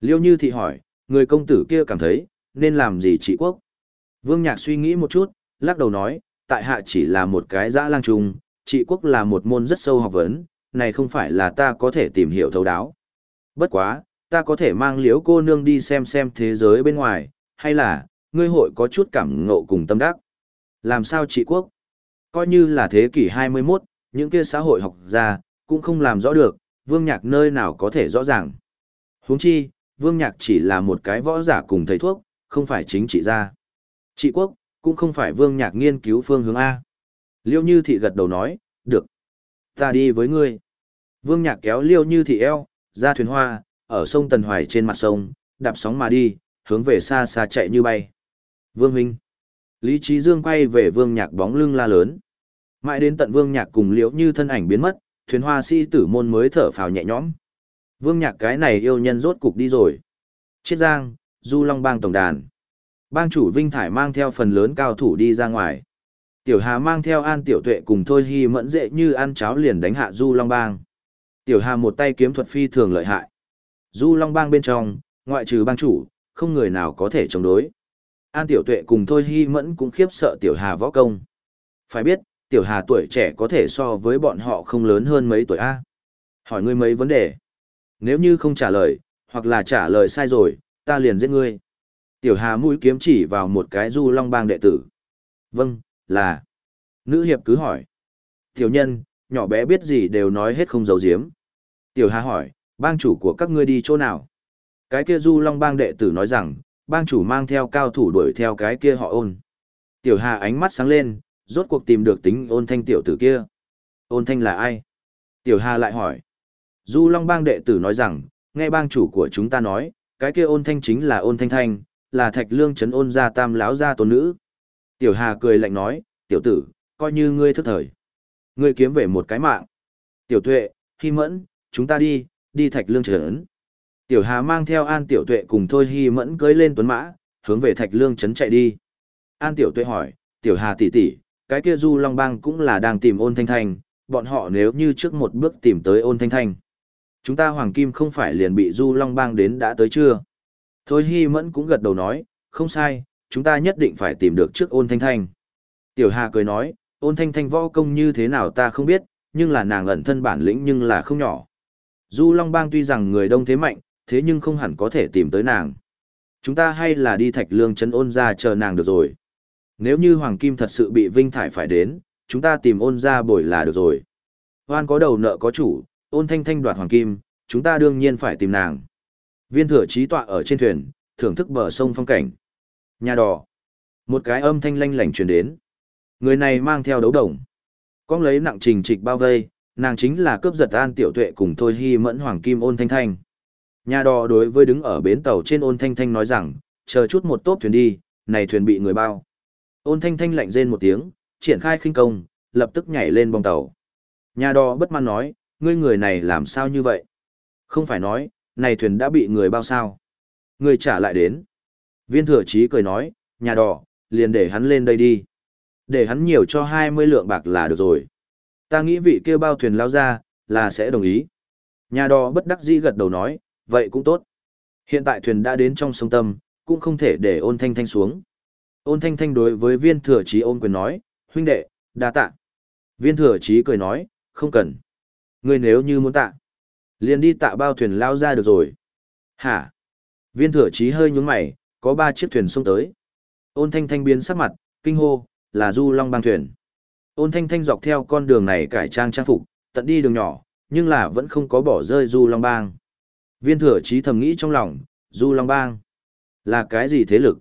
Liêu Như Thị hỏi, người công tử kia cảm thấy, nên làm gì trị quốc? Vương Nhạc suy nghĩ một chút, lắc đầu nói, tại hạ chỉ là một cái dã lang trùng, trị quốc là một môn rất sâu học vấn, này không phải là ta có thể tìm hiểu thấu đáo. Bất quá, ta có thể mang liễu cô nương đi xem xem thế giới bên ngoài, hay là, ngươi hội có chút cảm ngộ cùng tâm đắc. Làm sao trị quốc? Coi như là thế kỷ 21, những kia xã hội học ra, cũng không làm rõ được, vương nhạc nơi nào có thể rõ ràng. huống chi, vương nhạc chỉ là một cái võ giả cùng thầy thuốc, không phải chính trị gia. Trị quốc, cũng không phải vương nhạc nghiên cứu phương hướng A. Liêu Như Thị gật đầu nói, được. Ta đi với ngươi. Vương nhạc kéo Liêu Như Thị eo, ra thuyền hoa, ở sông Tần Hoài trên mặt sông, đạp sóng mà đi, hướng về xa xa chạy như bay. Vương Huynh. Lý Trí Dương quay về Vương Nhạc bóng lưng la lớn. Mãi đến tận Vương Nhạc cùng Liễu Như thân ảnh biến mất, thuyền hoa sĩ tử môn mới thở phào nhẹ nhõm. Vương Nhạc cái này yêu nhân rốt cục đi rồi. Chiết Giang, Du Long Bang tổng đàn. Bang chủ Vinh Thải mang theo phần lớn cao thủ đi ra ngoài. Tiểu Hà mang theo An Tiểu Tuệ cùng Thôi Hy mẫn dễ như ăn cháo liền đánh hạ Du Long Bang. Tiểu Hà một tay kiếm thuật phi thường lợi hại. Du Long Bang bên trong, ngoại trừ bang chủ, không người nào có thể chống đối. An Tiểu Tuệ cùng Thôi Hy Mẫn cũng khiếp sợ Tiểu Hà võ công. Phải biết, Tiểu Hà tuổi trẻ có thể so với bọn họ không lớn hơn mấy tuổi A. Hỏi ngươi mấy vấn đề. Nếu như không trả lời, hoặc là trả lời sai rồi, ta liền giết ngươi. Tiểu Hà mũi kiếm chỉ vào một cái du long bang đệ tử. Vâng, là. Nữ hiệp cứ hỏi. Tiểu nhân, nhỏ bé biết gì đều nói hết không giấu giếm. Tiểu Hà hỏi, bang chủ của các ngươi đi chỗ nào? Cái kia du long bang đệ tử nói rằng, bang chủ mang theo cao thủ đuổi theo cái kia họ ôn. Tiểu Hà ánh mắt sáng lên, rốt cuộc tìm được tính ôn thanh tiểu tử kia. Ôn thanh là ai? Tiểu Hà lại hỏi. Du Long bang đệ tử nói rằng, nghe bang chủ của chúng ta nói, cái kia ôn thanh chính là ôn thanh thanh, là thạch lương trấn ôn gia tam lão gia tôn nữ. Tiểu Hà cười lạnh nói, tiểu tử, coi như ngươi thức thời. Ngươi kiếm về một cái mạng. Tiểu tuệ, hy mẫn, chúng ta đi, đi thạch lương trấn. Tiểu Hà mang theo An Tiểu Tuệ cùng Thôi Hy Mẫn cưới lên tuấn mã, hướng về Thạch Lương trấn chạy đi. An Tiểu Tuệ hỏi, Tiểu Hà tỷ tỷ, cái kia Du Long Bang cũng là đang tìm ôn thanh thanh, bọn họ nếu như trước một bước tìm tới ôn thanh thanh. Chúng ta Hoàng Kim không phải liền bị Du Long Bang đến đã tới chưa? Thôi Hy Mẫn cũng gật đầu nói, không sai, chúng ta nhất định phải tìm được trước ôn thanh thanh. Tiểu Hà cười nói, ôn thanh thanh võ công như thế nào ta không biết, nhưng là nàng ẩn thân bản lĩnh nhưng là không nhỏ. Du Long Bang tuy rằng người đông thế mạnh, thế nhưng không hẳn có thể tìm tới nàng. Chúng ta hay là đi thạch lương chân ôn ra chờ nàng được rồi. Nếu như Hoàng Kim thật sự bị Vinh Thải phải đến, chúng ta tìm ôn ra bồi là được rồi. oan có đầu nợ có chủ, ôn thanh thanh đoạt Hoàng Kim, chúng ta đương nhiên phải tìm nàng. Viên thừa trí tọa ở trên thuyền, thưởng thức bờ sông phong cảnh. Nhà đò. Một cái âm thanh lanh lảnh truyền đến. Người này mang theo đấu đồng. Con lấy nặng trình trịch bao vây, nàng chính là cướp giật an tiểu tuệ cùng thôi hy mẫn hoàng kim ôn thanh thanh. Nhà đò đối với đứng ở bến tàu trên ôn thanh thanh nói rằng, chờ chút một tốp thuyền đi, này thuyền bị người bao. Ôn thanh thanh lạnh rên một tiếng, triển khai khinh công, lập tức nhảy lên bong tàu. Nhà đò bất mãn nói, ngươi người này làm sao như vậy? Không phải nói, này thuyền đã bị người bao sao? Người trả lại đến. Viên thừa chí cười nói, nhà đò, liền để hắn lên đây đi. Để hắn nhiều cho 20 lượng bạc là được rồi. Ta nghĩ vị kêu bao thuyền lao ra, là sẽ đồng ý. Nhà đò bất đắc dĩ gật đầu nói, vậy cũng tốt. Hiện tại thuyền đã đến trong sông Tâm, cũng không thể để ôn thanh thanh xuống. Ôn thanh thanh đối với viên thừa chí ôn quyền nói, huynh đệ, đa tạ. Viên thừa chí cười nói, không cần. Ngươi nếu như muốn tạ, liền đi tạ bao thuyền lao ra được rồi. Hả? Viên thừa chí hơi nhúng mày, có ba chiếc thuyền xông tới. Ôn thanh thanh biến sắc mặt, kinh hô, là du long bang thuyền. Ôn thanh thanh dọc theo con đường này cải trang trang phục, tận đi đường nhỏ, nhưng là vẫn không có bỏ rơi du long bang. Viên thừa chí thầm nghĩ trong lòng, Du Long Bang. Là cái gì thế lực?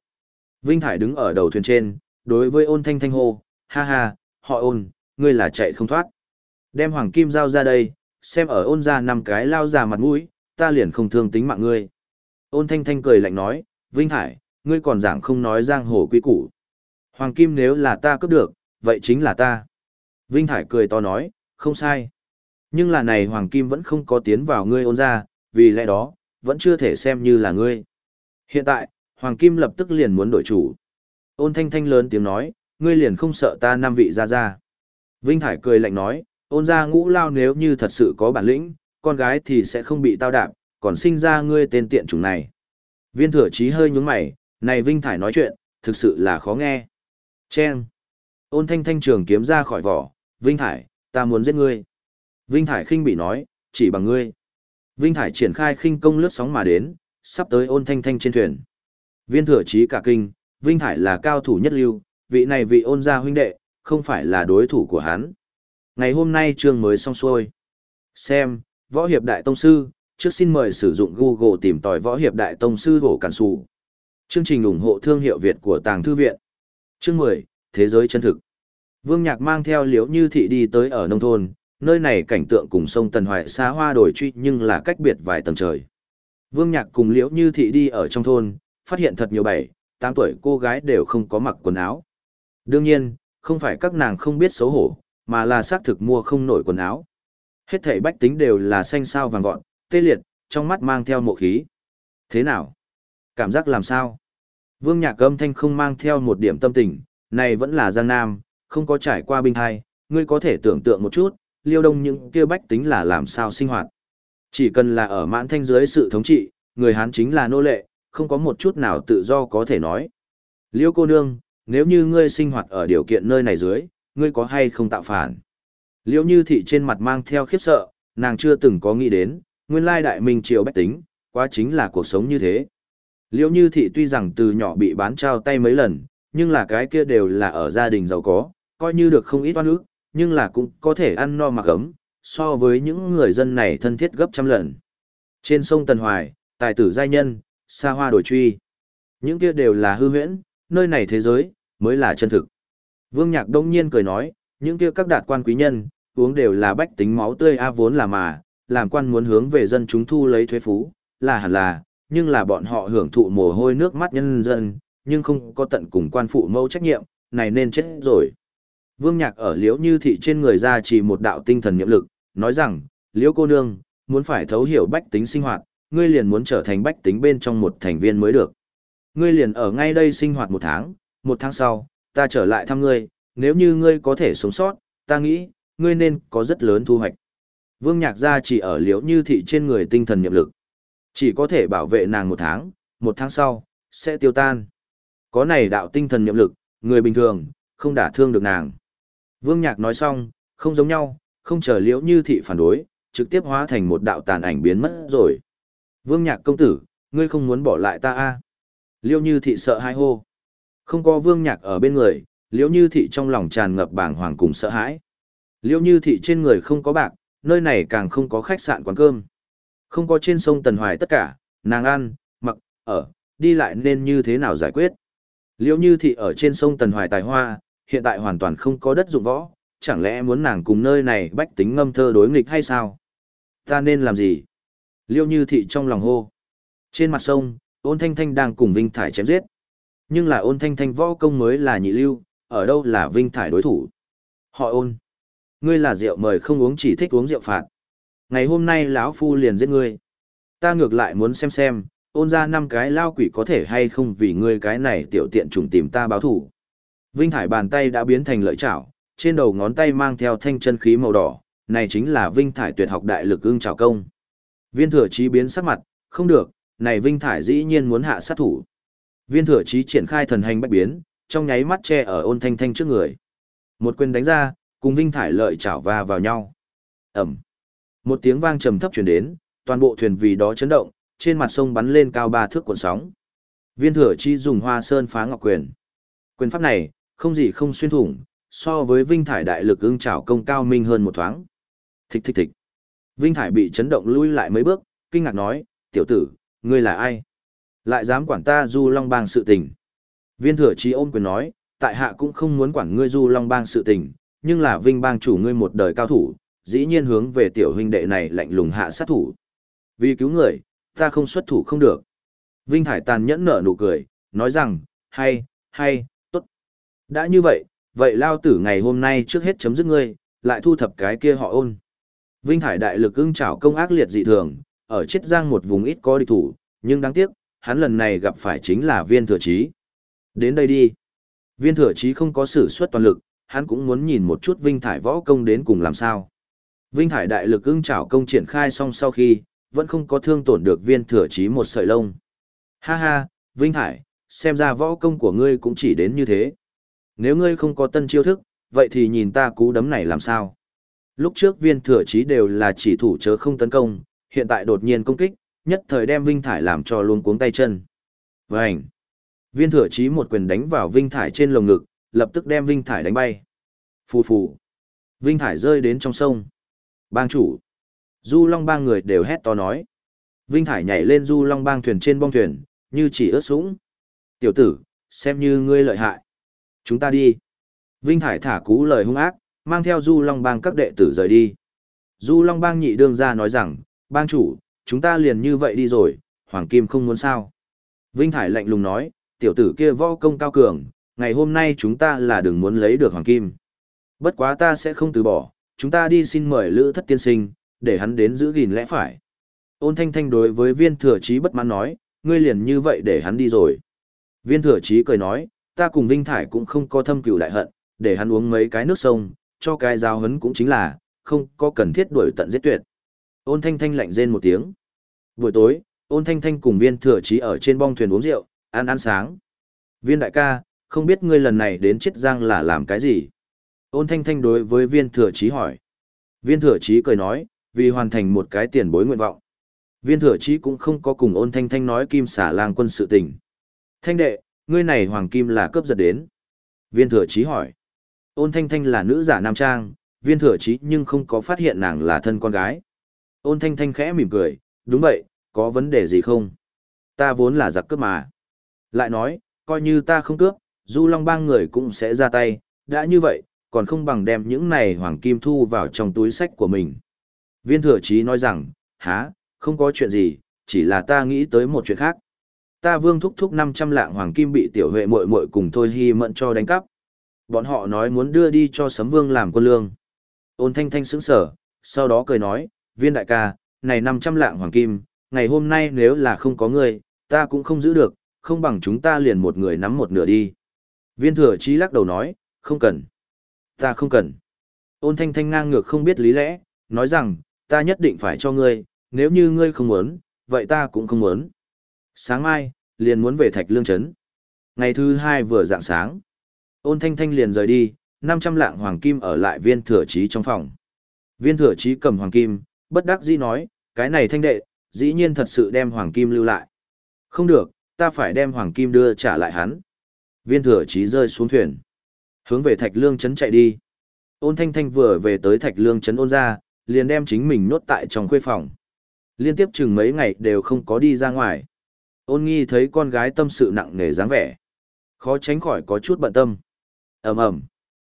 Vinh Thải đứng ở đầu thuyền trên, đối với ôn thanh thanh hô, ha ha, họ ôn, ngươi là chạy không thoát. Đem hoàng kim giao ra đây, xem ở ôn ra năm cái lao già mặt mũi, ta liền không thương tính mạng ngươi. Ôn thanh thanh cười lạnh nói, Vinh hải ngươi còn giảng không nói giang hồ quy củ. Hoàng kim nếu là ta cướp được, vậy chính là ta. Vinh hải cười to nói, không sai. Nhưng là này hoàng kim vẫn không có tiến vào ngươi ôn ra, vì lẽ đó, vẫn chưa thể xem như là ngươi. Hiện tại, Hoàng Kim lập tức liền muốn đổi chủ. Ôn thanh thanh lớn tiếng nói, ngươi liền không sợ ta năm vị ra ra. Vinh Thải cười lạnh nói, ôn ra ngũ lao nếu như thật sự có bản lĩnh, con gái thì sẽ không bị tao đạp, còn sinh ra ngươi tên tiện chủng này. Viên thừa chí hơi nhúng mày, này Vinh Thải nói chuyện, thực sự là khó nghe. Chen. Ôn thanh thanh trường kiếm ra khỏi vỏ, Vinh Thải, ta muốn giết ngươi. Vinh Thải khinh bị nói, chỉ bằng ngươi. Vinh Thải triển khai khinh công lướt sóng mà đến, sắp tới ôn thanh thanh trên thuyền. Viên thừa chí cả kinh, Vinh Thải là cao thủ nhất lưu, vị này vị ôn gia huynh đệ, không phải là đối thủ của hắn. Ngày hôm nay chương mới xong xuôi. Xem, Võ Hiệp Đại Tông Sư, trước xin mời sử dụng Google tìm tòi Võ Hiệp Đại Tông Sư Hổ Cản Sù. Chương trình ủng hộ thương hiệu Việt của Tàng Thư Viện. Chương 10, Thế giới chân thực. Vương Nhạc mang theo liễu như thị đi tới ở nông thôn, nơi này cảnh tượng cùng sông Tần Hoài xa hoa đổi truy nhưng là cách biệt vài tầng trời. Vương Nhạc cùng liễu như thị đi ở trong thôn, phát hiện thật nhiều bảy, tám tuổi cô gái đều không có mặc quần áo. Đương nhiên, không phải các nàng không biết xấu hổ, mà là xác thực mua không nổi quần áo. Hết thảy bách tính đều là xanh sao vàng vọt, tê liệt, trong mắt mang theo mộ khí. Thế nào? Cảm giác làm sao? Vương Nhạc âm thanh không mang theo một điểm tâm tình, này vẫn là Giang Nam, không có trải qua binh hai, ngươi có thể tưởng tượng một chút, liêu đông những kia bách tính là làm sao sinh hoạt. Chỉ cần là ở mãn thanh dưới sự thống trị, người Hán chính là nô lệ, không có một chút nào tự do có thể nói. Liêu cô nương, nếu như ngươi sinh hoạt ở điều kiện nơi này dưới, ngươi có hay không tạo phản? Liễu như thị trên mặt mang theo khiếp sợ, nàng chưa từng có nghĩ đến, nguyên lai đại minh triều bách tính, quá chính là cuộc sống như thế. Liễu như thị tuy rằng từ nhỏ bị bán trao tay mấy lần, nhưng là cái kia đều là ở gia đình giàu có, coi như được không ít oan ức, nhưng là cũng có thể ăn no mặc ấm, so với những người dân này thân thiết gấp trăm lần. Trên sông Tần Hoài, tài tử giai nhân, xa hoa đổi truy. Những kia đều là hư huyễn, nơi này thế giới, mới là chân thực. Vương Nhạc đông nhiên cười nói, những kia các đạt quan quý nhân, uống đều là bách tính máu tươi a vốn là mà, làm quan muốn hướng về dân chúng thu lấy thuế phú, là hẳn là, nhưng là bọn họ hưởng thụ mồ hôi nước mắt nhân dân, nhưng không có tận cùng quan phụ mẫu trách nhiệm, này nên chết rồi. Vương Nhạc ở liễu như thị trên người ra chỉ một đạo tinh thần nhiệm lực, nói rằng, liễu cô nương, muốn phải thấu hiểu bách tính sinh hoạt, ngươi liền muốn trở thành bách tính bên trong một thành viên mới được. Ngươi liền ở ngay đây sinh hoạt một tháng, một tháng sau, ta trở lại thăm ngươi, nếu như ngươi có thể sống sót, ta nghĩ, ngươi nên có rất lớn thu hoạch. Vương Nhạc gia chỉ ở liễu như thị trên người tinh thần nhiệm lực. Chỉ có thể bảo vệ nàng một tháng, một tháng sau, sẽ tiêu tan. Có này đạo tinh thần nhiệm lực, người bình thường, không đả thương được nàng. Vương Nhạc nói xong, không giống nhau, không chờ liễu như thị phản đối, trực tiếp hóa thành một đạo tàn ảnh biến mất rồi. Vương Nhạc công tử, ngươi không muốn bỏ lại ta a à? Liễu như thị sợ hãi hô. Không có Vương Nhạc ở bên người, liễu như thị trong lòng tràn ngập bàng hoàng cùng sợ hãi. Liễu như thị trên người không có bạc, nơi này càng không có khách sạn quán cơm. Không có trên sông Tần Hoài tất cả, nàng ăn, mặc, ở, đi lại nên như thế nào giải quyết. Liễu như thị ở trên sông Tần Hoài tài hoa, hiện tại hoàn toàn không có đất dụng võ, chẳng lẽ muốn nàng cùng nơi này bách tính ngâm thơ đối nghịch hay sao? Ta nên làm gì? Liễu như thị trong lòng hô. Trên mặt sông, ôn thanh thanh đang cùng Vinh Thải chém giết. Nhưng là ôn thanh thanh võ công mới là nhị lưu, ở đâu là Vinh Thải đối thủ? Họ ôn. Ngươi là rượu mời không uống chỉ thích uống rượu phạt. Ngày hôm nay lão phu liền giết ngươi. Ta ngược lại muốn xem xem, ôn ra năm cái lao quỷ có thể hay không vì ngươi cái này tiểu tiện trùng tìm ta báo thủ. Vinh Thải bàn tay đã biến thành lợi chảo, trên đầu ngón tay mang theo thanh chân khí màu đỏ, này chính là Vinh Thải tuyệt học đại lực ương trào công. Viên thừa chí biến sắc mặt, không được, này Vinh Thải dĩ nhiên muốn hạ sát thủ. Viên thừa chí triển khai thần hành bách biến, trong nháy mắt che ở ôn thanh thanh trước người. Một quyền đánh ra, cùng Vinh Thải lợi chảo va vào nhau. Ẩm. Một tiếng vang trầm thấp truyền đến, toàn bộ thuyền vì đó chấn động, trên mặt sông bắn lên cao ba thước cuộn sóng. Viên thừa chi dùng hoa sơn phá ngọc quyền. Quyền pháp này, không gì không xuyên thủng, so với Vinh Thải đại lực ưng trảo công cao minh hơn một thoáng. Thịch thịch thịch. Vinh Thải bị chấn động lui lại mấy bước, kinh ngạc nói, tiểu tử, ngươi là ai? Lại dám quản ta du long bang sự tình. Viên thừa chí ôm quyền nói, tại hạ cũng không muốn quản ngươi du long bang sự tình, nhưng là Vinh bang chủ ngươi một đời cao thủ, dĩ nhiên hướng về tiểu huynh đệ này lạnh lùng hạ sát thủ. Vì cứu người, ta không xuất thủ không được. Vinh Thải tàn nhẫn nở nụ cười, nói rằng, hay, hay, tốt đã như vậy, vậy lao tử ngày hôm nay trước hết chấm dứt ngươi, lại thu thập cái kia họ ôn. Vinh thải đại lực ưng trảo công ác liệt dị thường, ở chết giang một vùng ít có địch thủ, nhưng đáng tiếc, hắn lần này gặp phải chính là viên thừa chí. Đến đây đi. Viên thừa chí không có sử xuất toàn lực, hắn cũng muốn nhìn một chút Vinh Thải võ công đến cùng làm sao. Vinh Thải đại lực ưng trảo công triển khai xong sau khi, vẫn không có thương tổn được viên thừa chí một sợi lông. Ha ha, Vinh Hải, xem ra võ công của ngươi cũng chỉ đến như thế. Nếu ngươi không có tân chiêu thức, vậy thì nhìn ta cú đấm này làm sao? Lúc trước viên thừa chí đều là chỉ thủ chớ không tấn công, hiện tại đột nhiên công kích, nhất thời đem Vinh Thải làm cho luôn cuống tay chân. Vành! Viên thừa chí một quyền đánh vào Vinh Thải trên lồng ngực, lập tức đem Vinh Thải đánh bay. Phù phù! Vinh Thải rơi đến trong sông. Bang chủ! Du Long bang người đều hét to nói. Vinh Thải nhảy lên Du Long bang thuyền trên bong thuyền, như chỉ ướt sũng. Tiểu tử, xem như ngươi lợi hại. Chúng ta đi. Vinh Thải thả cú lời hung ác, mang theo Du Long bang các đệ tử rời đi. Du Long bang nhị đương ra nói rằng, bang chủ, chúng ta liền như vậy đi rồi, Hoàng Kim không muốn sao. Vinh Thải lạnh lùng nói, tiểu tử kia võ công cao cường, ngày hôm nay chúng ta là đừng muốn lấy được Hoàng Kim. Bất quá ta sẽ không từ bỏ, chúng ta đi xin mời Lữ Thất Tiên Sinh, để hắn đến giữ gìn lẽ phải. Ôn thanh thanh đối với viên thừa chí bất mãn nói, ngươi liền như vậy để hắn đi rồi. Viên thừa chí cười nói, ta cùng Vinh Thải cũng không có thâm cửu đại hận, để hắn uống mấy cái nước sông, cho cái giáo hấn cũng chính là, không có cần thiết đuổi tận giết tuyệt. Ôn thanh thanh lạnh rên một tiếng. Buổi tối, ôn thanh thanh cùng viên thừa chí ở trên bong thuyền uống rượu, ăn ăn sáng. Viên đại ca, không biết ngươi lần này đến chiết giang là làm cái gì? Ôn thanh thanh đối với viên thừa chí hỏi. Viên thừa chí cười nói, vì hoàn thành một cái tiền bối nguyện vọng. Viên thừa chí cũng không có cùng ôn thanh thanh nói kim xả lang quân sự tình. Thanh đệ, ngươi này hoàng kim là cướp giật đến. Viên thừa chí hỏi. Ôn thanh thanh là nữ giả nam trang, viên thừa chí nhưng không có phát hiện nàng là thân con gái. Ôn thanh thanh khẽ mỉm cười, đúng vậy, có vấn đề gì không? Ta vốn là giặc cướp mà. Lại nói, coi như ta không cướp, du long bang người cũng sẽ ra tay, đã như vậy, còn không bằng đem những này hoàng kim thu vào trong túi sách của mình. Viên thừa chí nói rằng, há, không có chuyện gì, chỉ là ta nghĩ tới một chuyện khác. Ta vương thúc thúc 500 lạng hoàng kim bị tiểu huệ muội muội cùng thôi hy mận cho đánh cắp. Bọn họ nói muốn đưa đi cho sấm vương làm quân lương. Ôn thanh thanh sững sở, sau đó cười nói, viên đại ca, này 500 lạng hoàng kim, ngày hôm nay nếu là không có người, ta cũng không giữ được, không bằng chúng ta liền một người nắm một nửa đi. Viên thừa chí lắc đầu nói, không cần. Ta không cần. Ôn thanh thanh ngang ngược không biết lý lẽ, nói rằng, ta nhất định phải cho ngươi, nếu như ngươi không muốn, vậy ta cũng không muốn. Sáng mai, liền muốn về thạch lương trấn. Ngày thứ hai vừa dạng sáng. Ôn thanh thanh liền rời đi, 500 lạng hoàng kim ở lại viên thừa chí trong phòng. Viên thừa chí cầm hoàng kim, bất đắc dĩ nói, cái này thanh đệ, dĩ nhiên thật sự đem hoàng kim lưu lại. Không được, ta phải đem hoàng kim đưa trả lại hắn. Viên thừa chí rơi xuống thuyền. Hướng về thạch lương trấn chạy đi. Ôn thanh thanh vừa về tới thạch lương trấn ôn ra, liền đem chính mình nốt tại trong khuê phòng. Liên tiếp chừng mấy ngày đều không có đi ra ngoài. Ôn nghi thấy con gái tâm sự nặng nề dáng vẻ. Khó tránh khỏi có chút bận tâm. ầm ầm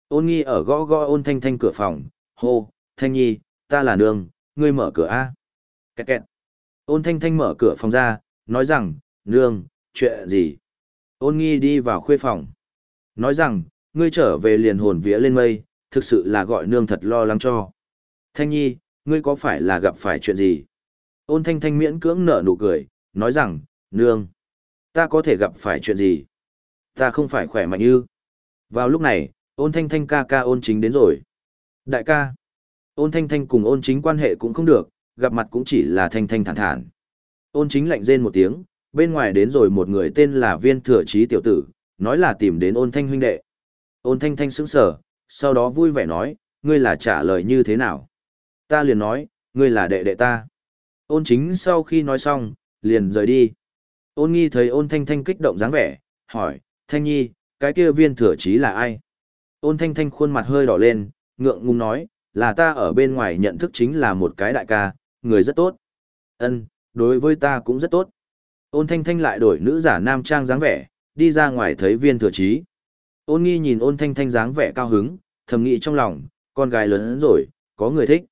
Ôn nghi ở gõ gõ ôn thanh thanh cửa phòng, hô, thanh nhi, ta là nương, ngươi mở cửa A. Kẹt kẹt. Ôn thanh thanh mở cửa phòng ra, nói rằng, nương, chuyện gì? Ôn nghi đi vào khuê phòng. Nói rằng, ngươi trở về liền hồn vía lên mây, thực sự là gọi nương thật lo lắng cho. Thanh nhi, ngươi có phải là gặp phải chuyện gì? Ôn thanh thanh miễn cưỡng nở nụ cười, nói rằng, nương, ta có thể gặp phải chuyện gì? Ta không phải khỏe mạnh như. Vào lúc này, ôn thanh thanh ca ca ôn chính đến rồi. Đại ca, ôn thanh thanh cùng ôn chính quan hệ cũng không được, gặp mặt cũng chỉ là thanh thanh thản thản. Ôn chính lạnh rên một tiếng, bên ngoài đến rồi một người tên là viên thừa trí tiểu tử, nói là tìm đến ôn thanh huynh đệ. Ôn thanh thanh sững sờ, sau đó vui vẻ nói, ngươi là trả lời như thế nào? Ta liền nói, ngươi là đệ đệ ta. Ôn chính sau khi nói xong, liền rời đi. Ôn nghi thấy ôn thanh thanh kích động dáng vẻ, hỏi, thanh nhi, cái kia viên thừa trí là ai? Ôn thanh thanh khuôn mặt hơi đỏ lên, ngượng ngùng nói, là ta ở bên ngoài nhận thức chính là một cái đại ca, người rất tốt. Ân, đối với ta cũng rất tốt. Ôn thanh thanh lại đổi nữ giả nam trang dáng vẻ, đi ra ngoài thấy viên thừa trí. Ôn nghi nhìn ôn thanh thanh dáng vẻ cao hứng, thầm nghĩ trong lòng, con gái lớn rồi, có người thích.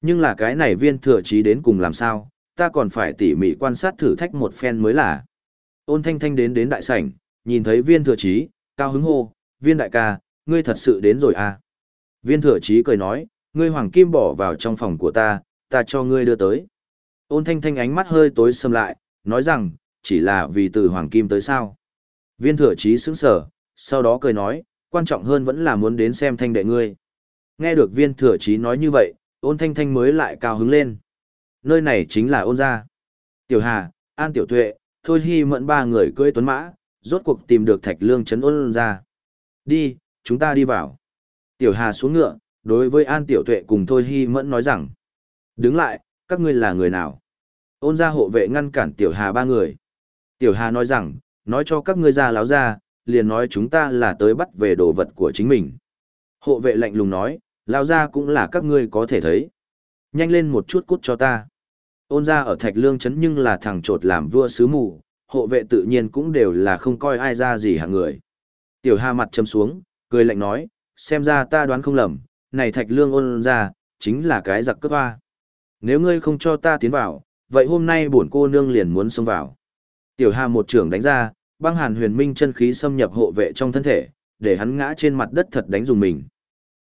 Nhưng là cái này viên thừa trí đến cùng làm sao, ta còn phải tỉ mỉ quan sát thử thách một phen mới là. Ôn thanh thanh đến đến đại sảnh, nhìn thấy viên thừa trí, cao hứng hô, viên đại ca, ngươi thật sự đến rồi à. Viên thừa trí cười nói, ngươi hoàng kim bỏ vào trong phòng của ta, ta cho ngươi đưa tới. Ôn thanh thanh ánh mắt hơi tối sầm lại, nói rằng, chỉ là vì từ hoàng kim tới sao. Viên thừa trí sững sở, sau đó cười nói, quan trọng hơn vẫn là muốn đến xem thanh đệ ngươi. Nghe được viên thừa trí nói như vậy, ôn thanh thanh mới lại cao hứng lên. nơi này chính là ôn gia. Tiểu Hà, An Tiểu Tuệ, Thôi Hi mẫn ba người cưỡi tuấn mã, rốt cuộc tìm được thạch lương trấn ôn gia. Đi, chúng ta đi vào. Tiểu Hà xuống ngựa, đối với An Tiểu Tuệ cùng Thôi Hi mẫn nói rằng. Đứng lại, các ngươi là người nào? Ôn gia hộ vệ ngăn cản Tiểu Hà ba người. Tiểu Hà nói rằng, nói cho các ngươi ra láo ra, liền nói chúng ta là tới bắt về đồ vật của chính mình. Hộ vệ lạnh lùng nói, lao ra cũng là các ngươi có thể thấy. Nhanh lên một chút cút cho ta. Ôn ra ở thạch lương chấn nhưng là thằng trột làm vua sứ mù, hộ vệ tự nhiên cũng đều là không coi ai ra gì hạng người. Tiểu Hà mặt châm xuống, cười lạnh nói, xem ra ta đoán không lầm, này thạch lương ôn ra, chính là cái giặc cướp hoa. Nếu ngươi không cho ta tiến vào, vậy hôm nay bổn cô nương liền muốn xông vào. Tiểu Hà một trưởng đánh ra, băng hàn huyền minh chân khí xâm nhập hộ vệ trong thân thể, để hắn ngã trên mặt đất thật đánh dùng mình.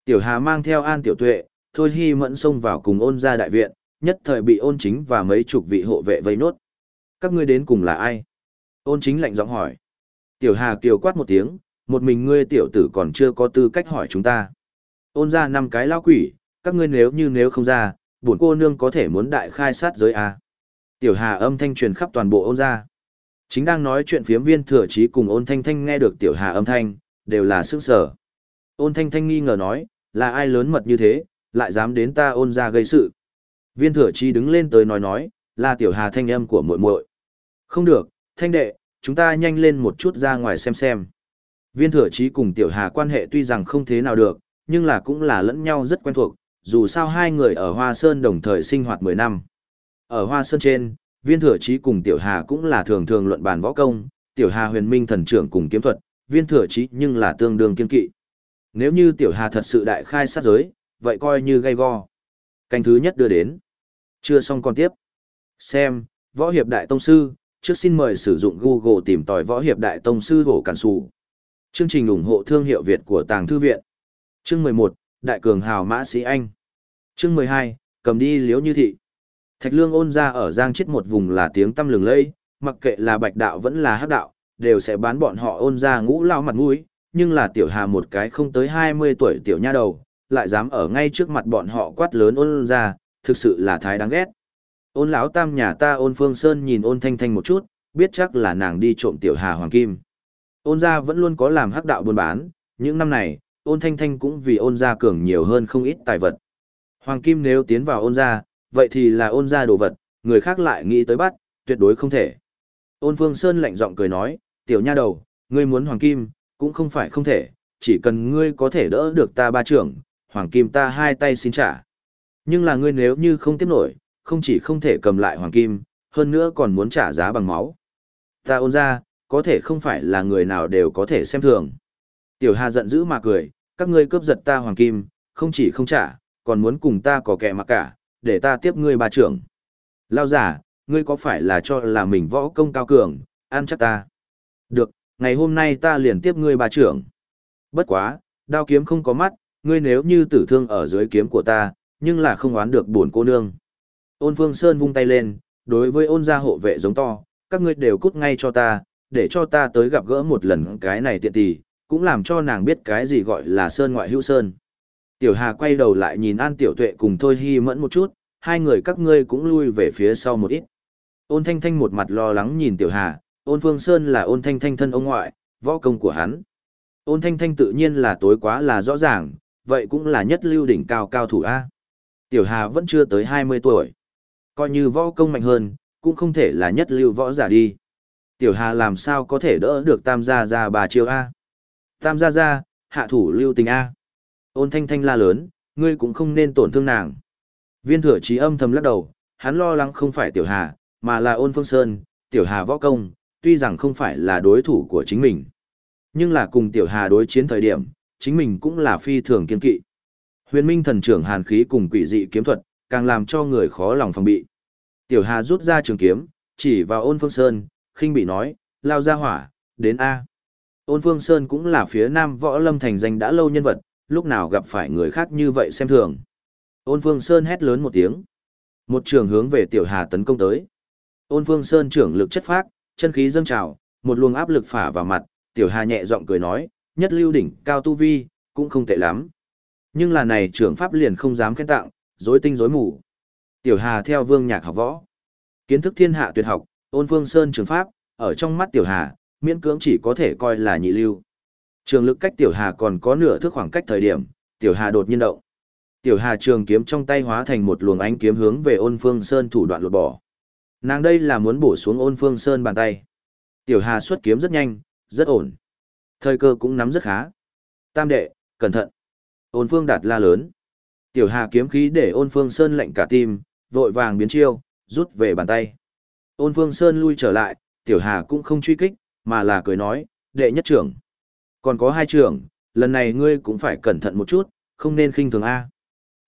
Tiểu Hà mang theo An Tiểu Tuệ, Thôi Hy Mẫn xông vào cùng ôn ra đại viện, nhất thời bị ôn chính và mấy chục vị hộ vệ vây nốt. Các ngươi đến cùng là ai? Ôn chính lạnh giọng hỏi. Tiểu Hà kiều quát một tiếng, một mình ngươi tiểu tử còn chưa có tư cách hỏi chúng ta. Ôn ra năm cái lao quỷ, các ngươi nếu như nếu không ra, bổn cô nương có thể muốn đại khai sát giới à. Tiểu Hà âm thanh truyền khắp toàn bộ ôn ra. Chính đang nói chuyện phiếm viên thừa trí cùng ôn thanh thanh nghe được tiểu hà âm thanh, đều là sức sở. Ôn thanh thanh nghi ngờ nói, là ai lớn mật như thế, lại dám đến ta ôn ra gây sự. Viên thừa trí đứng lên tới nói nói, là tiểu hà thanh âm của muội muội. Không được, thanh đệ, chúng ta nhanh lên một chút ra ngoài xem xem. Viên thừa trí cùng tiểu hà quan hệ tuy rằng không thế nào được, nhưng là cũng là lẫn nhau rất quen thuộc, dù sao hai người ở Hoa Sơn đồng thời sinh hoạt 10 năm. Ở Hoa Sơn trên, viên thừa chí cùng tiểu hà cũng là thường thường luận bàn võ công, tiểu hà huyền minh thần trưởng cùng kiếm thuật, viên thừa chí nhưng là tương đương kiên kỵ. Nếu như tiểu hà thật sự đại khai sát giới, vậy coi như gây go. Canh thứ nhất đưa đến. Chưa xong còn tiếp. Xem, võ hiệp đại tông sư, trước xin mời sử dụng Google tìm tòi võ hiệp đại tông sư hổ cản sù. Chương trình ủng hộ thương hiệu Việt của Tàng Thư Viện. Chương 11, Đại cường hào mã sĩ Anh. Chương 12, cầm đi liếu như thị. Thạch lương ôn ra ở giang chết một vùng là tiếng tâm lừng lây, mặc kệ là bạch đạo vẫn là hắc đạo, đều sẽ bán bọn họ ôn ra ngũ lao mặt mũi, nhưng là tiểu hà một cái không tới 20 tuổi tiểu nha đầu, lại dám ở ngay trước mặt bọn họ quát lớn ôn ra, thực sự là thái đáng ghét. Ôn lão tam nhà ta ôn phương sơn nhìn ôn thanh thanh một chút, biết chắc là nàng đi trộm tiểu hà hoàng kim. Ôn gia vẫn luôn có làm hắc đạo buôn bán, những năm này, ôn thanh thanh cũng vì ôn gia cường nhiều hơn không ít tài vật. Hoàng kim nếu tiến vào ôn gia, vậy thì là ôn gia đồ vật, người khác lại nghĩ tới bắt, tuyệt đối không thể. Ôn Phương Sơn lạnh giọng cười nói, tiểu nha đầu, ngươi muốn hoàng kim, cũng không phải không thể, chỉ cần ngươi có thể đỡ được ta ba trưởng, hoàng kim ta hai tay xin trả. Nhưng là ngươi nếu như không tiếp nổi, không chỉ không thể cầm lại hoàng kim, hơn nữa còn muốn trả giá bằng máu. Ta ôn ra, có thể không phải là người nào đều có thể xem thường. Tiểu Hà giận dữ mà cười, các ngươi cướp giật ta hoàng kim, không chỉ không trả, còn muốn cùng ta có kẻ mà cả, để ta tiếp ngươi bà trưởng. Lao giả, ngươi có phải là cho là mình võ công cao cường, ăn chắc ta. Được, ngày hôm nay ta liền tiếp ngươi bà trưởng. Bất quá, đao kiếm không có mắt, ngươi nếu như tử thương ở dưới kiếm của ta, nhưng là không oán được buồn cô nương. Ôn Phương Sơn vung tay lên, đối với ôn gia hộ vệ giống to, các ngươi đều cút ngay cho ta, để cho ta tới gặp gỡ một lần cái này tiện tỷ, cũng làm cho nàng biết cái gì gọi là Sơn ngoại hữu Sơn. Tiểu Hà quay đầu lại nhìn An Tiểu Tuệ cùng Thôi Hi Mẫn một chút, hai người các ngươi cũng lui về phía sau một ít. Ôn Thanh Thanh một mặt lo lắng nhìn Tiểu Hà, ôn Phương Sơn là ôn Thanh Thanh thân ông ngoại, võ công của hắn. Ôn Thanh Thanh tự nhiên là tối quá là rõ ràng, vậy cũng là nhất lưu đỉnh cao cao thủ A. Tiểu Hà vẫn chưa tới 20 tuổi. Coi như võ công mạnh hơn, cũng không thể là nhất lưu võ giả đi. Tiểu Hà làm sao có thể đỡ được Tam Gia Gia bà chiêu A. Tam Gia Gia, hạ thủ lưu tình A. Ôn thanh thanh la lớn, ngươi cũng không nên tổn thương nàng. Viên thừa trí âm thầm lắc đầu, hắn lo lắng không phải tiểu hà, mà là ôn phương sơn, tiểu hà võ công, tuy rằng không phải là đối thủ của chính mình. Nhưng là cùng tiểu hà đối chiến thời điểm, chính mình cũng là phi thường kiên kỵ. Huyền minh thần trưởng hàn khí cùng quỷ dị kiếm thuật, càng làm cho người khó lòng phòng bị. Tiểu hà rút ra trường kiếm, chỉ vào ôn phương sơn, khinh bị nói, lao ra hỏa, đến A. Ôn phương sơn cũng là phía nam võ lâm thành danh đã lâu nhân vật, lúc nào gặp phải người khác như vậy xem thường. Ôn Phương Sơn hét lớn một tiếng. Một trường hướng về Tiểu Hà tấn công tới. Ôn Phương Sơn trưởng lực chất phát, chân khí dâng trào, một luồng áp lực phả vào mặt, Tiểu Hà nhẹ giọng cười nói, nhất lưu đỉnh, cao tu vi, cũng không tệ lắm. Nhưng là này trưởng pháp liền không dám khen tặng, dối tinh dối mù. Tiểu Hà theo Vương Nhạc học võ. Kiến thức thiên hạ tuyệt học, ôn phương sơn trường pháp, ở trong mắt Tiểu Hà, miễn cưỡng chỉ có thể coi là nhị lưu. Trường lực cách Tiểu Hà còn có nửa thước khoảng cách thời điểm, Tiểu Hà đột nhiên động. Tiểu Hà trường kiếm trong tay hóa thành một luồng ánh kiếm hướng về ôn phương sơn thủ đoạn lột bỏ. Nàng đây là muốn bổ xuống ôn phương sơn bàn tay. Tiểu Hà xuất kiếm rất nhanh, rất ổn. Thời cơ cũng nắm rất khá. Tam đệ, cẩn thận. Ôn phương đạt la lớn. Tiểu Hà kiếm khí để ôn phương sơn lạnh cả tim, vội vàng biến chiêu, rút về bàn tay. Ôn phương sơn lui trở lại, Tiểu Hà cũng không truy kích, mà là cười nói, đệ nhất trưởng. Còn có hai trưởng, lần này ngươi cũng phải cẩn thận một chút, không nên khinh thường A.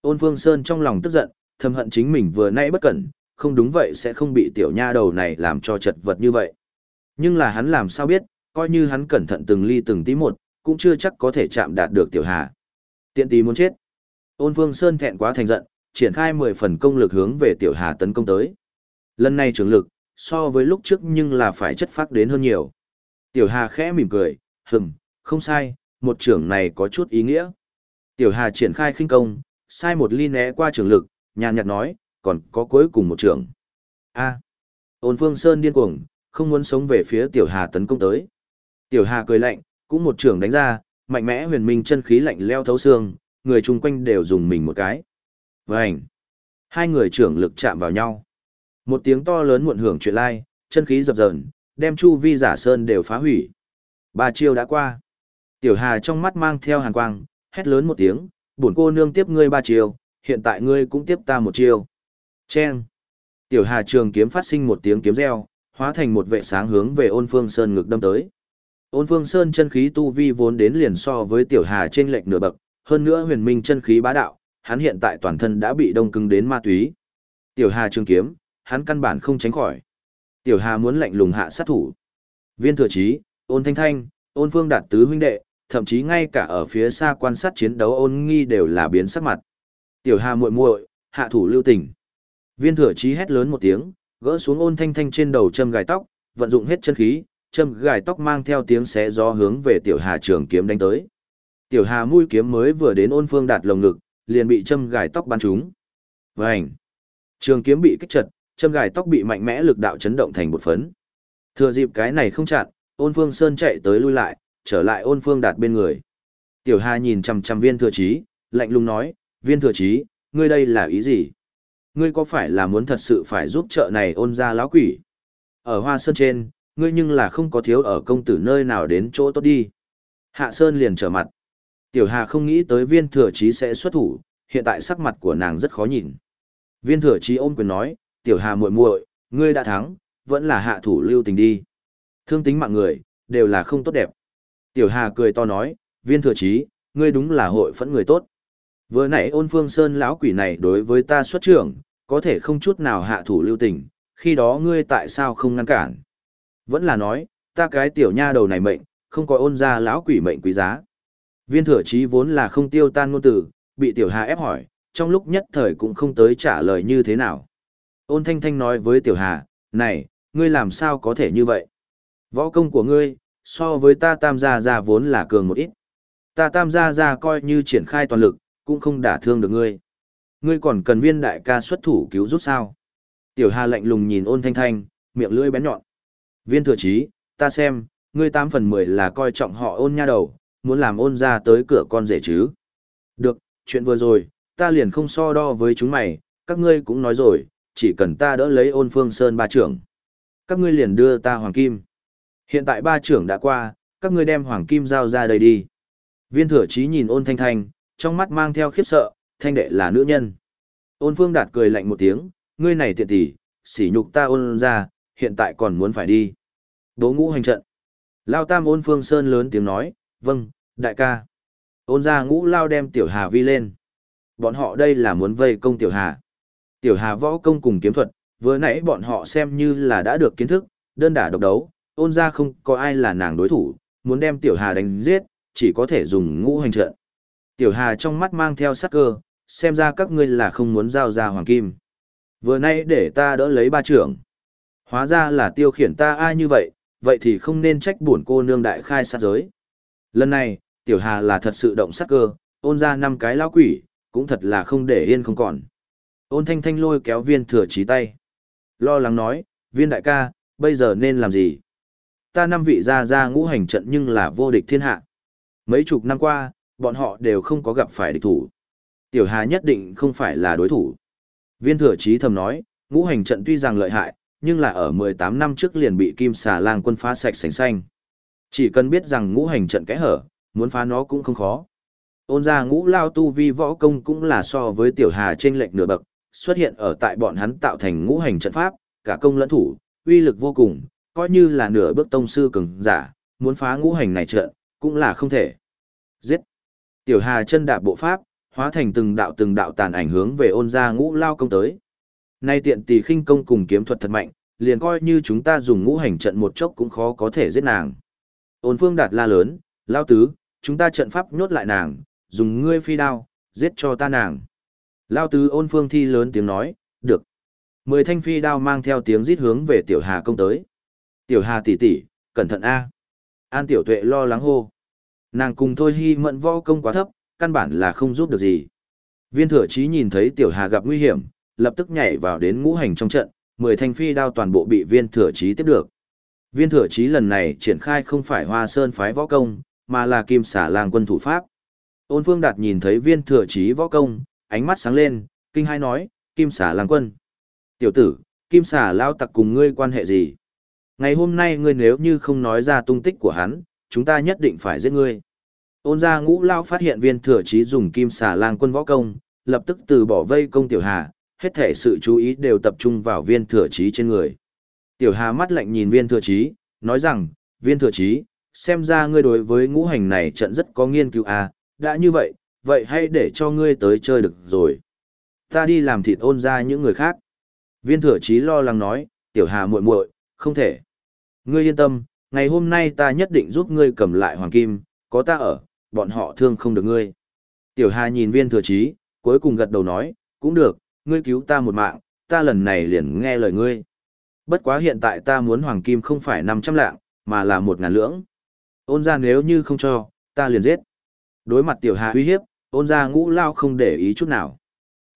Ôn phương sơn trong lòng tức giận, thầm hận chính mình vừa nãy bất cẩn, không đúng vậy sẽ không bị tiểu nha đầu này làm cho chật vật như vậy. Nhưng là hắn làm sao biết, coi như hắn cẩn thận từng ly từng tí một, cũng chưa chắc có thể chạm đạt được tiểu hà. Tiện tí muốn chết. Ôn Phương Sơn thẹn quá thành giận, triển khai 10 phần công lực hướng về tiểu hà tấn công tới. Lần này trường lực, so với lúc trước nhưng là phải chất phát đến hơn nhiều. Tiểu hà khẽ mỉm cười, hừm, không sai, một trưởng này có chút ý nghĩa. Tiểu hà triển khai khinh công, sai một ly né qua trường lực, nhàn nhạt nói, còn có cuối cùng một trưởng. A. Ôn Phương Sơn điên cuồng, không muốn sống về phía Tiểu Hà tấn công tới. Tiểu Hà cười lạnh, cũng một trưởng đánh ra, mạnh mẽ huyền minh chân khí lạnh leo thấu xương, người chung quanh đều dùng mình một cái. Vành. Hai người trưởng lực chạm vào nhau. Một tiếng to lớn muộn hưởng chuyện lai, chân khí dập dờn, đem chu vi giả sơn đều phá hủy. Ba chiêu đã qua. Tiểu Hà trong mắt mang theo hàn quang, hét lớn một tiếng, bổn cô nương tiếp ngươi ba chiêu, hiện tại ngươi cũng tiếp ta một chiêu. Chen. Tiểu Hà Trường kiếm phát sinh một tiếng kiếm reo, hóa thành một vệ sáng hướng về Ôn Phương Sơn ngực đâm tới. Ôn Phương Sơn chân khí tu vi vốn đến liền so với Tiểu Hà trên lệch nửa bậc, hơn nữa huyền minh chân khí bá đạo, hắn hiện tại toàn thân đã bị đông cứng đến ma túy. Tiểu Hà trường kiếm, hắn căn bản không tránh khỏi. Tiểu Hà muốn lạnh lùng hạ sát thủ. Viên Thừa Chí, Ôn Thanh Thanh, Ôn Phương Đạt tứ huynh đệ, thậm chí ngay cả ở phía xa quan sát chiến đấu Ôn Nghi đều là biến sắc mặt. Tiểu Hà muội muội, hạ thủ lưu tình. Viên thừa chí hét lớn một tiếng, gỡ xuống ôn thanh thanh trên đầu châm gài tóc, vận dụng hết chân khí, châm gài tóc mang theo tiếng xé gió hướng về tiểu hà trường kiếm đánh tới. Tiểu hà mũi kiếm mới vừa đến ôn phương đạt lồng ngực, liền bị châm gài tóc bắn trúng. Vành! Trường kiếm bị kích chật, châm gài tóc bị mạnh mẽ lực đạo chấn động thành bột phấn. Thừa dịp cái này không chặn, ôn phương sơn chạy tới lui lại, trở lại ôn phương đạt bên người. Tiểu hà nhìn chằm chằm viên thừa chí, lạnh lùng nói, viên thừa chí, ngươi đây là ý gì? ngươi có phải là muốn thật sự phải giúp trợ này ôn ra lão quỷ? Ở Hoa Sơn trên, ngươi nhưng là không có thiếu ở công tử nơi nào đến chỗ tốt đi. Hạ Sơn liền trở mặt. Tiểu Hà không nghĩ tới viên thừa chí sẽ xuất thủ, hiện tại sắc mặt của nàng rất khó nhìn. Viên thừa chí ôm quyền nói, Tiểu Hà muội muội, ngươi đã thắng, vẫn là hạ thủ lưu tình đi. Thương tính mạng người, đều là không tốt đẹp. Tiểu Hà cười to nói, viên thừa chí, ngươi đúng là hội phẫn người tốt. Vừa nãy ôn phương sơn lão quỷ này đối với ta xuất trưởng, có thể không chút nào hạ thủ lưu tình, khi đó ngươi tại sao không ngăn cản? Vẫn là nói, ta cái tiểu nha đầu này mệnh, không có ôn ra lão quỷ mệnh quý giá. Viên thừa chí vốn là không tiêu tan ngôn từ, bị tiểu hà ép hỏi, trong lúc nhất thời cũng không tới trả lời như thế nào. Ôn thanh thanh nói với tiểu hà, này, ngươi làm sao có thể như vậy? Võ công của ngươi, so với ta tam gia gia vốn là cường một ít. Ta tam gia gia coi như triển khai toàn lực, cũng không đả thương được ngươi. Ngươi còn cần viên đại ca xuất thủ cứu giúp sao? Tiểu Hà lạnh lùng nhìn ôn thanh thanh, miệng lưỡi bén nhọn. Viên thừa chí, ta xem, ngươi tám phần mười là coi trọng họ ôn nha đầu, muốn làm ôn ra tới cửa con rể chứ. Được, chuyện vừa rồi, ta liền không so đo với chúng mày, các ngươi cũng nói rồi, chỉ cần ta đỡ lấy ôn phương sơn ba trưởng. Các ngươi liền đưa ta hoàng kim. Hiện tại ba trưởng đã qua, các ngươi đem hoàng kim giao ra đây đi. Viên thừa chí nhìn ôn thanh thanh, trong mắt mang theo khiếp sợ, thanh đệ là nữ nhân. Ôn phương đạt cười lạnh một tiếng, ngươi này tiện tỷ, sỉ nhục ta ôn ra, hiện tại còn muốn phải đi. Đố ngũ hành trận. Lao tam ôn phương sơn lớn tiếng nói, vâng, đại ca. Ôn ra ngũ lao đem tiểu hà vi lên. Bọn họ đây là muốn vây công tiểu hà. Tiểu hà võ công cùng kiếm thuật, vừa nãy bọn họ xem như là đã được kiến thức, đơn đả độc đấu, ôn ra không có ai là nàng đối thủ, muốn đem tiểu hà đánh giết, chỉ có thể dùng ngũ hành trận. Tiểu hà trong mắt mang theo sắc cơ, xem ra các ngươi là không muốn giao ra hoàng kim. Vừa nay để ta đỡ lấy ba trưởng. Hóa ra là tiêu khiển ta ai như vậy, vậy thì không nên trách buồn cô nương đại khai sát giới. Lần này, tiểu hà là thật sự động sắc cơ, ôn ra năm cái lão quỷ, cũng thật là không để yên không còn. Ôn thanh thanh lôi kéo viên thừa trí tay. Lo lắng nói, viên đại ca, bây giờ nên làm gì? Ta năm vị ra ra ngũ hành trận nhưng là vô địch thiên hạ. Mấy chục năm qua, bọn họ đều không có gặp phải địch thủ. Tiểu Hà nhất định không phải là đối thủ. Viên thừa trí thầm nói, ngũ hành trận tuy rằng lợi hại, nhưng là ở 18 năm trước liền bị kim xà lang quân phá sạch sành xanh. Chỉ cần biết rằng ngũ hành trận kẽ hở, muốn phá nó cũng không khó. Ôn ra ngũ lao tu vi võ công cũng là so với tiểu hà trên lệnh nửa bậc, xuất hiện ở tại bọn hắn tạo thành ngũ hành trận pháp, cả công lẫn thủ, uy lực vô cùng, coi như là nửa bước tông sư cường giả, muốn phá ngũ hành này trận, cũng là không thể. Giết! Tiểu hà chân đạp bộ pháp, hóa thành từng đạo từng đạo tàn ảnh hướng về ôn gia ngũ lao công tới. Nay tiện tỷ khinh công cùng kiếm thuật thật mạnh, liền coi như chúng ta dùng ngũ hành trận một chốc cũng khó có thể giết nàng. Ôn phương đạt la lớn, lao tứ, chúng ta trận pháp nhốt lại nàng, dùng ngươi phi đao, giết cho ta nàng. Lao tứ ôn phương thi lớn tiếng nói, được. Mười thanh phi đao mang theo tiếng rít hướng về tiểu hà công tới. Tiểu hà tỷ tỷ, cẩn thận a. An tiểu tuệ lo lắng hô. Nàng cùng thôi hy mận võ công quá thấp, căn bản là không giúp được gì. Viên thừa chí nhìn thấy tiểu hà gặp nguy hiểm, lập tức nhảy vào đến ngũ hành trong trận, mười thanh phi đao toàn bộ bị viên thừa chí tiếp được. Viên thừa chí lần này triển khai không phải hoa sơn phái võ công, mà là kim xả làng quân thủ pháp. Ôn phương đạt nhìn thấy viên thừa chí võ công, ánh mắt sáng lên, kinh hai nói, kim xả Lang quân. Tiểu tử, kim xả lao tặc cùng ngươi quan hệ gì? Ngày hôm nay ngươi nếu như không nói ra tung tích của hắn, chúng ta nhất định phải giết ngươi. Ôn gia ngũ lao phát hiện viên thừa chí dùng kim xà lang quân võ công, lập tức từ bỏ vây công tiểu hà, hết thể sự chú ý đều tập trung vào viên thừa chí trên người. Tiểu hà mắt lạnh nhìn viên thừa chí, nói rằng, viên thừa chí, xem ra ngươi đối với ngũ hành này trận rất có nghiên cứu à, đã như vậy, vậy hãy để cho ngươi tới chơi được rồi. Ta đi làm thịt ôn ra những người khác. Viên thừa chí lo lắng nói, tiểu hà muội muội, không thể. Ngươi yên tâm, ngày hôm nay ta nhất định giúp ngươi cầm lại hoàng kim, có ta ở, bọn họ thương không được ngươi. Tiểu hà nhìn viên thừa chí, cuối cùng gật đầu nói, cũng được, ngươi cứu ta một mạng, ta lần này liền nghe lời ngươi. Bất quá hiện tại ta muốn hoàng kim không phải 500 lạng, mà là một ngàn lưỡng. Ôn ra nếu như không cho, ta liền giết. Đối mặt tiểu hà uy hiếp, ôn ra ngũ lao không để ý chút nào.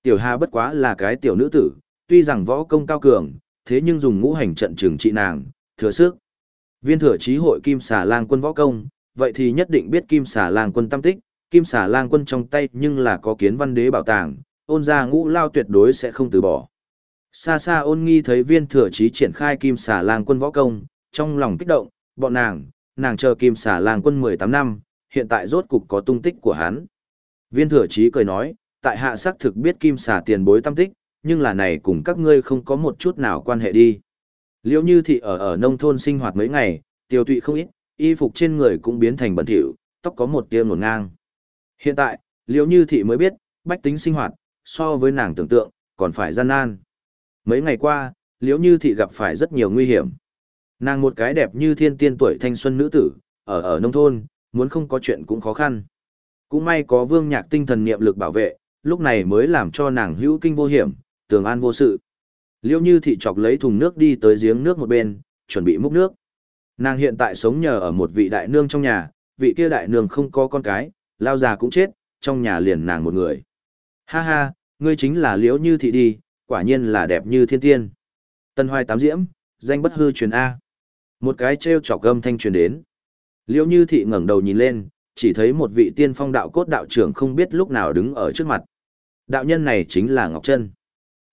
Tiểu hà bất quá là cái tiểu nữ tử, tuy rằng võ công cao cường, thế nhưng dùng ngũ hành trận trừng trị nàng, thừa sức. Viên thừa trí hội kim xà lang quân võ công, vậy thì nhất định biết kim xà lang quân tâm tích, kim xà lang quân trong tay nhưng là có kiến văn đế bảo tàng, ôn ra ngũ lao tuyệt đối sẽ không từ bỏ. Xa xa ôn nghi thấy viên thừa chí triển khai kim xà lang quân võ công, trong lòng kích động, bọn nàng, nàng chờ kim xà lang quân 18 năm, hiện tại rốt cục có tung tích của hắn. Viên thừa chí cười nói, tại hạ xác thực biết kim xà tiền bối tâm tích, nhưng là này cùng các ngươi không có một chút nào quan hệ đi. Liễu như thị ở ở nông thôn sinh hoạt mấy ngày, tiêu tụy không ít, y phục trên người cũng biến thành bẩn thỉu, tóc có một tia ngổn ngang. Hiện tại, Liễu như thị mới biết, bách tính sinh hoạt, so với nàng tưởng tượng, còn phải gian nan. Mấy ngày qua, liễu như thị gặp phải rất nhiều nguy hiểm. Nàng một cái đẹp như thiên tiên tuổi thanh xuân nữ tử, ở ở nông thôn, muốn không có chuyện cũng khó khăn. Cũng may có vương nhạc tinh thần niệm lực bảo vệ, lúc này mới làm cho nàng hữu kinh vô hiểm, tường an vô sự. Liễu như thị chọc lấy thùng nước đi tới giếng nước một bên, chuẩn bị múc nước. Nàng hiện tại sống nhờ ở một vị đại nương trong nhà, vị kia đại nương không có con cái, lao già cũng chết, trong nhà liền nàng một người. Ha ha, ngươi chính là liễu như thị đi, quả nhiên là đẹp như thiên tiên. Tân hoài tám diễm, danh bất hư truyền A. Một cái treo chọc gâm thanh truyền đến. Liễu như thị ngẩng đầu nhìn lên, chỉ thấy một vị tiên phong đạo cốt đạo trưởng không biết lúc nào đứng ở trước mặt. Đạo nhân này chính là Ngọc Trân.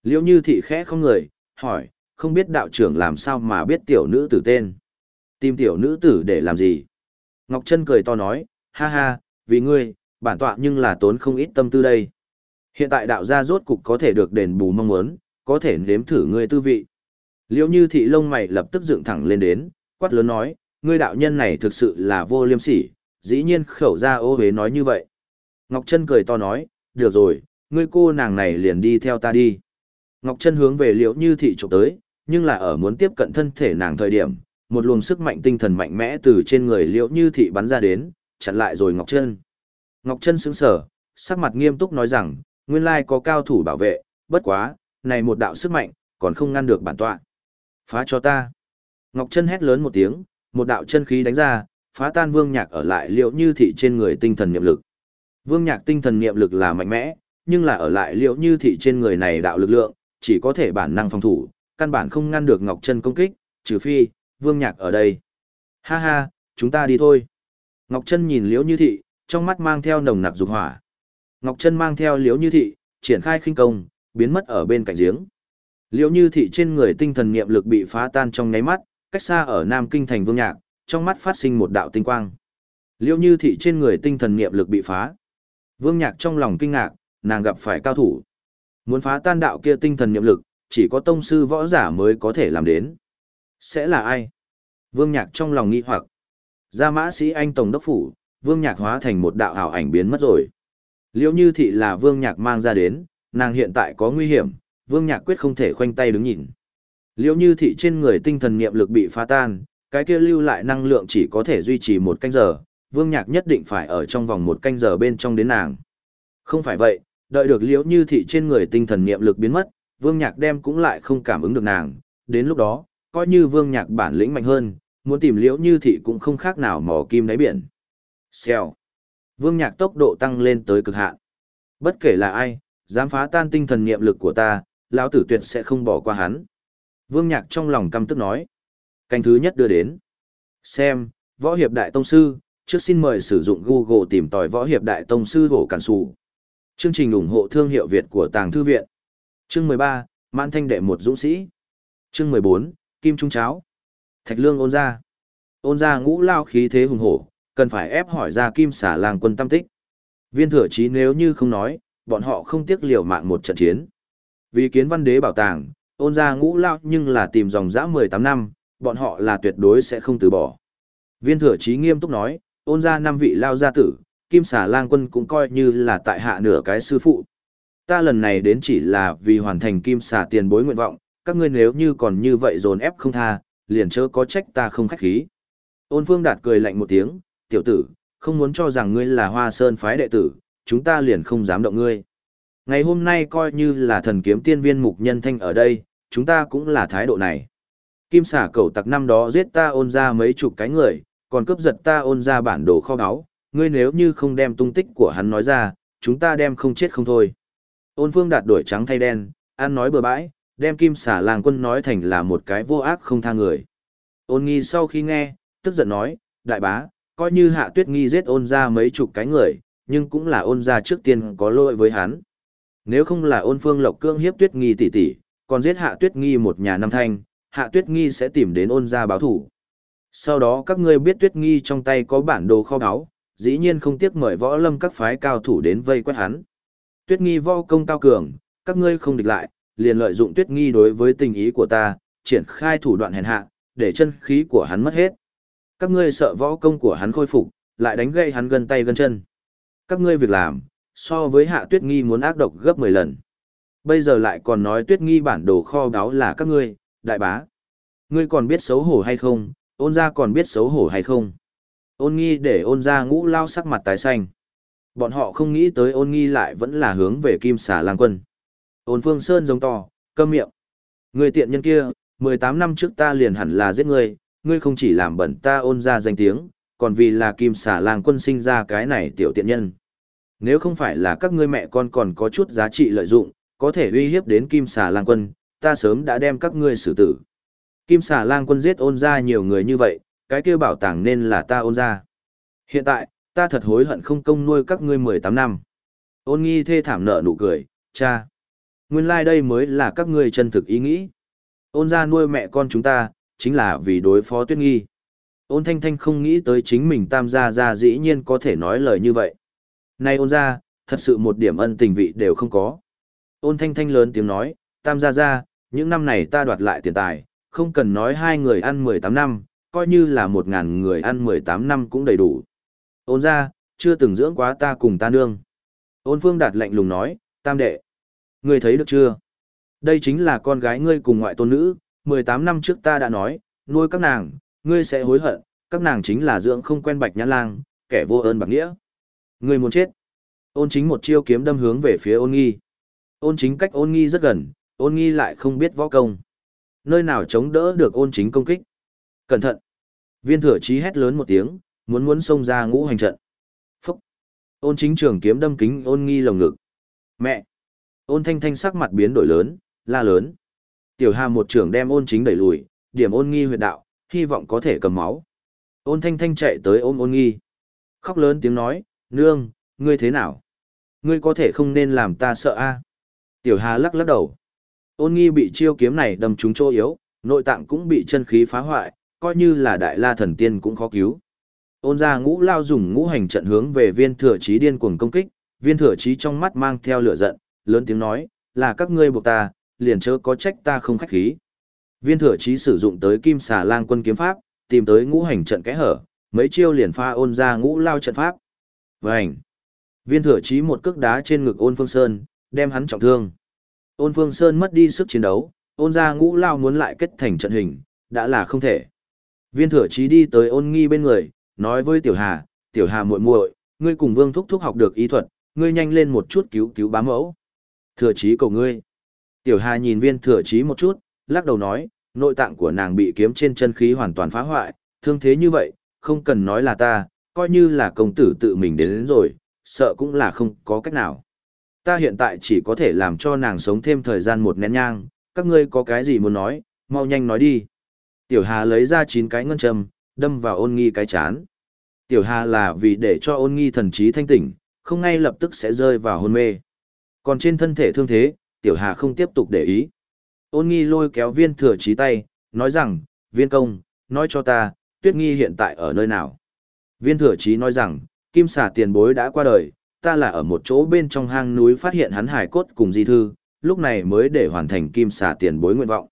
Liễu như thị khẽ không người, hỏi, không biết đạo trưởng làm sao mà biết tiểu nữ tử tên. Tìm tiểu nữ tử để làm gì? Ngọc Trân cười to nói, ha ha, vì ngươi, bản tọa nhưng là tốn không ít tâm tư đây. Hiện tại đạo gia rốt cục có thể được đền bù mong muốn, có thể nếm thử ngươi tư vị. Liêu như thị lông mày lập tức dựng thẳng lên đến, quát lớn nói, ngươi đạo nhân này thực sự là vô liêm sỉ, dĩ nhiên khẩu ra ô hế nói như vậy. Ngọc Trân cười to nói, được rồi, ngươi cô nàng này liền đi theo ta đi. Ngọc Trân hướng về liễu như thị trộm tới, nhưng là ở muốn tiếp cận thân thể nàng thời điểm, một luồng sức mạnh tinh thần mạnh mẽ từ trên người liễu như thị bắn ra đến, chặn lại rồi Ngọc Trân. Ngọc Trân sững sở, sắc mặt nghiêm túc nói rằng, nguyên lai có cao thủ bảo vệ, bất quá, này một đạo sức mạnh, còn không ngăn được bản tọa. Phá cho ta. Ngọc chân hét lớn một tiếng, một đạo chân khí đánh ra, phá tan vương nhạc ở lại liệu như thị trên người tinh thần niệm lực. Vương nhạc tinh thần niệm lực là mạnh mẽ, nhưng là ở lại liệu như thị trên người này đạo lực lượng, chỉ có thể bản năng phòng thủ, căn bản không ngăn được Ngọc Trân công kích, trừ phi, Vương Nhạc ở đây. Ha ha, chúng ta đi thôi. Ngọc Trân nhìn Liễu Như Thị, trong mắt mang theo nồng nặc dục hỏa. Ngọc Trân mang theo Liễu Như Thị, triển khai khinh công, biến mất ở bên cạnh giếng. Liễu Như Thị trên người tinh thần niệm lực bị phá tan trong nháy mắt, cách xa ở Nam Kinh thành Vương Nhạc, trong mắt phát sinh một đạo tinh quang. Liêu Như Thị trên người tinh thần niệm lực bị phá. Vương Nhạc trong lòng kinh ngạc, nàng gặp phải cao thủ. Muốn phá tan đạo kia tinh thần niệm lực, chỉ có tông sư võ giả mới có thể làm đến. Sẽ là ai? Vương Nhạc trong lòng nghi hoặc. Gia mã sĩ anh Tổng đốc phủ, Vương Nhạc hóa thành một đạo ảo ảnh biến mất rồi. Liêu Như Thị là Vương Nhạc mang ra đến, nàng hiện tại có nguy hiểm, Vương Nhạc quyết không thể khoanh tay đứng nhìn. Liêu Như Thị trên người tinh thần niệm lực bị phá tan, cái kia lưu lại năng lượng chỉ có thể duy trì một canh giờ, Vương Nhạc nhất định phải ở trong vòng một canh giờ bên trong đến nàng. Không phải vậy, đợi được Liễu Như Thị trên người tinh thần niệm lực biến mất, Vương Nhạc đem cũng lại không cảm ứng được nàng, đến lúc đó, coi như Vương Nhạc bản lĩnh mạnh hơn, muốn tìm Liễu Như Thị cũng không khác nào mò kim đáy biển. Xèo. Vương Nhạc tốc độ tăng lên tới cực hạn. Bất kể là ai, dám phá tan tinh thần niệm lực của ta, lão tử tuyệt sẽ không bỏ qua hắn. Vương Nhạc trong lòng căm tức nói. Canh thứ nhất đưa đến. Xem, Võ Hiệp Đại Tông Sư, trước xin mời sử dụng Google tìm tòi Võ Hiệp Đại Tông Sư hổ cản sụ. Chương trình ủng hộ thương hiệu Việt của Tàng Thư Viện. Chương 13, Mãn Thanh Đệ một Dũng Sĩ. Chương 14, Kim Trung Cháo. Thạch Lương ôn ra. Ôn ra ngũ lao khí thế hùng hổ, cần phải ép hỏi ra kim xả làng quân tâm tích. Viên thừa chí nếu như không nói, bọn họ không tiếc liều mạng một trận chiến. Vì kiến văn đế bảo tàng, ôn ra ngũ lao nhưng là tìm dòng dã 18 năm, bọn họ là tuyệt đối sẽ không từ bỏ. Viên thừa chí nghiêm túc nói, ôn ra năm vị lao gia tử, kim xà lang quân cũng coi như là tại hạ nửa cái sư phụ. Ta lần này đến chỉ là vì hoàn thành kim xà tiền bối nguyện vọng, các ngươi nếu như còn như vậy dồn ép không tha, liền chớ có trách ta không khách khí. Ôn phương đạt cười lạnh một tiếng, tiểu tử, không muốn cho rằng ngươi là hoa sơn phái đệ tử, chúng ta liền không dám động ngươi. Ngày hôm nay coi như là thần kiếm tiên viên mục nhân thanh ở đây, chúng ta cũng là thái độ này. Kim xả cầu tặc năm đó giết ta ôn ra mấy chục cái người, còn cướp giật ta ôn ra bản đồ kho báu, ngươi nếu như không đem tung tích của hắn nói ra, chúng ta đem không chết không thôi. Ôn phương đạt đổi trắng thay đen, ăn nói bừa bãi, đem kim xả làng quân nói thành là một cái vô ác không tha người. Ôn nghi sau khi nghe, tức giận nói, đại bá, coi như hạ tuyết nghi giết ôn ra mấy chục cái người, nhưng cũng là ôn ra trước tiên có lỗi với hắn. Nếu không là ôn phương lộc cương hiếp tuyết nghi tỷ tỷ, còn giết hạ tuyết nghi một nhà năm thanh, hạ tuyết nghi sẽ tìm đến ôn Gia báo thủ. Sau đó các ngươi biết tuyết nghi trong tay có bản đồ kho báu, dĩ nhiên không tiếc mời võ lâm các phái cao thủ đến vây quét hắn. Tuyết nghi võ công cao cường, các ngươi không địch lại, liền lợi dụng tuyết nghi đối với tình ý của ta, triển khai thủ đoạn hèn hạ, để chân khí của hắn mất hết. Các ngươi sợ võ công của hắn khôi phục, lại đánh gây hắn gân tay gân chân. Các ngươi việc làm, so với hạ tuyết nghi muốn ác độc gấp 10 lần. Bây giờ lại còn nói tuyết nghi bản đồ kho đáo là các ngươi, đại bá. Ngươi còn biết xấu hổ hay không, ôn ra còn biết xấu hổ hay không. Ôn nghi để ôn ra ngũ lao sắc mặt tái xanh. Bọn họ không nghĩ tới ôn nghi lại vẫn là hướng về kim xà lang quân. Ôn phương sơn giống to, câm miệng. Người tiện nhân kia, 18 năm trước ta liền hẳn là giết ngươi, ngươi không chỉ làm bẩn ta ôn ra danh tiếng, còn vì là kim xà lang quân sinh ra cái này tiểu tiện nhân. Nếu không phải là các ngươi mẹ con còn có chút giá trị lợi dụng, có thể uy hiếp đến kim xà lang quân, ta sớm đã đem các ngươi xử tử. Kim xà lang quân giết ôn ra nhiều người như vậy, cái kia bảo tàng nên là ta ôn ra. Hiện tại, ta thật hối hận không công nuôi các ngươi 18 năm. Ôn nghi thê thảm nợ nụ cười, cha. Nguyên lai like đây mới là các ngươi chân thực ý nghĩ. Ôn ra nuôi mẹ con chúng ta, chính là vì đối phó tuyết nghi. Ôn thanh thanh không nghĩ tới chính mình tam gia ra dĩ nhiên có thể nói lời như vậy. Này ôn ra, thật sự một điểm ân tình vị đều không có. Ôn thanh thanh lớn tiếng nói, tam gia gia, những năm này ta đoạt lại tiền tài, không cần nói hai người ăn 18 năm, coi như là một ngàn người ăn 18 năm cũng đầy đủ. Ôn ra, chưa từng dưỡng quá ta cùng ta nương. Ôn phương đạt lạnh lùng nói, tam đệ. Ngươi thấy được chưa? Đây chính là con gái ngươi cùng ngoại tôn nữ, 18 năm trước ta đã nói, nuôi các nàng, ngươi sẽ hối hận, các nàng chính là dưỡng không quen bạch nhãn lang, kẻ vô ơn bạc nghĩa. Ngươi muốn chết. Ôn chính một chiêu kiếm đâm hướng về phía ôn nghi. Ôn chính cách ôn nghi rất gần, ôn nghi lại không biết võ công. Nơi nào chống đỡ được ôn chính công kích. Cẩn thận. Viên thừa chí hét lớn một tiếng, muốn muốn xông ra ngũ hành trận. Phúc. Ôn chính trường kiếm đâm kính ôn nghi lồng ngực. Mẹ! Ôn thanh thanh sắc mặt biến đổi lớn, la lớn. Tiểu hà một trưởng đem ôn chính đẩy lùi, điểm ôn nghi huyệt đạo, hy vọng có thể cầm máu. Ôn thanh thanh chạy tới ôm ôn nghi. Khóc lớn tiếng nói, nương, ngươi thế nào? Ngươi có thể không nên làm ta sợ a Tiểu hà lắc lắc đầu. Ôn nghi bị chiêu kiếm này đâm trúng chỗ yếu, nội tạng cũng bị chân khí phá hoại, coi như là đại la thần tiên cũng khó cứu. Ôn gia ngũ lao dùng ngũ hành trận hướng về viên thừa chí điên cuồng công kích, viên thừa chí trong mắt mang theo lửa giận, lớn tiếng nói, là các ngươi buộc ta, liền chớ có trách ta không khách khí. Viên thừa chí sử dụng tới kim xà lang quân kiếm pháp, tìm tới ngũ hành trận kẽ hở, mấy chiêu liền pha ôn ra ngũ lao trận pháp. Vành! Viên thừa chí một cước đá trên ngực ôn phương sơn, đem hắn trọng thương. Ôn phương sơn mất đi sức chiến đấu, ôn Gia ngũ lao muốn lại kết thành trận hình, đã là không thể. Viên thừa chí đi tới ôn nghi bên người, nói với tiểu hà, tiểu hà muội muội, ngươi cùng vương thúc thúc học được ý thuật, ngươi nhanh lên một chút cứu cứu bá mẫu. Thừa chí cầu ngươi. Tiểu hà nhìn viên thừa chí một chút, lắc đầu nói, nội tạng của nàng bị kiếm trên chân khí hoàn toàn phá hoại, thương thế như vậy, không cần nói là ta, coi như là công tử tự mình đến, đến rồi, sợ cũng là không có cách nào. Ta hiện tại chỉ có thể làm cho nàng sống thêm thời gian một nén nhang, các ngươi có cái gì muốn nói, mau nhanh nói đi. Tiểu Hà lấy ra chín cái ngân châm, đâm vào ôn nghi cái chán. Tiểu Hà là vì để cho ôn nghi thần trí thanh tỉnh, không ngay lập tức sẽ rơi vào hôn mê. Còn trên thân thể thương thế, Tiểu Hà không tiếp tục để ý. Ôn nghi lôi kéo viên thừa trí tay, nói rằng, viên công, nói cho ta, tuyết nghi hiện tại ở nơi nào. Viên thừa trí nói rằng, kim xà tiền bối đã qua đời, ta là ở một chỗ bên trong hang núi phát hiện hắn hải cốt cùng di thư, lúc này mới để hoàn thành kim xà tiền bối nguyện vọng.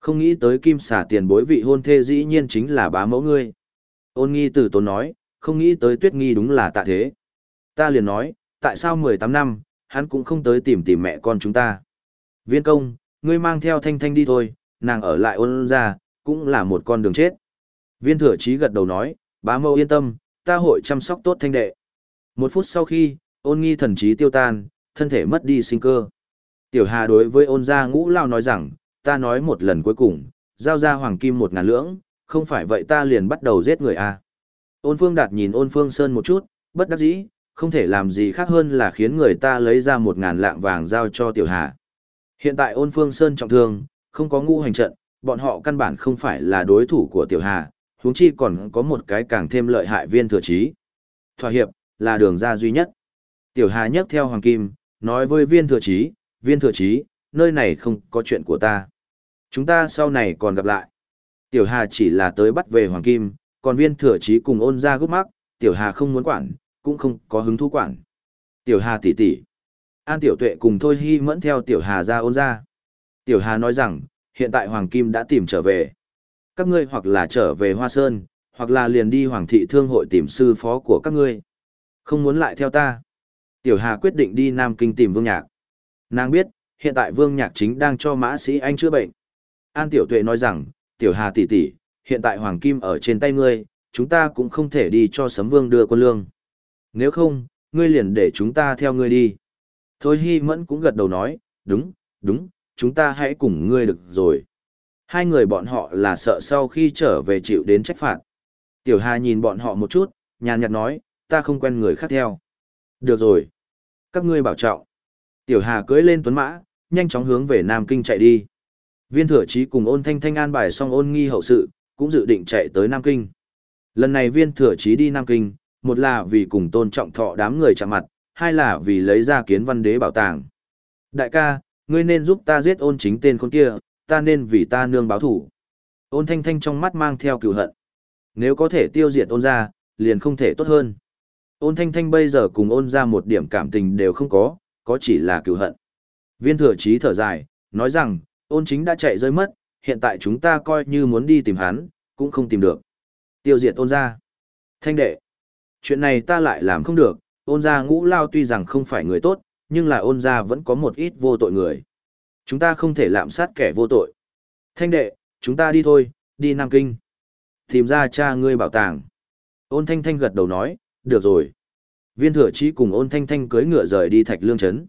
Không nghĩ tới kim xà tiền bối vị hôn thê dĩ nhiên chính là bá mẫu ngươi. Ôn nghi tử tốn nói, không nghĩ tới tuyết nghi đúng là tạ thế. Ta liền nói, tại sao 18 năm, hắn cũng không tới tìm tìm mẹ con chúng ta. Viên công, ngươi mang theo thanh thanh đi thôi, nàng ở lại ôn ra, cũng là một con đường chết. Viên thừa chí gật đầu nói, bá mẫu yên tâm, ta hội chăm sóc tốt thanh đệ. Một phút sau khi, ôn nghi thần trí tiêu tan, thân thể mất đi sinh cơ. Tiểu Hà đối với ôn gia ngũ lao nói rằng, ta nói một lần cuối cùng, giao ra hoàng kim một ngàn lưỡng, không phải vậy ta liền bắt đầu giết người à. Ôn phương đạt nhìn ôn phương sơn một chút, bất đắc dĩ, không thể làm gì khác hơn là khiến người ta lấy ra một ngàn lạng vàng giao cho tiểu hà. Hiện tại ôn phương sơn trọng thương, không có ngũ hành trận, bọn họ căn bản không phải là đối thủ của tiểu hà, huống chi còn có một cái càng thêm lợi hại viên thừa trí. Thỏa hiệp, là đường ra duy nhất. Tiểu hà nhấc theo hoàng kim, nói với viên thừa Chí, viên thừa Chí, nơi này không có chuyện của ta. Chúng ta sau này còn gặp lại. Tiểu Hà chỉ là tới bắt về Hoàng Kim, còn viên thừa chí cùng ôn ra gốc mắc, Tiểu Hà không muốn quản, cũng không có hứng thú quản. Tiểu Hà tỷ tỷ. An Tiểu Tuệ cùng Thôi Hy mẫn theo Tiểu Hà ra ôn ra. Tiểu Hà nói rằng, hiện tại Hoàng Kim đã tìm trở về. Các ngươi hoặc là trở về Hoa Sơn, hoặc là liền đi Hoàng thị thương hội tìm sư phó của các ngươi. Không muốn lại theo ta. Tiểu Hà quyết định đi Nam Kinh tìm Vương Nhạc. Nàng biết, hiện tại Vương Nhạc chính đang cho Mã Sĩ Anh chữa bệnh. An Tiểu Tuệ nói rằng, Tiểu Hà tỷ tỷ, hiện tại Hoàng Kim ở trên tay ngươi, chúng ta cũng không thể đi cho Sấm Vương đưa quân lương. Nếu không, ngươi liền để chúng ta theo ngươi đi. Thôi Hi Mẫn cũng gật đầu nói, đúng, đúng, chúng ta hãy cùng ngươi được rồi. Hai người bọn họ là sợ sau khi trở về chịu đến trách phạt. Tiểu Hà nhìn bọn họ một chút, nhàn nhạt nói, ta không quen người khác theo. Được rồi. Các ngươi bảo trọng. Tiểu Hà cưỡi lên tuấn mã, nhanh chóng hướng về Nam Kinh chạy đi. Viên thừa chí cùng ôn thanh thanh an bài xong ôn nghi hậu sự, cũng dự định chạy tới Nam Kinh. Lần này viên thừa chí đi Nam Kinh, một là vì cùng tôn trọng thọ đám người chạm mặt, hai là vì lấy ra kiến văn đế bảo tàng. Đại ca, ngươi nên giúp ta giết ôn chính tên con kia, ta nên vì ta nương báo thủ. Ôn thanh thanh trong mắt mang theo cựu hận. Nếu có thể tiêu diệt ôn ra, liền không thể tốt hơn. Ôn thanh thanh bây giờ cùng ôn ra một điểm cảm tình đều không có, có chỉ là cựu hận. Viên thừa chí thở dài, nói rằng, ôn chính đã chạy rơi mất, hiện tại chúng ta coi như muốn đi tìm hắn, cũng không tìm được. Tiêu diệt ôn ra. Thanh đệ. Chuyện này ta lại làm không được, ôn ra ngũ lao tuy rằng không phải người tốt, nhưng là ôn ra vẫn có một ít vô tội người. Chúng ta không thể lạm sát kẻ vô tội. Thanh đệ, chúng ta đi thôi, đi Nam Kinh. Tìm ra cha ngươi bảo tàng. Ôn thanh thanh gật đầu nói, được rồi. Viên thừa chí cùng ôn thanh thanh cưới ngựa rời đi thạch lương chấn.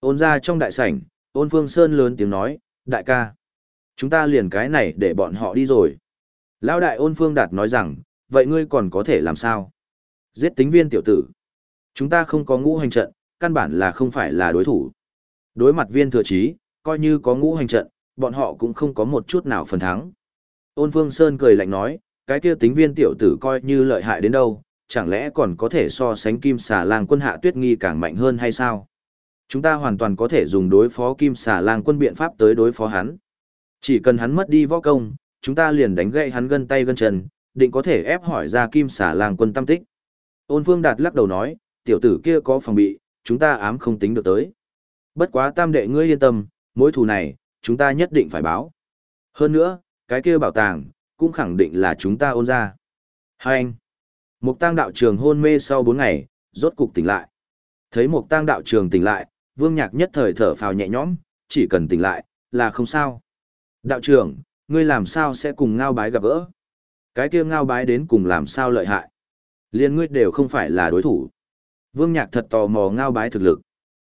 Ôn ra trong đại sảnh, ôn phương sơn lớn tiếng nói, đại ca. Chúng ta liền cái này để bọn họ đi rồi. Lão đại ôn phương đạt nói rằng, vậy ngươi còn có thể làm sao? Giết tính viên tiểu tử. Chúng ta không có ngũ hành trận, căn bản là không phải là đối thủ. Đối mặt viên thừa chí, coi như có ngũ hành trận, bọn họ cũng không có một chút nào phần thắng. Ôn Phương Sơn cười lạnh nói, cái kia tính viên tiểu tử coi như lợi hại đến đâu, chẳng lẽ còn có thể so sánh kim xà lang quân hạ tuyết nghi càng mạnh hơn hay sao? Chúng ta hoàn toàn có thể dùng đối phó kim xà lang quân biện pháp tới đối phó hắn. Chỉ cần hắn mất đi võ công, chúng ta liền đánh gậy hắn gân tay gân chân, định có thể ép hỏi ra kim xà lang quân tâm tích. Ôn Phương Đạt lắc đầu nói, tiểu tử kia có phòng bị, chúng ta ám không tính được tới. Bất quá tam đệ ngươi yên tâm, mối thù này, chúng ta nhất định phải báo. Hơn nữa, cái kia bảo tàng, cũng khẳng định là chúng ta ôn ra. Hai anh, Mục tăng đạo trường hôn mê sau 4 ngày, rốt cục tỉnh lại. Thấy mục tăng đạo trường tỉnh lại, vương nhạc nhất thời thở phào nhẹ nhõm, chỉ cần tỉnh lại, là không sao. Đạo trưởng, ngươi làm sao sẽ cùng ngao bái gặp gỡ? Cái kia ngao bái đến cùng làm sao lợi hại? Liên ngươi đều không phải là đối thủ. Vương nhạc thật tò mò ngao bái thực lực.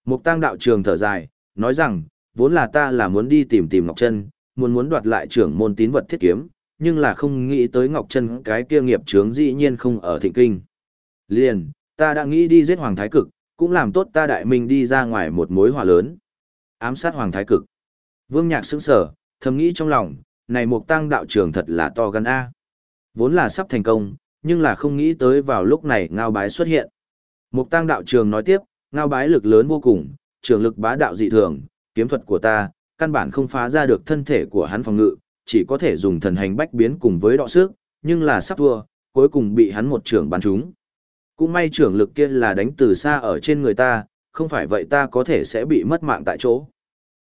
Mục tăng đạo trường thở dài, nói rằng, vốn là ta là muốn đi tìm tìm Ngọc Trân, muốn muốn đoạt lại trưởng môn tín vật thiết kiếm, nhưng là không nghĩ tới Ngọc Trân cái kia nghiệp chướng dĩ nhiên không ở thịnh kinh. Liền, ta đã nghĩ đi giết Hoàng Thái Cực, cũng làm tốt ta đại minh đi ra ngoài một mối hòa lớn. Ám sát Hoàng Thái Cực. Vương Nhạc sững sở, thầm nghĩ trong lòng, này Mục Tăng đạo trưởng thật là to gan a. Vốn là sắp thành công, nhưng là không nghĩ tới vào lúc này ngao bái xuất hiện. Mục Tăng đạo trường nói tiếp, ngao bái lực lớn vô cùng, trường lực bá đạo dị thường, kiếm thuật của ta, căn bản không phá ra được thân thể của hắn phòng ngự, chỉ có thể dùng thần hành bách biến cùng với đọ sức, nhưng là sắp thua, cuối cùng bị hắn một trưởng bắn trúng. Cũng may trưởng lực kia là đánh từ xa ở trên người ta, không phải vậy ta có thể sẽ bị mất mạng tại chỗ.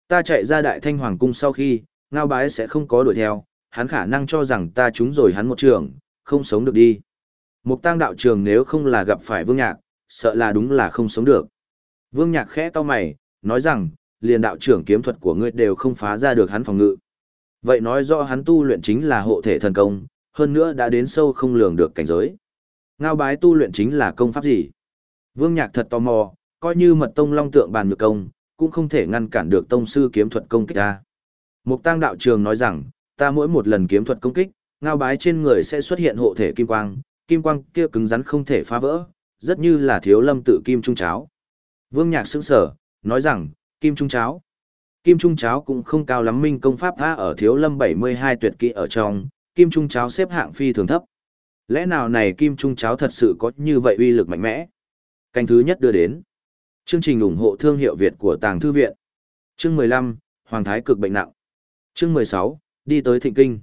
Ta chạy ra đại thanh hoàng cung sau khi, ngao bái sẽ không có đuổi theo, hắn khả năng cho rằng ta trúng rồi hắn một trưởng không sống được đi. Mục tăng đạo trường nếu không là gặp phải vương nhạc, sợ là đúng là không sống được. Vương nhạc khẽ to mày, nói rằng, liền đạo trưởng kiếm thuật của ngươi đều không phá ra được hắn phòng ngự. Vậy nói rõ hắn tu luyện chính là hộ thể thần công, hơn nữa đã đến sâu không lường được cảnh giới. Ngao bái tu luyện chính là công pháp gì? Vương Nhạc thật tò mò, coi như mật tông long tượng bàn nhược công, cũng không thể ngăn cản được tông sư kiếm thuật công kích ta. Mục tăng đạo trường nói rằng, ta mỗi một lần kiếm thuật công kích, ngao bái trên người sẽ xuất hiện hộ thể kim quang, kim quang kia cứng rắn không thể phá vỡ, rất như là thiếu lâm tự kim trung cháo. Vương Nhạc sững sở, nói rằng, kim trung cháo. Kim Trung Cháo cũng không cao lắm minh công pháp tha ở thiếu lâm 72 tuyệt kỹ ở trong, Kim Trung Cháo xếp hạng phi thường thấp. Lẽ nào này Kim Trung Cháo thật sự có như vậy uy lực mạnh mẽ? Canh thứ nhất đưa đến. Chương trình ủng hộ thương hiệu Việt của Tàng Thư Viện. Chương 15, Hoàng Thái cực bệnh nặng. Chương 16, đi tới Thịnh Kinh.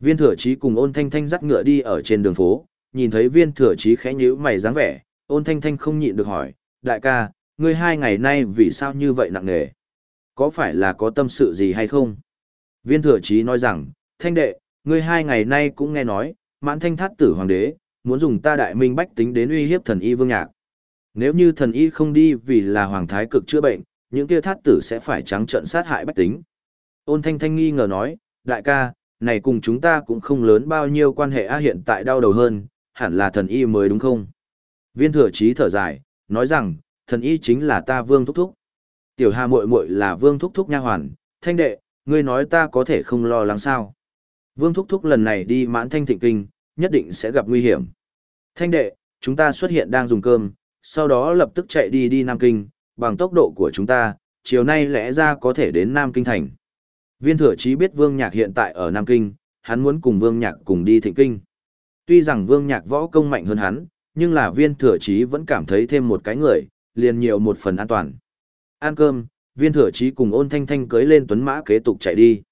Viên thừa chí cùng ôn thanh thanh dắt ngựa đi ở trên đường phố, nhìn thấy viên thừa chí khẽ nhíu mày dáng vẻ, ôn thanh thanh không nhịn được hỏi, đại ca, ngươi hai ngày nay vì sao như vậy nặng nề? Có phải là có tâm sự gì hay không? Viên thừa chí nói rằng, thanh đệ, ngươi hai ngày nay cũng nghe nói, mãn thanh thát tử hoàng đế, muốn dùng ta đại minh bách tính đến uy hiếp thần y vương nhạc. Nếu như thần y không đi vì là hoàng thái cực chữa bệnh, những kia thát tử sẽ phải trắng trợn sát hại bách tính. Ôn thanh thanh nghi ngờ nói, đại ca, này cùng chúng ta cũng không lớn bao nhiêu quan hệ a hiện tại đau đầu hơn, hẳn là thần y mới đúng không? Viên thừa chí thở dài, nói rằng, thần y chính là ta vương thúc thúc. Tiểu Hà muội muội là Vương Thúc Thúc nha hoàn, thanh đệ, ngươi nói ta có thể không lo lắng sao? Vương Thúc Thúc lần này đi mãn thanh thịnh kinh, nhất định sẽ gặp nguy hiểm. Thanh đệ, chúng ta xuất hiện đang dùng cơm, sau đó lập tức chạy đi đi Nam Kinh, bằng tốc độ của chúng ta, chiều nay lẽ ra có thể đến Nam Kinh thành. Viên thừa chí biết Vương Nhạc hiện tại ở Nam Kinh, hắn muốn cùng Vương Nhạc cùng đi thịnh kinh. Tuy rằng Vương Nhạc võ công mạnh hơn hắn, nhưng là viên thừa chí vẫn cảm thấy thêm một cái người, liền nhiều một phần an toàn. Ăn cơm, viên thừa chí cùng ôn thanh thanh cưới lên tuấn mã kế tục chạy đi.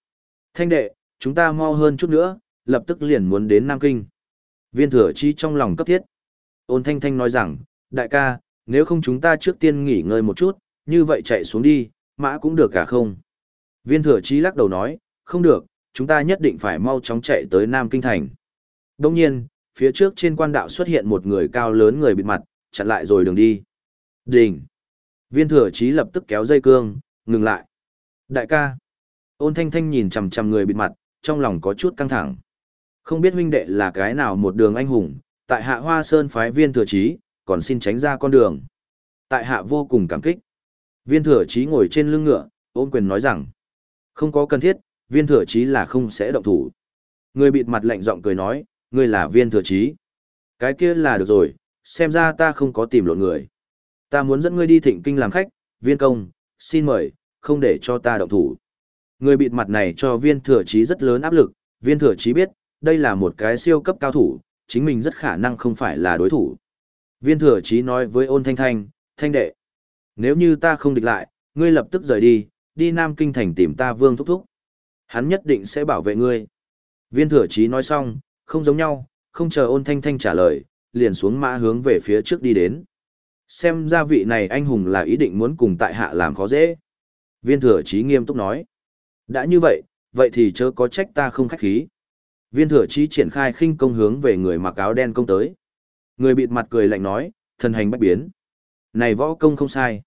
Thanh đệ, chúng ta mau hơn chút nữa, lập tức liền muốn đến Nam Kinh. Viên thừa chí trong lòng cấp thiết. Ôn thanh thanh nói rằng, đại ca, nếu không chúng ta trước tiên nghỉ ngơi một chút, như vậy chạy xuống đi, mã cũng được cả không. Viên thừa chí lắc đầu nói, không được, chúng ta nhất định phải mau chóng chạy tới Nam Kinh Thành. Đồng nhiên, phía trước trên quan đạo xuất hiện một người cao lớn người bịt mặt, chặn lại rồi đường đi. Đình! Viên thừa chí lập tức kéo dây cương, ngừng lại. Đại ca. Ôn thanh thanh nhìn chằm chằm người bịt mặt, trong lòng có chút căng thẳng. Không biết huynh đệ là cái nào một đường anh hùng, tại hạ hoa sơn phái viên thừa chí, còn xin tránh ra con đường. Tại hạ vô cùng cảm kích. Viên thừa chí ngồi trên lưng ngựa, ôn quyền nói rằng. Không có cần thiết, viên thừa chí là không sẽ động thủ. Người bịt mặt lạnh giọng cười nói, ngươi là viên thừa chí. Cái kia là được rồi, xem ra ta không có tìm lộn người. Ta muốn dẫn ngươi đi thịnh kinh làm khách, viên công, xin mời, không để cho ta động thủ. Người bịt mặt này cho viên thừa chí rất lớn áp lực, viên thừa chí biết, đây là một cái siêu cấp cao thủ, chính mình rất khả năng không phải là đối thủ. Viên thừa chí nói với ôn thanh thanh, thanh đệ. Nếu như ta không địch lại, ngươi lập tức rời đi, đi Nam Kinh Thành tìm ta vương thúc thúc. Hắn nhất định sẽ bảo vệ ngươi. Viên thừa chí nói xong, không giống nhau, không chờ ôn thanh thanh trả lời, liền xuống mã hướng về phía trước đi đến. Xem ra vị này anh hùng là ý định muốn cùng tại hạ làm khó dễ. Viên thừa chí nghiêm túc nói. Đã như vậy, vậy thì chớ có trách ta không khách khí. Viên thừa chí triển khai khinh công hướng về người mặc áo đen công tới. Người bịt mặt cười lạnh nói, thần hành bách biến. Này võ công không sai.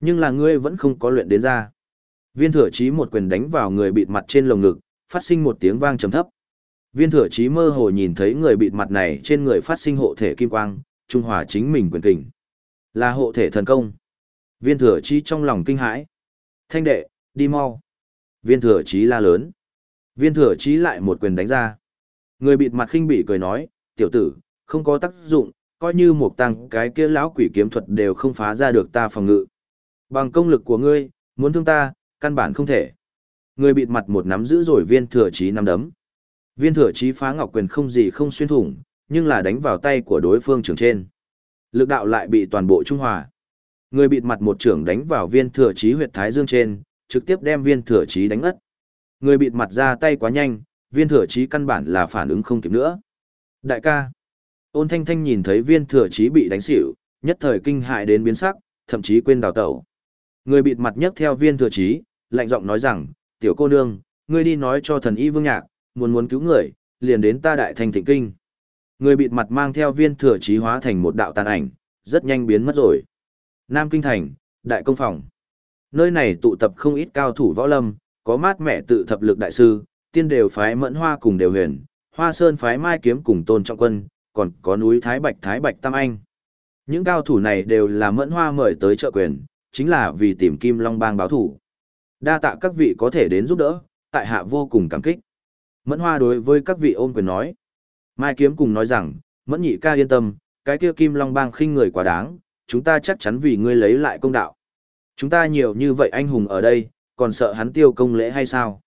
Nhưng là ngươi vẫn không có luyện đến ra. Viên thừa chí một quyền đánh vào người bịt mặt trên lồng ngực, phát sinh một tiếng vang trầm thấp. Viên thừa chí mơ hồ nhìn thấy người bịt mặt này trên người phát sinh hộ thể kim quang, trung hòa chính mình quyền kình. Là hộ thể thần công. Viên thừa chí trong lòng kinh hãi. Thanh đệ, đi mau. Viên thừa chí la lớn. Viên thừa chí lại một quyền đánh ra. Người bịt mặt khinh bị cười nói, tiểu tử, không có tác dụng, coi như một tăng cái kia lão quỷ kiếm thuật đều không phá ra được ta phòng ngự. Bằng công lực của ngươi, muốn thương ta, căn bản không thể. Người bịt mặt một nắm giữ rồi viên thừa chí nắm đấm. Viên thừa chí phá ngọc quyền không gì không xuyên thủng, nhưng là đánh vào tay của đối phương trường trên. Lực đạo lại bị toàn bộ trung hòa. Người bịt mặt một trưởng đánh vào viên thừa chí huyệt thái dương trên, trực tiếp đem viên thừa chí đánh ất. Người bịt mặt ra tay quá nhanh, viên thừa chí căn bản là phản ứng không kịp nữa. Đại ca, ôn thanh thanh nhìn thấy viên thừa chí bị đánh xỉu, nhất thời kinh hại đến biến sắc, thậm chí quên đào tẩu. Người bịt mặt nhấc theo viên thừa chí, lạnh giọng nói rằng, tiểu cô nương, ngươi đi nói cho thần y vương nhạc, muốn muốn cứu người, liền đến ta đại thành thịnh kinh. Người bịt mặt mang theo viên thừa trí hóa thành một đạo tàn ảnh, rất nhanh biến mất rồi. Nam Kinh Thành, Đại Công Phòng. Nơi này tụ tập không ít cao thủ võ lâm, có mát mẹ tự thập lực đại sư, tiên đều phái mẫn hoa cùng đều huyền, hoa sơn phái mai kiếm cùng tôn trọng quân, còn có núi Thái Bạch Thái Bạch Tam Anh. Những cao thủ này đều là mẫn hoa mời tới trợ quyền, chính là vì tìm Kim Long Bang báo thủ. Đa tạ các vị có thể đến giúp đỡ, tại hạ vô cùng cảm kích. Mẫn hoa đối với các vị ôm quyền nói. Mai kiếm cùng nói rằng, mẫn nhị ca yên tâm, cái kia Kim Long Bang khinh người quá đáng, chúng ta chắc chắn vì ngươi lấy lại công đạo. Chúng ta nhiều như vậy anh hùng ở đây, còn sợ hắn tiêu công lễ hay sao?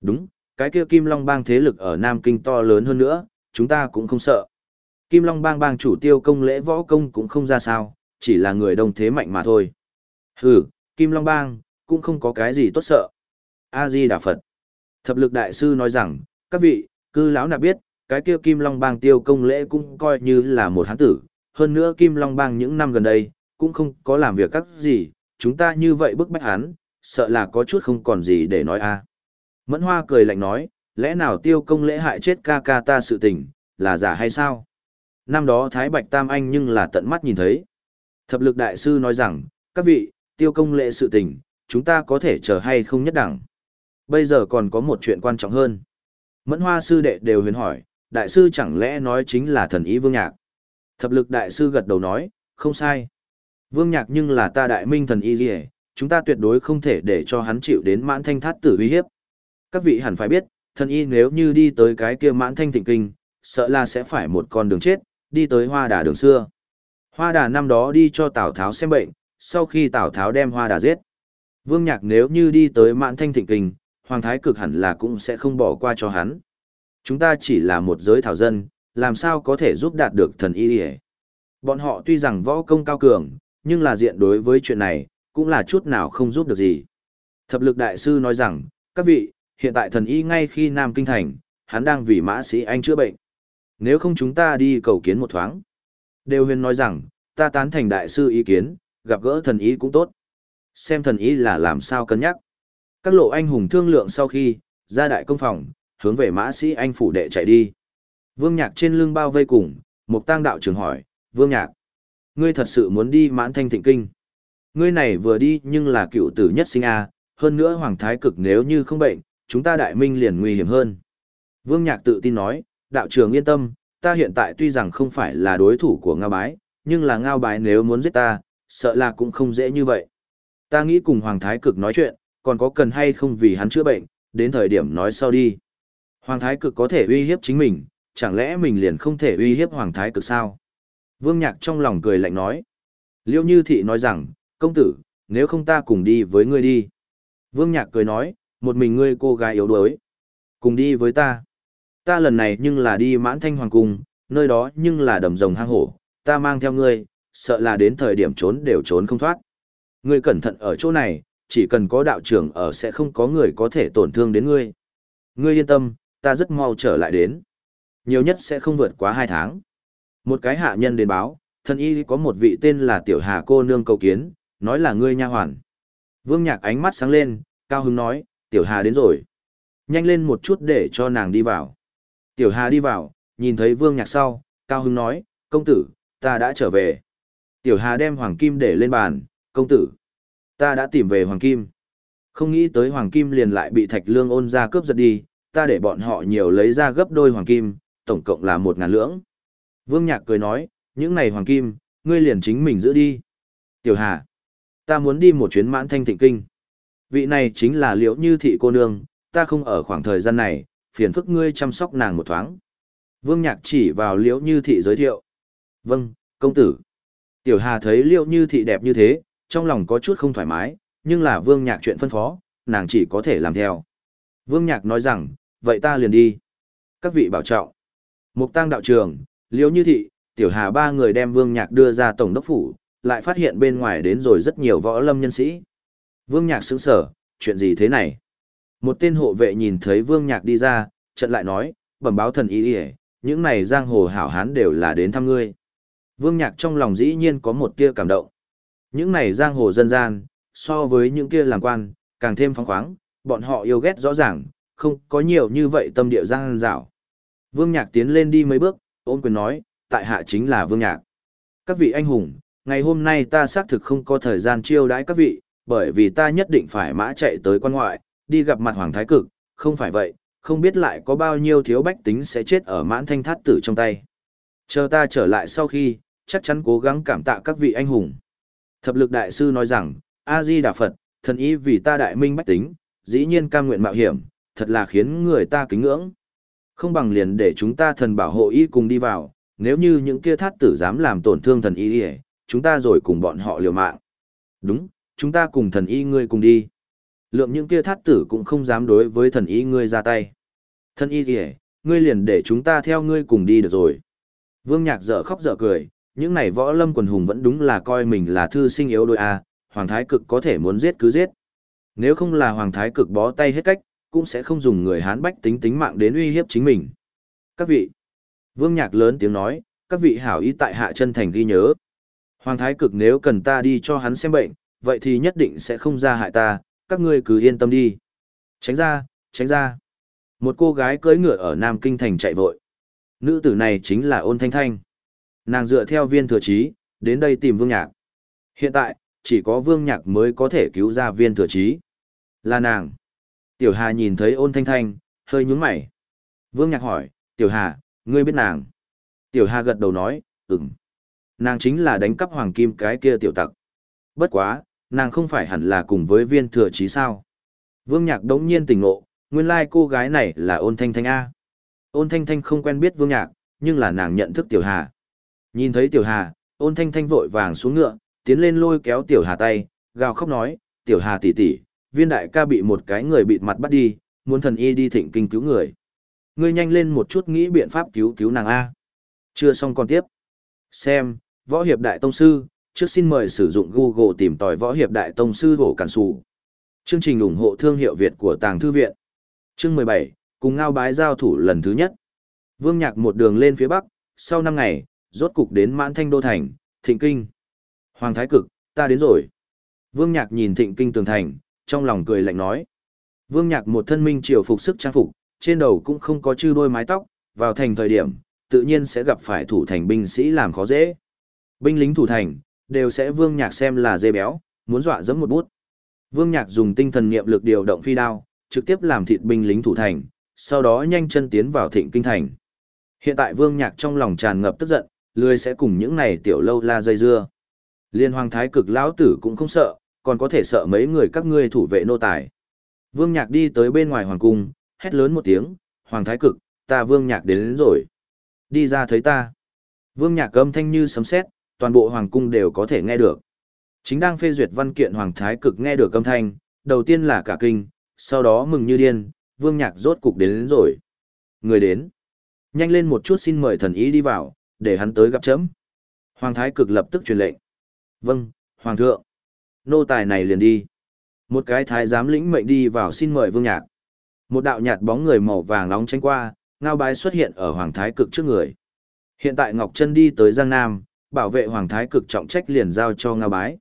Đúng, cái kia Kim Long Bang thế lực ở Nam Kinh to lớn hơn nữa, chúng ta cũng không sợ. Kim Long Bang bang chủ tiêu công lễ võ công cũng không ra sao, chỉ là người đông thế mạnh mà thôi. Hừ, Kim Long Bang, cũng không có cái gì tốt sợ. A-di Đà Phật. Thập lực đại sư nói rằng, các vị, cư lão nạp biết, cái kia Kim Long Bang tiêu công lễ cũng coi như là một hán tử. Hơn nữa Kim Long Bang những năm gần đây, cũng không có làm việc các gì, chúng ta như vậy bức bách hắn, sợ là có chút không còn gì để nói a. Mẫn Hoa cười lạnh nói, lẽ nào tiêu công lễ hại chết ca ca ta sự tình, là giả hay sao? Năm đó Thái Bạch Tam Anh nhưng là tận mắt nhìn thấy. Thập lực đại sư nói rằng, các vị, tiêu công lễ sự tình, chúng ta có thể chờ hay không nhất đẳng. Bây giờ còn có một chuyện quan trọng hơn. Mẫn hoa sư đệ đều huyền hỏi, đại sư chẳng lẽ nói chính là thần ý vương nhạc. Thập lực đại sư gật đầu nói, không sai. Vương nhạc nhưng là ta đại minh thần y gì chúng ta tuyệt đối không thể để cho hắn chịu đến mãn thanh thát tử uy hiếp. Các vị hẳn phải biết, thần y nếu như đi tới cái kia mãn thanh thịnh kinh, sợ là sẽ phải một con đường chết, đi tới hoa đà đường xưa. Hoa đà năm đó đi cho Tào Tháo xem bệnh, sau khi Tào Tháo đem hoa đà giết. Vương Nhạc nếu như đi tới mãn thanh thịnh kinh, Hoàng Thái cực hẳn là cũng sẽ không bỏ qua cho hắn. Chúng ta chỉ là một giới thảo dân, làm sao có thể giúp đạt được thần y hề. Bọn họ tuy rằng võ công cao cường, nhưng là diện đối với chuyện này, cũng là chút nào không giúp được gì. Thập lực đại sư nói rằng, các vị, hiện tại thần y ngay khi Nam Kinh Thành, hắn đang vì mã sĩ anh chữa bệnh. Nếu không chúng ta đi cầu kiến một thoáng. Đều huyền nói rằng, ta tán thành đại sư ý kiến, gặp gỡ thần y cũng tốt. Xem thần y là làm sao cân nhắc. Các lộ anh hùng thương lượng sau khi, ra đại công phòng, hướng về mã sĩ anh phủ đệ chạy đi. Vương Nhạc trên lưng bao vây cùng, mục tang đạo trưởng hỏi, Vương Nhạc, ngươi thật sự muốn đi mãn thanh thịnh kinh. Ngươi này vừa đi nhưng là cựu tử nhất sinh A, hơn nữa Hoàng Thái Cực nếu như không bệnh, chúng ta đại minh liền nguy hiểm hơn. Vương Nhạc tự tin nói, đạo trưởng yên tâm, ta hiện tại tuy rằng không phải là đối thủ của Ngao Bái, nhưng là Ngao Bái nếu muốn giết ta, sợ là cũng không dễ như vậy. Ta nghĩ cùng Hoàng Thái Cực nói chuyện, còn có cần hay không vì hắn chữa bệnh, đến thời điểm nói sau đi. Hoàng Thái Cực có thể uy hiếp chính mình, chẳng lẽ mình liền không thể uy hiếp Hoàng Thái Cực sao? Vương Nhạc trong lòng cười lạnh nói. Liêu Như Thị nói rằng, công tử, nếu không ta cùng đi với ngươi đi. Vương Nhạc cười nói, một mình ngươi cô gái yếu đuối. Cùng đi với ta. Ta lần này nhưng là đi mãn thanh hoàng cung, nơi đó nhưng là đầm rồng hang hổ, ta mang theo ngươi, sợ là đến thời điểm trốn đều trốn không thoát. Ngươi cẩn thận ở chỗ này, chỉ cần có đạo trưởng ở sẽ không có người có thể tổn thương đến ngươi. Ngươi yên tâm, ta rất mau trở lại đến. Nhiều nhất sẽ không vượt quá hai tháng. Một cái hạ nhân đến báo, thần y có một vị tên là Tiểu Hà cô nương cầu kiến, nói là ngươi nha hoàn. Vương Nhạc ánh mắt sáng lên, cao hứng nói, Tiểu Hà đến rồi. Nhanh lên một chút để cho nàng đi vào. Tiểu Hà đi vào, nhìn thấy Vương Nhạc sau, cao hứng nói, công tử, ta đã trở về. Tiểu Hà đem Hoàng Kim để lên bàn, công tử. Ta đã tìm về Hoàng Kim. Không nghĩ tới Hoàng Kim liền lại bị Thạch Lương ôn ra cướp giật đi, ta để bọn họ nhiều lấy ra gấp đôi Hoàng Kim, tổng cộng là một ngàn lưỡng. Vương Nhạc cười nói, những này Hoàng Kim, ngươi liền chính mình giữ đi. Tiểu Hà, ta muốn đi một chuyến mãn thanh thịnh kinh. Vị này chính là liễu như thị cô nương, ta không ở khoảng thời gian này, phiền phức ngươi chăm sóc nàng một thoáng. Vương Nhạc chỉ vào liễu như thị giới thiệu. Vâng, công tử. Tiểu Hà thấy liễu như thị đẹp như thế, trong lòng có chút không thoải mái, nhưng là Vương Nhạc chuyện phân phó, nàng chỉ có thể làm theo. Vương Nhạc nói rằng, vậy ta liền đi. Các vị bảo trọng. Mục tăng đạo trường, liễu như thị, Tiểu Hà ba người đem Vương Nhạc đưa ra tổng đốc phủ, lại phát hiện bên ngoài đến rồi rất nhiều võ lâm nhân sĩ. Vương Nhạc sững sở, chuyện gì thế này? Một tên hộ vệ nhìn thấy Vương Nhạc đi ra, trận lại nói, bẩm báo thần ý ý, những này giang hồ hảo hán đều là đến thăm ngươi. Vương Nhạc trong lòng dĩ nhiên có một tia cảm động. Những này giang hồ dân gian, so với những kia làm quan, càng thêm phóng khoáng, bọn họ yêu ghét rõ ràng, không có nhiều như vậy tâm địa giang dạo. Vương Nhạc tiến lên đi mấy bước, ôn quyền nói, tại hạ chính là Vương Nhạc. Các vị anh hùng, ngày hôm nay ta xác thực không có thời gian chiêu đãi các vị, bởi vì ta nhất định phải mã chạy tới quan ngoại, đi gặp mặt Hoàng Thái Cực, không phải vậy, không biết lại có bao nhiêu thiếu bách tính sẽ chết ở mãn thanh thát tử trong tay. Chờ ta trở lại sau khi, chắc chắn cố gắng cảm tạ các vị anh hùng. Thập lực đại sư nói rằng, A-di Đà Phật, thần ý vì ta đại minh bách tính, dĩ nhiên cam nguyện mạo hiểm, thật là khiến người ta kính ngưỡng. Không bằng liền để chúng ta thần bảo hộ y cùng đi vào, nếu như những kia thát tử dám làm tổn thương thần y, chúng ta rồi cùng bọn họ liều mạng. Đúng, chúng ta cùng thần y ngươi cùng đi. Lượng những kia thát tử cũng không dám đối với thần y ngươi ra tay. Thần y kìa, ngươi liền để chúng ta theo ngươi cùng đi được rồi. Vương Nhạc dở khóc dở cười, những này võ lâm quần hùng vẫn đúng là coi mình là thư sinh yếu đôi a, à, Hoàng Thái Cực có thể muốn giết cứ giết. Nếu không là Hoàng Thái Cực bó tay hết cách, cũng sẽ không dùng người Hán bách tính tính mạng đến uy hiếp chính mình. Các vị, Vương Nhạc lớn tiếng nói, các vị hảo ý tại hạ chân thành ghi nhớ. Hoàng Thái Cực nếu cần ta đi cho hắn xem bệnh, vậy thì nhất định sẽ không ra hại ta, các ngươi cứ yên tâm đi. Tránh ra, tránh ra. Một cô gái cưỡi ngựa ở Nam Kinh Thành chạy vội. Nữ tử này chính là ôn thanh thanh. Nàng dựa theo viên thừa chí, đến đây tìm vương nhạc. Hiện tại, chỉ có vương nhạc mới có thể cứu ra viên thừa chí. Là nàng. Tiểu Hà nhìn thấy ôn thanh thanh, hơi nhướng mày. Vương nhạc hỏi, Tiểu Hà, ngươi biết nàng. Tiểu Hà gật đầu nói, ừm. Nàng chính là đánh cắp hoàng kim cái kia tiểu tặc. Bất quá, nàng không phải hẳn là cùng với viên thừa chí sao. Vương Nhạc đống nhiên tỉnh ngộ, nguyên lai cô gái này là ôn thanh thanh A. Ôn thanh thanh không quen biết Vương Nhạc, nhưng là nàng nhận thức Tiểu Hà. Nhìn thấy Tiểu Hà, ôn thanh thanh vội vàng xuống ngựa, tiến lên lôi kéo Tiểu Hà tay, gào khóc nói, Tiểu Hà tỷ tỷ, viên đại ca bị một cái người bịt mặt bắt đi, muốn thần y đi thịnh kinh cứu người. Ngươi nhanh lên một chút nghĩ biện pháp cứu cứu nàng A. Chưa xong còn tiếp. Xem, võ hiệp đại tông sư, trước xin mời sử dụng Google tìm tòi võ hiệp đại tông sư hổ cản sủ. Chương trình ủng hộ thương hiệu Việt của Tàng Thư Viện. Chương 17, cùng ngao bái giao thủ lần thứ nhất. Vương Nhạc một đường lên phía Bắc, sau 5 ngày, rốt cục đến mãn thanh đô thành, thịnh kinh. Hoàng Thái Cực, ta đến rồi. Vương Nhạc nhìn thịnh kinh tường thành, trong lòng cười lạnh nói. Vương Nhạc một thân minh triều phục sức trang phục, trên đầu cũng không có chư đôi mái tóc, vào thành thời điểm, tự nhiên sẽ gặp phải thủ thành binh sĩ làm khó dễ. Binh lính thủ thành, đều sẽ Vương Nhạc xem là dê béo, muốn dọa dẫm một bút. Vương Nhạc dùng tinh thần niệm lực điều động phi đao, trực tiếp làm thịt binh lính thủ thành, sau đó nhanh chân tiến vào thịnh kinh thành. Hiện tại Vương Nhạc trong lòng tràn ngập tức giận, lười sẽ cùng những này tiểu lâu la dây dưa. Liên hoàng thái cực lão tử cũng không sợ, còn có thể sợ mấy người các ngươi thủ vệ nô tài. Vương Nhạc đi tới bên ngoài hoàng cung, hét lớn một tiếng, hoàng thái cực, ta Vương Nhạc đến, đến rồi. Đi ra thấy ta. Vương Nhạc âm thanh như sấm sét, toàn bộ hoàng cung đều có thể nghe được. Chính đang phê duyệt văn kiện hoàng thái cực nghe được âm thanh, đầu tiên là cả kinh, sau đó mừng như điên, vương nhạc rốt cục đến, đến rồi. Người đến. Nhanh lên một chút xin mời thần ý đi vào, để hắn tới gặp chấm. Hoàng thái cực lập tức truyền lệnh. Vâng, hoàng thượng. Nô tài này liền đi. Một cái thái giám lĩnh mệnh đi vào xin mời vương nhạc. Một đạo nhạt bóng người màu vàng nóng tránh qua, ngao bái xuất hiện ở hoàng thái cực trước người. Hiện tại Ngọc Trân đi tới Giang Nam, bảo vệ hoàng thái cực trọng trách liền giao cho ngao bái.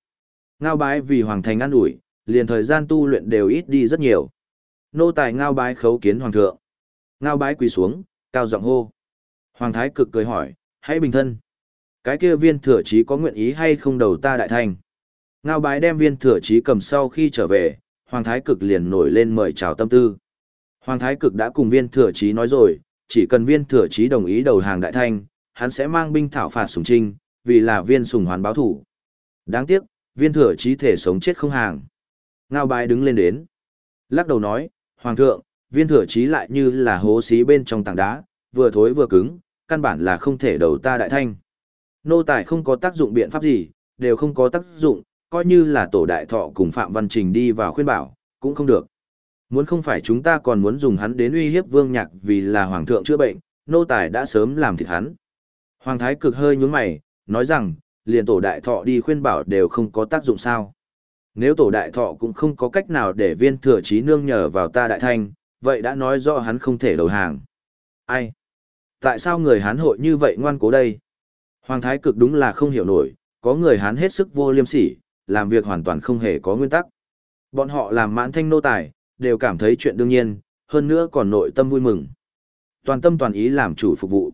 Ngao bái vì hoàng thành ăn ủi, liền thời gian tu luyện đều ít đi rất nhiều. Nô tài ngao bái khấu kiến hoàng thượng. Ngao bái quỳ xuống, cao giọng hô. Hoàng thái cực cười hỏi, hãy bình thân. Cái kia viên thừa chí có nguyện ý hay không đầu ta đại thành. Ngao bái đem viên thừa chí cầm sau khi trở về, Hoàng thái cực liền nổi lên mời chào tâm tư. Hoàng thái cực đã cùng viên thừa chí nói rồi, chỉ cần viên thừa chí đồng ý đầu hàng đại thanh, hắn sẽ mang binh thảo phạt sùng trinh, vì là viên sùng hoàn báo thủ. Đáng tiếc, viên thừa chí thể sống chết không hàng. Ngao bái đứng lên đến. Lắc đầu nói, Hoàng thượng, viên thừa chí lại như là hố xí bên trong tảng đá, vừa thối vừa cứng, căn bản là không thể đầu ta đại thanh. Nô tài không có tác dụng biện pháp gì, đều không có tác dụng, coi như là tổ đại thọ cùng Phạm Văn Trình đi vào khuyên bảo, cũng không được. Muốn không phải chúng ta còn muốn dùng hắn đến uy hiếp vương nhạc vì là hoàng thượng chữa bệnh, nô tài đã sớm làm thịt hắn. Hoàng thái cực hơi nhướng mày, nói rằng, liền tổ đại thọ đi khuyên bảo đều không có tác dụng sao. Nếu tổ đại thọ cũng không có cách nào để viên thừa trí nương nhờ vào ta đại thanh, vậy đã nói rõ hắn không thể đầu hàng. Ai? Tại sao người Hán hội như vậy ngoan cố đây? Hoàng thái cực đúng là không hiểu nổi, có người Hán hết sức vô liêm sỉ, làm việc hoàn toàn không hề có nguyên tắc. Bọn họ làm mãn thanh nô tài, đều cảm thấy chuyện đương nhiên, hơn nữa còn nội tâm vui mừng. Toàn tâm toàn ý làm chủ phục vụ.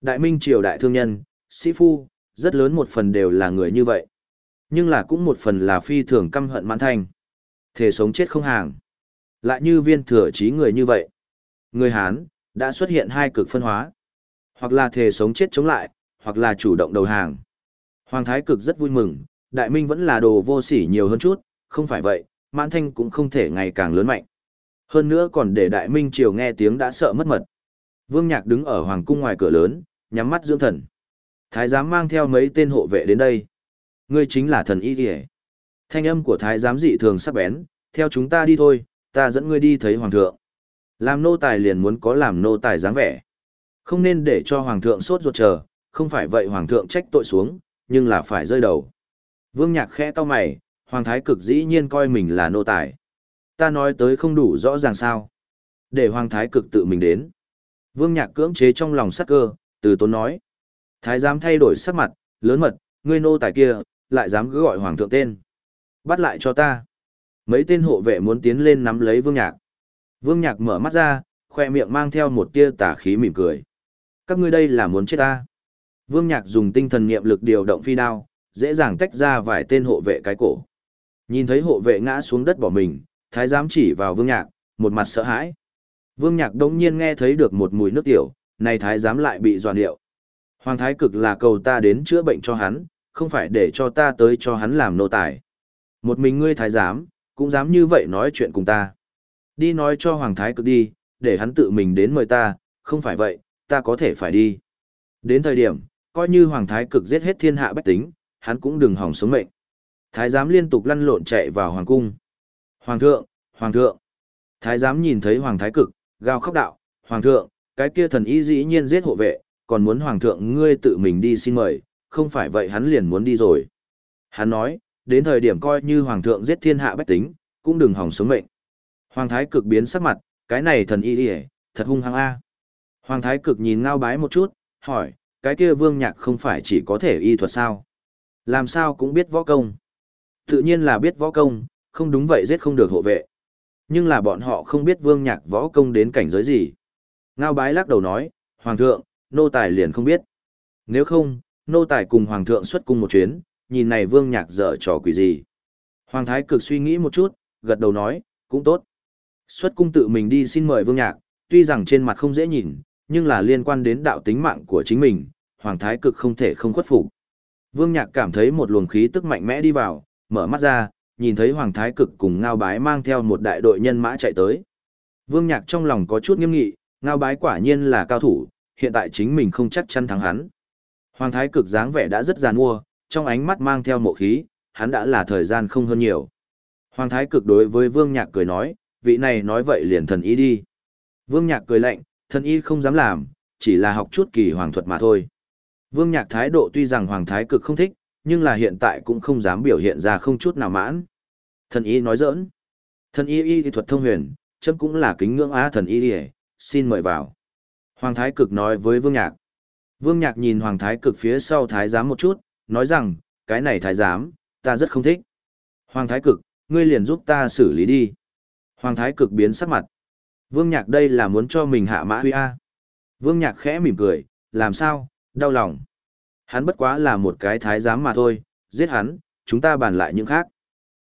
Đại minh triều đại thương nhân, sĩ phu, rất lớn một phần đều là người như vậy. Nhưng là cũng một phần là phi thường căm hận mãn thanh. Thể sống chết không hàng. Lại như viên thừa trí người như vậy. Người Hán, đã xuất hiện hai cực phân hóa. Hoặc là thể sống chết chống lại, hoặc là chủ động đầu hàng. Hoàng thái cực rất vui mừng, đại minh vẫn là đồ vô sỉ nhiều hơn chút, không phải vậy, mãn thanh cũng không thể ngày càng lớn mạnh. Hơn nữa còn để đại minh triều nghe tiếng đã sợ mất mật. Vương Nhạc đứng ở hoàng cung ngoài cửa lớn, nhắm mắt dưỡng thần. Thái giám mang theo mấy tên hộ vệ đến đây. Ngươi chính là thần y kìa. Thanh âm của thái giám dị thường sắc bén, theo chúng ta đi thôi, ta dẫn ngươi đi thấy hoàng thượng. Làm nô tài liền muốn có làm nô tài dáng vẻ. Không nên để cho hoàng thượng sốt ruột chờ, không phải vậy hoàng thượng trách tội xuống, nhưng là phải rơi đầu. Vương Nhạc khẽ to mày, Hoàng Thái Cực dĩ nhiên coi mình là nô tài. Ta nói tới không đủ rõ ràng sao. Để Hoàng Thái Cực tự mình đến. Vương Nhạc cưỡng chế trong lòng sắc cơ, từ tốn nói. Thái giám thay đổi sắc mặt, lớn mật, ngươi nô tài kia, lại dám cứ gọi Hoàng thượng tên. Bắt lại cho ta. Mấy tên hộ vệ muốn tiến lên nắm lấy Vương Nhạc. Vương Nhạc mở mắt ra, khoe miệng mang theo một tia tà khí mỉm cười. Các ngươi đây là muốn chết ta. Vương Nhạc dùng tinh thần niệm lực điều động phi đao, dễ dàng tách ra vài tên hộ vệ cái cổ. Nhìn thấy hộ vệ ngã xuống đất bỏ mình, thái giám chỉ vào Vương Nhạc, một mặt sợ hãi. Vương Nhạc đống nhiên nghe thấy được một mùi nước tiểu, này thái giám lại bị doàn điệu. Hoàng thái cực là cầu ta đến chữa bệnh cho hắn, không phải để cho ta tới cho hắn làm nô tài. Một mình ngươi thái giám, cũng dám như vậy nói chuyện cùng ta. Đi nói cho Hoàng thái cực đi, để hắn tự mình đến mời ta, không phải vậy, ta có thể phải đi. Đến thời điểm, coi như Hoàng thái cực giết hết thiên hạ bách tính, hắn cũng đừng hỏng sống mệnh. Thái giám liên tục lăn lộn chạy vào hoàng cung. Hoàng thượng, hoàng thượng. Thái giám nhìn thấy hoàng thái cực, gào khóc đạo, hoàng thượng, cái kia thần y dĩ nhiên giết hộ vệ, còn muốn hoàng thượng ngươi tự mình đi xin mời, không phải vậy hắn liền muốn đi rồi. Hắn nói, đến thời điểm coi như hoàng thượng giết thiên hạ bách tính, cũng đừng hỏng sống mệnh. Hoàng thái cực biến sắc mặt, cái này thần y đi thật hung hăng a. Hoàng thái cực nhìn ngao bái một chút, hỏi, cái kia vương nhạc không phải chỉ có thể y thuật sao? Làm sao cũng biết võ công. Tự nhiên là biết võ công, không đúng vậy giết không được hộ vệ. Nhưng là bọn họ không biết vương nhạc võ công đến cảnh giới gì. Ngao bái lắc đầu nói, Hoàng thượng, nô tài liền không biết. Nếu không, nô tài cùng Hoàng thượng xuất cung một chuyến, nhìn này vương nhạc dở trò quỷ gì. Hoàng thái cực suy nghĩ một chút, gật đầu nói, cũng tốt. Xuất cung tự mình đi xin mời vương nhạc, tuy rằng trên mặt không dễ nhìn, nhưng là liên quan đến đạo tính mạng của chính mình, Hoàng thái cực không thể không khuất phục. Vương Nhạc cảm thấy một luồng khí tức mạnh mẽ đi vào, mở mắt ra, nhìn thấy Hoàng Thái Cực cùng Ngao Bái mang theo một đại đội nhân mã chạy tới. Vương Nhạc trong lòng có chút nghiêm nghị, Ngao Bái quả nhiên là cao thủ, hiện tại chính mình không chắc chắn thắng hắn. Hoàng Thái Cực dáng vẻ đã rất giàn mua, trong ánh mắt mang theo mộ khí, hắn đã là thời gian không hơn nhiều. Hoàng thái cực đối với Vương Nhạc cười nói, vị này nói vậy liền thần y đi. Vương Nhạc cười lạnh, thần y không dám làm, chỉ là học chút kỳ hoàng thuật mà thôi. Vương Nhạc thái độ tuy rằng Hoàng thái cực không thích, nhưng là hiện tại cũng không dám biểu hiện ra không chút nào mãn. Thần y nói giỡn. Thần y y thuật thông huyền, chấm cũng là kính ngưỡng á thần y y, xin mời vào. Hoàng thái cực nói với Vương Nhạc. Vương Nhạc nhìn Hoàng thái cực phía sau thái giám một chút, nói rằng, cái này thái giám, ta rất không thích. Hoàng thái cực, ngươi liền giúp ta xử lý đi. Hoàng thái cực biến sắc mặt. Vương Nhạc đây là muốn cho mình hạ mã huy A. Vương Nhạc khẽ mỉm cười, làm sao, đau lòng. Hắn bất quá là một cái thái giám mà thôi, giết hắn, chúng ta bàn lại những khác.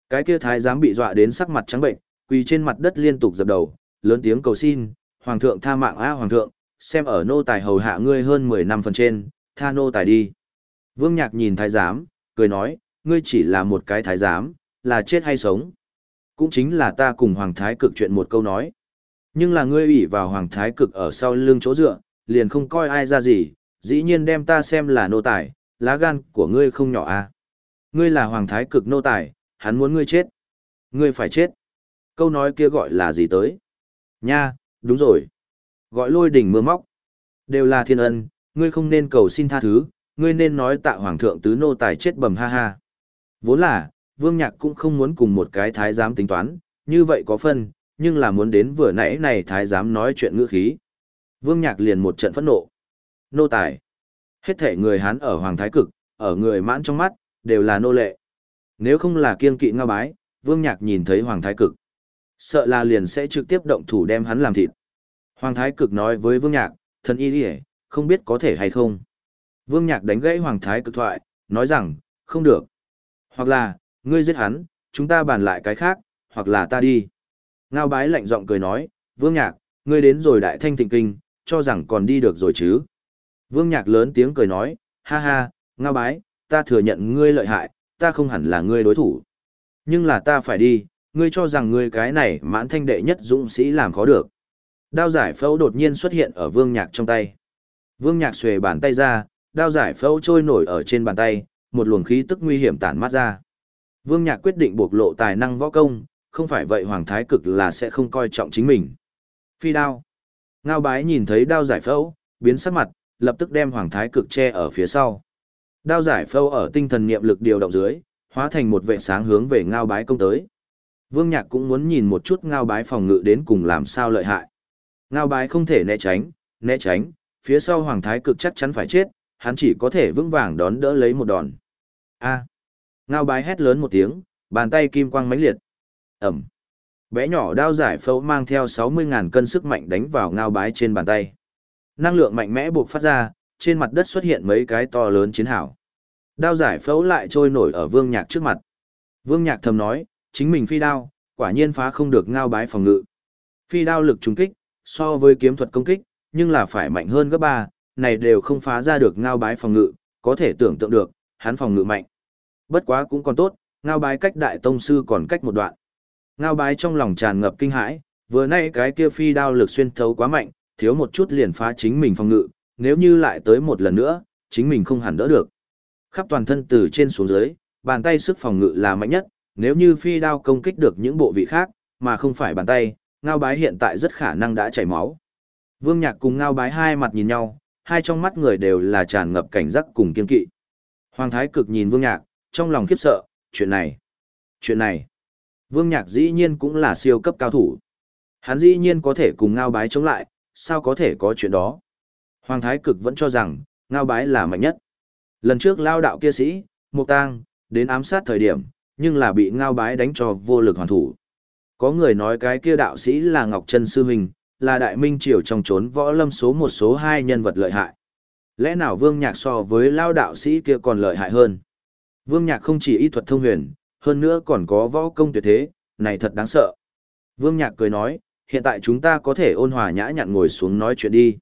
Cái kia thái giám bị dọa đến sắc mặt trắng bệnh, quỳ trên mặt đất liên tục dập đầu, lớn tiếng cầu xin, Hoàng thượng tha mạng a Hoàng thượng, xem ở nô tài hầu hạ ngươi hơn 10 năm phần trên, tha nô tài đi. Vương Nhạc nhìn thái giám, cười nói, ngươi chỉ là một cái thái giám, là chết hay sống. Cũng chính là ta cùng Hoàng thái cực chuyện một câu nói. Nhưng là ngươi ủy vào Hoàng thái cực ở sau lưng chỗ dựa, liền không coi ai ra gì, dĩ nhiên đem ta xem là nô tài, lá gan của ngươi không nhỏ à. Ngươi là Hoàng thái cực nô tài, hắn muốn ngươi chết. Ngươi phải chết. Câu nói kia gọi là gì tới? Nha, đúng rồi. Gọi lôi đỉnh mưa móc. Đều là thiên ân, ngươi không nên cầu xin tha thứ, ngươi nên nói tạ hoàng thượng tứ nô tài chết bầm ha ha. Vốn là, vương nhạc cũng không muốn cùng một cái thái giám tính toán, như vậy có phân, nhưng là muốn đến vừa nãy này thái giám nói chuyện ngữ khí. Vương nhạc liền một trận phẫn nộ. Nô tài. Hết thể người Hán ở Hoàng Thái Cực, ở người mãn trong mắt, đều là nô lệ. Nếu không là kiên kỵ ngao bái, Vương Nhạc nhìn thấy Hoàng Thái Cực. Sợ là liền sẽ trực tiếp động thủ đem hắn làm thịt. Hoàng Thái Cực nói với Vương Nhạc, thần y đi không biết có thể hay không. Vương Nhạc đánh gãy Hoàng Thái Cực thoại, nói rằng, không được. Hoặc là, ngươi giết hắn, chúng ta bàn lại cái khác, hoặc là ta đi. Ngao bái lạnh giọng cười nói, Vương Nhạc, ngươi đến rồi đại thanh thịnh kinh, cho rằng còn đi được rồi chứ. Vương Nhạc lớn tiếng cười nói, ha ha, Ngao bái, ta thừa nhận ngươi lợi hại, ta không hẳn là ngươi đối thủ. Nhưng là ta phải đi, ngươi cho rằng ngươi cái này mãn thanh đệ nhất dũng sĩ làm khó được. Đao giải phẫu đột nhiên xuất hiện ở vương nhạc trong tay. Vương nhạc xuề bàn tay ra, đao giải phẫu trôi nổi ở trên bàn tay, một luồng khí tức nguy hiểm tản mát ra. Vương nhạc quyết định bộc lộ tài năng võ công, không phải vậy hoàng thái cực là sẽ không coi trọng chính mình. Phi đao. Ngao bái nhìn thấy đao giải phẫu, biến sắc mặt, lập tức đem hoàng thái cực che ở phía sau. Đao giải Phâu ở tinh thần niệm lực điều động dưới, hóa thành một vệ sáng hướng về ngao bái công tới. Vương Nhạc cũng muốn nhìn một chút ngao bái phòng ngự đến cùng làm sao lợi hại. Ngao bái không thể né tránh, né tránh, phía sau Hoàng Thái cực chắc chắn phải chết, hắn chỉ có thể vững vàng đón đỡ lấy một đòn. A. Ngao bái hét lớn một tiếng, bàn tay kim quang mãnh liệt. Ẩm. Bé nhỏ đao giải phẫu mang theo 60.000 cân sức mạnh đánh vào ngao bái trên bàn tay. Năng lượng mạnh mẽ buộc phát ra, trên mặt đất xuất hiện mấy cái to lớn chiến hảo. Đao giải phẫu lại trôi nổi ở vương nhạc trước mặt. Vương nhạc thầm nói, chính mình phi đao, quả nhiên phá không được ngao bái phòng ngự. Phi đao lực trùng kích, so với kiếm thuật công kích, nhưng là phải mạnh hơn gấp ba, này đều không phá ra được ngao bái phòng ngự, có thể tưởng tượng được, hắn phòng ngự mạnh. Bất quá cũng còn tốt, ngao bái cách đại tông sư còn cách một đoạn. Ngao bái trong lòng tràn ngập kinh hãi, vừa nay cái kia phi đao lực xuyên thấu quá mạnh, thiếu một chút liền phá chính mình phòng ngự, nếu như lại tới một lần nữa, chính mình không hẳn đỡ được. Khắp toàn thân từ trên xuống dưới, bàn tay sức phòng ngự là mạnh nhất, nếu như phi đao công kích được những bộ vị khác, mà không phải bàn tay, ngao bái hiện tại rất khả năng đã chảy máu. Vương Nhạc cùng ngao bái hai mặt nhìn nhau, hai trong mắt người đều là tràn ngập cảnh giác cùng kiên kỵ. Hoàng Thái cực nhìn Vương Nhạc, trong lòng khiếp sợ, chuyện này, chuyện này. Vương Nhạc dĩ nhiên cũng là siêu cấp cao thủ. Hắn dĩ nhiên có thể cùng ngao bái chống lại, sao có thể có chuyện đó. Hoàng Thái cực vẫn cho rằng, ngao bái là mạnh nhất. Lần trước lao đạo kia sĩ, Mục Tang, đến ám sát thời điểm, nhưng là bị ngao bái đánh cho vô lực hoàn thủ. Có người nói cái kia đạo sĩ là Ngọc Trân Sư Huynh, là đại minh triều trong trốn võ lâm số một số hai nhân vật lợi hại. Lẽ nào Vương Nhạc so với lao đạo sĩ kia còn lợi hại hơn? Vương Nhạc không chỉ y thuật thông huyền, hơn nữa còn có võ công tuyệt thế, này thật đáng sợ. Vương Nhạc cười nói, hiện tại chúng ta có thể ôn hòa nhã nhặn ngồi xuống nói chuyện đi.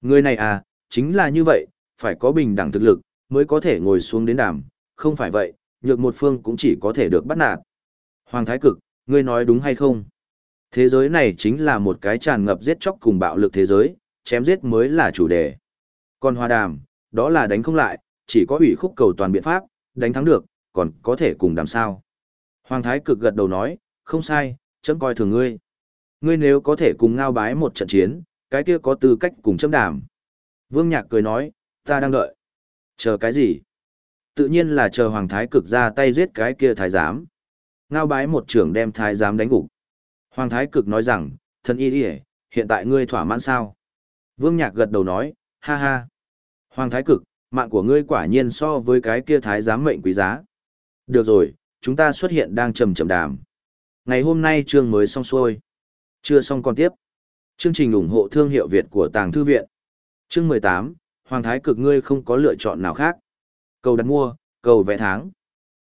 Người này à, chính là như vậy, phải có bình đẳng thực lực, mới có thể ngồi xuống đến đàm, không phải vậy, nhược một phương cũng chỉ có thể được bắt nạt. Hoàng Thái Cực, ngươi nói đúng hay không? Thế giới này chính là một cái tràn ngập giết chóc cùng bạo lực thế giới, chém giết mới là chủ đề. Còn hòa đàm, đó là đánh không lại, chỉ có ủy khúc cầu toàn biện pháp, đánh thắng được, còn có thể cùng đàm sao. Hoàng thái cực gật đầu nói, không sai, chấm coi thường ngươi. Ngươi nếu có thể cùng ngao bái một trận chiến, cái kia có tư cách cùng chấm đàm. Vương Nhạc cười nói, ta đang đợi. Chờ cái gì? Tự nhiên là chờ Hoàng thái cực ra tay giết cái kia thái giám. Ngao bái một trưởng đem thái giám đánh gục. Hoàng thái cực nói rằng, thần y đi hiện tại ngươi thỏa mãn sao? Vương Nhạc gật đầu nói, ha ha. Hoàng thái cực, mạng của ngươi quả nhiên so với cái kia thái giám mệnh quý giá. Được rồi, chúng ta xuất hiện đang trầm trầm đàm. Ngày hôm nay chương mới xong xuôi. Chưa xong còn tiếp. Chương trình ủng hộ thương hiệu Việt của Tàng Thư Viện. Chương 18, Hoàng Thái Cực ngươi không có lựa chọn nào khác. Cầu đặt mua, cầu vẽ tháng.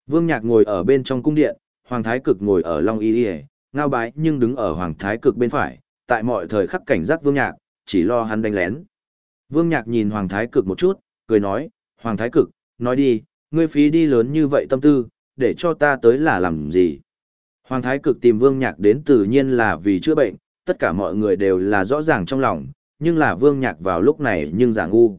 Vương Nhạc ngồi ở bên trong cung điện, Hoàng Thái Cực ngồi ở Long Y Y, ngao bái nhưng đứng ở Hoàng Thái Cực bên phải, tại mọi thời khắc cảnh giác Vương Nhạc, chỉ lo hắn đánh lén. Vương Nhạc nhìn Hoàng Thái Cực một chút, cười nói, Hoàng Thái Cực, nói đi, ngươi phí đi lớn như vậy tâm tư, để cho ta tới là làm gì? Hoàng Thái Cực tìm Vương Nhạc đến tự nhiên là vì chữa bệnh, tất cả mọi người đều là rõ ràng trong lòng, nhưng là Vương Nhạc vào lúc này nhưng giả ngu.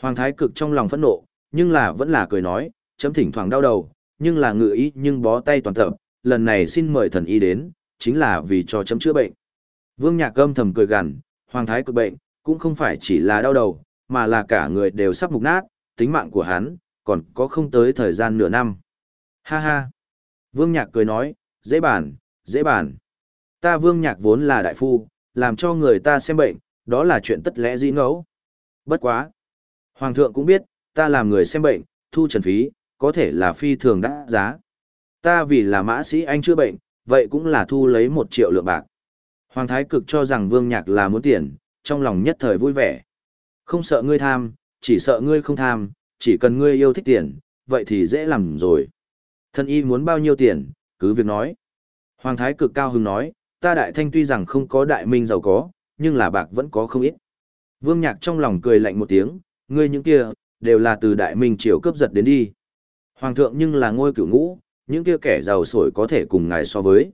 Hoàng Thái Cực trong lòng phẫn nộ, nhưng là vẫn là cười nói, chấm thỉnh thoảng đau đầu, nhưng là ngự ý nhưng bó tay toàn tập, lần này xin mời thần y đến, chính là vì cho chấm chữa bệnh. Vương Nhạc âm thầm cười gằn, Hoàng Thái Cực bệnh, cũng không phải chỉ là đau đầu, mà là cả người đều sắp mục nát, tính mạng của hắn, còn có không tới thời gian nửa năm. Ha ha! Vương Nhạc cười nói, dễ bàn, dễ bàn. Ta Vương Nhạc vốn là đại phu, làm cho người ta xem bệnh, đó là chuyện tất lẽ dĩ ngẫu. Bất quá! Hoàng thượng cũng biết, ta làm người xem bệnh, thu trần phí, có thể là phi thường đắt giá. Ta vì là mã sĩ anh chữa bệnh, vậy cũng là thu lấy một triệu lượng bạc. Hoàng thái cực cho rằng Vương Nhạc là muốn tiền, trong lòng nhất thời vui vẻ. Không sợ ngươi tham, chỉ sợ ngươi không tham, chỉ cần ngươi yêu thích tiền, vậy thì dễ làm rồi. Thân y muốn bao nhiêu tiền, cứ việc nói. Hoàng thái cực cao hứng nói, ta đại thanh tuy rằng không có đại minh giàu có, nhưng là bạc vẫn có không ít. Vương Nhạc trong lòng cười lạnh một tiếng, ngươi những kia, đều là từ đại minh triều cướp giật đến đi. Hoàng thượng nhưng là ngôi cửu ngũ, những kia kẻ giàu sổi có thể cùng ngài so với.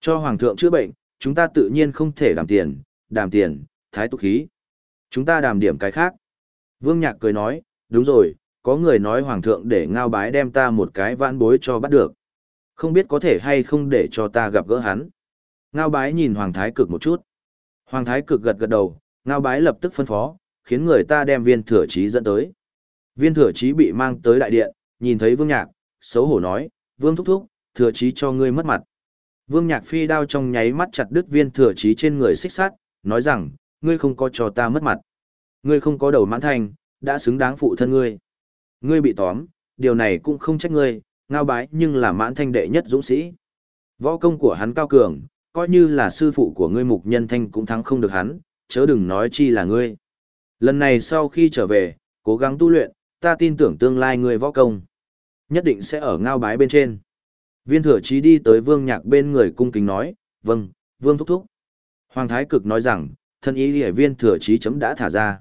Cho hoàng thượng chữa bệnh, chúng ta tự nhiên không thể đàm tiền, đàm tiền, thái tục khí. Chúng ta đàm điểm cái khác. Vương Nhạc cười nói, đúng rồi, có người nói hoàng thượng để ngao bái đem ta một cái vãn bối cho bắt được. Không biết có thể hay không để cho ta gặp gỡ hắn. Ngao bái nhìn hoàng thái cực một chút. Hoàng thái cực gật gật đầu, ngao bái lập tức phân phó, khiến người ta đem viên thừa chí dẫn tới. Viên thừa chí bị mang tới đại điện, nhìn thấy vương nhạc, xấu hổ nói, vương thúc thúc, thừa chí cho ngươi mất mặt. Vương nhạc phi đao trong nháy mắt chặt đứt viên thừa chí trên người xích sát, nói rằng, ngươi không có cho ta mất mặt. Ngươi không có đầu mãn thành, đã xứng đáng phụ thân ngươi. Ngươi bị tóm, điều này cũng không trách ngươi, ngao bái nhưng là mãn thanh đệ nhất dũng sĩ. Võ công của hắn cao cường, coi như là sư phụ của ngươi mục nhân thanh cũng thắng không được hắn, chớ đừng nói chi là ngươi. Lần này sau khi trở về, cố gắng tu luyện, ta tin tưởng tương lai ngươi võ công. Nhất định sẽ ở ngao bái bên trên. Viên thừa chí đi tới vương nhạc bên người cung kính nói, vâng, vương thúc thúc. Hoàng thái cực nói rằng, thân ý hệ viên thừa chí chấm đã thả ra.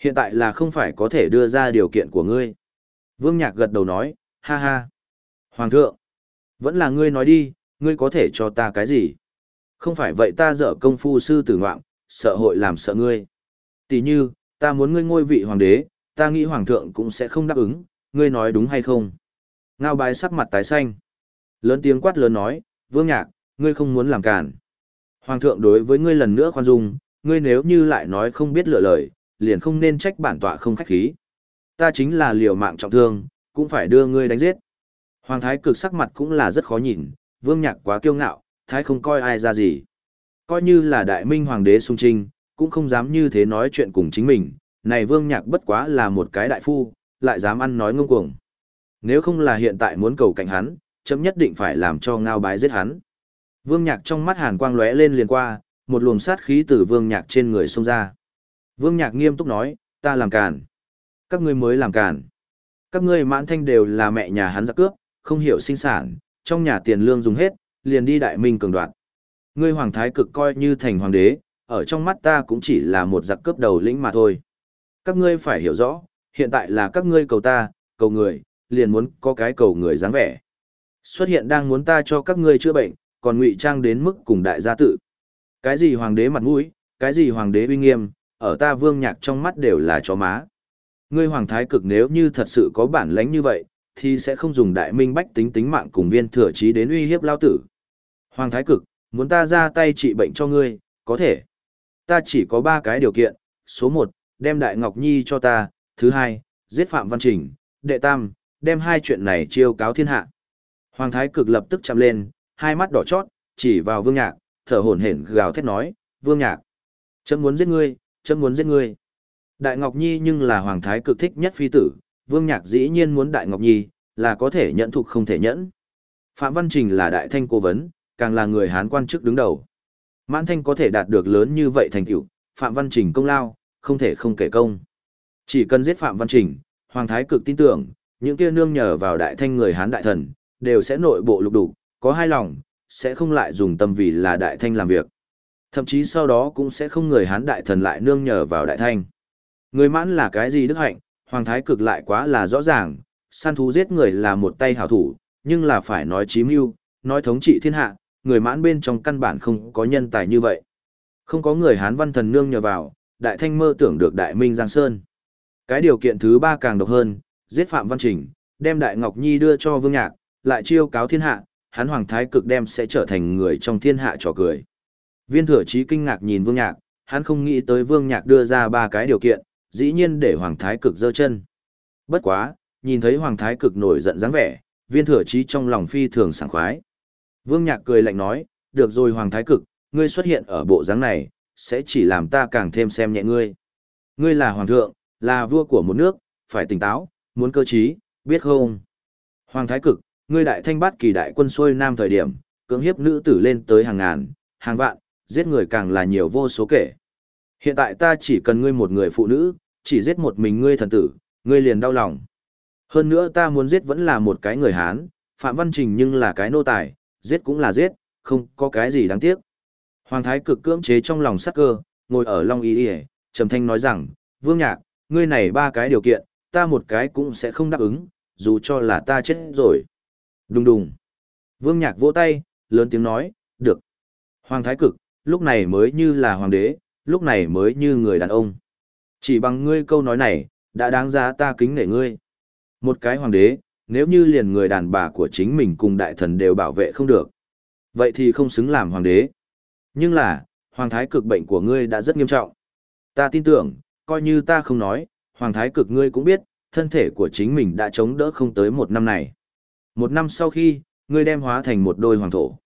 Hiện tại là không phải có thể đưa ra điều kiện của ngươi. Vương nhạc gật đầu nói, ha ha. Hoàng thượng, vẫn là ngươi nói đi, ngươi có thể cho ta cái gì? Không phải vậy ta dở công phu sư tử ngoạm, sợ hội làm sợ ngươi. Tỷ như, ta muốn ngươi ngôi vị hoàng đế, ta nghĩ hoàng thượng cũng sẽ không đáp ứng, ngươi nói đúng hay không? Ngao bái sắc mặt tái xanh. Lớn tiếng quát lớn nói, vương nhạc, ngươi không muốn làm cản. Hoàng thượng đối với ngươi lần nữa khoan dung, ngươi nếu như lại nói không biết lựa lời, liền không nên trách bản tọa không khách khí. Ta chính là liều mạng trọng thương, cũng phải đưa ngươi đánh giết. Hoàng thái cực sắc mặt cũng là rất khó nhìn, vương nhạc quá kiêu ngạo, thái không coi ai ra gì. Coi như là đại minh hoàng đế sung trinh, cũng không dám như thế nói chuyện cùng chính mình, này vương nhạc bất quá là một cái đại phu, lại dám ăn nói ngông cuồng. Nếu không là hiện tại muốn cầu cạnh hắn, chấm nhất định phải làm cho ngao bái giết hắn. Vương nhạc trong mắt hàn quang lóe lên liền qua, một luồng sát khí từ vương nhạc trên người xông ra. Vương nhạc nghiêm túc nói, ta làm càn. Các ngươi mới làm càn. Các ngươi mãn thanh đều là mẹ nhà hắn giặc cướp, không hiểu sinh sản, trong nhà tiền lương dùng hết, liền đi đại minh cường đoạt. Ngươi hoàng thái cực coi như thành hoàng đế, ở trong mắt ta cũng chỉ là một giặc cướp đầu lĩnh mà thôi. Các ngươi phải hiểu rõ, hiện tại là các ngươi cầu ta, cầu người, liền muốn có cái cầu người dáng vẻ. Xuất hiện đang muốn ta cho các ngươi chữa bệnh, còn ngụy trang đến mức cùng đại gia tự. Cái gì hoàng đế mặt mũi, cái gì hoàng đế uy nghiêm, ở ta vương nhạc trong mắt đều là chó má. Ngươi hoàng thái cực nếu như thật sự có bản lãnh như vậy, thì sẽ không dùng đại minh bách tính tính mạng cùng viên thừa trí đến uy hiếp lao tử. Hoàng Thái Cực, muốn ta ra tay trị bệnh cho ngươi, có thể. Ta chỉ có ba cái điều kiện, số một, đem Đại Ngọc Nhi cho ta, thứ hai, giết Phạm Văn Trình, đệ tam, đem hai chuyện này chiêu cáo thiên hạ. Hoàng Thái Cực lập tức chạm lên, hai mắt đỏ chót, chỉ vào Vương Nhạc, thở hổn hển gào thét nói, Vương Nhạc, chấm muốn giết ngươi, chấm muốn giết ngươi. Đại Ngọc Nhi nhưng là Hoàng Thái Cực thích nhất phi tử, Vương Nhạc dĩ nhiên muốn Đại Ngọc Nhi, là có thể nhận thục không thể nhẫn. Phạm Văn Trình là đại thanh cố vấn, càng là người Hán quan chức đứng đầu. Mãn Thanh có thể đạt được lớn như vậy thành tựu, Phạm Văn Trình công lao, không thể không kể công. Chỉ cần giết Phạm Văn Trình, Hoàng Thái cực tin tưởng, những kia nương nhờ vào đại thanh người Hán đại thần, đều sẽ nội bộ lục đủ, có hai lòng, sẽ không lại dùng tâm vì là đại thanh làm việc. Thậm chí sau đó cũng sẽ không người Hán đại thần lại nương nhờ vào đại thanh. Người mãn là cái gì đức hạnh, Hoàng Thái cực lại quá là rõ ràng, săn thú giết người là một tay hảo thủ, nhưng là phải nói chí mưu, nói thống trị thiên hạ, người mãn bên trong căn bản không có nhân tài như vậy. Không có người Hán văn thần nương nhờ vào, đại thanh mơ tưởng được đại minh Giang Sơn. Cái điều kiện thứ ba càng độc hơn, giết Phạm Văn Trình, đem Đại Ngọc Nhi đưa cho Vương Nhạc, lại chiêu cáo thiên hạ, hắn Hoàng Thái cực đem sẽ trở thành người trong thiên hạ trò cười. Viên thừa chí kinh ngạc nhìn Vương Nhạc, hắn không nghĩ tới Vương Nhạc đưa ra ba cái điều kiện, dĩ nhiên để Hoàng Thái cực giơ chân. Bất quá, nhìn thấy Hoàng Thái cực nổi giận dáng vẻ, viên thừa chí trong lòng phi thường sảng khoái. Vương Nhạc cười lạnh nói, được rồi Hoàng Thái cực, ngươi xuất hiện ở bộ dáng này, sẽ chỉ làm ta càng thêm xem nhẹ ngươi. Ngươi là Hoàng thượng, là vua của một nước, phải tỉnh táo, muốn cơ trí, biết không? Hoàng Thái cực, ngươi đại thanh bát kỳ đại quân xuôi nam thời điểm, cưỡng hiếp nữ tử lên tới hàng ngàn, hàng vạn, giết người càng là nhiều vô số kể. Hiện tại ta chỉ cần ngươi một người phụ nữ, chỉ giết một mình ngươi thần tử, ngươi liền đau lòng. Hơn nữa ta muốn giết vẫn là một cái người Hán, Phạm Văn Trình nhưng là cái nô tài, giết cũng là giết, không có cái gì đáng tiếc. Hoàng Thái cực cưỡng chế trong lòng sắc cơ, ngồi ở Long Y Y, trầm thanh nói rằng, Vương Nhạc, ngươi này ba cái điều kiện, ta một cái cũng sẽ không đáp ứng, dù cho là ta chết rồi. Đùng đùng. Vương Nhạc vỗ tay, lớn tiếng nói, được. Hoàng Thái cực, lúc này mới như là hoàng đế, lúc này mới như người đàn ông. Chỉ bằng ngươi câu nói này, đã đáng giá ta kính nể ngươi. Một cái hoàng đế, nếu như liền người đàn bà của chính mình cùng đại thần đều bảo vệ không được. Vậy thì không xứng làm hoàng đế. Nhưng là, hoàng thái cực bệnh của ngươi đã rất nghiêm trọng. Ta tin tưởng, coi như ta không nói, hoàng thái cực ngươi cũng biết, thân thể của chính mình đã chống đỡ không tới một năm này. Một năm sau khi, ngươi đem hóa thành một đôi hoàng thổ.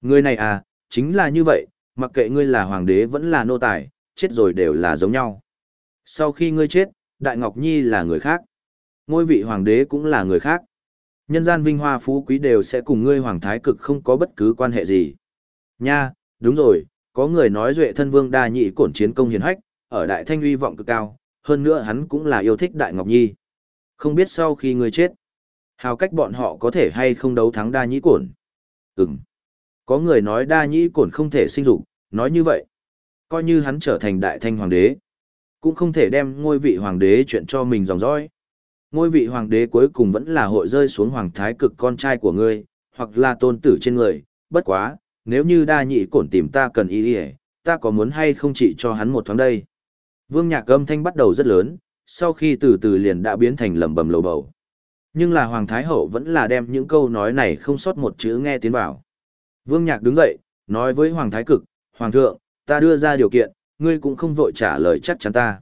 Ngươi này à, chính là như vậy, mặc kệ ngươi là hoàng đế vẫn là nô tài, chết rồi đều là giống nhau. Sau khi ngươi chết, Đại Ngọc Nhi là người khác. Ngôi vị hoàng đế cũng là người khác. Nhân gian vinh hoa phú quý đều sẽ cùng ngươi hoàng thái cực không có bất cứ quan hệ gì. Nha, đúng rồi, có người nói duệ thân vương đa nhị cổn chiến công hiền hách, ở đại thanh uy vọng cực cao, hơn nữa hắn cũng là yêu thích đại ngọc nhi. Không biết sau khi ngươi chết, hào cách bọn họ có thể hay không đấu thắng đa nhĩ cổn. Ừm. Có người nói đa nhĩ cổn không thể sinh dục, nói như vậy. Coi như hắn trở thành đại thanh hoàng đế, cũng không thể đem ngôi vị hoàng đế chuyện cho mình dòng dõi. Ngôi vị hoàng đế cuối cùng vẫn là hội rơi xuống hoàng thái cực con trai của ngươi, hoặc là tôn tử trên người, bất quá, nếu như đa nhị cổn tìm ta cần ý ý, ta có muốn hay không chỉ cho hắn một thoáng đây. Vương nhạc âm thanh bắt đầu rất lớn, sau khi từ từ liền đã biến thành lầm bầm lầu bầu. Nhưng là Hoàng Thái Hậu vẫn là đem những câu nói này không sót một chữ nghe tiến vào. Vương nhạc đứng dậy, nói với Hoàng Thái Cực, Hoàng thượng, ta đưa ra điều kiện, ngươi cũng không vội trả lời chắc chắn ta.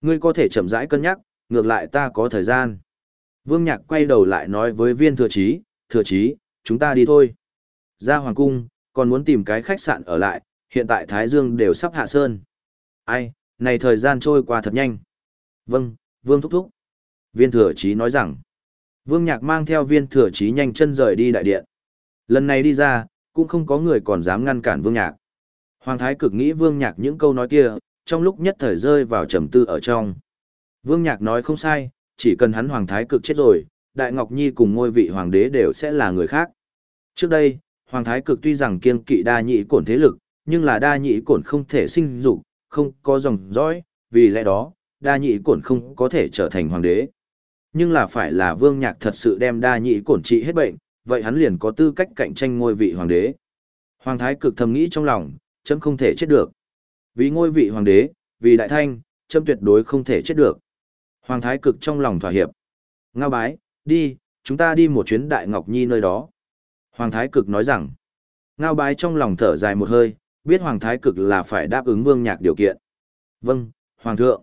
Ngươi có thể chậm rãi cân nhắc, ngược lại ta có thời gian. Vương Nhạc quay đầu lại nói với viên thừa chí, thừa chí, chúng ta đi thôi. Ra Hoàng Cung, còn muốn tìm cái khách sạn ở lại, hiện tại Thái Dương đều sắp hạ sơn. Ai, này thời gian trôi qua thật nhanh. Vâng, Vương Thúc Thúc. Viên thừa chí nói rằng, Vương Nhạc mang theo viên thừa chí nhanh chân rời đi đại điện. Lần này đi ra, cũng không có người còn dám ngăn cản Vương Nhạc. Hoàng Thái cực nghĩ Vương Nhạc những câu nói kia, trong lúc nhất thời rơi vào trầm tư ở trong. Vương Nhạc nói không sai, chỉ cần hắn Hoàng Thái cực chết rồi, Đại Ngọc Nhi cùng ngôi vị Hoàng đế đều sẽ là người khác. Trước đây, Hoàng Thái cực tuy rằng kiên kỵ đa nhị cổn thế lực, nhưng là đa nhị cổn không thể sinh dục, không có dòng dõi, vì lẽ đó, đa nhị cổn không có thể trở thành Hoàng đế. Nhưng là phải là Vương Nhạc thật sự đem đa nhị cổn trị hết bệnh, vậy hắn liền có tư cách cạnh tranh ngôi vị Hoàng đế. Hoàng Thái cực thầm nghĩ trong lòng, chấm không thể chết được. Vì ngôi vị Hoàng đế, vì đại thanh, chấm tuyệt đối không thể chết được. Hoàng thái cực trong lòng thỏa hiệp. Ngao bái, đi, chúng ta đi một chuyến Đại Ngọc Nhi nơi đó. Hoàng Thái Cực nói rằng, ngao bái trong lòng thở dài một hơi, biết Hoàng Thái Cực là phải đáp ứng Vương Nhạc điều kiện. Vâng, Hoàng thượng.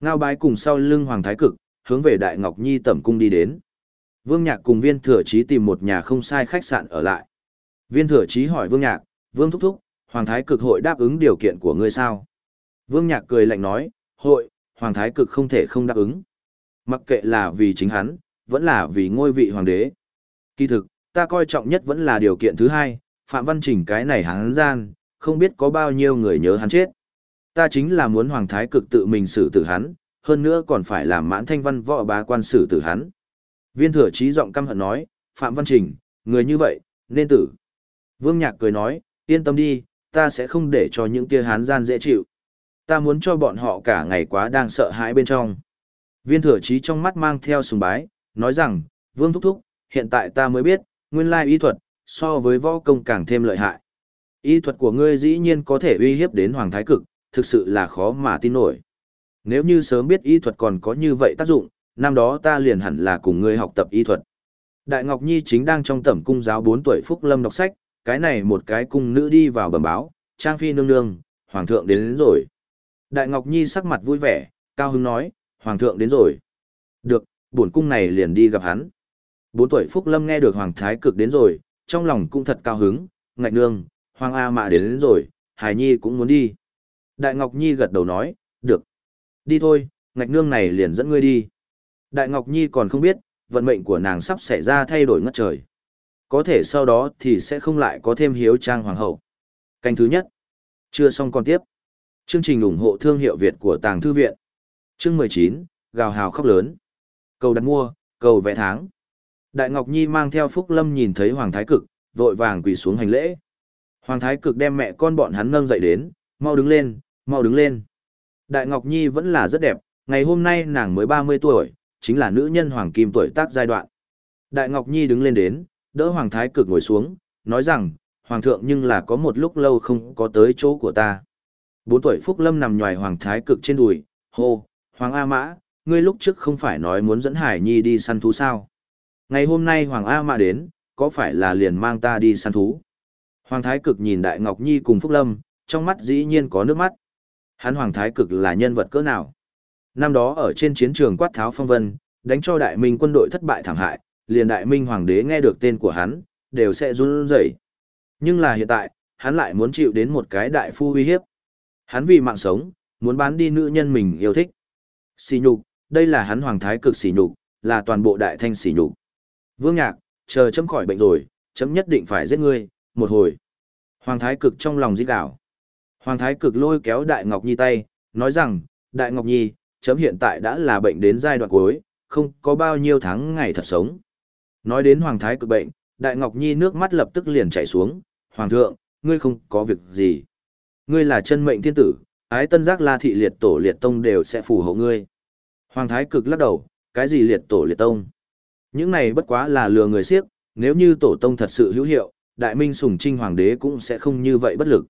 Ngao bái cùng sau lưng Hoàng Thái Cực, hướng về Đại Ngọc Nhi tẩm cung đi đến. Vương Nhạc cùng Viên Thừa Chí tìm một nhà không sai khách sạn ở lại. Viên Thừa Chí hỏi Vương Nhạc, Vương Thúc Thúc, Hoàng Thái Cực hội đáp ứng điều kiện của ngươi sao? Vương Nhạc cười lạnh nói, hội, Hoàng Thái Cực không thể không đáp ứng. Mặc kệ là vì chính hắn, vẫn là vì ngôi vị Hoàng đế. Kỳ thực, ta coi trọng nhất vẫn là điều kiện thứ hai, Phạm Văn Trình cái này hắn gian, không biết có bao nhiêu người nhớ hắn chết. Ta chính là muốn Hoàng Thái Cực tự mình xử tử hắn, hơn nữa còn phải làm mãn thanh văn võ bá quan xử tử hắn. Viên thừa trí giọng căm hận nói, Phạm Văn Trình, người như vậy, nên tử. Vương Nhạc cười nói, yên tâm đi, ta sẽ không để cho những kia hán gian dễ chịu. Ta muốn cho bọn họ cả ngày quá đang sợ hãi bên trong. Viên thừa Chí trong mắt mang theo sùng bái, nói rằng, Vương Thúc Thúc, hiện tại ta mới biết, nguyên lai y thuật, so với võ công càng thêm lợi hại. Y thuật của ngươi dĩ nhiên có thể uy hiếp đến Hoàng Thái Cực, thực sự là khó mà tin nổi. Nếu như sớm biết y thuật còn có như vậy tác dụng, năm đó ta liền hẳn là cùng ngươi học tập y thuật. Đại Ngọc Nhi chính đang trong tẩm cung giáo 4 tuổi Phúc Lâm đọc sách, cái này một cái cung nữ đi vào bẩm báo, Trang Phi nương nương, Hoàng thượng đến, đến rồi. Đại Ngọc Nhi sắc mặt vui vẻ, cao hứng nói, Hoàng thượng đến rồi. Được, bổn cung này liền đi gặp hắn. bốn tuổi Phúc Lâm nghe được Hoàng Thái Cực đến rồi, trong lòng cũng thật cao hứng, ngạch nương, Hoàng A Mạ đến, đến rồi, Hải Nhi cũng muốn đi. Đại Ngọc Nhi gật đầu nói, được. Đi thôi, ngạch nương này liền dẫn ngươi đi. Đại Ngọc Nhi còn không biết, vận mệnh của nàng sắp xảy ra thay đổi ngất trời. Có thể sau đó thì sẽ không lại có thêm hiếu trang hoàng hậu. Canh thứ nhất. Chưa xong còn tiếp. Chương trình ủng hộ thương hiệu Việt của Tàng Thư Viện. Chương 19, Gào hào khóc lớn. Cầu đặt mua, cầu vẽ tháng. Đại Ngọc Nhi mang theo Phúc Lâm nhìn thấy Hoàng Thái Cực, vội vàng quỳ xuống hành lễ. Hoàng Thái Cực đem mẹ con bọn hắn nâng dậy đến, mau đứng lên, mau đứng lên. Đại Ngọc Nhi vẫn là rất đẹp, ngày hôm nay nàng mới 30 tuổi, chính là nữ nhân hoàng kim tuổi tác giai đoạn. Đại Ngọc Nhi đứng lên đến, đỡ Hoàng Thái Cực ngồi xuống, nói rằng, Hoàng thượng nhưng là có một lúc lâu không có tới chỗ của ta. Bốn tuổi Phúc Lâm nằm nhòi Hoàng Thái Cực trên đùi, hô, Hoàng A Mã, ngươi lúc trước không phải nói muốn dẫn Hải Nhi đi săn thú sao? Ngày hôm nay Hoàng A Mã đến, có phải là liền mang ta đi săn thú? Hoàng Thái Cực nhìn Đại Ngọc Nhi cùng Phúc Lâm, trong mắt dĩ nhiên có nước mắt. Hắn Hoàng Thái Cực là nhân vật cỡ nào? Năm đó ở trên chiến trường quát tháo phong vân, đánh cho đại minh quân đội thất bại thảm hại, liền đại minh hoàng đế nghe được tên của hắn, đều sẽ run rẩy. Nhưng là hiện tại, hắn lại muốn chịu đến một cái đại phu uy hiếp. Hắn vì mạng sống, muốn bán đi nữ nhân mình yêu thích. Xỉ nhục, đây là hắn hoàng thái cực xỉ nhục, là toàn bộ đại thanh xỉ nhục. Vương Nhạc, chờ chấm khỏi bệnh rồi, chấm nhất định phải giết ngươi, một hồi. Hoàng thái cực trong lòng giết đảo. Hoàng thái cực lôi kéo Đại Ngọc Nhi tay, nói rằng, Đại Ngọc Nhi, chấm hiện tại đã là bệnh đến giai đoạn cuối, không có bao nhiêu tháng ngày thật sống. Nói đến Hoàng thái cực bệnh, Đại Ngọc Nhi nước mắt lập tức liền chảy xuống, Hoàng thượng, ngươi không có việc gì. Ngươi là chân mệnh thiên tử, ái tân giác la thị liệt tổ liệt tông đều sẽ phù hộ ngươi. Hoàng thái cực lắc đầu, cái gì liệt tổ liệt tông? Những này bất quá là lừa người siếc, nếu như tổ tông thật sự hữu hiệu, đại minh sùng trinh hoàng đế cũng sẽ không như vậy bất lực.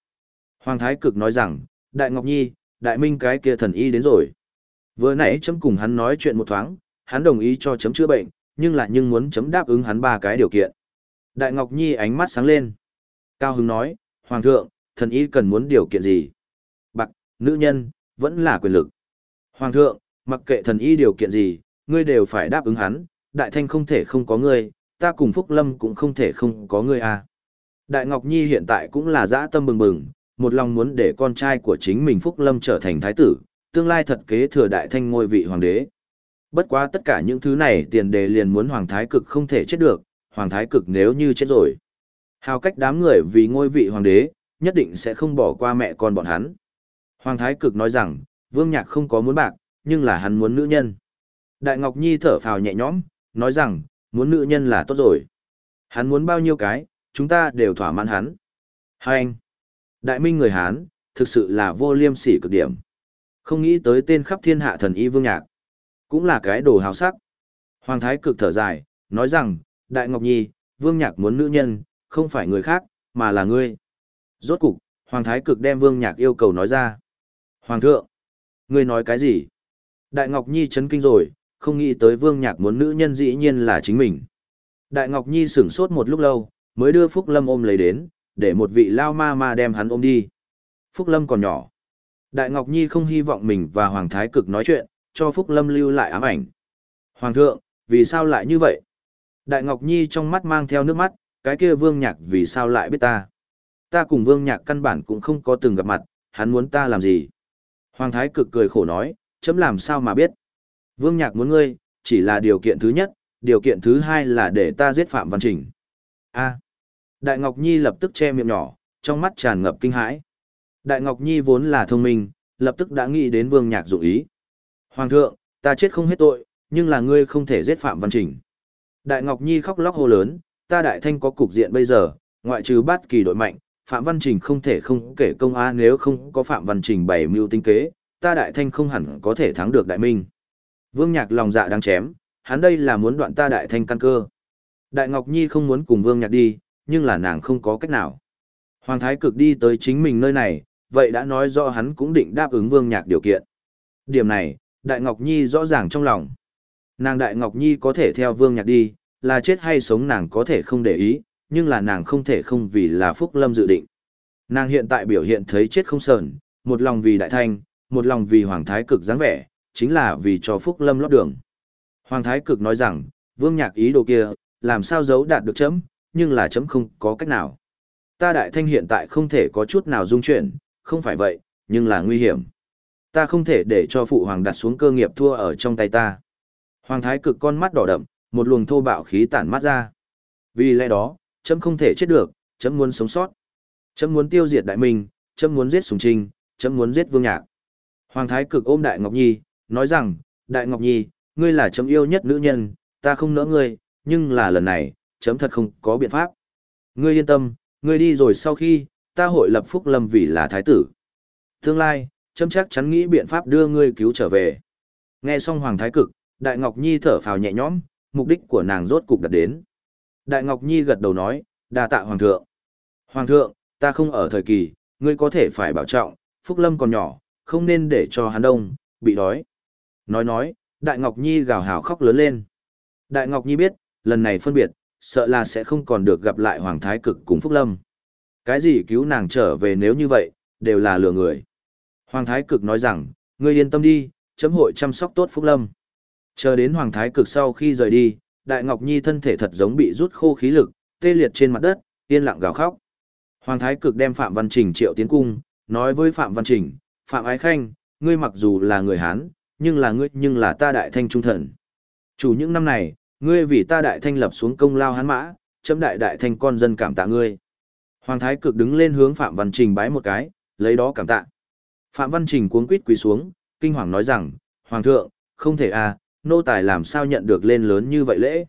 Hoàng thái cực nói rằng, đại ngọc nhi, đại minh cái kia thần y đến rồi. Vừa nãy chấm cùng hắn nói chuyện một thoáng, hắn đồng ý cho chấm chữa bệnh, nhưng lại nhưng muốn chấm đáp ứng hắn ba cái điều kiện. Đại Ngọc Nhi ánh mắt sáng lên. Cao Hưng nói, Hoàng thượng, thần y cần muốn điều kiện gì? Bạc, nữ nhân, vẫn là quyền lực. Hoàng thượng, mặc kệ thần y điều kiện gì, ngươi đều phải đáp ứng hắn, đại thanh không thể không có ngươi, ta cùng Phúc Lâm cũng không thể không có ngươi à. Đại Ngọc Nhi hiện tại cũng là dã tâm bừng bừng, một lòng muốn để con trai của chính mình Phúc Lâm trở thành thái tử, tương lai thật kế thừa đại thanh ngôi vị hoàng đế. Bất quá tất cả những thứ này tiền đề liền muốn hoàng thái cực không thể chết được, hoàng thái cực nếu như chết rồi. Hào cách đám người vì ngôi vị hoàng đế, nhất định sẽ không bỏ qua mẹ con bọn hắn. Hoàng thái cực nói rằng, vương nhạc không có muốn bạc, nhưng là hắn muốn nữ nhân. Đại Ngọc Nhi thở phào nhẹ nhõm, nói rằng, muốn nữ nhân là tốt rồi. Hắn muốn bao nhiêu cái, chúng ta đều thỏa mãn hắn. Hai anh, đại minh người Hán, thực sự là vô liêm sỉ cực điểm. Không nghĩ tới tên khắp thiên hạ thần y vương nhạc. Cũng là cái đồ hào sắc. Hoàng thái cực thở dài, nói rằng, Đại Ngọc Nhi, vương nhạc muốn nữ nhân, không phải người khác, mà là ngươi. Rốt cục, Hoàng thái cực đem vương nhạc yêu cầu nói ra. Hoàng thượng, ngươi nói cái gì? Đại Ngọc Nhi chấn kinh rồi, không nghĩ tới vương nhạc muốn nữ nhân dĩ nhiên là chính mình. Đại Ngọc Nhi sửng sốt một lúc lâu, mới đưa Phúc Lâm ôm lấy đến, để một vị lao ma ma đem hắn ôm đi. Phúc Lâm còn nhỏ. Đại Ngọc Nhi không hy vọng mình và Hoàng Thái Cực nói chuyện, cho Phúc Lâm lưu lại ám ảnh. Hoàng thượng, vì sao lại như vậy? Đại Ngọc Nhi trong mắt mang theo nước mắt, cái kia Vương Nhạc vì sao lại biết ta? Ta cùng Vương Nhạc căn bản cũng không có từng gặp mặt, hắn muốn ta làm gì? Hoàng Thái Cực cười khổ nói, chấm làm sao mà biết? Vương Nhạc muốn ngươi, chỉ là điều kiện thứ nhất, điều kiện thứ hai là để ta giết Phạm Văn Trình. A. Đại Ngọc Nhi lập tức che miệng nhỏ, trong mắt tràn ngập kinh hãi. Đại Ngọc Nhi vốn là thông minh, lập tức đã nghĩ đến Vương Nhạc dụng ý. Hoàng thượng, ta chết không hết tội, nhưng là ngươi không thể giết Phạm Văn Trình. Đại Ngọc Nhi khóc lóc hô lớn, ta đại thanh có cục diện bây giờ, ngoại trừ bát kỳ đội mạnh, Phạm Văn Trình không thể không kể công a nếu không có Phạm Văn Trình bày mưu tinh kế, ta đại thanh không hẳn có thể thắng được đại minh. Vương Nhạc lòng dạ đang chém, hắn đây là muốn đoạn ta đại thanh căn cơ. Đại Ngọc Nhi không muốn cùng Vương Nhạc đi, nhưng là nàng không có cách nào. Hoàng Thái Cực đi tới chính mình nơi này, vậy đã nói rõ hắn cũng định đáp ứng Vương Nhạc điều kiện. Điểm này, Đại Ngọc Nhi rõ ràng trong lòng. Nàng Đại Ngọc Nhi có thể theo Vương Nhạc đi, là chết hay sống nàng có thể không để ý, nhưng là nàng không thể không vì là Phúc Lâm dự định. Nàng hiện tại biểu hiện thấy chết không sờn, một lòng vì Đại Thanh, một lòng vì Hoàng Thái Cực dáng vẻ, chính là vì cho Phúc Lâm lót đường. Hoàng Thái Cực nói rằng, Vương Nhạc ý đồ kia, làm sao giấu đạt được chấm, nhưng là chấm không có cách nào. Ta Đại Thanh hiện tại không thể có chút nào dung chuyển, không phải vậy, nhưng là nguy hiểm. Ta không thể để cho Phụ Hoàng đặt xuống cơ nghiệp thua ở trong tay ta. Hoàng thái cực con mắt đỏ đậm, một luồng thô bạo khí tản mắt ra. Vì lẽ đó, chấm không thể chết được, chấm muốn sống sót. Chấm muốn tiêu diệt đại minh, chấm muốn giết sùng trinh, chấm muốn giết vương nhạc. Hoàng thái cực ôm đại ngọc nhi, nói rằng, đại ngọc nhi, ngươi là chấm yêu nhất nữ nhân, ta không nỡ ngươi, nhưng là lần này, chấm thật không có biện pháp. Ngươi yên tâm, ngươi đi rồi sau khi, ta hội lập phúc lâm vì là thái tử. Tương lai, chấm chắc chắn nghĩ biện pháp đưa ngươi cứu trở về. Nghe xong Hoàng Thái Cực, Đại Ngọc Nhi thở phào nhẹ nhõm, mục đích của nàng rốt cục đạt đến. Đại Ngọc Nhi gật đầu nói, đa tạ Hoàng thượng. Hoàng thượng, ta không ở thời kỳ, ngươi có thể phải bảo trọng, Phúc Lâm còn nhỏ, không nên để cho hắn đông, bị đói. Nói nói, Đại Ngọc Nhi gào hào khóc lớn lên. Đại Ngọc Nhi biết, lần này phân biệt, sợ là sẽ không còn được gặp lại Hoàng Thái Cực cùng Phúc Lâm. Cái gì cứu nàng trở về nếu như vậy, đều là lừa người. Hoàng Thái Cực nói rằng, ngươi yên tâm đi, chấm hội chăm sóc tốt Phúc Lâm. Chờ đến Hoàng Thái Cực sau khi rời đi, Đại Ngọc Nhi thân thể thật giống bị rút khô khí lực, tê liệt trên mặt đất, yên lặng gào khóc. Hoàng Thái Cực đem Phạm Văn Trình triệu tiến cung, nói với Phạm Văn Trình, Phạm Ái Khanh, ngươi mặc dù là người Hán, nhưng là ngươi nhưng là ta đại thanh trung thần. Chủ những năm này, ngươi vì ta đại thanh lập xuống công lao hán mã, chấm đại đại thanh con dân cảm tạ ngươi. Hoàng Thái Cực đứng lên hướng Phạm Văn Trình bái một cái, lấy đó cảm tạ. Phạm Văn Trình cuống quýt quỳ xuống, kinh hoàng nói rằng, Hoàng thượng, không thể à, nô tài làm sao nhận được lên lớn như vậy lễ.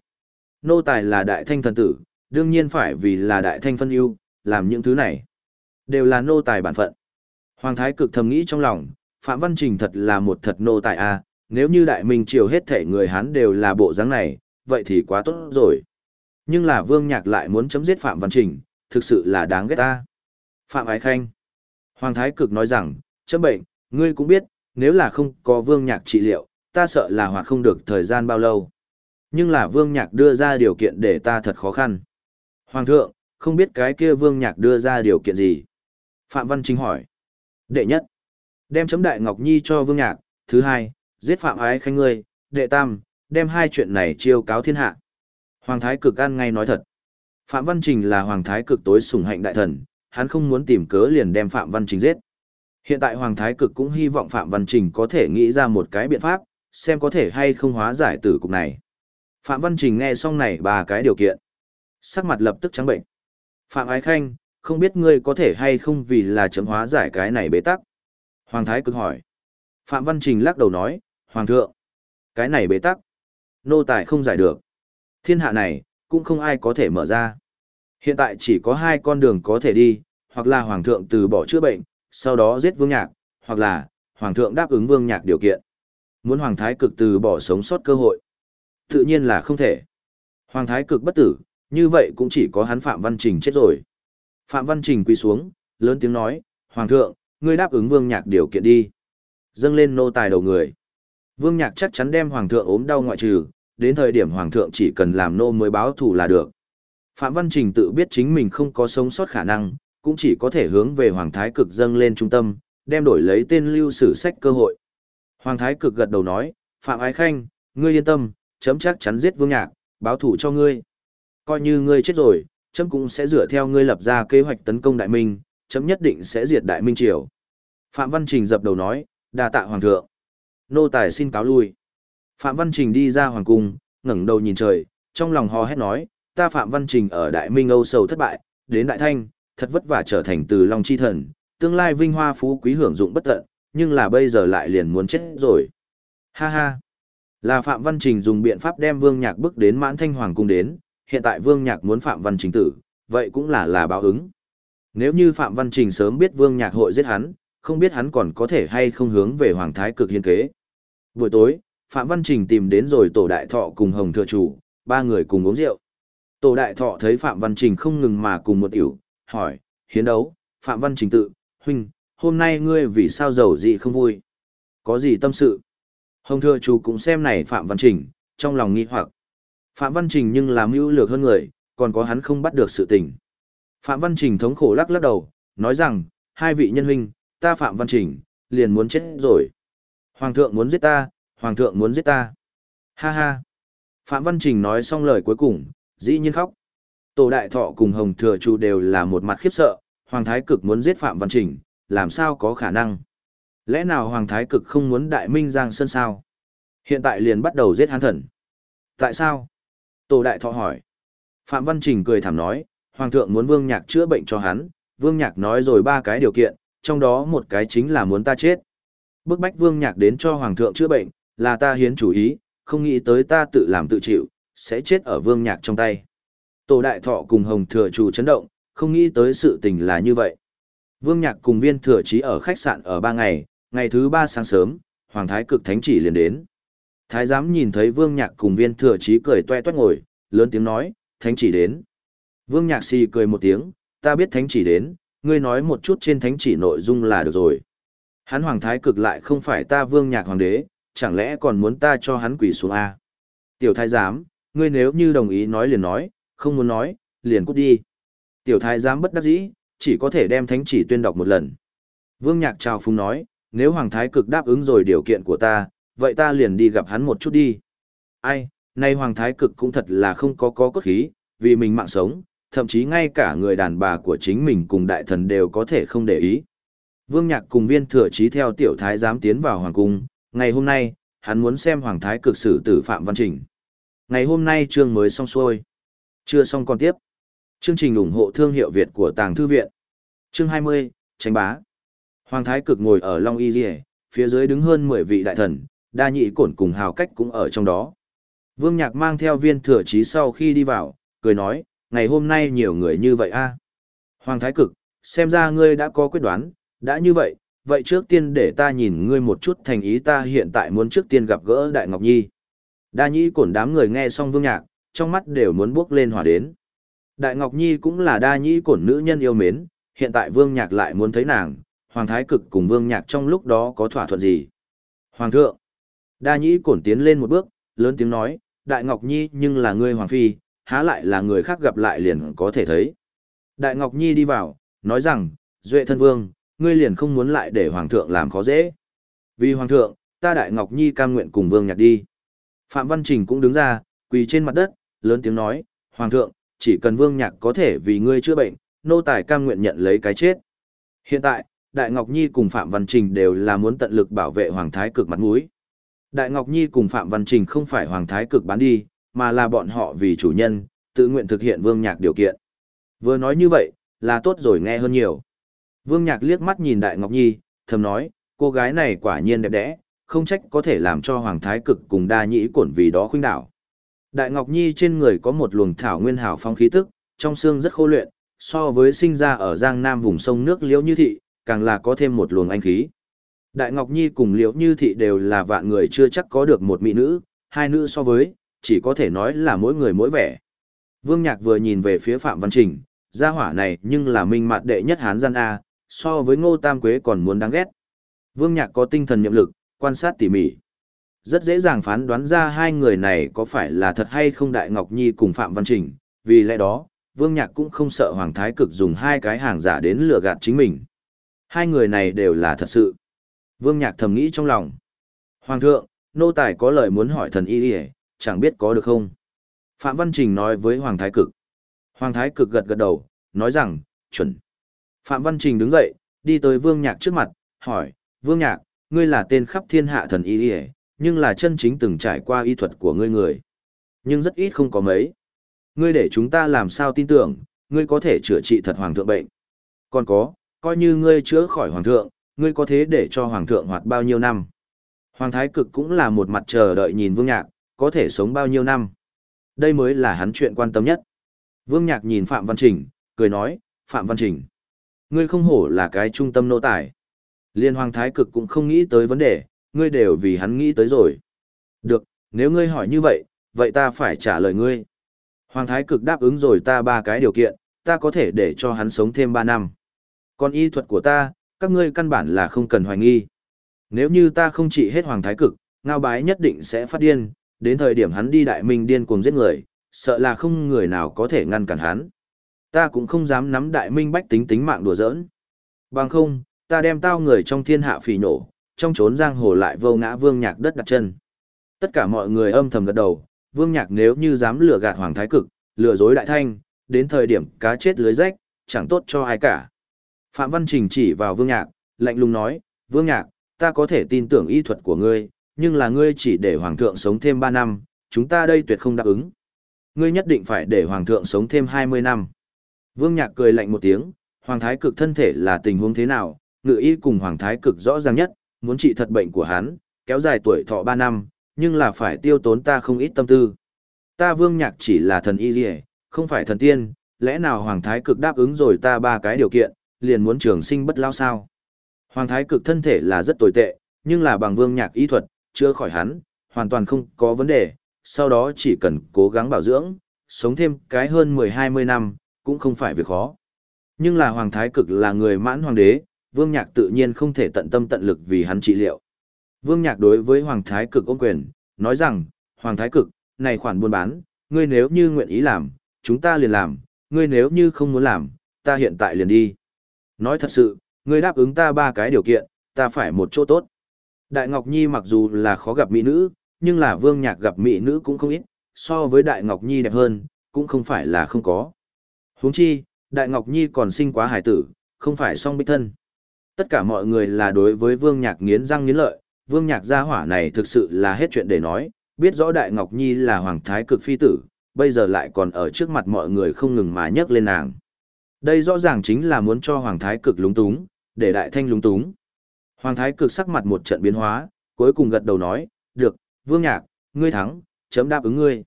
Nô tài là đại thanh thần tử, đương nhiên phải vì là đại thanh phân ưu, làm những thứ này. Đều là nô tài bản phận. Hoàng thái cực thầm nghĩ trong lòng, Phạm Văn Trình thật là một thật nô tài à, nếu như đại minh triều hết thể người Hán đều là bộ dáng này, vậy thì quá tốt rồi. Nhưng là Vương Nhạc lại muốn chấm giết Phạm Văn Trình, thực sự là đáng ghét ta. Phạm Ái Khanh. Hoàng Thái Cực nói rằng, chấm bệnh, ngươi cũng biết, nếu là không có Vương Nhạc trị liệu, ta sợ là hoạt không được thời gian bao lâu. Nhưng là Vương Nhạc đưa ra điều kiện để ta thật khó khăn. Hoàng thượng, không biết cái kia Vương Nhạc đưa ra điều kiện gì? Phạm Văn Chính hỏi. Đệ nhất, đem chấm đại Ngọc Nhi cho Vương Nhạc. Thứ hai, giết Phạm Ái Khanh ngươi. Đệ tam, đem hai chuyện này chiêu cáo thiên hạ. Hoàng Thái Cực ăn ngay nói thật. Phạm Văn Trình là Hoàng Thái Cực tối sủng hạnh đại thần, hắn không muốn tìm cớ liền đem Phạm Văn Trình giết. Hiện tại Hoàng Thái Cực cũng hy vọng Phạm Văn Trình có thể nghĩ ra một cái biện pháp, xem có thể hay không hóa giải tử cục này. Phạm Văn Trình nghe xong này ba cái điều kiện. Sắc mặt lập tức trắng bệnh. Phạm Ái Khanh, không biết ngươi có thể hay không vì là chấm hóa giải cái này bế tắc. Hoàng Thái cực hỏi. Phạm Văn Trình lắc đầu nói, Hoàng thượng, cái này bế tắc. Nô tài không giải được. Thiên hạ này, cũng không ai có thể mở ra. Hiện tại chỉ có hai con đường có thể đi, hoặc là Hoàng thượng từ bỏ chữa bệnh, sau đó giết vương nhạc, hoặc là Hoàng thượng đáp ứng vương nhạc điều kiện. Muốn Hoàng Thái Cực từ bỏ sống sót cơ hội. Tự nhiên là không thể. Hoàng Thái Cực bất tử, như vậy cũng chỉ có hắn Phạm Văn Trình chết rồi. Phạm Văn Trình quỳ xuống, lớn tiếng nói, Hoàng thượng, ngươi đáp ứng Vương Nhạc điều kiện đi. Dâng lên nô tài đầu người. Vương Nhạc chắc chắn đem Hoàng thượng ốm đau ngoại trừ, đến thời điểm hoàng thượng chỉ cần làm nô mới báo thù là được. Phạm Văn Trình tự biết chính mình không có sống sót khả năng, cũng chỉ có thể hướng về Hoàng Thái Cực dâng lên trung tâm, đem đổi lấy tên lưu sử sách cơ hội. Hoàng Thái Cực gật đầu nói, Phạm Ái Khanh, ngươi yên tâm, chấm chắc chắn giết Vương Nhạc, báo thủ cho ngươi. Coi như ngươi chết rồi, chấm cũng sẽ dựa theo ngươi lập ra kế hoạch tấn công Đại Minh, chấm nhất định sẽ diệt Đại Minh Triều. Phạm Văn Trình dập đầu nói, đa tạ Hoàng thượng. Nô tài xin cáo lui. Phạm Văn Trình đi ra Hoàng Cung, ngẩng đầu nhìn trời, trong lòng hò hét nói, ta Phạm Văn Trình ở Đại Minh Âu sầu thất bại, đến Đại Thanh, thật vất vả trở thành từ Long Chi Thần, tương lai vinh hoa phú quý hưởng dụng bất tận, nhưng là bây giờ lại liền muốn chết rồi. Ha ha! Là Phạm Văn Trình dùng biện pháp đem Vương Nhạc bước đến mãn thanh hoàng cung đến, hiện tại Vương Nhạc muốn Phạm Văn Trình tử, vậy cũng là là báo ứng. Nếu như Phạm Văn Trình sớm biết Vương Nhạc hội giết hắn, không biết hắn còn có thể hay không hướng về Hoàng Thái cực hiên kế. Buổi tối, Phạm Văn Trình tìm đến rồi Tổ Đại Thọ cùng Hồng Thừa Chủ, ba người cùng uống rượu. Tổ Đại Thọ thấy Phạm Văn Trình không ngừng mà cùng một tiểu, hỏi, hiến đấu, Phạm Văn Trình tự, huynh, hôm nay ngươi vì sao giàu gì không vui? Có gì tâm sự? Hồng Thừa Chủ cũng xem này Phạm Văn Trình, trong lòng nghi hoặc. Phạm Văn Trình nhưng làm mưu lược hơn người, còn có hắn không bắt được sự tình. Phạm Văn Trình thống khổ lắc lắc đầu, nói rằng, hai vị nhân huynh, ta Phạm Văn Trình, liền muốn chết rồi. Hoàng thượng muốn giết ta, Hoàng thượng muốn giết ta. Ha ha. Phạm Văn Trình nói xong lời cuối cùng, dĩ nhiên khóc. Tổ đại thọ cùng Hồng Thừa Chu đều là một mặt khiếp sợ, Hoàng Thái Cực muốn giết Phạm Văn Trình, làm sao có khả năng? Lẽ nào Hoàng Thái Cực không muốn Đại Minh Giang Sơn sao? Hiện tại liền bắt đầu giết hắn thần. Tại sao? Tổ đại thọ hỏi. Phạm Văn Trình cười thảm nói, Hoàng thượng muốn Vương Nhạc chữa bệnh cho hắn, Vương Nhạc nói rồi ba cái điều kiện, trong đó một cái chính là muốn ta chết. Bức bách Vương Nhạc đến cho Hoàng thượng chữa bệnh, là ta hiến chủ ý, không nghĩ tới ta tự làm tự chịu, sẽ chết ở Vương Nhạc trong tay. Tổ đại thọ cùng Hồng Thừa chủ chấn động, không nghĩ tới sự tình là như vậy. Vương Nhạc cùng viên thừa trí ở khách sạn ở ba ngày, ngày thứ ba sáng sớm, Hoàng Thái cực thánh chỉ liền đến. Thái giám nhìn thấy Vương Nhạc cùng viên thừa trí cười toe toét ngồi, lớn tiếng nói, thánh chỉ đến. Vương Nhạc xì cười một tiếng, ta biết thánh chỉ đến, ngươi nói một chút trên thánh chỉ nội dung là được rồi. Hắn Hoàng Thái cực lại không phải ta Vương Nhạc Hoàng đế, chẳng lẽ còn muốn ta cho hắn quỳ xuống A. Tiểu thái giám, ngươi nếu như đồng ý nói liền nói, không muốn nói, liền cút đi. Tiểu thái giám bất đắc dĩ, chỉ có thể đem thánh chỉ tuyên đọc một lần. Vương Nhạc chào phúng nói, nếu Hoàng Thái cực đáp ứng rồi điều kiện của ta, vậy ta liền đi gặp hắn một chút đi. Ai, nay Hoàng Thái cực cũng thật là không có có cốt khí, vì mình mạng sống, thậm chí ngay cả người đàn bà của chính mình cùng đại thần đều có thể không để ý. Vương Nhạc cùng viên thừa trí theo tiểu thái giám tiến vào Hoàng Cung, ngày hôm nay, hắn muốn xem Hoàng Thái cực xử tử Phạm Văn Trình. Ngày hôm nay chương mới xong xuôi. Chưa xong còn tiếp. Chương trình ủng hộ thương hiệu Việt của Tàng Thư Viện. Chương 20, Tránh Bá. Hoàng Thái Cực ngồi ở Long Y Diệ, phía dưới đứng hơn 10 vị đại thần, đa nhị cổn cùng hào cách cũng ở trong đó. Vương Nhạc mang theo viên thừa trí sau khi đi vào, cười nói, ngày hôm nay nhiều người như vậy a Hoàng Thái Cực, xem ra ngươi đã có quyết đoán, đã như vậy, vậy trước tiên để ta nhìn ngươi một chút thành ý ta hiện tại muốn trước tiên gặp gỡ Đại Ngọc Nhi. Đa nhị cổn đám người nghe xong Vương Nhạc, trong mắt đều muốn bước lên hỏa đến. Đại Ngọc Nhi cũng là đa nhĩ cổn nữ nhân yêu mến, hiện tại Vương Nhạc lại muốn thấy nàng, Hoàng Thái Cực cùng Vương Nhạc trong lúc đó có thỏa thuận gì. Hoàng thượng, đa nhĩ cổn tiến lên một bước, lớn tiếng nói, Đại Ngọc Nhi nhưng là người Hoàng Phi, há lại là người khác gặp lại liền có thể thấy. Đại Ngọc Nhi đi vào, nói rằng, Duệ thân vương, ngươi liền không muốn lại để Hoàng thượng làm khó dễ. Vì Hoàng thượng, ta Đại Ngọc Nhi cam nguyện cùng Vương Nhạc đi. Phạm Văn Trình cũng đứng ra, quỳ trên mặt đất, lớn tiếng nói, Hoàng thượng, chỉ cần Vương Nhạc có thể vì ngươi chữa bệnh, nô tài cam nguyện nhận lấy cái chết. Hiện tại, Đại Ngọc Nhi cùng Phạm Văn Trình đều là muốn tận lực bảo vệ Hoàng Thái Cực mặt mũi. Đại Ngọc Nhi cùng Phạm Văn Trình không phải Hoàng Thái Cực bán đi, mà là bọn họ vì chủ nhân, tự nguyện thực hiện Vương Nhạc điều kiện. Vừa nói như vậy, là tốt rồi nghe hơn nhiều. Vương Nhạc liếc mắt nhìn Đại Ngọc Nhi, thầm nói, cô gái này quả nhiên đẹp đẽ, không trách có thể làm cho Hoàng Thái Cực cùng đa nhĩ cổn vì đó khuynh đảo. Đại Ngọc Nhi trên người có một luồng thảo nguyên hảo phong khí tức, trong xương rất khô luyện, so với sinh ra ở Giang Nam vùng sông nước Liễu Như Thị, càng là có thêm một luồng anh khí. Đại Ngọc Nhi cùng Liễu Như Thị đều là vạn người chưa chắc có được một mỹ nữ, hai nữ so với, chỉ có thể nói là mỗi người mỗi vẻ. Vương Nhạc vừa nhìn về phía Phạm Văn Trình, gia hỏa này nhưng là minh mạt đệ nhất hán gian A, so với Ngô Tam Quế còn muốn đáng ghét. Vương Nhạc có tinh thần nhậm lực, quan sát tỉ mỉ. Rất dễ dàng phán đoán ra hai người này có phải là thật hay không Đại Ngọc Nhi cùng Phạm Văn Trình, vì lẽ đó, Vương Nhạc cũng không sợ Hoàng Thái Cực dùng hai cái hàng giả đến lừa gạt chính mình. Hai người này đều là thật sự. Vương Nhạc thầm nghĩ trong lòng. Hoàng thượng, nô tài có lời muốn hỏi thần y y chẳng biết có được không? Phạm Văn Trình nói với Hoàng Thái Cực. Hoàng Thái Cực gật gật đầu, nói rằng, chuẩn. Phạm Văn Trình đứng dậy, đi tới Vương Nhạc trước mặt, hỏi, Vương Nhạc, ngươi là tên khắp thiên hạ thần y y nhưng là chân chính từng trải qua y thuật của ngươi người. Nhưng rất ít không có mấy. Ngươi để chúng ta làm sao tin tưởng, ngươi có thể chữa trị thật hoàng thượng bệnh. Còn có, coi như ngươi chữa khỏi hoàng thượng, ngươi có thế để cho hoàng thượng hoạt bao nhiêu năm. Hoàng thái cực cũng là một mặt chờ đợi nhìn vương nhạc, có thể sống bao nhiêu năm. Đây mới là hắn chuyện quan tâm nhất. Vương nhạc nhìn Phạm Văn Trình, cười nói, Phạm Văn Trình. Ngươi không hổ là cái trung tâm nô tài. Liên hoàng thái cực cũng không nghĩ tới vấn đề, ngươi đều vì hắn nghĩ tới rồi. Được, nếu ngươi hỏi như vậy, vậy ta phải trả lời ngươi. Hoàng thái cực đáp ứng rồi ta ba cái điều kiện, ta có thể để cho hắn sống thêm ba năm. Còn y thuật của ta, các ngươi căn bản là không cần hoài nghi. Nếu như ta không trị hết hoàng thái cực, ngao bái nhất định sẽ phát điên, đến thời điểm hắn đi đại minh điên cuồng giết người, sợ là không người nào có thể ngăn cản hắn. Ta cũng không dám nắm đại minh bách tính tính mạng đùa giỡn. Bằng không, ta đem tao người trong thiên hạ phỉ nổ, trong trốn giang hồ lại vô ngã vương nhạc đất đặt chân. Tất cả mọi người âm thầm gật đầu, vương nhạc nếu như dám lừa gạt hoàng thái cực, lừa dối đại thanh, đến thời điểm cá chết lưới rách, chẳng tốt cho ai cả. Phạm Văn Trình chỉ vào vương nhạc, lạnh lùng nói, vương nhạc, ta có thể tin tưởng y thuật của ngươi, nhưng là ngươi chỉ để hoàng thượng sống thêm 3 năm, chúng ta đây tuyệt không đáp ứng. Ngươi nhất định phải để hoàng thượng sống thêm 20 năm. Vương nhạc cười lạnh một tiếng, hoàng thái cực thân thể là tình huống thế nào, ngự y cùng hoàng thái cực rõ ràng nhất, muốn trị thật bệnh của hắn, kéo dài tuổi thọ 3 năm, nhưng là phải tiêu tốn ta không ít tâm tư. Ta vương nhạc chỉ là thần y gì, không phải thần tiên, lẽ nào hoàng thái cực đáp ứng rồi ta ba cái điều kiện, liền muốn trường sinh bất lao sao? Hoàng thái cực thân thể là rất tồi tệ, nhưng là bằng vương nhạc y thuật, chữa khỏi hắn, hoàn toàn không có vấn đề, sau đó chỉ cần cố gắng bảo dưỡng, sống thêm cái hơn 10-20 năm, cũng không phải việc khó. Nhưng là hoàng thái cực là người mãn hoàng đế, vương nhạc tự nhiên không thể tận tâm tận lực vì hắn trị liệu. Vương nhạc đối với hoàng thái cực ôm quyền, nói rằng, hoàng thái cực, này khoản buôn bán, ngươi nếu như nguyện ý làm, chúng ta liền làm, ngươi nếu như không muốn làm, ta hiện tại liền đi. Nói thật sự, ngươi đáp ứng ta ba cái điều kiện, ta phải một chỗ tốt. Đại Ngọc Nhi mặc dù là khó gặp mỹ nữ, nhưng là vương nhạc gặp mỹ nữ cũng không ít, so với Đại Ngọc Nhi đẹp hơn, cũng không phải là không có. huống chi, Đại Ngọc Nhi còn sinh quá hải tử, không phải song bích thân. Tất cả mọi người là đối với vương nhạc nghiến răng nghiến lợi, vương nhạc gia hỏa này thực sự là hết chuyện để nói, biết rõ Đại Ngọc Nhi là hoàng thái cực phi tử, bây giờ lại còn ở trước mặt mọi người không ngừng mà nhấc lên nàng. Đây rõ ràng chính là muốn cho hoàng thái cực lúng túng, để đại thanh lúng túng. Hoàng thái cực sắc mặt một trận biến hóa, cuối cùng gật đầu nói, được, vương nhạc, ngươi thắng, chấm đáp ứng ngươi.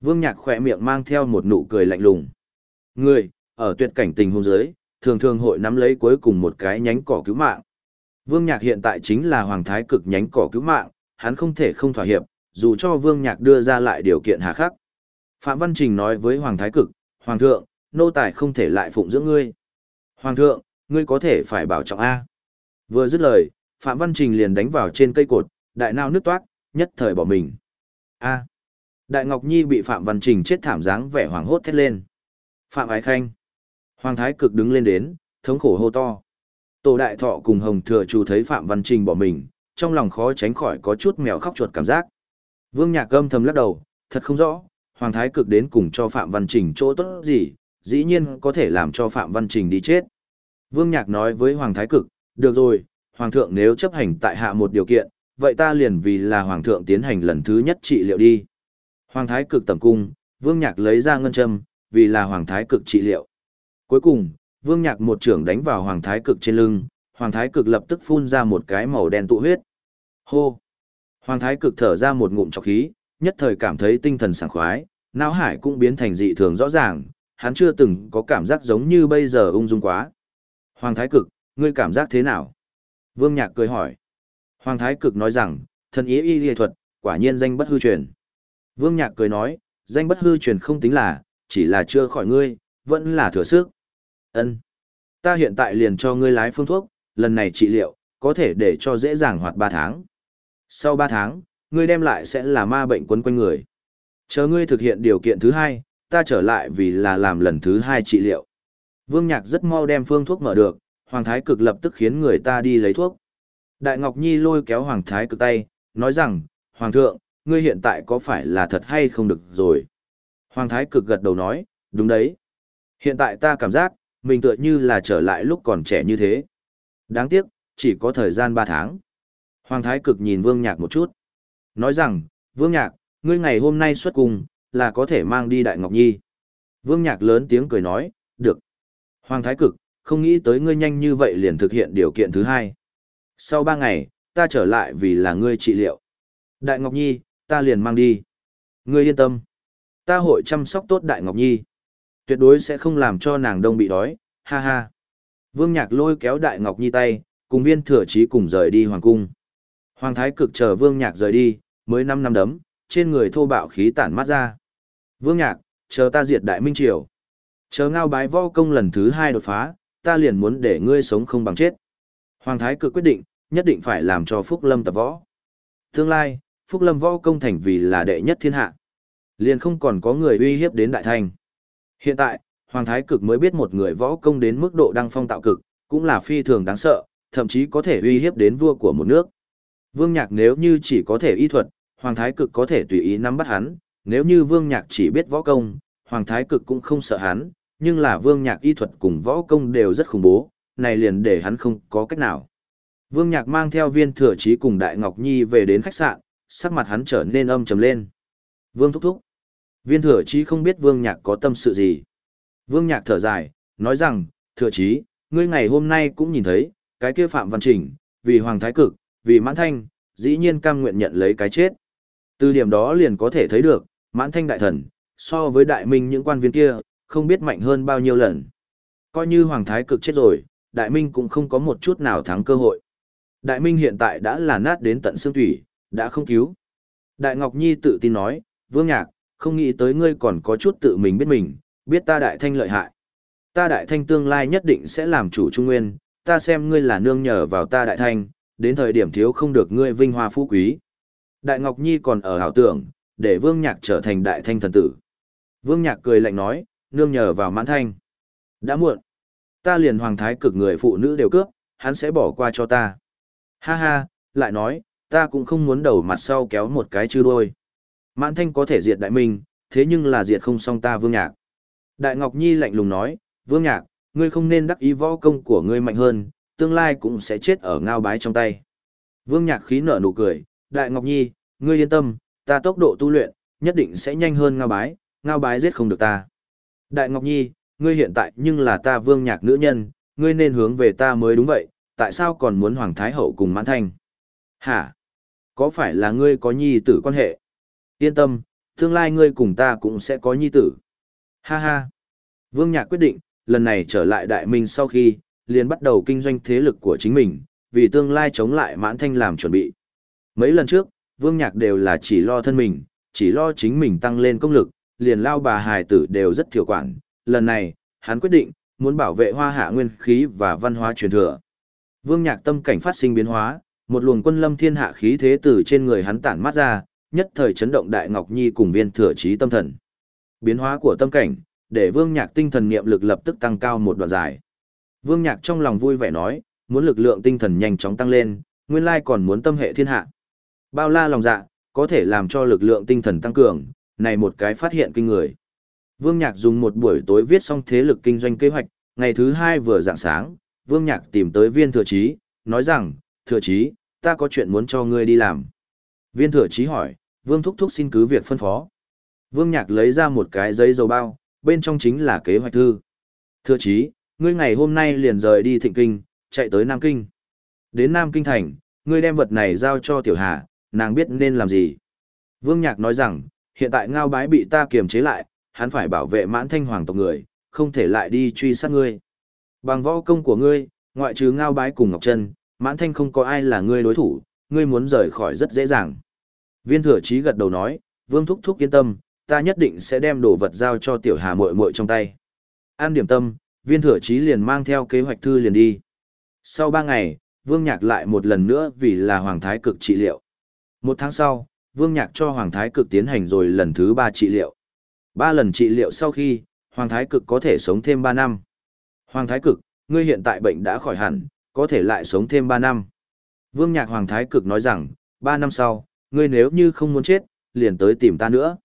Vương nhạc khỏe miệng mang theo một nụ cười lạnh lùng. Ngươi, ở tuyệt cảnh tình hôn giới, thường thường hội nắm lấy cuối cùng một cái nhánh cỏ cứu mạng. Vương nhạc hiện tại chính là hoàng thái cực nhánh cỏ cứu mạng, hắn không thể không thỏa hiệp, dù cho vương nhạc đưa ra lại điều kiện hà khắc. Phạm Văn Trình nói với hoàng thái cực, hoàng thượng, nô tài không thể lại phụng dưỡng ngươi. Hoàng thượng, ngươi có thể phải bảo trọng A. Vừa dứt lời, Phạm Văn Trình liền đánh vào trên cây cột, đại nao nước toát, nhất thời bỏ mình. A. Đại Ngọc Nhi bị Phạm Văn Trình chết thảm dáng vẻ hoảng hốt thét lên. Phạm Ái Khanh. Hoàng Thái Cực đứng lên đến, thống khổ hô to. Tổ đại thọ cùng Hồng Thừa Chủ thấy Phạm Văn Trình bỏ mình, trong lòng khó tránh khỏi có chút mèo khóc chuột cảm giác. Vương Nhạc âm thầm lắc đầu, thật không rõ, Hoàng Thái Cực đến cùng cho Phạm Văn Trình chỗ tốt gì, dĩ nhiên có thể làm cho Phạm Văn Trình đi chết. Vương Nhạc nói với Hoàng Thái Cực, được rồi, Hoàng thượng nếu chấp hành tại hạ một điều kiện, vậy ta liền vì là Hoàng thượng tiến hành lần thứ nhất trị liệu đi. Hoàng Thái Cực tầm cung, Vương Nhạc lấy ra ngân châm, vì là Hoàng Thái Cực trị liệu. Cuối cùng, Vương Nhạc một trưởng đánh vào Hoàng Thái Cực trên lưng, Hoàng Thái Cực lập tức phun ra một cái màu đen tụ huyết. Hô! Hoàng Thái Cực thở ra một ngụm trọc khí, nhất thời cảm thấy tinh thần sảng khoái, não hải cũng biến thành dị thường rõ ràng, hắn chưa từng có cảm giác giống như bây giờ ung dung quá. Hoàng Thái Cực, ngươi cảm giác thế nào? Vương Nhạc cười hỏi. Hoàng Thái Cực nói rằng, thần ý y y thuật, quả nhiên danh bất hư truyền. Vương Nhạc cười nói, danh bất hư truyền không tính là, chỉ là chưa khỏi ngươi, vẫn là thừa sức. Ân, Ta hiện tại liền cho ngươi lái phương thuốc, lần này trị liệu, có thể để cho dễ dàng hoạt 3 tháng. Sau 3 tháng, ngươi đem lại sẽ là ma bệnh quấn quanh người. Chờ ngươi thực hiện điều kiện thứ hai, ta trở lại vì là làm lần thứ hai trị liệu. Vương Nhạc rất mau đem phương thuốc mở được, Hoàng Thái Cực lập tức khiến người ta đi lấy thuốc. Đại Ngọc Nhi lôi kéo Hoàng Thái Cực tay, nói rằng, Hoàng thượng, ngươi hiện tại có phải là thật hay không được rồi? Hoàng Thái Cực gật đầu nói, đúng đấy. Hiện tại ta cảm giác, mình tựa như là trở lại lúc còn trẻ như thế. Đáng tiếc, chỉ có thời gian 3 tháng. Hoàng Thái Cực nhìn Vương Nhạc một chút. Nói rằng, Vương Nhạc, ngươi ngày hôm nay xuất cung, là có thể mang đi Đại Ngọc Nhi. Vương Nhạc lớn tiếng cười nói, được. Hoàng Thái Cực, không nghĩ tới ngươi nhanh như vậy liền thực hiện điều kiện thứ hai. Sau ba ngày, ta trở lại vì là ngươi trị liệu. Đại Ngọc Nhi, ta liền mang đi. Ngươi yên tâm. Ta hội chăm sóc tốt Đại Ngọc Nhi. Tuyệt đối sẽ không làm cho nàng đông bị đói, ha ha. Vương Nhạc lôi kéo Đại Ngọc Nhi tay, cùng viên thừa chí cùng rời đi Hoàng Cung. Hoàng Thái Cực chờ Vương Nhạc rời đi, mới năm năm đấm, trên người thô bạo khí tản mát ra. Vương Nhạc, chờ ta diệt Đại Minh Triều. Chờ ngao bái võ công lần thứ hai đột phá, ta liền muốn để ngươi sống không bằng chết. Hoàng Thái Cực quyết định, nhất định phải làm cho Phúc Lâm tập võ. Tương lai, Phúc Lâm võ công thành vì là đệ nhất thiên hạ. Liền không còn có người uy hiếp đến Đại Thanh. Hiện tại, Hoàng Thái Cực mới biết một người võ công đến mức độ đăng phong tạo cực, cũng là phi thường đáng sợ, thậm chí có thể uy hiếp đến vua của một nước. Vương Nhạc nếu như chỉ có thể y thuật, Hoàng Thái Cực có thể tùy ý nắm bắt hắn, nếu như Vương Nhạc chỉ biết võ công, Hoàng Thái Cực cũng không sợ hắn, nhưng là Vương Nhạc y thuật cùng võ công đều rất khủng bố, này liền để hắn không có cách nào. Vương Nhạc mang theo viên thừa chí cùng Đại Ngọc Nhi về đến khách sạn, sắc mặt hắn trở nên âm trầm lên. Vương thúc thúc. Viên thừa chí không biết Vương Nhạc có tâm sự gì. Vương Nhạc thở dài, nói rằng, thừa chí, ngươi ngày hôm nay cũng nhìn thấy, cái kia Phạm Văn Trình, vì Hoàng Thái Cực, vì Mãn Thanh, dĩ nhiên cam nguyện nhận lấy cái chết. Từ điểm đó liền có thể thấy được, Mãn Thanh đại thần, so với đại minh những quan viên kia, không biết mạnh hơn bao nhiêu lần. Coi như Hoàng Thái Cực chết rồi, đại minh cũng không có một chút nào thắng cơ hội. Đại minh hiện tại đã là nát đến tận xương thủy, đã không cứu. Đại Ngọc Nhi tự tin nói, Vương Nhạc, không nghĩ tới ngươi còn có chút tự mình biết mình, biết ta đại thanh lợi hại. Ta đại thanh tương lai nhất định sẽ làm chủ trung nguyên, ta xem ngươi là nương nhờ vào ta đại thanh, đến thời điểm thiếu không được ngươi vinh hoa phú quý. Đại Ngọc Nhi còn ở hảo tưởng, để Vương Nhạc trở thành đại thanh thần tử. Vương Nhạc cười lạnh nói, nương nhờ vào mãn thanh. Đã muộn. Ta liền hoàng thái cực người phụ nữ đều cướp, hắn sẽ bỏ qua cho ta. Ha ha, lại nói, ta cũng không muốn đầu mặt sau kéo một cái chư đôi. Mãn thanh có thể diệt đại minh, thế nhưng là diệt không xong ta vương nhạc. Đại Ngọc Nhi lạnh lùng nói, vương nhạc, ngươi không nên đắc ý võ công của ngươi mạnh hơn, tương lai cũng sẽ chết ở ngao bái trong tay. Vương nhạc khí nở nụ cười, Đại Ngọc Nhi, ngươi yên tâm, ta tốc độ tu luyện, nhất định sẽ nhanh hơn ngao bái, ngao bái giết không được ta. Đại Ngọc Nhi, ngươi hiện tại nhưng là ta vương nhạc nữ nhân, ngươi nên hướng về ta mới đúng vậy, tại sao còn muốn Hoàng Thái Hậu cùng mãn thanh? Hả? Có phải là ngươi có nhi tử quan hệ? Yên tâm, tương lai ngươi cùng ta cũng sẽ có nhi tử. Ha ha. Vương Nhạc quyết định, lần này trở lại Đại Minh sau khi, liền bắt đầu kinh doanh thế lực của chính mình, vì tương lai chống lại mãn thanh làm chuẩn bị. Mấy lần trước, Vương Nhạc đều là chỉ lo thân mình, chỉ lo chính mình tăng lên công lực, liền lao bà hài tử đều rất thiểu quản. Lần này, hắn quyết định, muốn bảo vệ hoa hạ nguyên khí và văn hóa truyền thừa. Vương Nhạc tâm cảnh phát sinh biến hóa, một luồng quân lâm thiên hạ khí thế từ trên người hắn tản mát ra, nhất thời chấn động Đại Ngọc Nhi cùng viên thừa trí tâm thần. Biến hóa của tâm cảnh, để Vương Nhạc tinh thần niệm lực lập tức tăng cao một đoạn dài. Vương Nhạc trong lòng vui vẻ nói, muốn lực lượng tinh thần nhanh chóng tăng lên, nguyên lai còn muốn tâm hệ thiên hạ. Bao la lòng dạ, có thể làm cho lực lượng tinh thần tăng cường, này một cái phát hiện kinh người. Vương Nhạc dùng một buổi tối viết xong thế lực kinh doanh kế hoạch, ngày thứ hai vừa dạng sáng, Vương Nhạc tìm tới viên thừa chí, nói rằng, thừa chí, ta có chuyện muốn cho ngươi đi làm. Viên thừa chí hỏi, Vương Thúc Thúc xin cứ việc phân phó. Vương Nhạc lấy ra một cái giấy dầu bao, bên trong chính là kế hoạch thư. Thừa chí, ngươi ngày hôm nay liền rời đi thịnh kinh, chạy tới Nam Kinh. Đến Nam Kinh Thành, ngươi đem vật này giao cho Tiểu Hà, nàng biết nên làm gì. Vương Nhạc nói rằng, hiện tại ngao bái bị ta kiềm chế lại, hắn phải bảo vệ mãn thanh hoàng tộc người, không thể lại đi truy sát ngươi. Bằng võ công của ngươi, ngoại trừ ngao bái cùng Ngọc Trân, mãn thanh không có ai là ngươi đối thủ, ngươi muốn rời khỏi rất dễ dàng. Viên thừa chí gật đầu nói, vương thúc thúc yên tâm, ta nhất định sẽ đem đồ vật giao cho tiểu hà muội muội trong tay. An điểm tâm, viên thừa chí liền mang theo kế hoạch thư liền đi. Sau ba ngày, vương nhạc lại một lần nữa vì là hoàng thái cực trị liệu. Một tháng sau, Vương Nhạc cho Hoàng Thái Cực tiến hành rồi lần thứ ba trị liệu. Ba lần trị liệu sau khi, Hoàng Thái Cực có thể sống thêm ba năm. Hoàng Thái Cực, ngươi hiện tại bệnh đã khỏi hẳn, có thể lại sống thêm ba năm. Vương Nhạc Hoàng Thái Cực nói rằng, ba năm sau, ngươi nếu như không muốn chết, liền tới tìm ta nữa.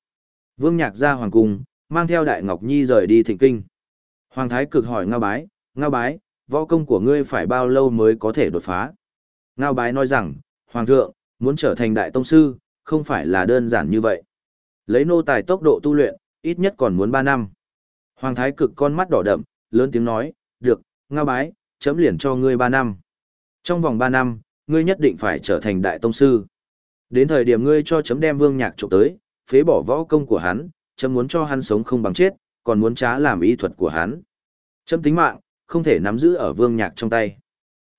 Vương Nhạc ra Hoàng Cung, mang theo Đại Ngọc Nhi rời đi thịnh kinh. Hoàng Thái Cực hỏi Ngao Bái, Ngao Bái, võ công của ngươi phải bao lâu mới có thể đột phá? Ngao Bái nói rằng, Hoàng thượng, muốn trở thành Đại Tông Sư, không phải là đơn giản như vậy. Lấy nô tài tốc độ tu luyện, ít nhất còn muốn 3 năm. Hoàng Thái Cực con mắt đỏ đậm, lớn tiếng nói, được, Ngao Bái, chấm liền cho ngươi 3 năm. Trong vòng 3 năm, ngươi nhất định phải trở thành Đại Tông Sư. Đến thời điểm ngươi cho chấm đem vương nhạc trộm tới, phế bỏ võ công của hắn, chấm muốn cho hắn sống không bằng chết, còn muốn trá làm y thuật của hắn. Chấm tính mạng, không thể nắm giữ ở vương nhạc trong tay.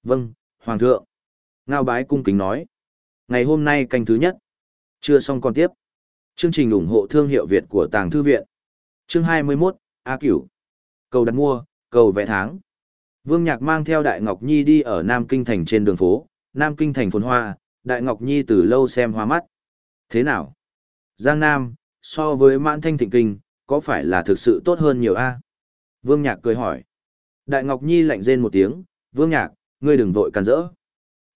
Vâng, Hoàng thượng. Ngao bái cung kính nói. Ngày hôm nay canh thứ nhất. Chưa xong còn tiếp. Chương trình ủng hộ thương hiệu Việt của Tàng Thư Viện. Chương 21, A Cửu. Cầu đặt mua, cầu vẽ tháng. Vương Nhạc mang theo Đại Ngọc Nhi đi ở Nam Kinh Thành trên đường phố, Nam Kinh Thành phồn hoa, Đại Ngọc Nhi từ lâu xem hoa mắt. Thế nào? Giang Nam, so với mãn thanh thịnh kinh, có phải là thực sự tốt hơn nhiều a? Vương Nhạc cười hỏi. Đại Ngọc Nhi lạnh rên một tiếng, Vương Nhạc, ngươi đừng vội càn rỡ.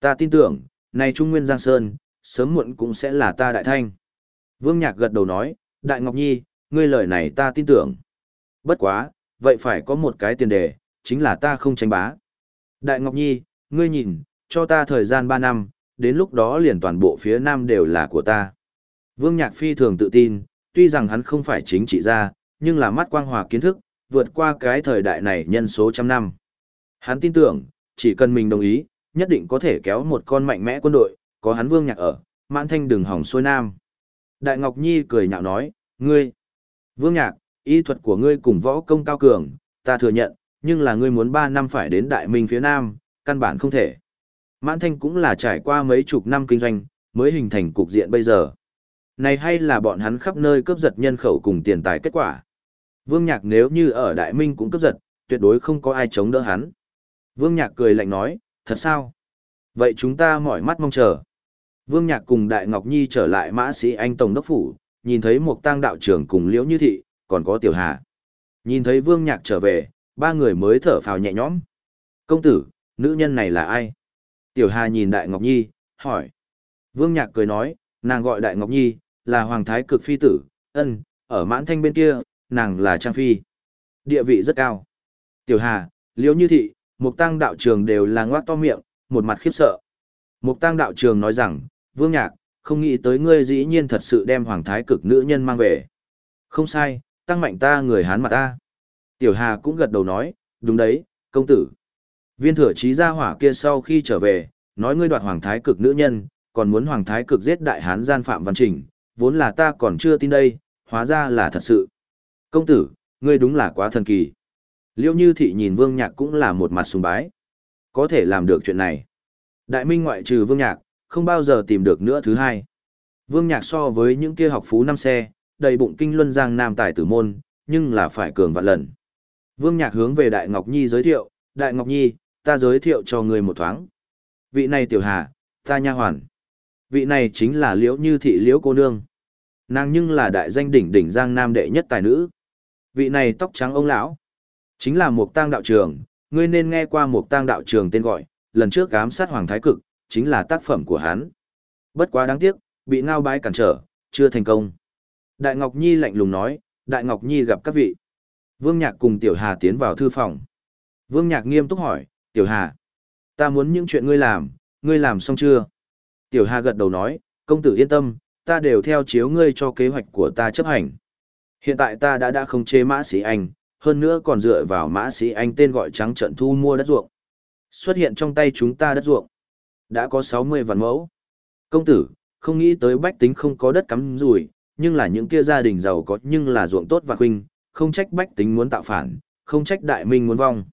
Ta tin tưởng, này Trung Nguyên Giang Sơn, sớm muộn cũng sẽ là ta đại thanh. Vương Nhạc gật đầu nói, Đại Ngọc Nhi, ngươi lời này ta tin tưởng. Bất quá, vậy phải có một cái tiền đề, chính là ta không tranh bá. Đại Ngọc Nhi, ngươi nhìn, cho ta thời gian 3 năm, đến lúc đó liền toàn bộ phía nam đều là của ta. Vương Nhạc Phi thường tự tin, tuy rằng hắn không phải chính trị gia, nhưng là mắt quang hòa kiến thức, vượt qua cái thời đại này nhân số trăm năm. Hắn tin tưởng, chỉ cần mình đồng ý, nhất định có thể kéo một con mạnh mẽ quân đội, có hắn Vương Nhạc ở, mãn thanh đừng hỏng xuôi nam. Đại Ngọc Nhi cười nhạo nói, ngươi, Vương Nhạc, y thuật của ngươi cùng võ công cao cường, ta thừa nhận, nhưng là ngươi muốn 3 năm phải đến đại minh phía nam, căn bản không thể. Mãn Thanh cũng là trải qua mấy chục năm kinh doanh, mới hình thành cục diện bây giờ. Này hay là bọn hắn khắp nơi cướp giật nhân khẩu cùng tiền tài kết quả. Vương Nhạc nếu như ở Đại Minh cũng cướp giật, tuyệt đối không có ai chống đỡ hắn. Vương Nhạc cười lạnh nói, thật sao? Vậy chúng ta mỏi mắt mong chờ. Vương Nhạc cùng Đại Ngọc Nhi trở lại mã sĩ anh Tổng đốc phủ, nhìn thấy một tang đạo trưởng cùng Liễu Như Thị, còn có Tiểu Hà. Nhìn thấy Vương Nhạc trở về, ba người mới thở phào nhẹ nhõm. Công tử, nữ nhân này là ai? Tiểu Hà nhìn Đại Ngọc Nhi, hỏi. Vương Nhạc cười nói, nàng gọi Đại Ngọc Nhi, là Hoàng Thái cực phi tử, ân, ở mãn thanh bên kia, nàng là Trang Phi. Địa vị rất cao. Tiểu Hà, Liễu Như Thị, Mục Tăng đạo trường đều là ngoác to miệng, một mặt khiếp sợ. Mục Tăng đạo trường nói rằng, Vương Nhạc, không nghĩ tới ngươi dĩ nhiên thật sự đem Hoàng Thái cực nữ nhân mang về. Không sai, tăng mạnh ta người Hán mặt ta. Tiểu Hà cũng gật đầu nói, đúng đấy, công tử. Viên thừa trí gia hỏa kia sau khi trở về, nói ngươi đoạt hoàng thái cực nữ nhân, còn muốn hoàng thái cực giết đại hán gian phạm văn trình, vốn là ta còn chưa tin đây, hóa ra là thật sự. Công tử, ngươi đúng là quá thần kỳ. Liêu như thị nhìn vương nhạc cũng là một mặt sùng bái. Có thể làm được chuyện này. Đại minh ngoại trừ vương nhạc, không bao giờ tìm được nữa thứ hai. Vương nhạc so với những kia học phú năm xe, đầy bụng kinh luân giang nam tài tử môn, nhưng là phải cường vạn lần. Vương nhạc hướng về Đại Ngọc Nhi giới thiệu, Đại Ngọc Nhi, ta giới thiệu cho người một thoáng. Vị này tiểu hà, ta nha hoàn. Vị này chính là liễu như thị liễu cô nương. Nàng nhưng là đại danh đỉnh đỉnh giang nam đệ nhất tài nữ. Vị này tóc trắng ông lão, chính là một tang đạo trường, ngươi nên nghe qua một tang đạo trường tên gọi, lần trước ám sát hoàng thái cực, chính là tác phẩm của hắn. Bất quá đáng tiếc, bị ngao bái cản trở, chưa thành công. Đại Ngọc Nhi lạnh lùng nói, Đại Ngọc Nhi gặp các vị. Vương Nhạc cùng Tiểu Hà tiến vào thư phòng. Vương Nhạc nghiêm túc hỏi, Tiểu Hà, ta muốn những chuyện ngươi làm, ngươi làm xong chưa? Tiểu Hà gật đầu nói, công tử yên tâm, ta đều theo chiếu ngươi cho kế hoạch của ta chấp hành. Hiện tại ta đã đã không chế mã sĩ anh, hơn nữa còn dựa vào mã sĩ anh tên gọi trắng trận thu mua đất ruộng. Xuất hiện trong tay chúng ta đất ruộng. Đã có 60 vạn mẫu. Công tử, không nghĩ tới bách tính không có đất cắm rùi, nhưng là những kia gia đình giàu có nhưng là ruộng tốt và huynh, không trách bách tính muốn tạo phản, không trách đại minh muốn vong.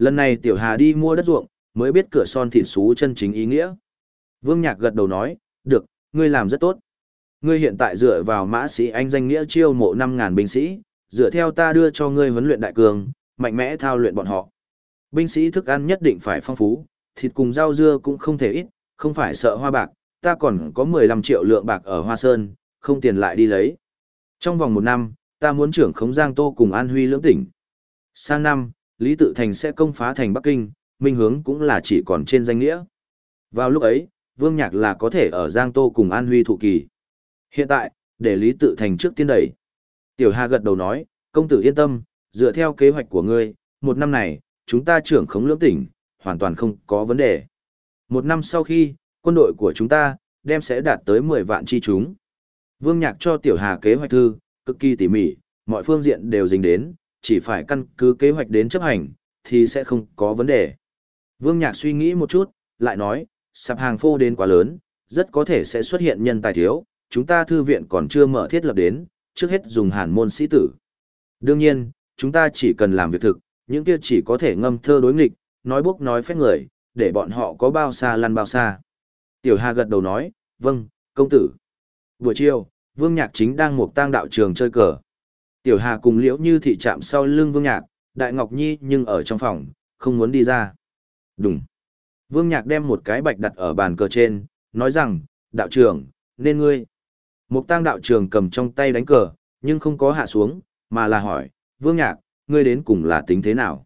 Lần này tiểu hà đi mua đất ruộng, mới biết cửa son thịt xú chân chính ý nghĩa. Vương Nhạc gật đầu nói, được, ngươi làm rất tốt. Ngươi hiện tại dựa vào mã sĩ anh danh nghĩa chiêu mộ 5.000 binh sĩ, dựa theo ta đưa cho ngươi huấn luyện đại cường, mạnh mẽ thao luyện bọn họ. Binh sĩ thức ăn nhất định phải phong phú, thịt cùng rau dưa cũng không thể ít, không phải sợ hoa bạc, ta còn có 15 triệu lượng bạc ở Hoa Sơn, không tiền lại đi lấy. Trong vòng một năm, ta muốn trưởng khống Giang Tô cùng An Huy lưỡng tỉnh. Sang năm, Lý Tự Thành sẽ công phá thành Bắc Kinh, Minh Hướng cũng là chỉ còn trên danh nghĩa. Vào lúc ấy, Vương Nhạc là có thể ở Giang Tô cùng An Huy thụ kỳ. Hiện tại, để Lý Tự Thành trước tiên đẩy. Tiểu Hà gật đầu nói, công tử yên tâm, dựa theo kế hoạch của ngươi, một năm này, chúng ta trưởng khống lưỡng tỉnh, hoàn toàn không có vấn đề. Một năm sau khi, quân đội của chúng ta, đem sẽ đạt tới 10 vạn chi chúng. Vương Nhạc cho Tiểu Hà kế hoạch thư, cực kỳ tỉ mỉ, mọi phương diện đều dính đến, chỉ phải căn cứ kế hoạch đến chấp hành, thì sẽ không có vấn đề. Vương Nhạc suy nghĩ một chút, lại nói, sạp hàng phô đến quá lớn, rất có thể sẽ xuất hiện nhân tài thiếu, chúng ta thư viện còn chưa mở thiết lập đến, trước hết dùng hàn môn sĩ tử. Đương nhiên, chúng ta chỉ cần làm việc thực, những kia chỉ có thể ngâm thơ đối nghịch, nói bốc nói phép người, để bọn họ có bao xa lăn bao xa. Tiểu Hà gật đầu nói, vâng, công tử. Buổi chiều, Vương Nhạc chính đang một tang đạo trường chơi cờ. Tiểu Hà cùng Liễu Như thị chạm sau lưng Vương Nhạc, Đại Ngọc Nhi nhưng ở trong phòng, không muốn đi ra. Đúng. Vương Nhạc đem một cái bạch đặt ở bàn cờ trên, nói rằng, đạo trưởng, nên ngươi. Mục tang đạo trường cầm trong tay đánh cờ, nhưng không có hạ xuống, mà là hỏi, Vương Nhạc, ngươi đến cùng là tính thế nào?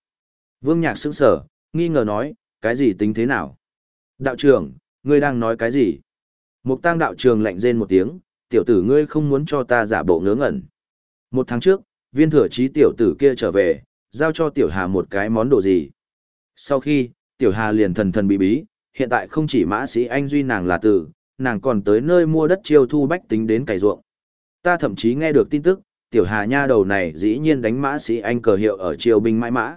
Vương Nhạc sững sở, nghi ngờ nói, cái gì tính thế nào? Đạo trưởng, ngươi đang nói cái gì? Mục tang đạo trường lạnh rên một tiếng, tiểu tử ngươi không muốn cho ta giả bộ ngớ ngẩn. Một tháng trước, viên thừa trí tiểu tử kia trở về, giao cho tiểu hà một cái món đồ gì. Sau khi, tiểu hà liền thần thần bí bí, hiện tại không chỉ mã sĩ anh duy nàng là tử, nàng còn tới nơi mua đất chiêu thu bách tính đến cày ruộng. Ta thậm chí nghe được tin tức, tiểu hà nha đầu này dĩ nhiên đánh mã sĩ anh cờ hiệu ở triều binh mãi mã.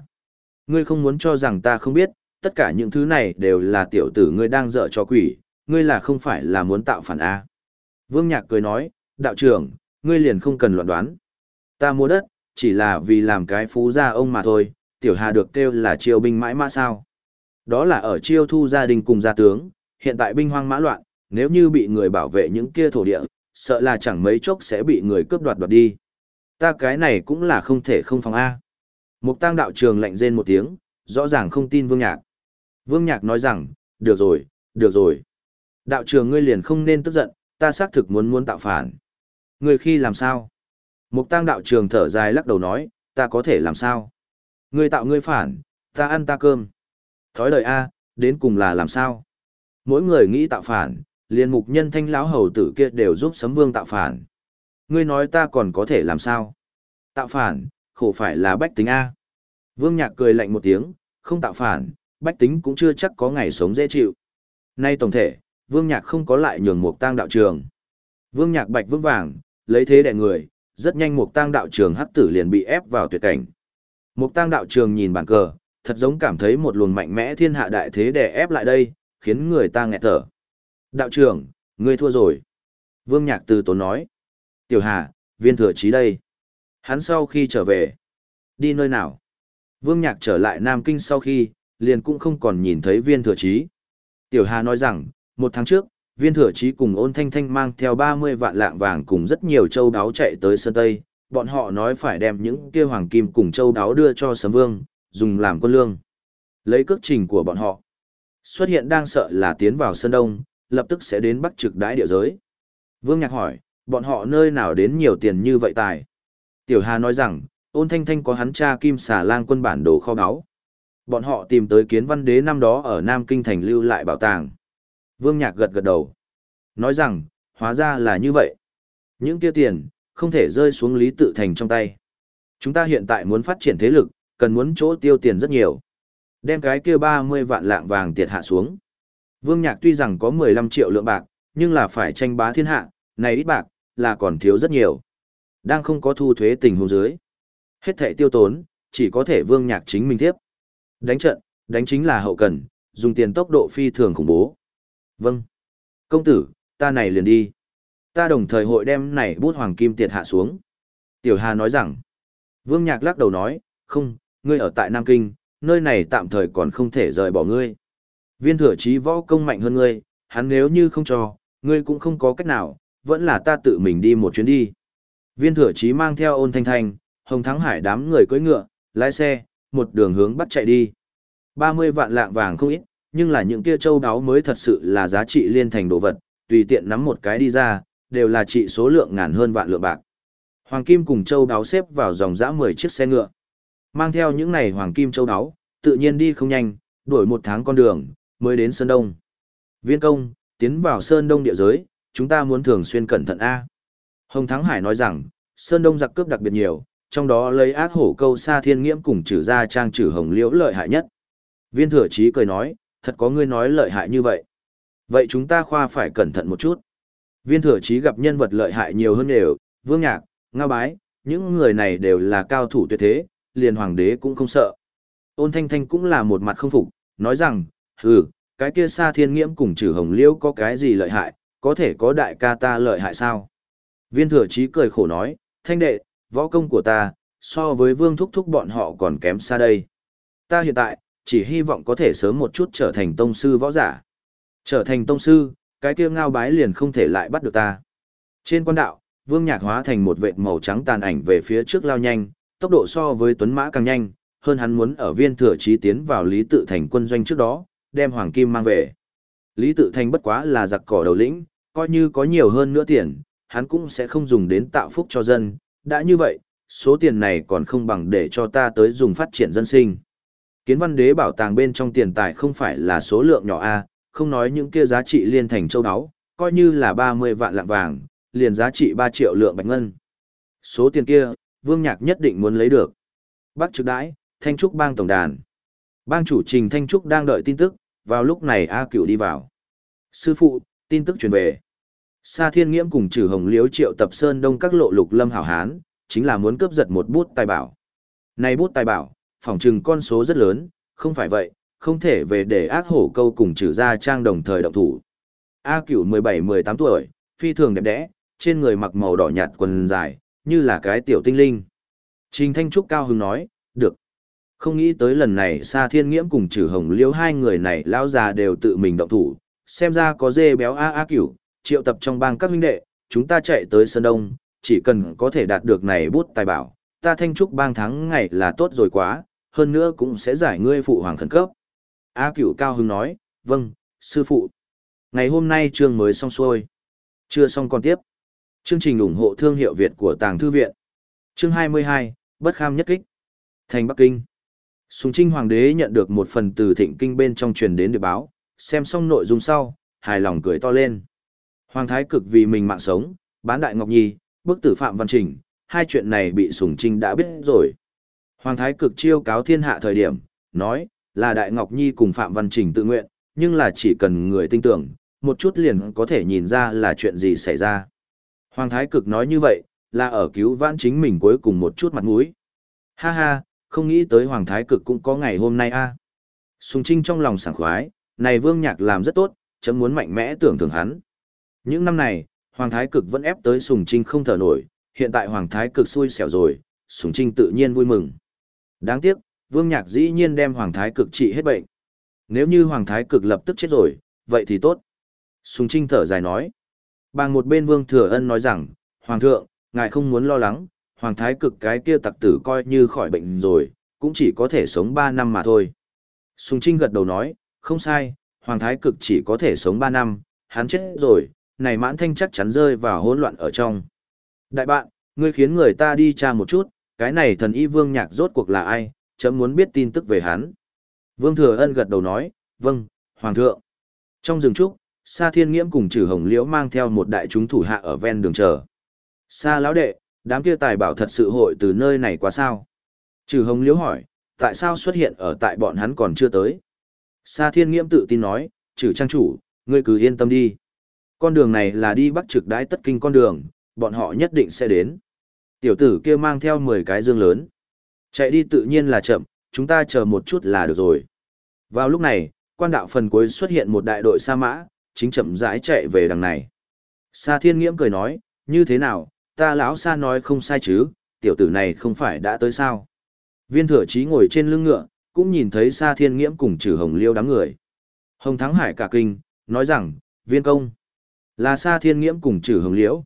Ngươi không muốn cho rằng ta không biết, tất cả những thứ này đều là tiểu tử ngươi đang dở cho quỷ, ngươi là không phải là muốn tạo phản A. Vương Nhạc cười nói, đạo trưởng, ngươi liền không cần loạn đoán. Ta mua đất, chỉ là vì làm cái phú gia ông mà thôi, tiểu hà được kêu là triều binh mãi mã sao. Đó là ở chiêu thu gia đình cùng gia tướng, hiện tại binh hoang mã loạn, nếu như bị người bảo vệ những kia thổ địa, sợ là chẳng mấy chốc sẽ bị người cướp đoạt đoạt đi. Ta cái này cũng là không thể không phòng A. Mục tăng đạo trường lạnh rên một tiếng, rõ ràng không tin Vương Nhạc. Vương Nhạc nói rằng, được rồi, được rồi. Đạo trường ngươi liền không nên tức giận, ta xác thực muốn muốn tạo phản. Ngươi khi làm sao? Mục tăng đạo trường thở dài lắc đầu nói, ta có thể làm sao? Ngươi tạo ngươi phản, ta ăn ta cơm. Thói đời A, đến cùng là làm sao? Mỗi người nghĩ tạo phản, liền mục nhân thanh lão hầu tử kia đều giúp sấm vương tạo phản. Ngươi nói ta còn có thể làm sao? Tạo phản, khổ phải là bách tính A. Vương Nhạc cười lạnh một tiếng, không tạo phản, bách tính cũng chưa chắc có ngày sống dễ chịu. Nay tổng thể, Vương Nhạc không có lại nhường Mục tang đạo trường. Vương Nhạc bạch vững vàng, lấy thế đẻ người, rất nhanh Mục tang đạo trường hắc tử liền bị ép vào tuyệt cảnh. Mục tang đạo trường nhìn bàn cờ, thật giống cảm thấy một luồng mạnh mẽ thiên hạ đại thế đè ép lại đây, khiến người ta nghẹt thở. Đạo trưởng, ngươi thua rồi. Vương Nhạc từ tốn nói. Tiểu Hà, viên thừa trí đây. Hắn sau khi trở về. Đi nơi nào? Vương Nhạc trở lại Nam Kinh sau khi, liền cũng không còn nhìn thấy viên thừa trí. Tiểu Hà nói rằng, một tháng trước, viên thừa trí cùng ôn thanh thanh mang theo 30 vạn lạng vàng cùng rất nhiều châu đáo chạy tới Sơn Tây. Bọn họ nói phải đem những kia hoàng kim cùng châu đáo đưa cho Sấm Vương, dùng làm quân lương. Lấy cước trình của bọn họ. Xuất hiện đang sợ là tiến vào Sơn Đông, lập tức sẽ đến bắt trực đái địa giới. Vương Nhạc hỏi, bọn họ nơi nào đến nhiều tiền như vậy tài? Tiểu Hà nói rằng, ôn thanh thanh có hắn cha kim xà lang quân bản đồ kho báu. Bọn họ tìm tới kiến văn đế năm đó ở Nam Kinh thành lưu lại bảo tàng. Vương Nhạc gật gật đầu. Nói rằng, hóa ra là như vậy. Những kia tiền, không thể rơi xuống lý tự thành trong tay. Chúng ta hiện tại muốn phát triển thế lực, cần muốn chỗ tiêu tiền rất nhiều. Đem cái kia 30 vạn lạng vàng tiệt hạ xuống. Vương Nhạc tuy rằng có 15 triệu lượng bạc, nhưng là phải tranh bá thiên hạ, này ít bạc, là còn thiếu rất nhiều. Đang không có thu thuế tình huống dưới. Hết thẻ tiêu tốn, chỉ có thể Vương Nhạc chính mình tiếp. Đánh trận, đánh chính là hậu cần, dùng tiền tốc độ phi thường khủng bố. Vâng. Công tử, ta này liền đi. Ta đồng thời hội đem này bút hoàng kim tiệt hạ xuống. Tiểu Hà nói rằng. Vương Nhạc lắc đầu nói, không, ngươi ở tại Nam Kinh, nơi này tạm thời còn không thể rời bỏ ngươi. Viên thừa chí võ công mạnh hơn ngươi, hắn nếu như không cho, ngươi cũng không có cách nào, vẫn là ta tự mình đi một chuyến đi. Viên thừa chí mang theo ôn thanh thanh, hồng thắng hải đám người cưỡi ngựa, lái xe, một đường hướng bắt chạy đi. 30 vạn lạng vàng không ít, nhưng là những kia châu đáo mới thật sự là giá trị liên thành đồ vật, tùy tiện nắm một cái đi ra, đều là trị số lượng ngàn hơn vạn lượng bạc. Hoàng kim cùng châu đáo xếp vào dòng dã 10 chiếc xe ngựa. Mang theo những này hoàng kim châu đáo, tự nhiên đi không nhanh, đuổi một tháng con đường, mới đến Sơn Đông. Viên công, tiến vào Sơn Đông địa giới, chúng ta muốn thường xuyên cẩn thận A. Hồng Thắng Hải nói rằng, Sơn Đông giặc cướp đặc biệt nhiều, trong đó lấy ác hổ câu sa thiên nghiễm cùng trừ ra trang trừ hồng liễu lợi hại nhất. Viên thừa chí cười nói, thật có ngươi nói lợi hại như vậy. Vậy chúng ta khoa phải cẩn thận một chút. Viên thừa chí gặp nhân vật lợi hại nhiều hơn đều, vương nhạc, ngao bái, những người này đều là cao thủ tuyệt thế, liền hoàng đế cũng không sợ. Ôn thanh thanh cũng là một mặt không phục, nói rằng, hừ, cái kia xa thiên nghiễm cùng trừ hồng liễu có cái gì lợi hại, có thể có đại ca ta lợi hại sao? Viên thừa chí cười khổ nói, thanh đệ, võ công của ta, so với vương thúc thúc bọn họ còn kém xa đây. Ta hiện tại, chỉ hy vọng có thể sớm một chút trở thành tông sư võ giả. Trở thành tông sư, cái kia ngao bái liền không thể lại bắt được ta. Trên quan đạo, vương nhạc hóa thành một vệt màu trắng tàn ảnh về phía trước lao nhanh, tốc độ so với tuấn mã càng nhanh, hơn hắn muốn ở viên thừa chí tiến vào lý tự thành quân doanh trước đó, đem hoàng kim mang về. Lý tự thành bất quá là giặc cỏ đầu lĩnh, coi như có nhiều hơn nữa tiền, hắn cũng sẽ không dùng đến tạo phúc cho dân, đã như vậy, số tiền này còn không bằng để cho ta tới dùng phát triển dân sinh. Kiến văn đế bảo tàng bên trong tiền tài không phải là số lượng nhỏ a, không nói những kia giá trị liên thành châu áo, coi như là 30 vạn lạng vàng, liền giá trị 3 triệu lượng bạch ngân. Số tiền kia, Vương Nhạc nhất định muốn lấy được. Bắc trực đãi, Thanh Trúc bang tổng đàn. Bang chủ trình Thanh Trúc đang đợi tin tức, vào lúc này A Cửu đi vào. Sư phụ, tin tức truyền về. Sa Thiên Nghiễm cùng trừ hồng liếu triệu tập sơn đông các lộ lục lâm hảo hán, chính là muốn cướp giật một bút tài bảo. Này bút tài bảo, phỏng chừng con số rất lớn, không phải vậy, không thể về để ác hổ câu cùng trừ ra trang đồng thời động thủ. A cửu 17-18 tuổi, phi thường đẹp đẽ, trên người mặc màu đỏ nhạt quần dài, như là cái tiểu tinh linh. Trình Thanh Trúc cao hứng nói, được. Không nghĩ tới lần này Sa Thiên Nghiễm cùng trừ hồng Liễu hai người này lão già đều tự mình động thủ, xem ra có dê béo A A cửu, triệu tập trong bang các huynh đệ, chúng ta chạy tới Sơn Đông, chỉ cần có thể đạt được này bút tài bảo, ta thanh trúc bang thắng ngày là tốt rồi quá, hơn nữa cũng sẽ giải ngươi phụ hoàng khẩn cấp. A cửu cao hứng nói, vâng, sư phụ. Ngày hôm nay chương mới xong xuôi. Chưa xong còn tiếp. Chương trình ủng hộ thương hiệu Việt của Tàng Thư Viện. Chương 22, Bất Kham Nhất Kích. Thành Bắc Kinh. Sùng Trinh Hoàng đế nhận được một phần từ thịnh kinh bên trong truyền đến địa báo, xem xong nội dung sau, hài lòng cười to lên. Hoàng thái cực vì mình mạng sống, bán đại ngọc nhi, bức tử phạm văn trình, hai chuyện này bị sùng trinh đã biết rồi. Hoàng thái cực chiêu cáo thiên hạ thời điểm, nói, là đại ngọc nhi cùng phạm văn trình tự nguyện, nhưng là chỉ cần người tin tưởng, một chút liền có thể nhìn ra là chuyện gì xảy ra. Hoàng thái cực nói như vậy, là ở cứu vãn chính mình cuối cùng một chút mặt mũi. Ha ha, không nghĩ tới Hoàng thái cực cũng có ngày hôm nay a. Sùng trinh trong lòng sảng khoái, này vương nhạc làm rất tốt, chấm muốn mạnh mẽ tưởng thưởng hắn. Những năm này, Hoàng Thái Cực vẫn ép tới Sùng Trinh không thở nổi, hiện tại Hoàng Thái Cực xui xẻo rồi, Sùng Trinh tự nhiên vui mừng. Đáng tiếc, Vương Nhạc dĩ nhiên đem Hoàng Thái Cực trị hết bệnh. Nếu như Hoàng Thái Cực lập tức chết rồi, vậy thì tốt. Sùng Trinh thở dài nói. Bằng một bên Vương Thừa Ân nói rằng, Hoàng thượng, ngài không muốn lo lắng, Hoàng Thái Cực cái kia tặc tử coi như khỏi bệnh rồi, cũng chỉ có thể sống 3 năm mà thôi. Sùng Trinh gật đầu nói, không sai, Hoàng Thái Cực chỉ có thể sống 3 năm, hắn chết rồi, này mãn thanh chắc chắn rơi vào hỗn loạn ở trong. Đại bạn, ngươi khiến người ta đi tra một chút, cái này thần y vương nhạc rốt cuộc là ai, chấm muốn biết tin tức về hắn. Vương Thừa Ân gật đầu nói, vâng, Hoàng thượng. Trong rừng trúc, Sa Thiên Nghiễm cùng Trừ Hồng Liễu mang theo một đại chúng thủ hạ ở ven đường chờ. Sa lão đệ, đám kia tài bảo thật sự hội từ nơi này quá sao? Trừ Hồng Liễu hỏi, tại sao xuất hiện ở tại bọn hắn còn chưa tới? Sa Thiên Nghiễm tự tin nói, Trừ trang chủ, ngươi cứ yên tâm đi. Con đường này là đi bắc trực đái tất kinh con đường, bọn họ nhất định sẽ đến. Tiểu tử kia mang theo 10 cái dương lớn. Chạy đi tự nhiên là chậm, chúng ta chờ một chút là được rồi. Vào lúc này, quan đạo phần cuối xuất hiện một đại đội sa mã, chính chậm rãi chạy về đằng này. Sa thiên nghiễm cười nói, như thế nào, ta lão sa nói không sai chứ, tiểu tử này không phải đã tới sao. Viên thừa chí ngồi trên lưng ngựa, cũng nhìn thấy Sa thiên nghiễm cùng trừ hồng liêu đám người. Hồng Thắng Hải cả kinh, nói rằng, viên công. Là Sa Thiên Nghiễm cùng trừ hồng liễu.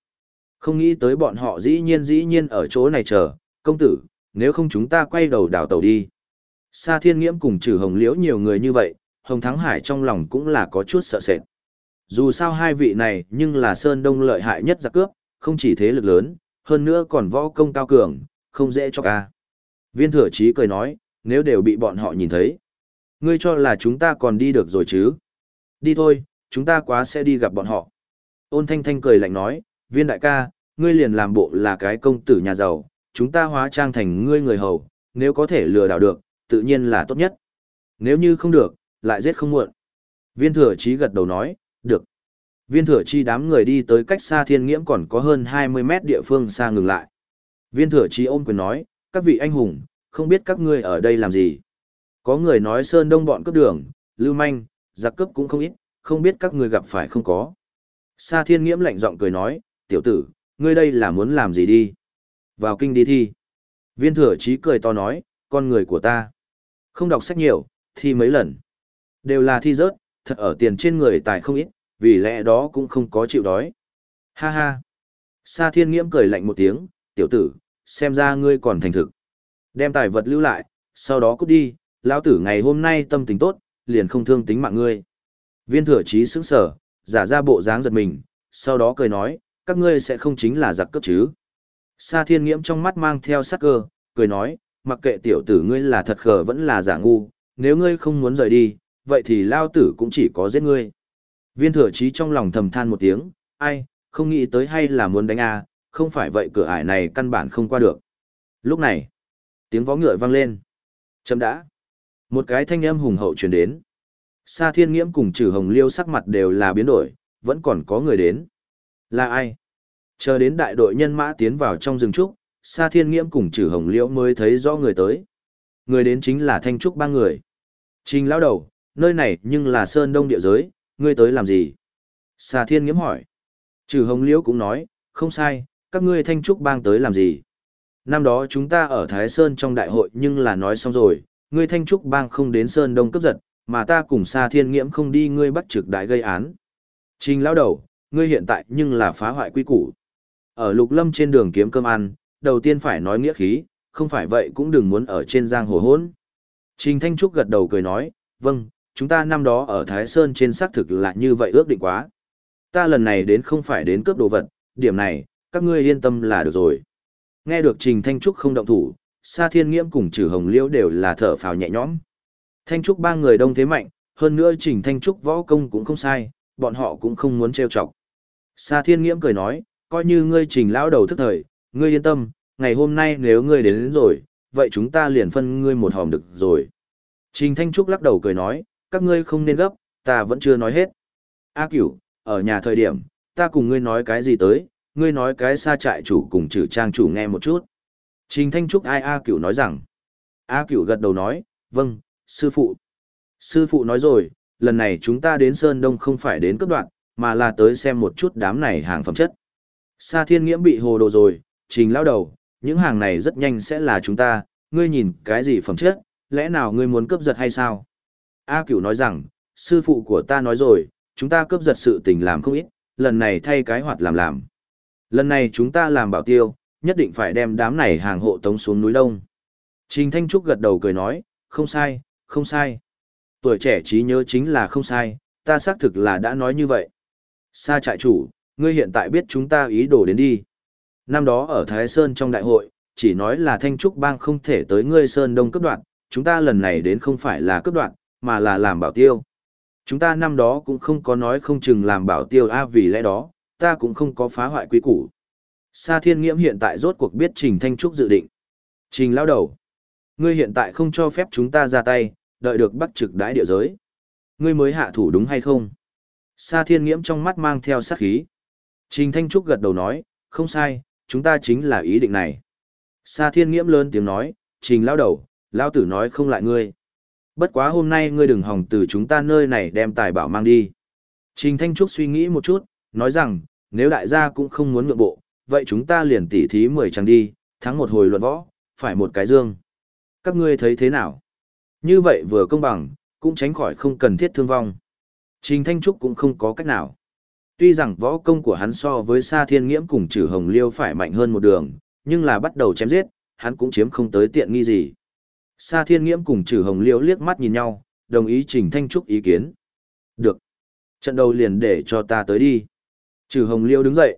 Không nghĩ tới bọn họ dĩ nhiên dĩ nhiên ở chỗ này chờ, công tử, nếu không chúng ta quay đầu đảo tàu đi. Sa Thiên Nghiễm cùng trừ hồng liễu nhiều người như vậy, Hồng Thắng Hải trong lòng cũng là có chút sợ sệt. Dù sao hai vị này nhưng là Sơn Đông lợi hại nhất giặc cướp, không chỉ thế lực lớn, hơn nữa còn võ công cao cường, không dễ cho ca. Viên thừa chí cười nói, nếu đều bị bọn họ nhìn thấy. Ngươi cho là chúng ta còn đi được rồi chứ? Đi thôi, chúng ta quá sẽ đi gặp bọn họ. Ôn thanh thanh cười lạnh nói, viên đại ca, ngươi liền làm bộ là cái công tử nhà giàu, chúng ta hóa trang thành ngươi người hầu, nếu có thể lừa đảo được, tự nhiên là tốt nhất. Nếu như không được, lại giết không muộn. Viên thừa chí gật đầu nói, được. Viên thừa chi đám người đi tới cách xa thiên nghiễm còn có hơn 20 mét địa phương xa ngừng lại. Viên thừa chi ôm quyền nói, các vị anh hùng, không biết các ngươi ở đây làm gì. Có người nói sơn đông bọn cướp đường, lưu manh, giặc cướp cũng không ít, không biết các ngươi gặp phải không có. Sa thiên nghiễm lạnh giọng cười nói, tiểu tử, ngươi đây là muốn làm gì đi? Vào kinh đi thi. Viên thừa chí cười to nói, con người của ta. Không đọc sách nhiều, thi mấy lần. Đều là thi rớt, thật ở tiền trên người tài không ít, vì lẽ đó cũng không có chịu đói. Ha ha. Sa thiên nghiễm cười lạnh một tiếng, tiểu tử, xem ra ngươi còn thành thực. Đem tài vật lưu lại, sau đó cút đi, lão tử ngày hôm nay tâm tình tốt, liền không thương tính mạng ngươi. Viên thừa chí sững sở, giả ra bộ dáng giật mình, sau đó cười nói, các ngươi sẽ không chính là giặc cướp chứ. Sa thiên nghiễm trong mắt mang theo sắc cơ, cười nói, mặc kệ tiểu tử ngươi là thật khờ vẫn là giả ngu, nếu ngươi không muốn rời đi, vậy thì lao tử cũng chỉ có giết ngươi. Viên thừa chí trong lòng thầm than một tiếng, ai, không nghĩ tới hay là muốn đánh a, không phải vậy cửa ải này căn bản không qua được. Lúc này, tiếng vó ngựa vang lên. Chấm đã. Một cái thanh âm hùng hậu truyền đến. Sa thiên nghiễm cùng trừ hồng liêu sắc mặt đều là biến đổi, vẫn còn có người đến. Là ai? Chờ đến đại đội nhân mã tiến vào trong rừng trúc, Sa thiên nghiễm cùng trừ hồng liễu mới thấy rõ người tới. Người đến chính là thanh trúc ba người. Trình lao đầu, nơi này nhưng là sơn đông địa giới, ngươi tới làm gì? Sa thiên nghiễm hỏi. Trừ hồng liễu cũng nói, không sai, các ngươi thanh trúc bang tới làm gì? Năm đó chúng ta ở Thái Sơn trong đại hội nhưng là nói xong rồi, ngươi thanh trúc bang không đến Sơn Đông cấp giật, mà ta cùng Sa Thiên Nghiễm không đi ngươi bắt trực đại gây án. Trình lão đầu, ngươi hiện tại nhưng là phá hoại quy củ. Ở Lục Lâm trên đường kiếm cơm ăn, đầu tiên phải nói nghĩa khí, không phải vậy cũng đừng muốn ở trên giang hồ hỗn. Trình Thanh Trúc gật đầu cười nói, vâng, chúng ta năm đó ở Thái Sơn trên xác thực là như vậy ước định quá. Ta lần này đến không phải đến cướp đồ vật, điểm này, các ngươi yên tâm là được rồi. Nghe được Trình Thanh Trúc không động thủ, Sa Thiên Nghiễm cùng Trử Hồng Liễu đều là thở phào nhẹ nhõm. Thanh Trúc ba người đông thế mạnh, hơn nữa Trình Thanh Trúc võ công cũng không sai, bọn họ cũng không muốn trêu chọc. Sa Thiên Nghiễm cười nói, coi như ngươi Trình lão đầu thức thời, ngươi yên tâm, ngày hôm nay nếu ngươi đến, đến rồi, vậy chúng ta liền phân ngươi một hòm được rồi. Trình Thanh Trúc lắc đầu cười nói, các ngươi không nên gấp, ta vẫn chưa nói hết. A Cửu, ở nhà thời điểm, ta cùng ngươi nói cái gì tới, ngươi nói cái xa trại chủ cùng trừ trang chủ nghe một chút. Trình Thanh Trúc ai A Cửu nói rằng. A Cửu gật đầu nói, vâng, sư phụ. Sư phụ nói rồi, lần này chúng ta đến Sơn Đông không phải đến cấp đoạn, mà là tới xem một chút đám này hàng phẩm chất. Sa Thiên Nghiễm bị hồ đồ rồi, trình lao đầu, những hàng này rất nhanh sẽ là chúng ta, ngươi nhìn cái gì phẩm chất, lẽ nào ngươi muốn cướp giật hay sao? A Cửu nói rằng, sư phụ của ta nói rồi, chúng ta cướp giật sự tình làm không ít, lần này thay cái hoạt làm làm. Lần này chúng ta làm bảo tiêu, nhất định phải đem đám này hàng hộ tống xuống núi đông. Trình Thanh Trúc gật đầu cười nói, không sai, không sai. Tuổi trẻ trí nhớ chính là không sai, ta xác thực là đã nói như vậy. Sa trại chủ, ngươi hiện tại biết chúng ta ý đồ đến đi. Năm đó ở Thái Sơn trong đại hội, chỉ nói là Thanh Trúc bang không thể tới ngươi Sơn Đông cấp đoạn, chúng ta lần này đến không phải là cấp đoạn, mà là làm bảo tiêu. Chúng ta năm đó cũng không có nói không chừng làm bảo tiêu a vì lẽ đó, ta cũng không có phá hoại quy củ. Sa Thiên Nghiễm hiện tại rốt cuộc biết Trình Thanh Trúc dự định. Trình lao đầu. Ngươi hiện tại không cho phép chúng ta ra tay, đợi được bắt trực đái địa giới. Ngươi mới hạ thủ đúng hay không? Sa Thiên Nghiễm trong mắt mang theo sát khí. Trình Thanh Trúc gật đầu nói, không sai, chúng ta chính là ý định này. Sa Thiên Nghiễm lớn tiếng nói, Trình lao đầu, lao tử nói không lại ngươi. Bất quá hôm nay ngươi đừng hòng từ chúng ta nơi này đem tài bảo mang đi. Trình Thanh Trúc suy nghĩ một chút, nói rằng, nếu đại gia cũng không muốn nhượng bộ, vậy chúng ta liền tỉ thí mười chẳng đi, thắng một hồi luận võ, phải một cái dương. Các ngươi thấy thế nào? Như vậy vừa công bằng, cũng tránh khỏi không cần thiết thương vong. Trình Thanh Trúc cũng không có cách nào. Tuy rằng võ công của hắn so với Sa Thiên Nghiễm cùng Trử Hồng Liêu phải mạnh hơn một đường, nhưng là bắt đầu chém giết, hắn cũng chiếm không tới tiện nghi gì. Sa Thiên Nghiễm cùng Trử Hồng Liêu liếc mắt nhìn nhau, đồng ý Trình Thanh Trúc ý kiến. Được. Trận đầu liền để cho ta tới đi. Trừ hồng liêu đứng dậy.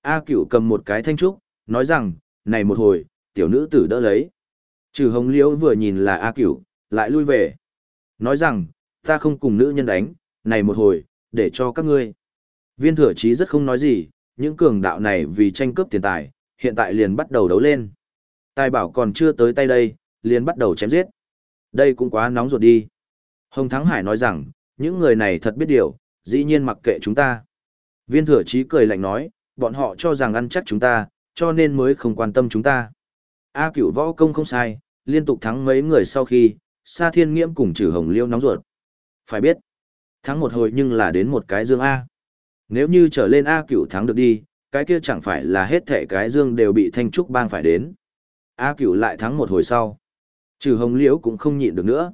A cửu cầm một cái thanh trúc, nói rằng, này một hồi, tiểu nữ tử đỡ lấy. Trừ hồng liêu vừa nhìn là A cửu, lại lui về. Nói rằng, ta không cùng nữ nhân đánh, này một hồi, để cho các ngươi. Viên thừa chí rất không nói gì, những cường đạo này vì tranh cướp tiền tài, hiện tại liền bắt đầu đấu lên. Tài bảo còn chưa tới tay đây, liền bắt đầu chém giết. Đây cũng quá nóng ruột đi. Hồng Thắng Hải nói rằng, những người này thật biết điều, dĩ nhiên mặc kệ chúng ta. Viên thừa chí cười lạnh nói, bọn họ cho rằng ăn chắc chúng ta, cho nên mới không quan tâm chúng ta. A cửu võ công không sai, liên tục thắng mấy người sau khi, Sa Thiên Nghiễm cùng trừ hồng liêu nóng ruột. Phải biết, thắng một hồi nhưng là đến một cái dương A. Nếu như trở lên A cửu thắng được đi, cái kia chẳng phải là hết thể cái dương đều bị thanh trúc bang phải đến. A cửu lại thắng một hồi sau. Trừ hồng liễu cũng không nhịn được nữa.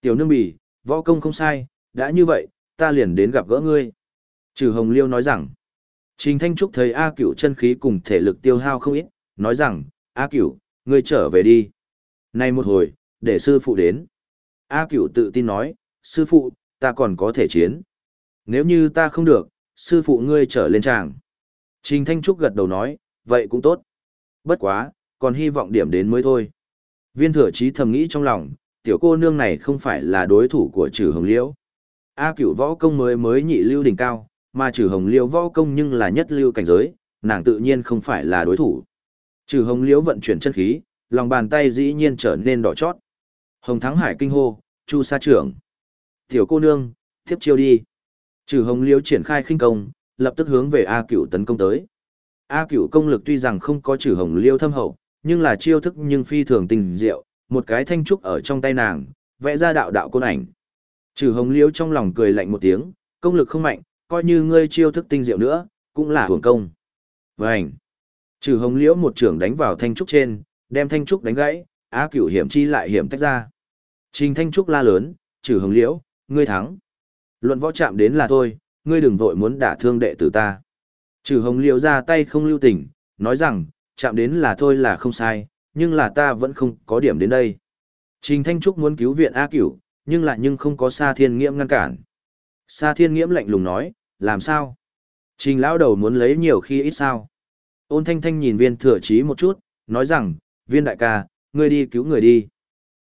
Tiểu nương bì, võ công không sai, đã như vậy, ta liền đến gặp gỡ ngươi. Trừ hồng liêu nói rằng, Trình Thanh Trúc thấy A cửu chân khí cùng thể lực tiêu hao không ít, nói rằng, A cửu, ngươi trở về đi. Nay một hồi, để sư phụ đến. A cửu tự tin nói, sư phụ, ta còn có thể chiến. Nếu như ta không được, sư phụ ngươi trở lên tràng. Trình Thanh Trúc gật đầu nói, vậy cũng tốt. Bất quá, còn hy vọng điểm đến mới thôi. Viên thừa chí thầm nghĩ trong lòng, tiểu cô nương này không phải là đối thủ của trừ hồng liễu. A cửu võ công mới mới nhị lưu đỉnh cao, mà trừ hồng liễu võ công nhưng là nhất lưu cảnh giới, nàng tự nhiên không phải là đối thủ. Trừ hồng liễu vận chuyển chân khí, lòng bàn tay dĩ nhiên trở nên đỏ chót. Hồng thắng hải kinh hô, chu sa trưởng. Tiểu cô nương, tiếp chiêu đi. Trừ hồng liễu triển khai khinh công, lập tức hướng về A cửu tấn công tới. A cửu công lực tuy rằng không có trừ hồng liễu thâm hậu, nhưng là chiêu thức nhưng phi thường tình diệu, một cái thanh trúc ở trong tay nàng, vẽ ra đạo đạo côn ảnh. Trừ hồng liễu trong lòng cười lạnh một tiếng, công lực không mạnh, coi như ngươi chiêu thức tinh diệu nữa, cũng là hưởng công. Vânh! Trừ hồng liễu một trưởng đánh vào thanh trúc trên, đem thanh trúc đánh gãy, á cửu hiểm chi lại hiểm tách ra. Trình thanh trúc la lớn, trừ hồng liễu, ngươi thắng. Luận võ chạm đến là thôi, ngươi đừng vội muốn đả thương đệ tử ta. Trừ hồng liễu ra tay không lưu tình, nói rằng, chạm đến là thôi là không sai, nhưng là ta vẫn không có điểm đến đây. Trình Thanh Trúc muốn cứu viện A Cửu, nhưng lại nhưng không có Sa Thiên Nghiễm ngăn cản. Sa Thiên Nghiễm lạnh lùng nói, làm sao? Trình lão đầu muốn lấy nhiều khi ít sao? Ôn Thanh Thanh nhìn viên thừa chí một chút, nói rằng, viên đại ca, ngươi đi cứu người đi.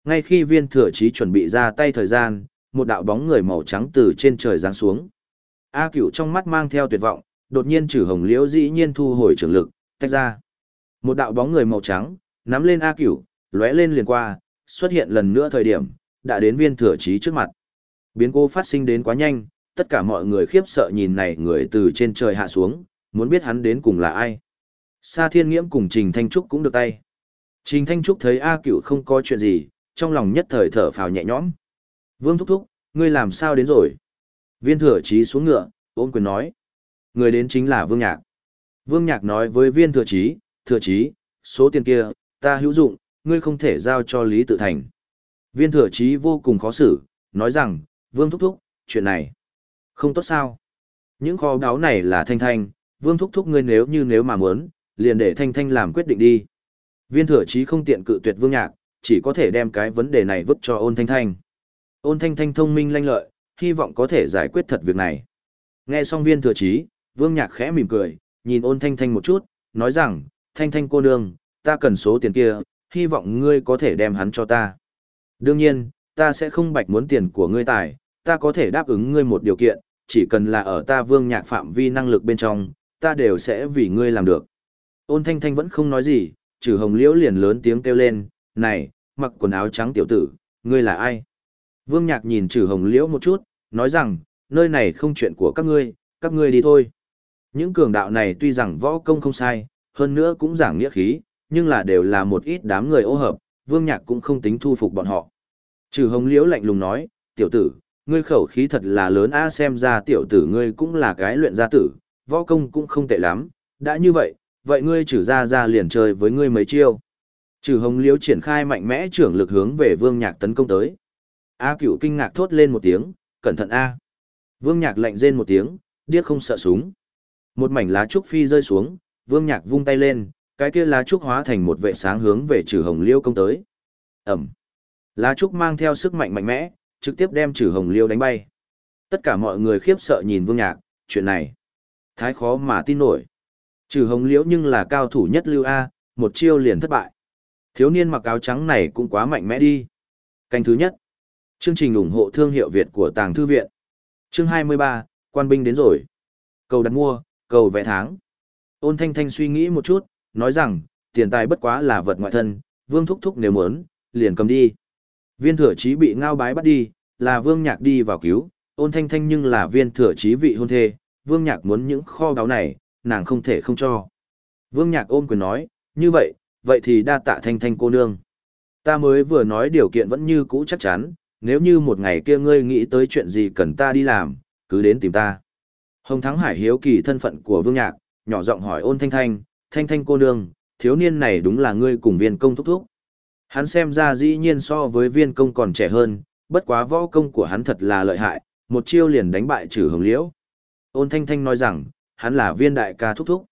Ngay khi viên thừa chí chuẩn bị ra tay thời gian, một đạo bóng người màu trắng từ trên trời giáng xuống. A Cửu trong mắt mang theo tuyệt vọng, đột nhiên trừ hồng liễu dĩ nhiên thu hồi trường lực, tách ra. Một đạo bóng người màu trắng, nắm lên A Cửu, lóe lên liền qua, xuất hiện lần nữa thời điểm, đã đến viên thừa chí trước mặt. Biến cố phát sinh đến quá nhanh, tất cả mọi người khiếp sợ nhìn này người từ trên trời hạ xuống, muốn biết hắn đến cùng là ai. Sa Thiên Nghiễm cùng Trình Thanh Trúc cũng được tay. Trình Thanh Trúc thấy A Cửu không có chuyện gì, trong lòng nhất thời thở phào nhẹ nhõm. Vương Thúc Thúc, ngươi làm sao đến rồi? Viên thừa chí xuống ngựa, ôm quyền nói. Người đến chính là Vương Nhạc. Vương Nhạc nói với viên thừa chí, thừa chí, số tiền kia, ta hữu dụng, ngươi không thể giao cho Lý Tự Thành. Viên thừa chí vô cùng khó xử, nói rằng, Vương Thúc Thúc, chuyện này, không tốt sao. Những kho báo này là Thanh Thanh, Vương Thúc Thúc ngươi nếu như nếu mà muốn, liền để Thanh Thanh làm quyết định đi. Viên thừa chí không tiện cự tuyệt Vương Nhạc, chỉ có thể đem cái vấn đề này vứt cho ôn Thanh Thanh. Ôn Thanh Thanh thông minh lanh lợi, hy vọng có thể giải quyết thật việc này. Nghe xong viên thừa chí, Vương Nhạc khẽ mỉm cười, nhìn ôn Thanh Thanh một chút, nói rằng, Thanh Thanh cô nương, ta cần số tiền kia, hy vọng ngươi có thể đem hắn cho ta. Đương nhiên, ta sẽ không bạch muốn tiền của ngươi tài, ta có thể đáp ứng ngươi một điều kiện, chỉ cần là ở ta vương nhạc phạm vi năng lực bên trong, ta đều sẽ vì ngươi làm được. Ôn thanh thanh vẫn không nói gì, trừ hồng liễu liền lớn tiếng kêu lên, này, mặc quần áo trắng tiểu tử, ngươi là ai? Vương nhạc nhìn trừ hồng liễu một chút, nói rằng, nơi này không chuyện của các ngươi, các ngươi đi thôi. Những cường đạo này tuy rằng võ công không sai, hơn nữa cũng giảng nghĩa khí, nhưng là đều là một ít đám người ô hợp, vương nhạc cũng không tính thu phục bọn họ. Trừ hồng liễu lạnh lùng nói, tiểu tử, ngươi khẩu khí thật là lớn a xem ra tiểu tử ngươi cũng là cái luyện gia tử, võ công cũng không tệ lắm, đã như vậy, vậy ngươi trừ ra ra liền chơi với ngươi mấy chiêu. Trừ hồng liễu triển khai mạnh mẽ trưởng lực hướng về vương nhạc tấn công tới. A cửu kinh ngạc thốt lên một tiếng, cẩn thận A. Vương nhạc lạnh rên một tiếng, điếc không sợ súng. Một mảnh lá trúc phi rơi xuống, vương nhạc vung tay lên, cái kia lá trúc hóa thành một vệ sáng hướng về trừ hồng liêu công tới. Ẩm. Lá trúc mang theo sức mạnh mạnh mẽ, trực tiếp đem trừ hồng liêu đánh bay. Tất cả mọi người khiếp sợ nhìn Vương Nhạc, chuyện này. Thái khó mà tin nổi. Trừ hồng liễu nhưng là cao thủ nhất lưu A, một chiêu liền thất bại. Thiếu niên mặc áo trắng này cũng quá mạnh mẽ đi. Canh thứ nhất. Chương trình ủng hộ thương hiệu Việt của Tàng Thư Viện. Chương 23, quan binh đến rồi. Cầu đặt mua, cầu vẽ tháng. Ôn Thanh Thanh suy nghĩ một chút, nói rằng, tiền tài bất quá là vật ngoại thân, Vương Thúc Thúc nếu muốn, liền cầm đi. Viên thừa chí bị ngao bái bắt đi, là Vương Nhạc đi vào cứu, ôn Thanh Thanh nhưng là viên thừa chí vị hôn thê, Vương Nhạc muốn những kho báu này, nàng không thể không cho. Vương Nhạc ôm quyền nói, như vậy, vậy thì đa tạ Thanh Thanh cô nương. Ta mới vừa nói điều kiện vẫn như cũ chắc chắn, nếu như một ngày kia ngươi nghĩ tới chuyện gì cần ta đi làm, cứ đến tìm ta. Hồng Thắng Hải hiếu kỳ thân phận của Vương Nhạc, nhỏ giọng hỏi ôn thanh thanh, thanh thanh cô nương, thiếu niên này đúng là ngươi cùng viên công thúc thúc. Hắn xem ra dĩ nhiên so với viên công còn trẻ hơn, bất quá võ công của hắn thật là lợi hại, một chiêu liền đánh bại trừ hồng liễu. Ôn thanh thanh nói rằng, hắn là viên đại ca thúc thúc.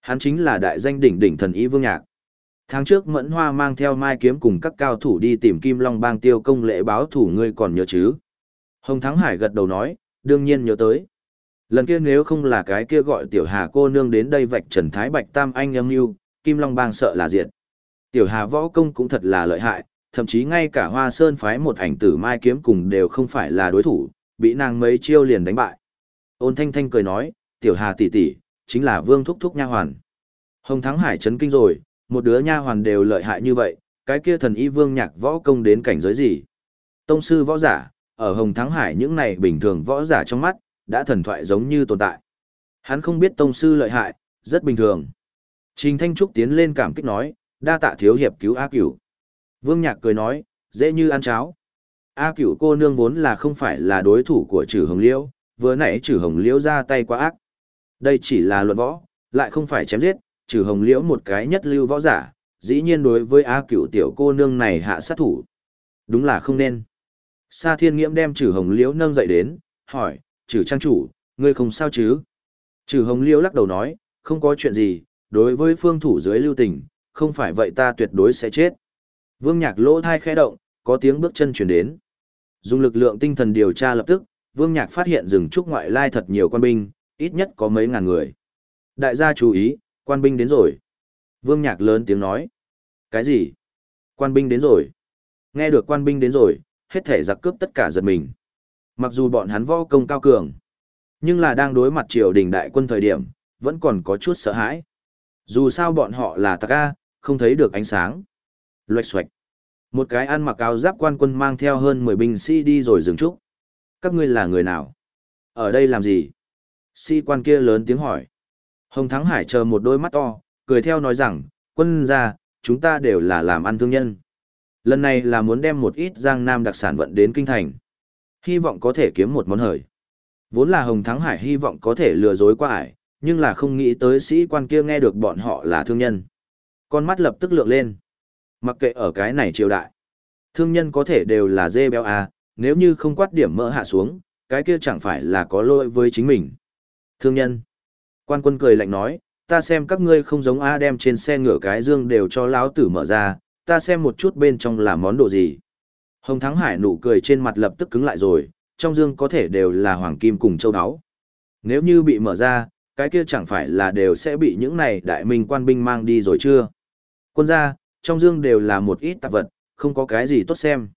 Hắn chính là đại danh đỉnh đỉnh thần ý vương nhạc. Tháng trước Mẫn Hoa mang theo Mai Kiếm cùng các cao thủ đi tìm Kim Long bang tiêu công lễ báo thủ ngươi còn nhớ chứ? Hồng Thắng Hải gật đầu nói, đương nhiên nhớ tới. Lần kia nếu không là cái kia gọi Tiểu Hà cô nương đến đây vạch Trần Thái Bạch Tam anh âm mưu, Kim Long bang sợ là diệt. Tiểu Hà võ công cũng thật là lợi hại, thậm chí ngay cả Hoa Sơn phái một ảnh tử Mai Kiếm cùng đều không phải là đối thủ, bị nàng mấy chiêu liền đánh bại. Ôn Thanh Thanh cười nói, Tiểu Hà tỷ tỷ, chính là Vương Thúc Thúc nha hoàn. Hồng Thắng Hải chấn kinh rồi, một đứa nha hoàn đều lợi hại như vậy, cái kia thần y vương nhạc võ công đến cảnh giới gì? Tông sư võ giả, ở Hồng Thắng Hải những này bình thường võ giả trong mắt, đã thần thoại giống như tồn tại. Hắn không biết tông sư lợi hại, rất bình thường. Trình Thanh Trúc tiến lên cảm kích nói, đa tạ thiếu hiệp cứu A Cửu. Vương Nhạc cười nói, dễ như ăn cháo. A Cửu cô nương vốn là không phải là đối thủ của Trử Hồng Liễu, vừa nãy Trử Hồng Liễu ra tay quá ác. Đây chỉ là luận võ, lại không phải chém giết, trừ hồng liễu một cái nhất lưu võ giả, dĩ nhiên đối với A cửu tiểu cô nương này hạ sát thủ. Đúng là không nên. Sa thiên nghiễm đem trừ hồng liễu nâng dậy đến, hỏi, trừ trang chủ, ngươi không sao chứ? Trừ hồng liễu lắc đầu nói, không có chuyện gì, đối với phương thủ dưới lưu tình, không phải vậy ta tuyệt đối sẽ chết. Vương nhạc lỗ thai khẽ động, có tiếng bước chân chuyển đến. Dùng lực lượng tinh thần điều tra lập tức, Vương Nhạc phát hiện rừng trúc ngoại lai thật nhiều quan binh, ít nhất có mấy ngàn người. Đại gia chú ý, Quan binh đến rồi. Vương Nhạc lớn tiếng nói. Cái gì? Quan binh đến rồi. Nghe được quan binh đến rồi, hết thể giặc cướp tất cả giật mình. Mặc dù bọn hắn võ công cao cường, nhưng là đang đối mặt triều đình đại quân thời điểm, vẫn còn có chút sợ hãi. Dù sao bọn họ là tạc A, không thấy được ánh sáng. Loạch xoạch. Một cái ăn mặc áo giáp quan quân mang theo hơn 10 binh sĩ đi rồi dừng trúc. Các ngươi là người nào? Ở đây làm gì? Sĩ quan kia lớn tiếng hỏi. Hồng Thắng Hải chờ một đôi mắt to, cười theo nói rằng, quân gia, chúng ta đều là làm ăn thương nhân. Lần này là muốn đem một ít giang nam đặc sản vận đến kinh thành. Hy vọng có thể kiếm một món hời. Vốn là Hồng Thắng Hải hy vọng có thể lừa dối qua ải, nhưng là không nghĩ tới sĩ quan kia nghe được bọn họ là thương nhân. Con mắt lập tức lượng lên. Mặc kệ ở cái này triều đại. Thương nhân có thể đều là dê béo à, nếu như không quát điểm mỡ hạ xuống, cái kia chẳng phải là có lỗi với chính mình. Thương nhân. Quan quân cười lạnh nói, ta xem các ngươi không giống A đem trên xe ngửa cái dương đều cho lão tử mở ra, ta xem một chút bên trong là món đồ gì. Hồng Thắng Hải nụ cười trên mặt lập tức cứng lại rồi, trong dương có thể đều là hoàng kim cùng châu áo. Nếu như bị mở ra, cái kia chẳng phải là đều sẽ bị những này đại minh quan binh mang đi rồi chưa? Quân gia, trong dương đều là một ít tạp vật, không có cái gì tốt xem.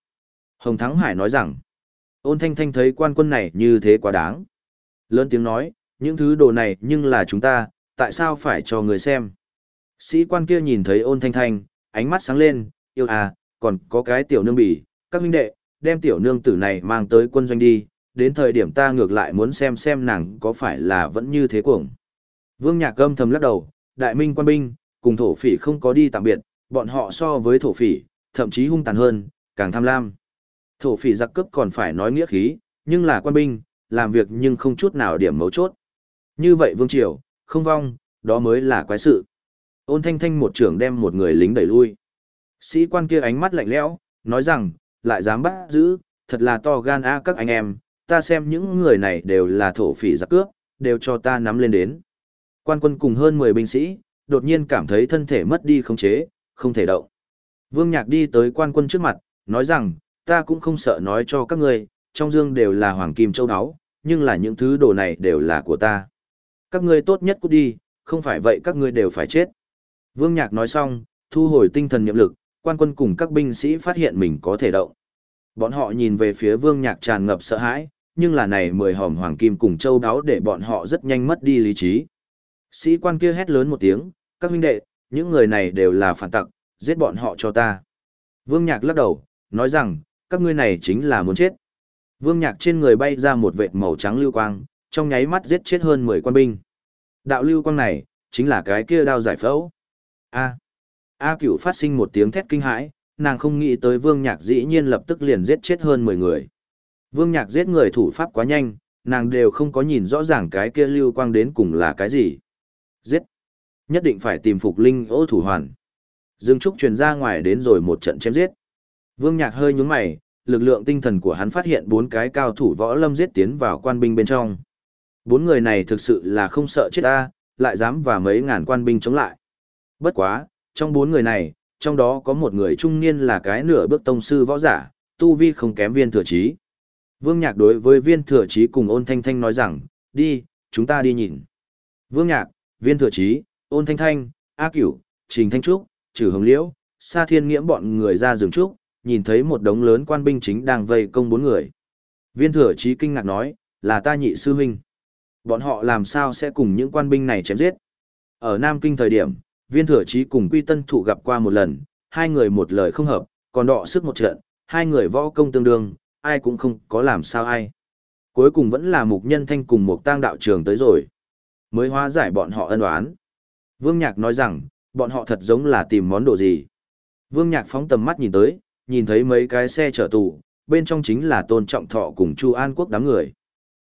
Hồng Thắng Hải nói rằng, ôn thanh thanh thấy quan quân này như thế quá đáng. Lớn tiếng nói, những thứ đồ này nhưng là chúng ta, tại sao phải cho người xem? Sĩ quan kia nhìn thấy ôn thanh thanh, ánh mắt sáng lên, yêu à, còn có cái tiểu nương bỉ, các huynh đệ, đem tiểu nương tử này mang tới quân doanh đi, đến thời điểm ta ngược lại muốn xem xem nàng có phải là vẫn như thế cuồng. Vương Nhạc Âm thầm lắc đầu, đại minh quan binh, cùng thổ phỉ không có đi tạm biệt, bọn họ so với thổ phỉ, thậm chí hung tàn hơn, càng tham lam. Thổ phỉ giặc cướp còn phải nói nghĩa khí, nhưng là quan binh, làm việc nhưng không chút nào điểm mấu chốt. Như vậy Vương Triều, không vong, đó mới là quái sự. Ôn thanh thanh một trưởng đem một người lính đẩy lui. Sĩ quan kia ánh mắt lạnh lẽo, nói rằng, lại dám bắt giữ, thật là to gan a các anh em, ta xem những người này đều là thổ phỉ giặc cướp, đều cho ta nắm lên đến. Quan quân cùng hơn 10 binh sĩ, đột nhiên cảm thấy thân thể mất đi khống chế, không thể động. Vương Nhạc đi tới quan quân trước mặt, nói rằng, ta cũng không sợ nói cho các ngươi, trong dương đều là hoàng kim châu áo, nhưng là những thứ đồ này đều là của ta. Các ngươi tốt nhất cút đi, không phải vậy các ngươi đều phải chết. Vương Nhạc nói xong, thu hồi tinh thần nhiệm lực, quan quân cùng các binh sĩ phát hiện mình có thể động. Bọn họ nhìn về phía Vương Nhạc tràn ngập sợ hãi, nhưng là này mười hòm hoàng kim cùng châu đáo để bọn họ rất nhanh mất đi lý trí. Sĩ quan kia hét lớn một tiếng, các huynh đệ, những người này đều là phản tặc, giết bọn họ cho ta. Vương Nhạc lắc đầu, nói rằng, các ngươi này chính là muốn chết. Vương Nhạc trên người bay ra một vệt màu trắng lưu quang, trong nháy mắt giết chết hơn 10 quan binh. Đạo lưu quang này, chính là cái kia đao giải phẫu. A. A Cửu phát sinh một tiếng thét kinh hãi, nàng không nghĩ tới Vương Nhạc dĩ nhiên lập tức liền giết chết hơn 10 người. Vương Nhạc giết người thủ pháp quá nhanh, nàng đều không có nhìn rõ ràng cái kia lưu quang đến cùng là cái gì. Giết. Nhất định phải tìm phục linh ô thủ hoàn. Dương Trúc truyền ra ngoài đến rồi một trận chém giết. Vương Nhạc hơi nhướng mày, lực lượng tinh thần của hắn phát hiện bốn cái cao thủ võ lâm giết tiến vào quan binh bên trong. Bốn người này thực sự là không sợ chết ta, lại dám và mấy ngàn quan binh chống lại. Bất quá, trong bốn người này, trong đó có một người trung niên là cái nửa bước tông sư võ giả, tu vi không kém viên thừa trí. Vương Nhạc đối với viên thừa trí cùng ôn thanh thanh nói rằng, đi, chúng ta đi nhìn. Vương Nhạc, viên thừa trí, ôn thanh thanh, A Cửu, Trình Thanh Trúc, Trừ Hồng Liễu, Sa Thiên Nghiễm bọn người ra rừng trúc, nhìn thấy một đống lớn quan binh chính đang vây công bốn người. Viên thừa trí kinh ngạc nói, là ta nhị sư huynh. Bọn họ làm sao sẽ cùng những quan binh này chém giết? Ở Nam Kinh thời điểm, viên thừa trí cùng quy tân thụ gặp qua một lần, hai người một lời không hợp, còn đọ sức một trận, hai người võ công tương đương, ai cũng không có làm sao ai. Cuối cùng vẫn là mục nhân thanh cùng một tang đạo trường tới rồi. Mới hóa giải bọn họ ân oán. Vương Nhạc nói rằng, bọn họ thật giống là tìm món đồ gì. Vương Nhạc phóng tầm mắt nhìn tới, nhìn thấy mấy cái xe chở tù, bên trong chính là tôn trọng thọ cùng Chu An Quốc đám người.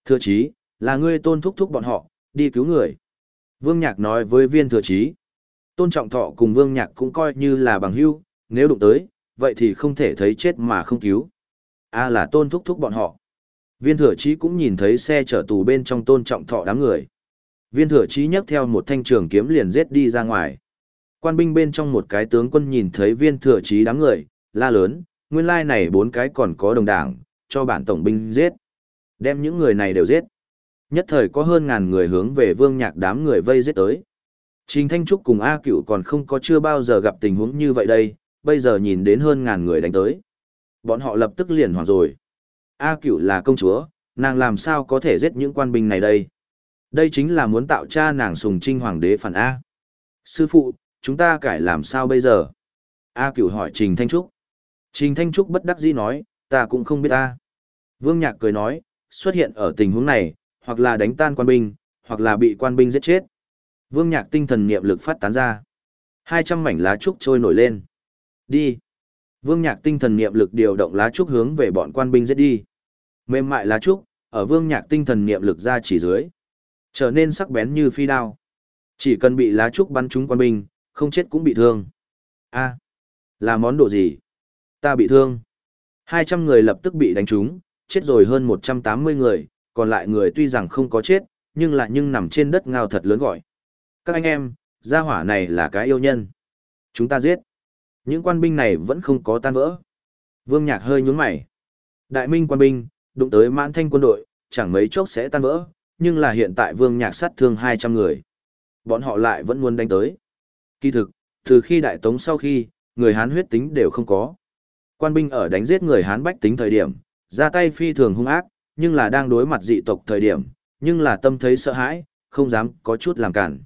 Thưa chí, là ngươi tôn thúc thúc bọn họ, đi cứu người. Vương Nhạc nói với viên thừa chí. Tôn trọng thọ cùng Vương Nhạc cũng coi như là bằng hữu, nếu đụng tới, vậy thì không thể thấy chết mà không cứu. A là tôn thúc thúc bọn họ. Viên thừa chí cũng nhìn thấy xe chở tù bên trong tôn trọng thọ đám người. Viên thừa chí nhấc theo một thanh trường kiếm liền giết đi ra ngoài. Quan binh bên trong một cái tướng quân nhìn thấy viên thừa chí đám người, la lớn, nguyên lai này bốn cái còn có đồng đảng, cho bản tổng binh giết. Đem những người này đều giết. Nhất thời có hơn ngàn người hướng về vương nhạc đám người vây giết tới. Trình Thanh Trúc cùng A Cửu còn không có chưa bao giờ gặp tình huống như vậy đây, bây giờ nhìn đến hơn ngàn người đánh tới. Bọn họ lập tức liền hoảng rồi. A Cửu là công chúa, nàng làm sao có thể giết những quan binh này đây? Đây chính là muốn tạo cha nàng sùng trinh hoàng đế phản A. Sư phụ, chúng ta cải làm sao bây giờ? A Cửu hỏi Trình Thanh Trúc. Trình Thanh Trúc bất đắc dĩ nói, ta cũng không biết ta. Vương Nhạc cười nói, xuất hiện ở tình huống này, hoặc là đánh tan quan binh, hoặc là bị quan binh giết chết. Vương Nhạc tinh thần niệm lực phát tán ra. 200 mảnh lá trúc trôi nổi lên. Đi. Vương Nhạc tinh thần niệm lực điều động lá trúc hướng về bọn quan binh giết đi. Mềm mại lá trúc, ở Vương Nhạc tinh thần niệm lực ra chỉ dưới, trở nên sắc bén như phi đao. Chỉ cần bị lá trúc bắn trúng quan binh, không chết cũng bị thương. A, là món đồ gì? Ta bị thương. 200 người lập tức bị đánh trúng, chết rồi hơn 180 người, còn lại người tuy rằng không có chết, nhưng lại nhưng nằm trên đất ngao thật lớn gọi. Các anh em, gia hỏa này là cái yêu nhân. Chúng ta giết. Những quan binh này vẫn không có tan vỡ. Vương Nhạc hơi nhún mày. Đại minh quan binh, đụng tới mãn thanh quân đội, chẳng mấy chốc sẽ tan vỡ, nhưng là hiện tại Vương Nhạc sát thương 200 người. Bọn họ lại vẫn muốn đánh tới. Kỳ thực, từ khi đại tống sau khi, người Hán huyết tính đều không có. Quan binh ở đánh giết người Hán bách tính thời điểm, ra tay phi thường hung ác, nhưng là đang đối mặt dị tộc thời điểm, nhưng là tâm thấy sợ hãi, không dám có chút làm cản.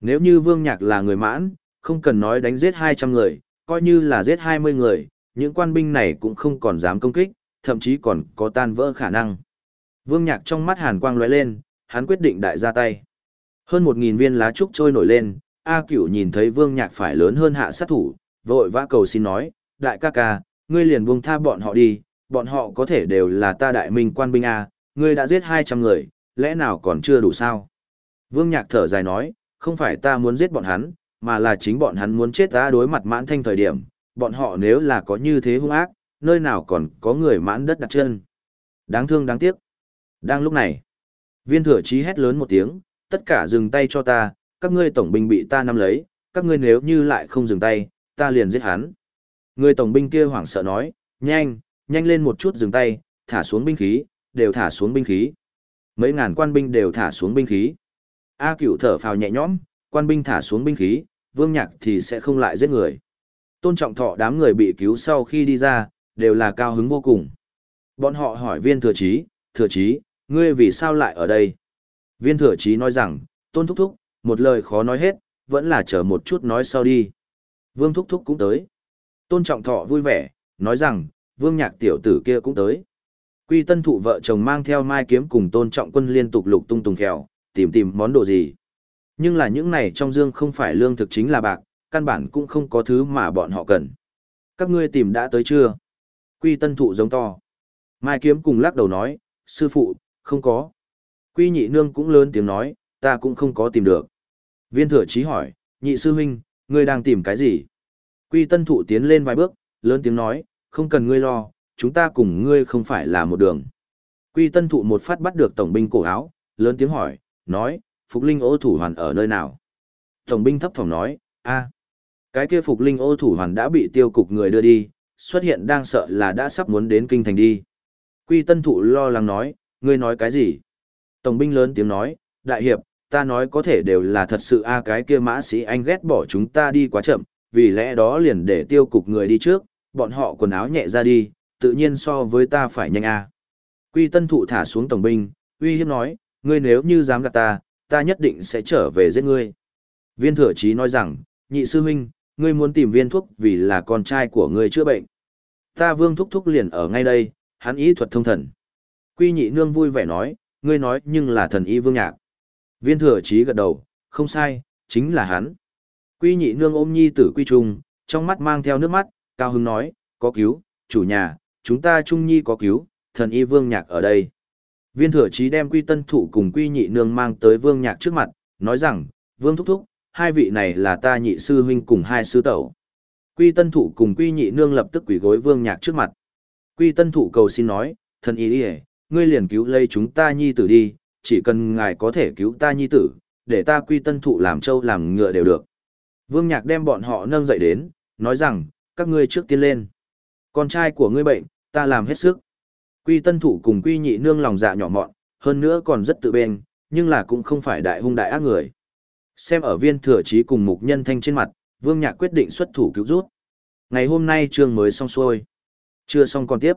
Nếu như Vương Nhạc là người mãn, không cần nói đánh giết 200 người, coi như là giết 20 người, những quan binh này cũng không còn dám công kích, thậm chí còn có tan vỡ khả năng. Vương Nhạc trong mắt hàn quang lóe lên, hắn quyết định đại ra tay. Hơn 1000 viên lá trúc trôi nổi lên, A Cửu nhìn thấy Vương Nhạc phải lớn hơn hạ sát thủ, vội vã cầu xin nói, đại ca ca, ngươi liền buông tha bọn họ đi, bọn họ có thể đều là ta đại minh quan binh A, ngươi đã giết 200 người, lẽ nào còn chưa đủ sao? Vương Nhạc thở dài nói, không phải ta muốn giết bọn hắn, mà là chính bọn hắn muốn chết ta đối mặt mãn thanh thời điểm, bọn họ nếu là có như thế hung ác, nơi nào còn có người mãn đất đặt chân. Đáng thương đáng tiếc. Đang lúc này, viên thừa chí hét lớn một tiếng, tất cả dừng tay cho ta, các ngươi tổng binh bị ta nắm lấy, các ngươi nếu như lại không dừng tay, ta liền giết hắn. Người tổng binh kia hoảng sợ nói, nhanh, nhanh lên một chút dừng tay, thả xuống binh khí, đều thả xuống binh khí. Mấy ngàn quan binh đều thả xuống binh khí. A cửu thở phào nhẹ nhõm, quan binh thả xuống binh khí, vương nhạc thì sẽ không lại giết người. Tôn trọng thọ đám người bị cứu sau khi đi ra, đều là cao hứng vô cùng. Bọn họ hỏi viên thừa chí, thừa chí, ngươi vì sao lại ở đây? Viên thừa chí nói rằng, tôn thúc thúc, một lời khó nói hết, vẫn là chờ một chút nói sau đi. Vương thúc thúc cũng tới. Tôn trọng thọ vui vẻ, nói rằng, vương nhạc tiểu tử kia cũng tới. Quy tân thụ vợ chồng mang theo mai kiếm cùng tôn trọng quân liên tục lục tung tùng khèo, tìm tìm món đồ gì. Nhưng là những này trong dương không phải lương thực chính là bạc, căn bản cũng không có thứ mà bọn họ cần. Các ngươi tìm đã tới chưa? Quy tân thụ giống to. Mai kiếm cùng lắc đầu nói, sư phụ, không có. Quy nhị nương cũng lớn tiếng nói, ta cũng không có tìm được. Viên thừa chí hỏi, nhị sư huynh, ngươi đang tìm cái gì? Quy tân thụ tiến lên vài bước, lớn tiếng nói, không cần ngươi lo, chúng ta cùng ngươi không phải là một đường. Quy tân thụ một phát bắt được tổng binh cổ áo, lớn tiếng hỏi, nói, Phục Linh ô thủ hoàn ở nơi nào? Tổng binh thấp phòng nói, a, cái kia Phục Linh ô thủ hoàn đã bị tiêu cục người đưa đi, xuất hiện đang sợ là đã sắp muốn đến kinh thành đi. Quy tân thụ lo lắng nói, ngươi nói cái gì? Tổng binh lớn tiếng nói, đại hiệp, ta nói có thể đều là thật sự a cái kia mã sĩ anh ghét bỏ chúng ta đi quá chậm, vì lẽ đó liền để tiêu cục người đi trước, bọn họ quần áo nhẹ ra đi, tự nhiên so với ta phải nhanh a. Quy tân thụ thả xuống tổng binh, uy hiếp nói, ngươi nếu như dám gạt ta, ta nhất định sẽ trở về giết ngươi. Viên thừa chí nói rằng, nhị sư huynh, ngươi muốn tìm viên thuốc vì là con trai của ngươi chữa bệnh. Ta vương thúc thúc liền ở ngay đây, hắn ý thuật thông thần. Quy nhị nương vui vẻ nói, ngươi nói nhưng là thần y vương nhạc. Viên thừa chí gật đầu, không sai, chính là hắn. Quy nhị nương ôm nhi tử quy trung, trong mắt mang theo nước mắt, cao Hưng nói, có cứu, chủ nhà, chúng ta trung nhi có cứu, thần y vương nhạc ở đây. Viên thừa chí đem quy tân thụ cùng quy nhị nương mang tới vương nhạc trước mặt, nói rằng, vương thúc thúc, hai vị này là ta nhị sư huynh cùng hai sư tẩu. Quy tân thụ cùng quy nhị nương lập tức quỷ gối vương nhạc trước mặt. Quy tân thụ cầu xin nói, thần y đi ngươi liền cứu lấy chúng ta nhi tử đi, chỉ cần ngài có thể cứu ta nhi tử, để ta quy tân thụ làm trâu làm ngựa đều được. Vương nhạc đem bọn họ nâng dậy đến, nói rằng, các ngươi trước tiên lên. Con trai của ngươi bệnh, ta làm hết sức. Quy tân thủ cùng quy nhị nương lòng dạ nhỏ mọn, hơn nữa còn rất tự bên, nhưng là cũng không phải đại hung đại ác người. Xem ở viên thừa trí cùng mục nhân thanh trên mặt, vương nhạc quyết định xuất thủ cứu rút. Ngày hôm nay chương mới xong xuôi. Chưa xong còn tiếp.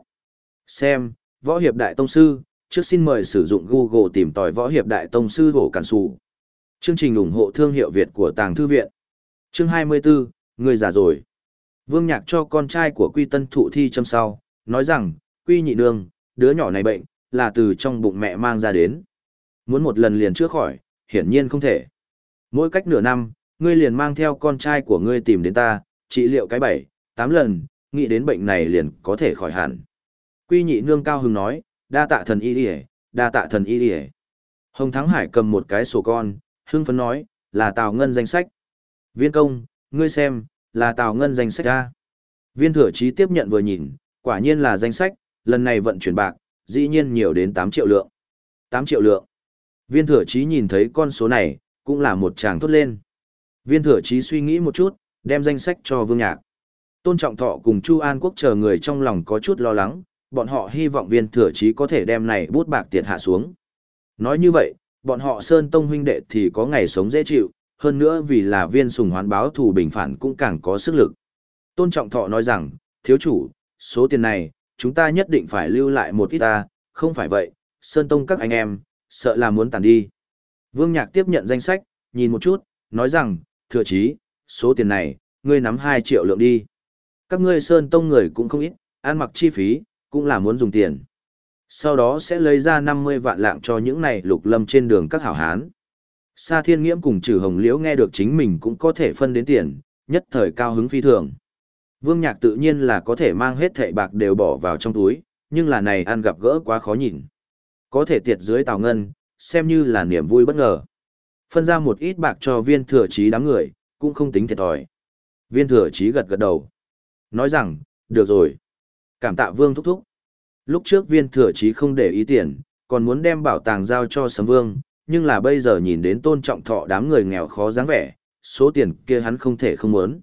Xem, võ hiệp đại tông sư, trước xin mời sử dụng Google tìm tòi võ hiệp đại tông sư hổ cản sụ. Chương trình ủng hộ thương hiệu Việt của Tàng Thư Viện. Chương 24, người già rồi. Vương Nhạc cho con trai của Quy Tân thụ thi châm sau, nói rằng, Quy nhị nương, đứa nhỏ này bệnh, là từ trong bụng mẹ mang ra đến. Muốn một lần liền chữa khỏi, hiển nhiên không thể. Mỗi cách nửa năm, ngươi liền mang theo con trai của ngươi tìm đến ta, trị liệu cái bảy, tám lần, nghĩ đến bệnh này liền có thể khỏi hẳn. Quy nhị nương cao hứng nói, đa tạ thần y đi đa tạ thần y đi Hồng Thắng Hải cầm một cái sổ con, hưng phấn nói, là Tào Ngân danh sách. Viên công, ngươi xem, là Tào Ngân danh sách ra. Viên thừa trí tiếp nhận vừa nhìn, quả nhiên là danh sách, lần này vận chuyển bạc, dĩ nhiên nhiều đến 8 triệu lượng. 8 triệu lượng. Viên thừa trí nhìn thấy con số này, cũng là một chàng thốt lên. Viên thừa trí suy nghĩ một chút, đem danh sách cho Vương Nhạc. Tôn Trọng Thọ cùng Chu An Quốc chờ người trong lòng có chút lo lắng, bọn họ hy vọng viên thừa trí có thể đem này bút bạc tiệt hạ xuống. Nói như vậy, bọn họ Sơn Tông huynh đệ thì có ngày sống dễ chịu, hơn nữa vì là viên sùng hoán báo thù bình phản cũng càng có sức lực. Tôn Trọng Thọ nói rằng, thiếu chủ, số tiền này, chúng ta nhất định phải lưu lại một ít ta, không phải vậy, Sơn Tông các anh em, sợ là muốn tàn đi. Vương Nhạc tiếp nhận danh sách, nhìn một chút, nói rằng, thừa chí, số tiền này, ngươi nắm 2 triệu lượng đi. Các ngươi Sơn Tông người cũng không ít, ăn mặc chi phí, cũng là muốn dùng tiền. Sau đó sẽ lấy ra 50 vạn lạng cho những này lục lâm trên đường các hảo hán. Sa Thiên Nghiễm cùng Trừ Hồng Liễu nghe được chính mình cũng có thể phân đến tiền, nhất thời cao hứng phi thường. Vương Nhạc tự nhiên là có thể mang hết thệ bạc đều bỏ vào trong túi, nhưng là này ăn gặp gỡ quá khó nhìn. Có thể tiệt dưới tàu ngân, xem như là niềm vui bất ngờ. Phân ra một ít bạc cho viên thừa chí đám người, cũng không tính thiệt thòi. Viên thừa chí gật gật đầu. Nói rằng, được rồi. Cảm tạ vương thúc thúc. Lúc trước viên thừa chí không để ý tiền, còn muốn đem bảo tàng giao cho sấm vương, nhưng là bây giờ nhìn đến tôn trọng thọ đám người nghèo khó dáng vẻ, số tiền kia hắn không thể không muốn.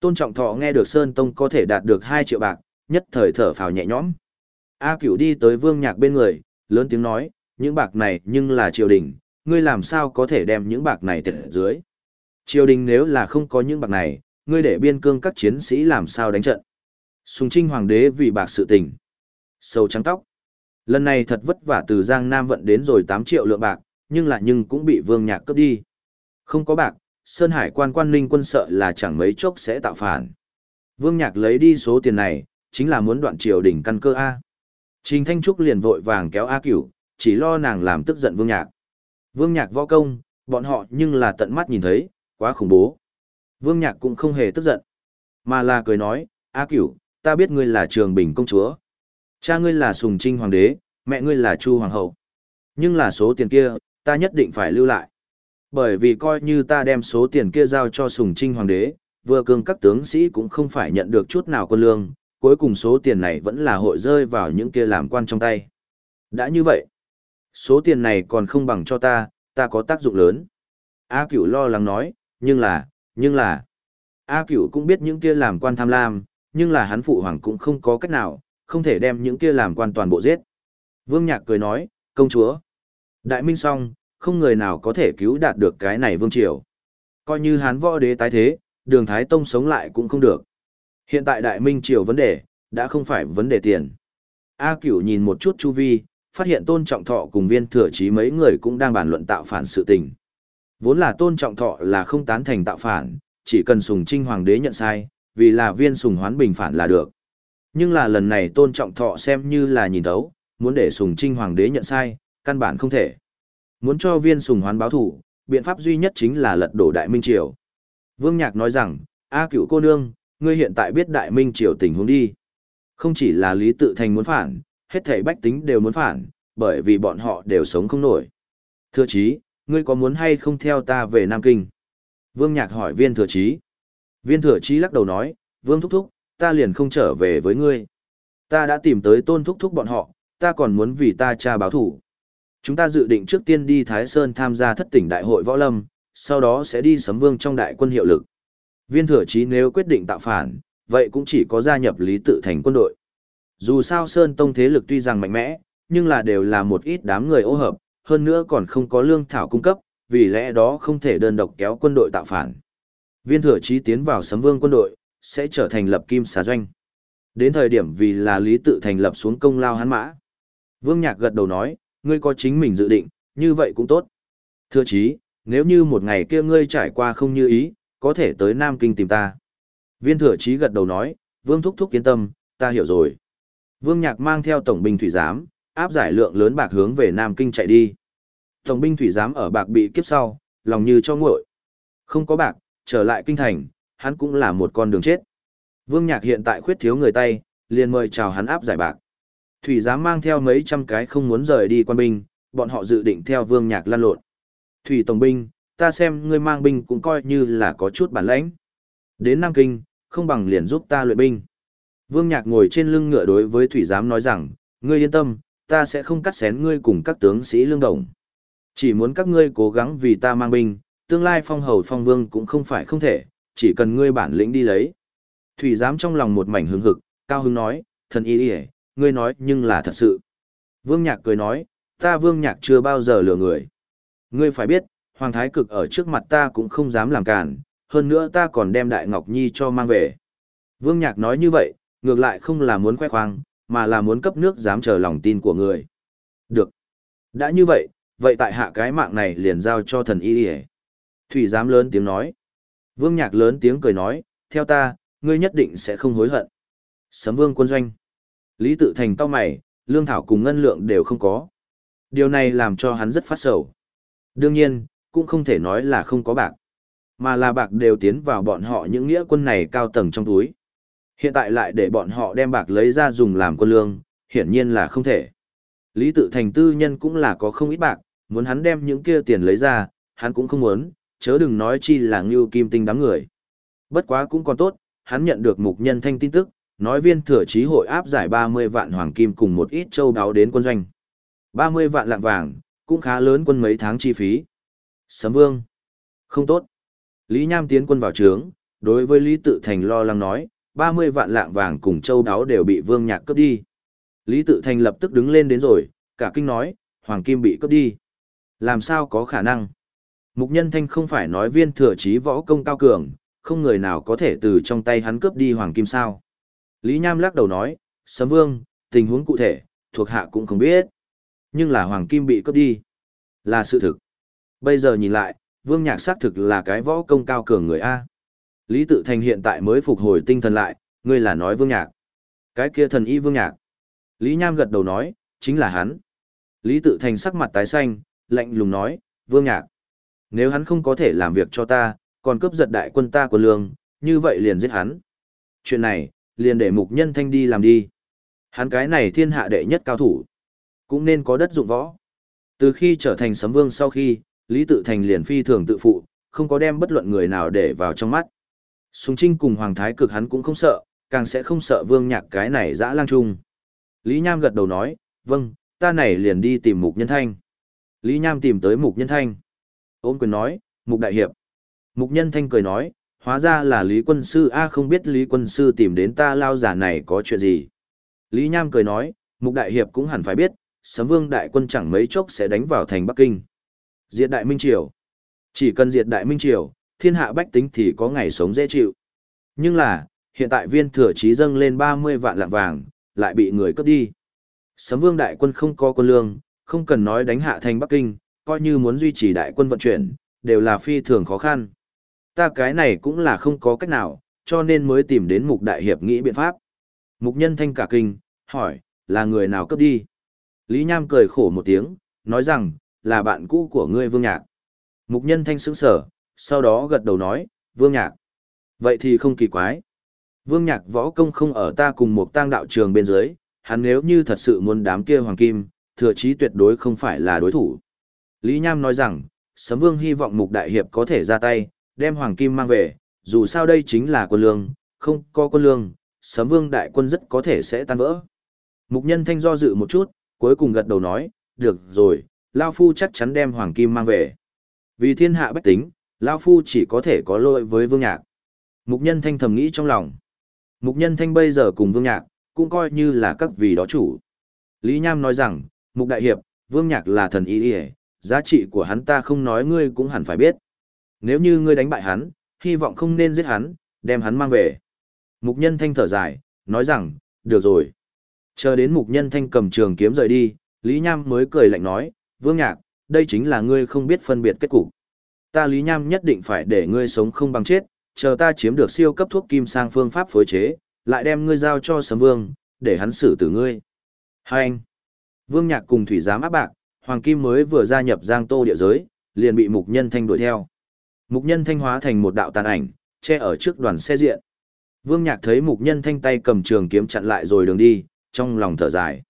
Tôn trọng thọ nghe được Sơn Tông có thể đạt được 2 triệu bạc, nhất thời thở phào nhẹ nhõm. A cửu đi tới vương nhạc bên người, lớn tiếng nói, những bạc này nhưng là triều đình, ngươi làm sao có thể đem những bạc này tiệt dưới. Triều đình nếu là không có những bạc này, ngươi để biên cương các chiến sĩ làm sao đánh trận. Sùng trinh hoàng đế vì bạc sự tình. Sâu trắng tóc. Lần này thật vất vả từ Giang Nam vận đến rồi 8 triệu lượng bạc, nhưng lại nhưng cũng bị vương nhạc cướp đi. Không có bạc, Sơn Hải quan quan ninh quân sợ là chẳng mấy chốc sẽ tạo phản. Vương nhạc lấy đi số tiền này, chính là muốn đoạn triều đỉnh căn cơ A. Trình Thanh Trúc liền vội vàng kéo A cửu, chỉ lo nàng làm tức giận vương nhạc. Vương nhạc võ công, bọn họ nhưng là tận mắt nhìn thấy, quá khủng bố. Vương nhạc cũng không hề tức giận, mà là cười nói, A cửu, ta biết ngươi là trường bình công chúa. Cha ngươi là sùng trinh hoàng đế, mẹ ngươi là chu hoàng hậu. Nhưng là số tiền kia, ta nhất định phải lưu lại. Bởi vì coi như ta đem số tiền kia giao cho sùng trinh hoàng đế, vừa cường các tướng sĩ cũng không phải nhận được chút nào quân lương, cuối cùng số tiền này vẫn là hội rơi vào những kia làm quan trong tay. Đã như vậy, số tiền này còn không bằng cho ta, ta có tác dụng lớn. A cửu lo lắng nói, nhưng là, nhưng là, A cửu cũng biết những kia làm quan tham lam, nhưng là hắn phụ hoàng cũng không có cách nào, không thể đem những kia làm quan toàn bộ giết. Vương Nhạc cười nói, công chúa, đại minh song, không người nào có thể cứu đạt được cái này vương triều. Coi như hán võ đế tái thế, đường Thái Tông sống lại cũng không được. Hiện tại đại minh triều vấn đề, đã không phải vấn đề tiền. A cửu nhìn một chút chu vi, phát hiện tôn trọng thọ cùng viên thừa chí mấy người cũng đang bàn luận tạo phản sự tình. Vốn là tôn trọng thọ là không tán thành tạo phản, chỉ cần sùng trinh hoàng đế nhận sai, vì là viên sùng hoán bình phản là được. Nhưng là lần này tôn trọng thọ xem như là nhìn thấu, muốn để sùng trinh hoàng đế nhận sai, căn bản không thể. Muốn cho viên sùng hoán báo thủ, biện pháp duy nhất chính là lật đổ đại minh triều. Vương Nhạc nói rằng, A cửu cô nương, ngươi hiện tại biết đại minh triều tình huống đi. Không chỉ là Lý Tự Thành muốn phản, hết thảy bách tính đều muốn phản, bởi vì bọn họ đều sống không nổi. Thưa chí, ngươi có muốn hay không theo ta về Nam Kinh? Vương Nhạc hỏi viên thừa chí. Viên thừa chí lắc đầu nói, Vương Thúc Thúc, ta liền không trở về với ngươi. Ta đã tìm tới tôn thúc thúc bọn họ, ta còn muốn vì ta cha báo thủ. Chúng ta dự định trước tiên đi Thái Sơn tham gia thất tỉnh đại hội võ lâm, sau đó sẽ đi sấm vương trong đại quân hiệu lực. Viên thừa chí nếu quyết định tạo phản, vậy cũng chỉ có gia nhập lý tự thành quân đội. Dù sao Sơn Tông thế lực tuy rằng mạnh mẽ, nhưng là đều là một ít đám người ô hợp, hơn nữa còn không có lương thảo cung cấp, vì lẽ đó không thể đơn độc kéo quân đội tạo phản. Viên thừa chí tiến vào sấm vương quân đội, sẽ trở thành lập kim xà doanh. Đến thời điểm vì là lý tự thành lập xuống công lao hắn mã. Vương Nhạc gật đầu nói, ngươi có chính mình dự định, như vậy cũng tốt. Thưa chí, nếu như một ngày kia ngươi trải qua không như ý, có thể tới Nam Kinh tìm ta. Viên thừa chí gật đầu nói, Vương Thúc Thúc yên tâm, ta hiểu rồi. Vương Nhạc mang theo Tổng binh Thủy Giám, áp giải lượng lớn bạc hướng về Nam Kinh chạy đi. Tổng binh Thủy Giám ở bạc bị kiếp sau, lòng như cho nguội. Không có bạc, trở lại kinh thành, hắn cũng là một con đường chết. Vương Nhạc hiện tại khuyết thiếu người tay, liền mời chào hắn áp giải bạc. Thủy giám mang theo mấy trăm cái không muốn rời đi quan binh, bọn họ dự định theo Vương Nhạc lan lộn. Thủy Tổng binh, ta xem ngươi mang binh cũng coi như là có chút bản lãnh. Đến Nam Kinh, không bằng liền giúp ta luyện binh. Vương Nhạc ngồi trên lưng ngựa đối với Thủy giám nói rằng, ngươi yên tâm, ta sẽ không cắt xén ngươi cùng các tướng sĩ lương đồng. Chỉ muốn các ngươi cố gắng vì ta mang binh, tương lai phong hầu phong vương cũng không phải không thể, chỉ cần ngươi bản lĩnh đi lấy. Thủy giám trong lòng một mảnh hứng hực, cao hứng nói, thần y đi ngươi nói nhưng là thật sự. Vương Nhạc cười nói, ta Vương Nhạc chưa bao giờ lừa người. Ngươi phải biết, Hoàng Thái Cực ở trước mặt ta cũng không dám làm cản, hơn nữa ta còn đem Đại Ngọc Nhi cho mang về. Vương Nhạc nói như vậy, ngược lại không là muốn khoe khoang, mà là muốn cấp nước dám chờ lòng tin của người. Được. Đã như vậy, vậy tại hạ cái mạng này liền giao cho thần y đi Thủy giám lớn tiếng nói. Vương Nhạc lớn tiếng cười nói, theo ta, ngươi nhất định sẽ không hối hận. Sấm vương quân doanh. Lý tự thành cao mày, lương thảo cùng ngân lượng đều không có. Điều này làm cho hắn rất phát sầu. Đương nhiên, cũng không thể nói là không có bạc. Mà là bạc đều tiến vào bọn họ những nghĩa quân này cao tầng trong túi. Hiện tại lại để bọn họ đem bạc lấy ra dùng làm quân lương, hiển nhiên là không thể. Lý tự thành tư nhân cũng là có không ít bạc, muốn hắn đem những kia tiền lấy ra, hắn cũng không muốn, chớ đừng nói chi là ngưu kim tinh đám người. Bất quá cũng còn tốt, hắn nhận được mục nhân thanh tin tức, nói viên thừa chí hội áp giải 30 vạn hoàng kim cùng một ít châu đáo đến quân doanh. 30 vạn lạng vàng, cũng khá lớn quân mấy tháng chi phí. Sấm vương. Không tốt. Lý Nham tiến quân vào trướng, đối với Lý Tự Thành lo lắng nói, 30 vạn lạng vàng cùng châu đáo đều bị vương nhạc cướp đi. Lý Tự Thành lập tức đứng lên đến rồi, cả kinh nói, Hoàng Kim bị cướp đi. Làm sao có khả năng? Mục Nhân Thanh không phải nói viên thừa chí võ công cao cường, không người nào có thể từ trong tay hắn cướp đi Hoàng Kim sao. Lý Nham lắc đầu nói, Sấm Vương, tình huống cụ thể, thuộc hạ cũng không biết. Nhưng là Hoàng Kim bị cướp đi. Là sự thực. Bây giờ nhìn lại, Vương Nhạc xác thực là cái võ công cao cường người A. Lý Tự Thành hiện tại mới phục hồi tinh thần lại, ngươi là nói Vương Nhạc. Cái kia thần y Vương Nhạc. Lý Nham gật đầu nói, chính là hắn. Lý Tự Thành sắc mặt tái xanh, lạnh lùng nói, Vương Nhạc. Nếu hắn không có thể làm việc cho ta, còn cướp giật đại quân ta của lương, như vậy liền giết hắn. Chuyện này, liền để mục nhân thanh đi làm đi. Hắn cái này thiên hạ đệ nhất cao thủ, cũng nên có đất dụng võ. Từ khi trở thành sấm vương sau khi, Lý Tự Thành liền phi thường tự phụ, không có đem bất luận người nào để vào trong mắt. Sùng Trinh cùng Hoàng Thái cực hắn cũng không sợ, càng sẽ không sợ vương nhạc cái này dã lang trung. Lý Nham gật đầu nói, vâng, ta này liền đi tìm Mục Nhân Thanh. Lý Nham tìm tới Mục Nhân Thanh. Ôn quyền nói, Mục Đại Hiệp. Mục Nhân Thanh cười nói, hóa ra là Lý Quân Sư A không biết Lý Quân Sư tìm đến ta lao giả này có chuyện gì. Lý Nham cười nói, Mục Đại Hiệp cũng hẳn phải biết, Sấm Vương Đại Quân chẳng mấy chốc sẽ đánh vào thành Bắc Kinh. Diệt Đại Minh Triều. Chỉ cần diệt Đại Minh Triều, thiên hạ bách tính thì có ngày sống dễ chịu. Nhưng là, hiện tại viên thừa trí dâng lên 30 vạn lạng vàng, lại bị người cướp đi. Sấm Vương Đại Quân không có quân lương, không cần nói đánh hạ thành Bắc Kinh, coi như muốn duy trì đại quân vận chuyển, đều là phi thường khó khăn. Ta cái này cũng là không có cách nào, cho nên mới tìm đến mục đại hiệp nghĩ biện pháp. Mục nhân thanh cả kinh, hỏi, là người nào cấp đi? Lý Nham cười khổ một tiếng, nói rằng, là bạn cũ của ngươi Vương Nhạc. Mục nhân thanh sững sở, sau đó gật đầu nói, Vương Nhạc. Vậy thì không kỳ quái. Vương Nhạc võ công không ở ta cùng một tang đạo trường bên dưới, hắn nếu như thật sự muốn đám kia hoàng kim, thừa chí tuyệt đối không phải là đối thủ. Lý Nham nói rằng, Sấm Vương hy vọng Mục Đại Hiệp có thể ra tay, đem Hoàng Kim mang về, dù sao đây chính là quân lương, không có quân lương, Sấm Vương đại quân rất có thể sẽ tan vỡ. Mục Nhân Thanh do dự một chút, cuối cùng gật đầu nói, được rồi, Lao Phu chắc chắn đem Hoàng Kim mang về. Vì thiên hạ bách tính, Lao Phu chỉ có thể có lỗi với Vương Nhạc. Mục Nhân Thanh thầm nghĩ trong lòng. Mục Nhân Thanh bây giờ cùng Vương Nhạc, cũng coi như là các vị đó chủ. Lý Nham nói rằng, Mục Đại Hiệp, Vương Nhạc là thần ý, y giá trị của hắn ta không nói ngươi cũng hẳn phải biết. Nếu như ngươi đánh bại hắn, hy vọng không nên giết hắn, đem hắn mang về. Mục nhân thanh thở dài, nói rằng, được rồi. Chờ đến mục nhân thanh cầm trường kiếm rời đi, Lý Nham mới cười lạnh nói, Vương Nhạc, đây chính là ngươi không biết phân biệt kết cục. Ta Lý Nham nhất định phải để ngươi sống không bằng chết, chờ ta chiếm được siêu cấp thuốc kim sang phương pháp phối chế, lại đem ngươi giao cho Sấm Vương, để hắn xử tử ngươi. Hai anh. Vương Nhạc cùng Thủy Giám áp bạc, Hoàng Kim mới vừa gia nhập Giang Tô địa giới, liền bị Mục Nhân Thanh đuổi theo. Mục Nhân Thanh hóa thành một đạo tàn ảnh, che ở trước đoàn xe diện. Vương Nhạc thấy Mục Nhân Thanh tay cầm trường kiếm chặn lại rồi đường đi, trong lòng thở dài.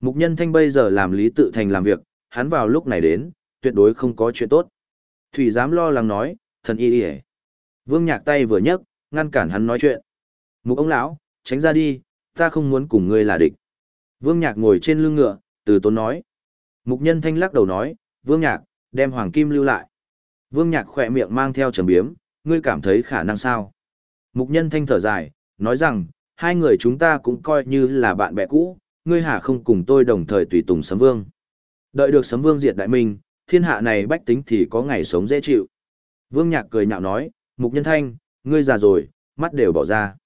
Mục Nhân Thanh bây giờ làm Lý Tự Thành làm việc, hắn vào lúc này đến, tuyệt đối không có chuyện tốt. Thủy dám lo lắng nói, thần y y Vương Nhạc tay vừa nhấc, ngăn cản hắn nói chuyện. Mục ông lão, tránh ra đi, ta không muốn cùng ngươi là địch. Vương Nhạc ngồi trên lưng ngựa, từ tốn nói. Mục nhân thanh lắc đầu nói, Vương Nhạc, đem Hoàng Kim lưu lại. Vương Nhạc khỏe miệng mang theo trầm biếm, ngươi cảm thấy khả năng sao? Mục nhân thanh thở dài, nói rằng, hai người chúng ta cũng coi như là bạn bè cũ, ngươi hả không cùng tôi đồng thời tùy tùng sấm vương. Đợi được sấm vương diệt đại minh, thiên hạ này bách tính thì có ngày sống dễ chịu. Vương Nhạc cười nhạo nói, Mục nhân thanh, ngươi già rồi, mắt đều bỏ ra.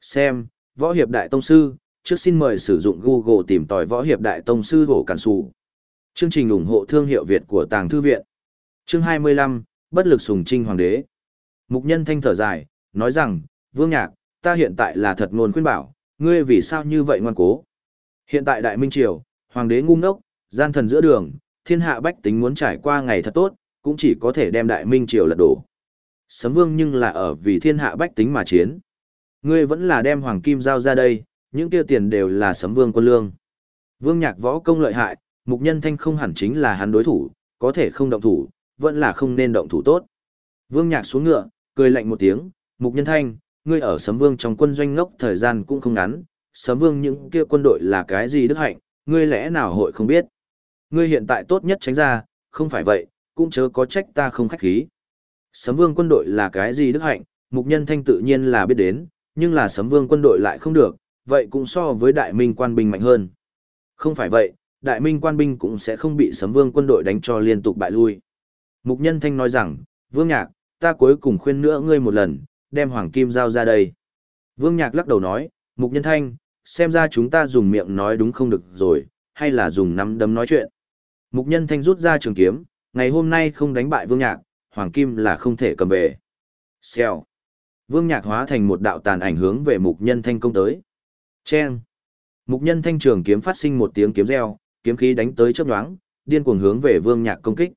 Xem, võ hiệp đại tông sư, trước xin mời sử dụng Google tìm tòi võ hiệp đại tông sư hổ cản sụ. Chương trình ủng hộ thương hiệu Việt của Tàng Thư Viện. Chương 25, Bất lực sùng trinh hoàng đế. Mục nhân thanh thở dài, nói rằng, Vương Nhạc, ta hiện tại là thật ngôn khuyên bảo, ngươi vì sao như vậy ngoan cố. Hiện tại Đại Minh Triều, hoàng đế ngu ngốc, gian thần giữa đường, thiên hạ bách tính muốn trải qua ngày thật tốt, cũng chỉ có thể đem Đại Minh Triều lật đổ. Sấm Vương nhưng là ở vì thiên hạ bách tính mà chiến. Ngươi vẫn là đem hoàng kim giao ra đây, những kia tiền đều là Sấm Vương quân lương. Vương Nhạc võ công lợi hại, mục nhân thanh không hẳn chính là hắn đối thủ, có thể không động thủ, vẫn là không nên động thủ tốt. Vương Nhạc xuống ngựa, cười lạnh một tiếng, mục nhân thanh, ngươi ở Sấm Vương trong quân doanh ngốc thời gian cũng không ngắn, Sấm Vương những kia quân đội là cái gì đức hạnh, ngươi lẽ nào hội không biết. Ngươi hiện tại tốt nhất tránh ra, không phải vậy, cũng chớ có trách ta không khách khí. Sấm Vương quân đội là cái gì đức hạnh, mục nhân thanh tự nhiên là biết đến, nhưng là Sấm Vương quân đội lại không được, vậy cũng so với đại minh quan binh mạnh hơn. Không phải vậy, đại minh quan binh cũng sẽ không bị sấm vương quân đội đánh cho liên tục bại lui. Mục Nhân Thanh nói rằng, Vương Nhạc, ta cuối cùng khuyên nữa ngươi một lần, đem Hoàng Kim giao ra đây. Vương Nhạc lắc đầu nói, Mục Nhân Thanh, xem ra chúng ta dùng miệng nói đúng không được rồi, hay là dùng nắm đấm nói chuyện. Mục Nhân Thanh rút ra trường kiếm, ngày hôm nay không đánh bại Vương Nhạc, Hoàng Kim là không thể cầm về. Xèo. Vương Nhạc hóa thành một đạo tàn ảnh hướng về Mục Nhân Thanh công tới. Chen. Mục Nhân Thanh trường kiếm phát sinh một tiếng kiếm reo, kiếm khí đánh tới chớp nhoáng, điên cuồng hướng về Vương Nhạc công kích.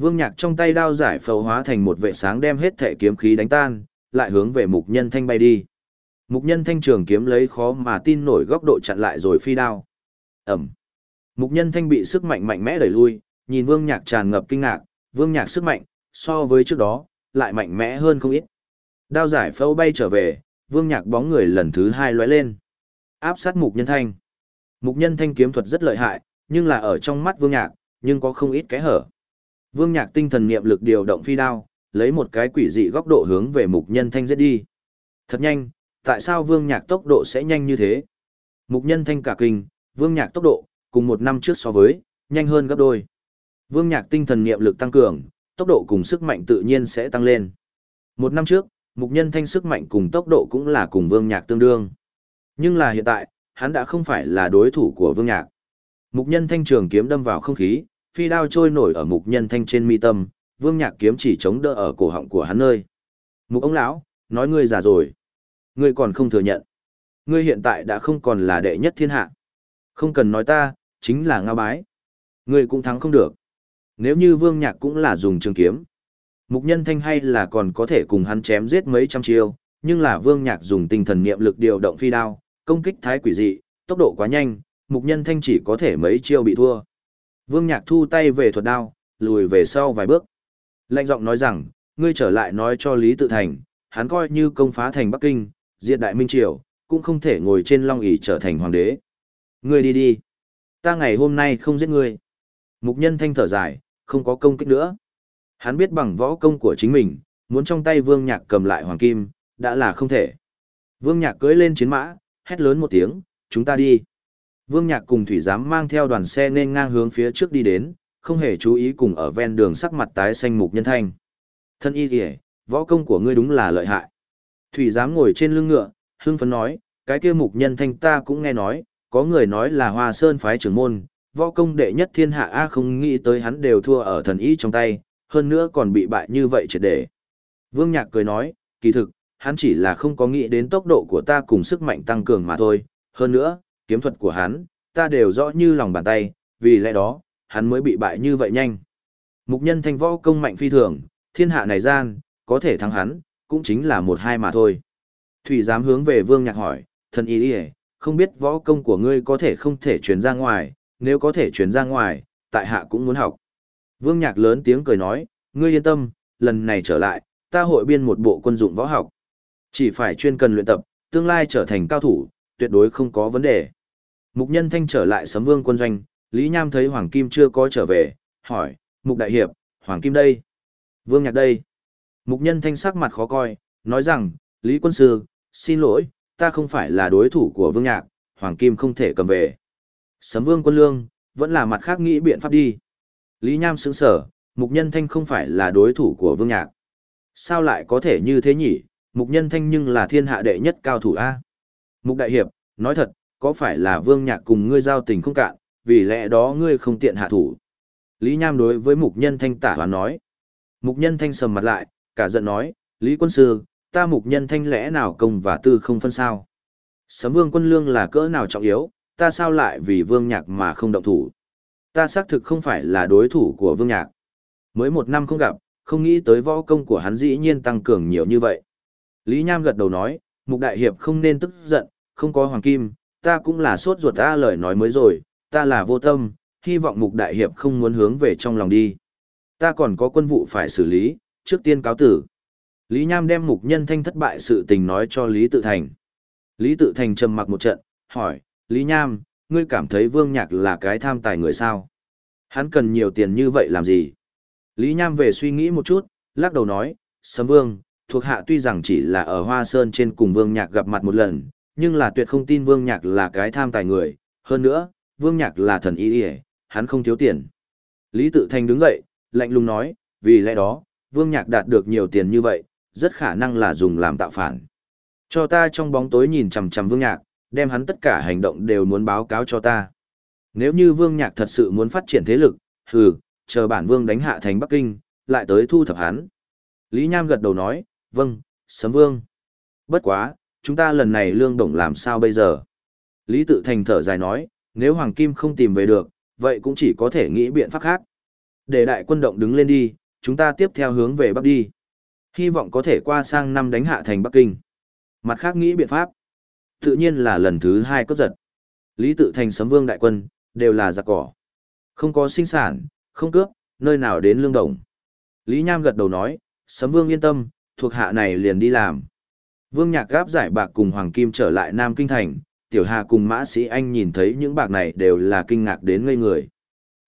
Vương Nhạc trong tay đao giải phẫu hóa thành một vệ sáng đem hết thể kiếm khí đánh tan, lại hướng về Mục Nhân Thanh bay đi. Mục Nhân Thanh trường kiếm lấy khó mà tin nổi góc độ chặn lại rồi phi đao. ầm! Mục Nhân Thanh bị sức mạnh mạnh mẽ đẩy lui, nhìn Vương Nhạc tràn ngập kinh ngạc, Vương Nhạc sức mạnh, so với trước đó, lại mạnh mẽ hơn không ít. Đao giải phẫu bay trở về, Vương Nhạc bóng người lần thứ hai lóe lên. Áp sát Mục Nhân Thanh. Mục Nhân Thanh kiếm thuật rất lợi hại, nhưng là ở trong mắt Vương Nhạc, nhưng có không ít cái hở. Vương Nhạc tinh thần niệm lực điều động phi đao, lấy một cái quỷ dị góc độ hướng về Mục Nhân Thanh giết đi. Thật nhanh, tại sao Vương Nhạc tốc độ sẽ nhanh như thế? Mục Nhân Thanh cả kinh, Vương Nhạc tốc độ, cùng một năm trước so với, nhanh hơn gấp đôi. Vương Nhạc tinh thần niệm lực tăng cường, tốc độ cùng sức mạnh tự nhiên sẽ tăng lên. Một năm trước, Mục Nhân Thanh sức mạnh cùng tốc độ cũng là cùng Vương Nhạc tương đương. Nhưng là hiện tại, hắn đã không phải là đối thủ của Vương Nhạc. Mục Nhân Thanh trường kiếm đâm vào không khí, phi đao trôi nổi ở Mục Nhân Thanh trên mi tâm, Vương Nhạc kiếm chỉ chống đỡ ở cổ họng của hắn nơi. Mục ông lão, nói ngươi già rồi. Ngươi còn không thừa nhận. Ngươi hiện tại đã không còn là đệ nhất thiên hạ. Không cần nói ta, chính là ngao bái. Ngươi cũng thắng không được. Nếu như Vương Nhạc cũng là dùng trường kiếm, Mục Nhân Thanh hay là còn có thể cùng hắn chém giết mấy trăm chiêu, nhưng là Vương Nhạc dùng tinh thần niệm lực điều động phi đao, công kích thái quỷ dị, tốc độ quá nhanh, Mục Nhân Thanh chỉ có thể mấy chiêu bị thua. Vương Nhạc thu tay về thuật đao, lùi về sau vài bước. Lạnh giọng nói rằng, ngươi trở lại nói cho Lý Tự Thành, hắn coi như công phá thành Bắc Kinh, diệt đại minh triều, cũng không thể ngồi trên long ỷ trở thành hoàng đế. Ngươi đi đi. Ta ngày hôm nay không giết ngươi. Mục nhân thanh thở dài, không có công kích nữa. Hắn biết bằng võ công của chính mình, muốn trong tay vương nhạc cầm lại hoàng kim, đã là không thể. Vương nhạc cưỡi lên chiến mã, hét lớn một tiếng, chúng ta đi. Vương nhạc cùng thủy giám mang theo đoàn xe nên ngang hướng phía trước đi đến, không hề chú ý cùng ở ven đường sắc mặt tái xanh mục nhân thanh. Thân y kìa, võ công của ngươi đúng là lợi hại. Thủy giám ngồi trên lưng ngựa, hưng phấn nói, cái kia mục nhân thanh ta cũng nghe nói, có người nói là hoa sơn phái trưởng môn, võ công đệ nhất thiên hạ A không nghĩ tới hắn đều thua ở thần y trong tay, hơn nữa còn bị bại như vậy triệt để. Vương Nhạc cười nói, kỳ thực, hắn chỉ là không có nghĩ đến tốc độ của ta cùng sức mạnh tăng cường mà thôi, hơn nữa, kiếm thuật của hắn, ta đều rõ như lòng bàn tay, vì lẽ đó, hắn mới bị bại như vậy nhanh. Mục nhân thanh võ công mạnh phi thường, thiên hạ này gian, có thể thắng hắn, cũng chính là một hai mà thôi. Thủy dám hướng về Vương Nhạc hỏi, thần y đi không biết võ công của ngươi có thể không thể truyền ra ngoài, nếu có thể truyền ra ngoài, tại hạ cũng muốn học. Vương Nhạc lớn tiếng cười nói, ngươi yên tâm, lần này trở lại, ta hội biên một bộ quân dụng võ học. Chỉ phải chuyên cần luyện tập, tương lai trở thành cao thủ, tuyệt đối không có vấn đề. Mục Nhân Thanh trở lại sấm vương quân doanh, Lý Nham thấy Hoàng Kim chưa có trở về, hỏi, Mục Đại Hiệp, Hoàng Kim đây? Vương Nhạc đây? Mục Nhân Thanh sắc mặt khó coi, nói rằng, Lý Quân Sư, xin lỗi, ta không phải là đối thủ của Vương Nhạc, Hoàng Kim không thể cầm về. Sấm Vương Quân Lương, vẫn là mặt khác nghĩ biện pháp đi. Lý Nham sững sở, Mục Nhân Thanh không phải là đối thủ của Vương Nhạc. Sao lại có thể như thế nhỉ? Mục Nhân Thanh nhưng là thiên hạ đệ nhất cao thủ A. Mục Đại Hiệp, nói thật, có phải là Vương Nhạc cùng ngươi giao tình không cạn, vì lẽ đó ngươi không tiện hạ thủ. Lý Nham đối với Mục Nhân Thanh tả hoán nói. Mục Nhân Thanh sầm mặt lại, cả giận nói, Lý Quân Sư, ta Mục Nhân Thanh lẽ nào công và tư không phân sao? Sấm Vương Quân Lương là cỡ nào trọng yếu, ta sao lại vì Vương Nhạc mà không động thủ? Ta xác thực không phải là đối thủ của Vương Nhạc. Mới một năm không gặp, không nghĩ tới võ công của hắn dĩ nhiên tăng cường nhiều như vậy. Lý Nham gật đầu nói, Mục Đại Hiệp không nên tức giận, không có Hoàng Kim, ta cũng là sốt ruột ta lời nói mới rồi, ta là vô tâm, hy vọng Mục Đại Hiệp không muốn hướng về trong lòng đi. Ta còn có quân vụ phải xử lý, trước tiên cáo tử. Lý Nham đem Mục Nhân Thanh thất bại sự tình nói cho Lý Tự Thành. Lý Tự Thành trầm mặc một trận, hỏi, Lý Nham, ngươi cảm thấy Vương Nhạc là cái tham tài người sao? Hắn cần nhiều tiền như vậy làm gì? Lý Nham về suy nghĩ một chút, lắc đầu nói, Sấm Vương, thuộc hạ tuy rằng chỉ là ở Hoa Sơn trên cùng Vương Nhạc gặp mặt một lần, nhưng là tuyệt không tin Vương Nhạc là cái tham tài người. Hơn nữa, Vương Nhạc là thần y y, hắn không thiếu tiền. Lý Tự Thành đứng dậy, lạnh lùng nói, vì lẽ đó, Vương Nhạc đạt được nhiều tiền như vậy, rất khả năng là dùng làm tạo phản. Cho ta trong bóng tối nhìn chằm chằm Vương Nhạc, đem hắn tất cả hành động đều muốn báo cáo cho ta. Nếu như Vương Nhạc thật sự muốn phát triển thế lực, hừ, chờ bản Vương đánh hạ thành Bắc Kinh, lại tới thu thập hắn. Lý Nham gật đầu nói, vâng, sấm Vương. Bất quá, chúng ta lần này lương đồng làm sao bây giờ? Lý Tự Thành thở dài nói, nếu Hoàng Kim không tìm về được, vậy cũng chỉ có thể nghĩ biện pháp khác. Để đại quân động đứng lên đi, chúng ta tiếp theo hướng về Bắc đi. Hy vọng có thể qua sang năm đánh hạ thành Bắc Kinh. Mặt khác nghĩ biện pháp. Tự nhiên là lần thứ hai cấp giật. Lý tự thành sấm vương đại quân, đều là giặc cỏ. Không có sinh sản, không cướp, nơi nào đến lương đồng. Lý Nham gật đầu nói, sấm vương yên tâm, thuộc hạ này liền đi làm. Vương nhạc gáp giải bạc cùng Hoàng Kim trở lại Nam Kinh Thành, Tiểu Hà cùng Mã Sĩ Anh nhìn thấy những bạc này đều là kinh ngạc đến ngây người.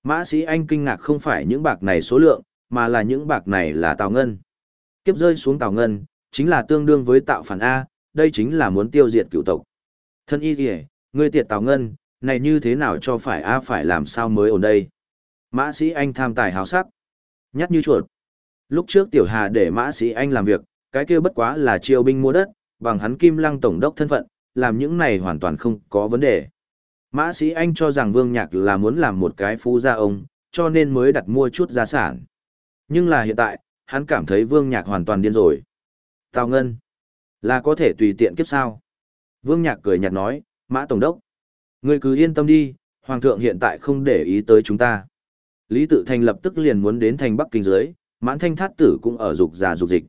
Mã Sĩ Anh kinh ngạc không phải những bạc này số lượng, mà là những bạc này là Tào Ngân. Kiếp rơi xuống Tào Ngân, chính là tương đương với tạo phản A, đây chính là muốn tiêu diệt cựu tộc. Thân y kìa, ngươi tiệt Tào Ngân, này như thế nào cho phải A phải làm sao mới ổn đây. Mã Sĩ Anh tham tài hào sắc. Nhắc như chuột. Lúc trước Tiểu Hà để Mã Sĩ Anh làm việc, cái kia bất quá là chiêu binh mua đất, bằng hắn kim lăng tổng đốc thân phận, làm những này hoàn toàn không có vấn đề. Mã sĩ Anh cho rằng Vương Nhạc là muốn làm một cái phú gia ông, cho nên mới đặt mua chút gia sản. Nhưng là hiện tại, hắn cảm thấy Vương Nhạc hoàn toàn điên rồi. Tào Ngân, là có thể tùy tiện kiếp sao. Vương Nhạc cười nhạt nói, Mã Tổng đốc, ngươi cứ yên tâm đi, Hoàng thượng hiện tại không để ý tới chúng ta. Lý Tự Thành lập tức liền muốn đến thành Bắc Kinh dưới, mãn thanh thát tử cũng ở dục già dục dịch.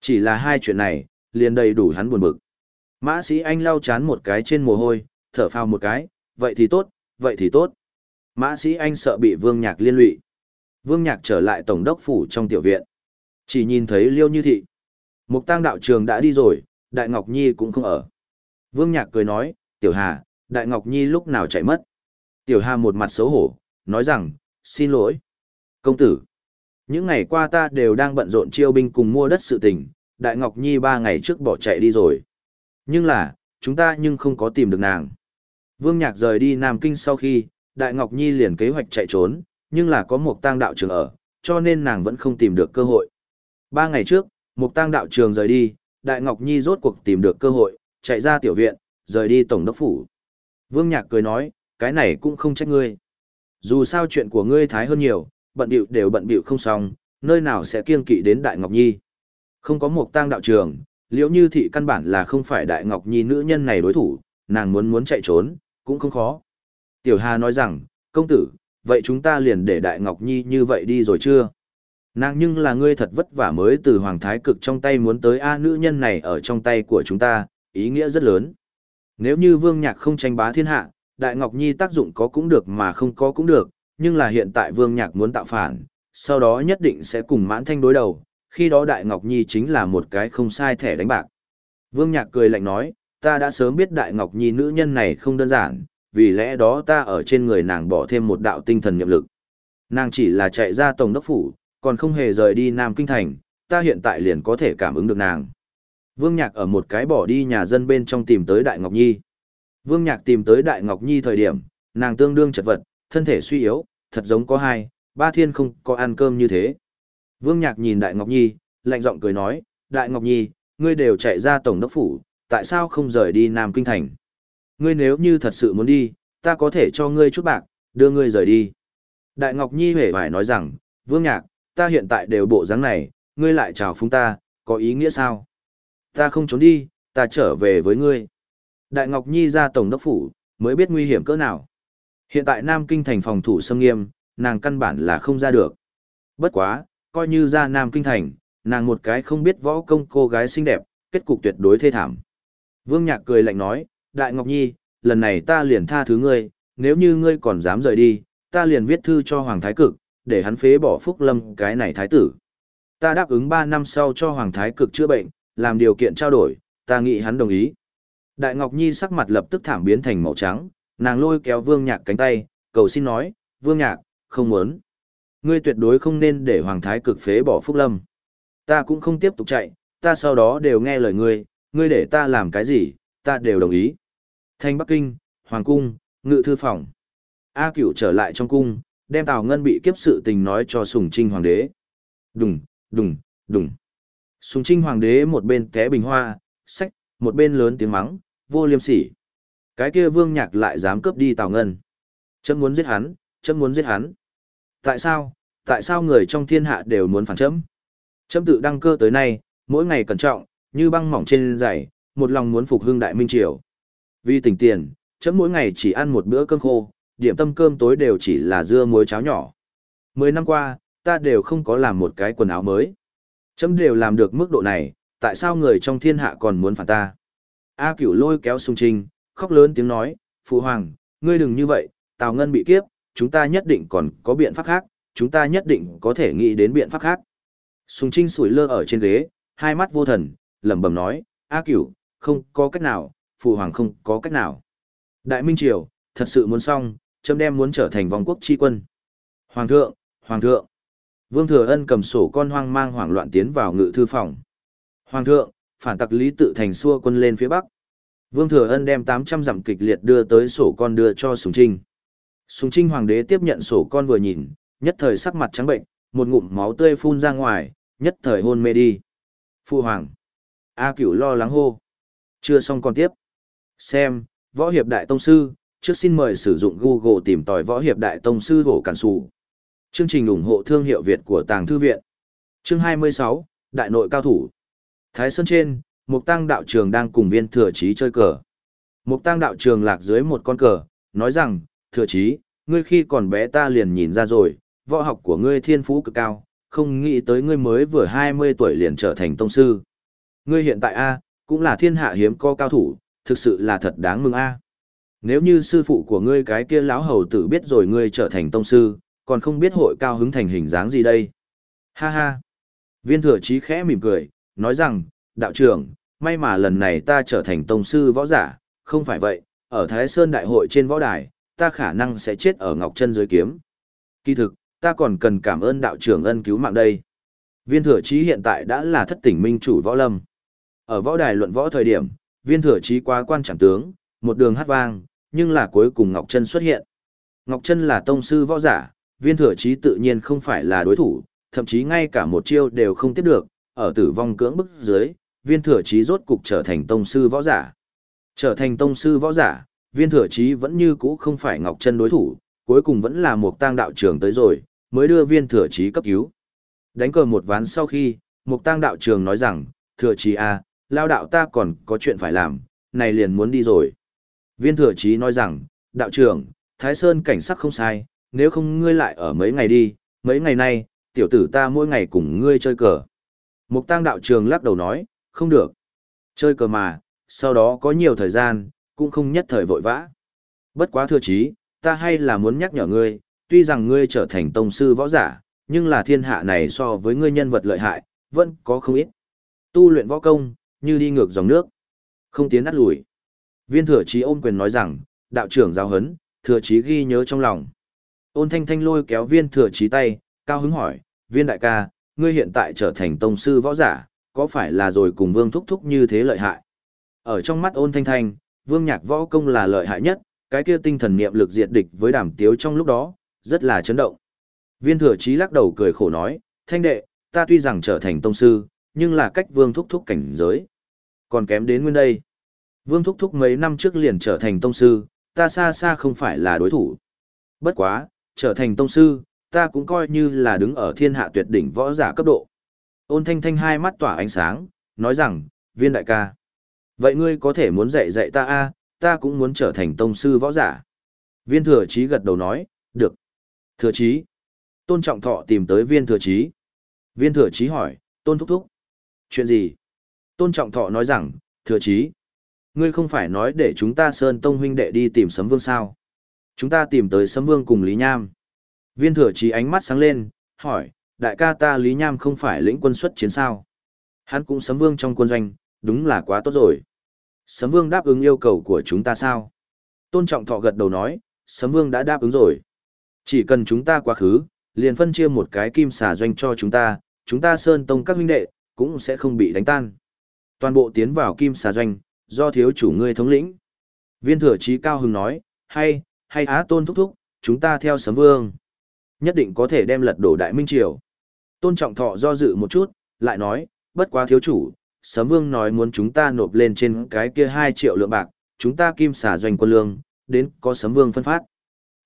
Chỉ là hai chuyện này, liền đầy đủ hắn buồn bực. Mã sĩ anh lau chán một cái trên mồ hôi, thở phào một cái, vậy thì tốt, vậy thì tốt. Mã sĩ anh sợ bị vương nhạc liên lụy. Vương nhạc trở lại tổng đốc phủ trong tiểu viện. Chỉ nhìn thấy liêu như thị. Mục tăng đạo trường đã đi rồi, Đại Ngọc Nhi cũng không ở. Vương nhạc cười nói, tiểu hà, Đại Ngọc Nhi lúc nào chạy mất. Tiểu hà một mặt xấu hổ, nói rằng, xin lỗi. Công tử, những ngày qua ta đều đang bận rộn chiêu binh cùng mua đất sự tình, Đại Ngọc Nhi ba ngày trước bỏ chạy đi rồi. Nhưng là, chúng ta nhưng không có tìm được nàng. Vương Nhạc rời đi Nam Kinh sau khi, Đại Ngọc Nhi liền kế hoạch chạy trốn, nhưng là có một tang đạo trường ở, cho nên nàng vẫn không tìm được cơ hội. Ba ngày trước, một tang đạo trường rời đi, Đại Ngọc Nhi rốt cuộc tìm được cơ hội, chạy ra tiểu viện, rời đi tổng đốc phủ. Vương Nhạc cười nói, cái này cũng không trách ngươi. Dù sao chuyện của ngươi thái hơn nhiều, bận bịu đều bận bịu không xong, nơi nào sẽ kiêng kỵ đến Đại Ngọc Nhi. Không có một tang đạo trường, liễu như thị căn bản là không phải Đại Ngọc Nhi nữ nhân này đối thủ, nàng muốn muốn chạy trốn, cũng không khó. Tiểu Hà nói rằng, công tử, vậy chúng ta liền để Đại Ngọc Nhi như vậy đi rồi chưa? Nàng nhưng là ngươi thật vất vả mới từ Hoàng Thái Cực trong tay muốn tới A nữ nhân này ở trong tay của chúng ta, ý nghĩa rất lớn. Nếu như Vương Nhạc không tranh bá thiên hạ, Đại Ngọc Nhi tác dụng có cũng được mà không có cũng được, nhưng là hiện tại Vương Nhạc muốn tạo phản, sau đó nhất định sẽ cùng mãn thanh đối đầu, khi đó Đại Ngọc Nhi chính là một cái không sai thẻ đánh bạc. Vương Nhạc cười lạnh nói, ta đã sớm biết Đại Ngọc Nhi nữ nhân này không đơn giản, vì lẽ đó ta ở trên người nàng bỏ thêm một đạo tinh thần nhiệm lực. Nàng chỉ là chạy ra Tổng đốc phủ, còn không hề rời đi Nam Kinh Thành, ta hiện tại liền có thể cảm ứng được nàng. Vương Nhạc ở một cái bỏ đi nhà dân bên trong tìm tới Đại Ngọc Nhi. Vương Nhạc tìm tới Đại Ngọc Nhi thời điểm, nàng tương đương chật vật, thân thể suy yếu, thật giống có hai, ba thiên không có ăn cơm như thế. Vương Nhạc nhìn Đại Ngọc Nhi, lạnh giọng cười nói, Đại Ngọc Nhi, ngươi đều chạy ra Tổng đốc phủ, tại sao không rời đi Nam Kinh Thành? Ngươi nếu như thật sự muốn đi, ta có thể cho ngươi chút bạc, đưa ngươi rời đi. Đại Ngọc Nhi hề phải nói rằng, Vương Nhạc, ta hiện tại đều bộ dáng này, ngươi lại chào phúng ta, có ý nghĩa sao? Ta không trốn đi, ta trở về với ngươi. Đại Ngọc Nhi ra Tổng đốc phủ, mới biết nguy hiểm cỡ nào. Hiện tại Nam Kinh thành phòng thủ xâm nghiêm, nàng căn bản là không ra được. Bất quá, coi như ra Nam Kinh thành, nàng một cái không biết võ công cô gái xinh đẹp, kết cục tuyệt đối thê thảm. Vương Nhạc cười lạnh nói, Đại Ngọc Nhi, lần này ta liền tha thứ ngươi, nếu như ngươi còn dám rời đi, ta liền viết thư cho Hoàng Thái Cực, để hắn phế bỏ Phúc Lâm cái này thái tử. Ta đáp ứng 3 năm sau cho Hoàng Thái Cực chữa bệnh, làm điều kiện trao đổi, ta nghĩ hắn đồng ý. Đại Ngọc Nhi sắc mặt lập tức thảm biến thành màu trắng, nàng lôi kéo Vương Nhạc cánh tay, cầu xin nói, Vương Nhạc, không muốn. Ngươi tuyệt đối không nên để Hoàng Thái Cực phế bỏ Phúc Lâm. Ta cũng không tiếp tục chạy, ta sau đó đều nghe lời ngươi, ngươi để ta làm cái gì, ta đều đồng ý. Thanh Bắc Kinh, Hoàng Cung, Ngự Thư Phòng. A Cửu trở lại trong cung, đem Tào Ngân bị kiếp sự tình nói cho Sùng Trinh Hoàng đế. Đùng, đùng, đùng. Sùng Trinh Hoàng đế một bên té bình hoa, sách, một bên lớn tiếng mắng, vô liêm sỉ. Cái kia vương nhạc lại dám cướp đi Tào Ngân. Chấm muốn giết hắn, chấm muốn giết hắn. Tại sao, tại sao người trong thiên hạ đều muốn phản chấm? Chấm tự đăng cơ tới nay, mỗi ngày cẩn trọng, như băng mỏng trên giày, một lòng muốn phục hưng đại minh triều. Vì tỉnh tiền, chấm mỗi ngày chỉ ăn một bữa cơm khô, điểm tâm cơm tối đều chỉ là dưa muối cháo nhỏ. Mười năm qua, ta đều không có làm một cái quần áo mới. Chấm đều làm được mức độ này, tại sao người trong thiên hạ còn muốn phản ta? A cửu lôi kéo sung trinh, khóc lớn tiếng nói, Phụ Hoàng, ngươi đừng như vậy, Tào Ngân bị kiếp, chúng ta nhất định còn có biện pháp khác, chúng ta nhất định có thể nghĩ đến biện pháp khác. Sùng Trinh sủi lơ ở trên ghế, hai mắt vô thần, lẩm bẩm nói, A cửu, không có cách nào, Phụ Hoàng không có cách nào. Đại Minh Triều, thật sự muốn xong, chấm đem muốn trở thành vòng quốc chi quân. Hoàng thượng, Hoàng thượng. Vương Thừa Ân cầm sổ con hoang mang hoảng loạn tiến vào ngự thư phòng. Hoàng thượng, phản tặc Lý Tự Thành xua quân lên phía bắc. Vương Thừa Ân đem 800 dặm kịch liệt đưa tới sổ con đưa cho Sùng Trinh. Sùng Trinh Hoàng đế tiếp nhận sổ con vừa nhìn, nhất thời sắc mặt trắng bệnh, một ngụm máu tươi phun ra ngoài, nhất thời hôn mê đi. Phu Hoàng. A Cửu lo lắng hô. Chưa xong còn tiếp. Xem, Võ Hiệp Đại Tông Sư, trước xin mời sử dụng Google tìm tòi Võ Hiệp Đại Tông Sư hổ cản sủ. Chương trình ủng hộ thương hiệu Việt của Tàng Thư Viện. Chương 26, Đại nội cao thủ. Thái Sơn trên, Mục Tăng đạo trường đang cùng viên thừa chí chơi cờ. Mục Tăng đạo trường lạc dưới một con cờ, nói rằng, thừa chí, ngươi khi còn bé ta liền nhìn ra rồi, võ học của ngươi thiên phú cực cao, không nghĩ tới ngươi mới vừa 20 tuổi liền trở thành tông sư. Ngươi hiện tại A, cũng là thiên hạ hiếm có cao thủ, thực sự là thật đáng mừng A. Nếu như sư phụ của ngươi cái kia lão hầu tử biết rồi ngươi trở thành tông sư, còn không biết hội cao hứng thành hình dáng gì đây. Ha ha. Viên thừa chí khẽ mỉm cười, nói rằng, đạo trưởng, may mà lần này ta trở thành tông sư võ giả, không phải vậy, ở Thái Sơn Đại hội trên võ đài, ta khả năng sẽ chết ở Ngọc Chân dưới kiếm. Kỳ thực, ta còn cần cảm ơn đạo trưởng ân cứu mạng đây. Viên thừa chí hiện tại đã là thất tỉnh minh chủ võ lâm. Ở võ đài luận võ thời điểm, viên thừa chí quá quan trọng tướng, một đường hát vang, nhưng là cuối cùng Ngọc Chân xuất hiện. Ngọc Chân là tông sư võ giả, viên thừa chí tự nhiên không phải là đối thủ, thậm chí ngay cả một chiêu đều không tiếp được, ở tử vong cưỡng bức dưới, viên thừa chí rốt cục trở thành tông sư võ giả. Trở thành tông sư võ giả, viên thừa chí vẫn như cũ không phải Ngọc Chân đối thủ, cuối cùng vẫn là một tang đạo trường tới rồi, mới đưa viên thừa chí cấp cứu. Đánh cờ một ván sau khi, một tang đạo trường nói rằng, thừa chí a, à, lao đạo ta còn có chuyện phải làm, này liền muốn đi rồi. Viên thừa chí nói rằng, đạo trưởng, Thái Sơn cảnh sắc không sai, nếu không ngươi lại ở mấy ngày đi, mấy ngày nay, tiểu tử ta mỗi ngày cùng ngươi chơi cờ. Mục tăng đạo trường lắc đầu nói, không được. Chơi cờ mà, sau đó có nhiều thời gian, cũng không nhất thời vội vã. Bất quá thừa chí, ta hay là muốn nhắc nhở ngươi, tuy rằng ngươi trở thành tông sư võ giả, nhưng là thiên hạ này so với ngươi nhân vật lợi hại, vẫn có không ít. Tu luyện võ công, như đi ngược dòng nước, không tiến nát lùi. Viên thừa chí ôm quyền nói rằng, đạo trưởng giao hấn, thừa chí ghi nhớ trong lòng. Ôn thanh thanh lôi kéo viên thừa chí tay, cao hứng hỏi, viên đại ca, ngươi hiện tại trở thành tông sư võ giả, có phải là rồi cùng vương thúc thúc như thế lợi hại? Ở trong mắt ôn thanh thanh, vương nhạc võ công là lợi hại nhất, cái kia tinh thần niệm lực diệt địch với đàm tiếu trong lúc đó, rất là chấn động. Viên thừa chí lắc đầu cười khổ nói, thanh đệ, ta tuy rằng trở thành tông sư, nhưng là cách vương thúc thúc cảnh giới. Còn kém đến nguyên đây. Vương thúc thúc mấy năm trước liền trở thành tông sư, ta xa xa không phải là đối thủ. Bất quá, trở thành tông sư, ta cũng coi như là đứng ở thiên hạ tuyệt đỉnh võ giả cấp độ. Ôn thanh thanh hai mắt tỏa ánh sáng, nói rằng, viên đại ca. Vậy ngươi có thể muốn dạy dạy ta a ta cũng muốn trở thành tông sư võ giả. Viên thừa chí gật đầu nói, được. Thừa chí. Tôn trọng thọ tìm tới viên thừa chí. Viên thừa chí hỏi, tôn thúc thúc. Chuyện gì? Tôn trọng thọ nói rằng, thừa chí. Ngươi không phải nói để chúng ta sơn tông huynh đệ đi tìm sấm vương sao? Chúng ta tìm tới sấm vương cùng Lý Nham. Viên thừa chí ánh mắt sáng lên, hỏi, đại ca ta Lý Nham không phải lĩnh quân xuất chiến sao? Hắn cũng sấm vương trong quân doanh, đúng là quá tốt rồi. Sấm vương đáp ứng yêu cầu của chúng ta sao? Tôn trọng thọ gật đầu nói, sấm vương đã đáp ứng rồi. Chỉ cần chúng ta quá khứ, liền phân chia một cái kim xà doanh cho chúng ta, chúng ta sơn tông các huynh đệ, cũng sẽ không bị đánh tan. Toàn bộ tiến vào kim xà doanh, do thiếu chủ ngươi thống lĩnh. Viên thừa chí cao hứng nói, hay, hay á tôn thúc thúc, chúng ta theo sấm vương. Nhất định có thể đem lật đổ đại minh triều. Tôn trọng thọ do dự một chút, lại nói, bất quá thiếu chủ, sấm vương nói muốn chúng ta nộp lên trên cái kia 2 triệu lượng bạc, chúng ta kim xả doanh quân lương, đến có sấm vương phân phát.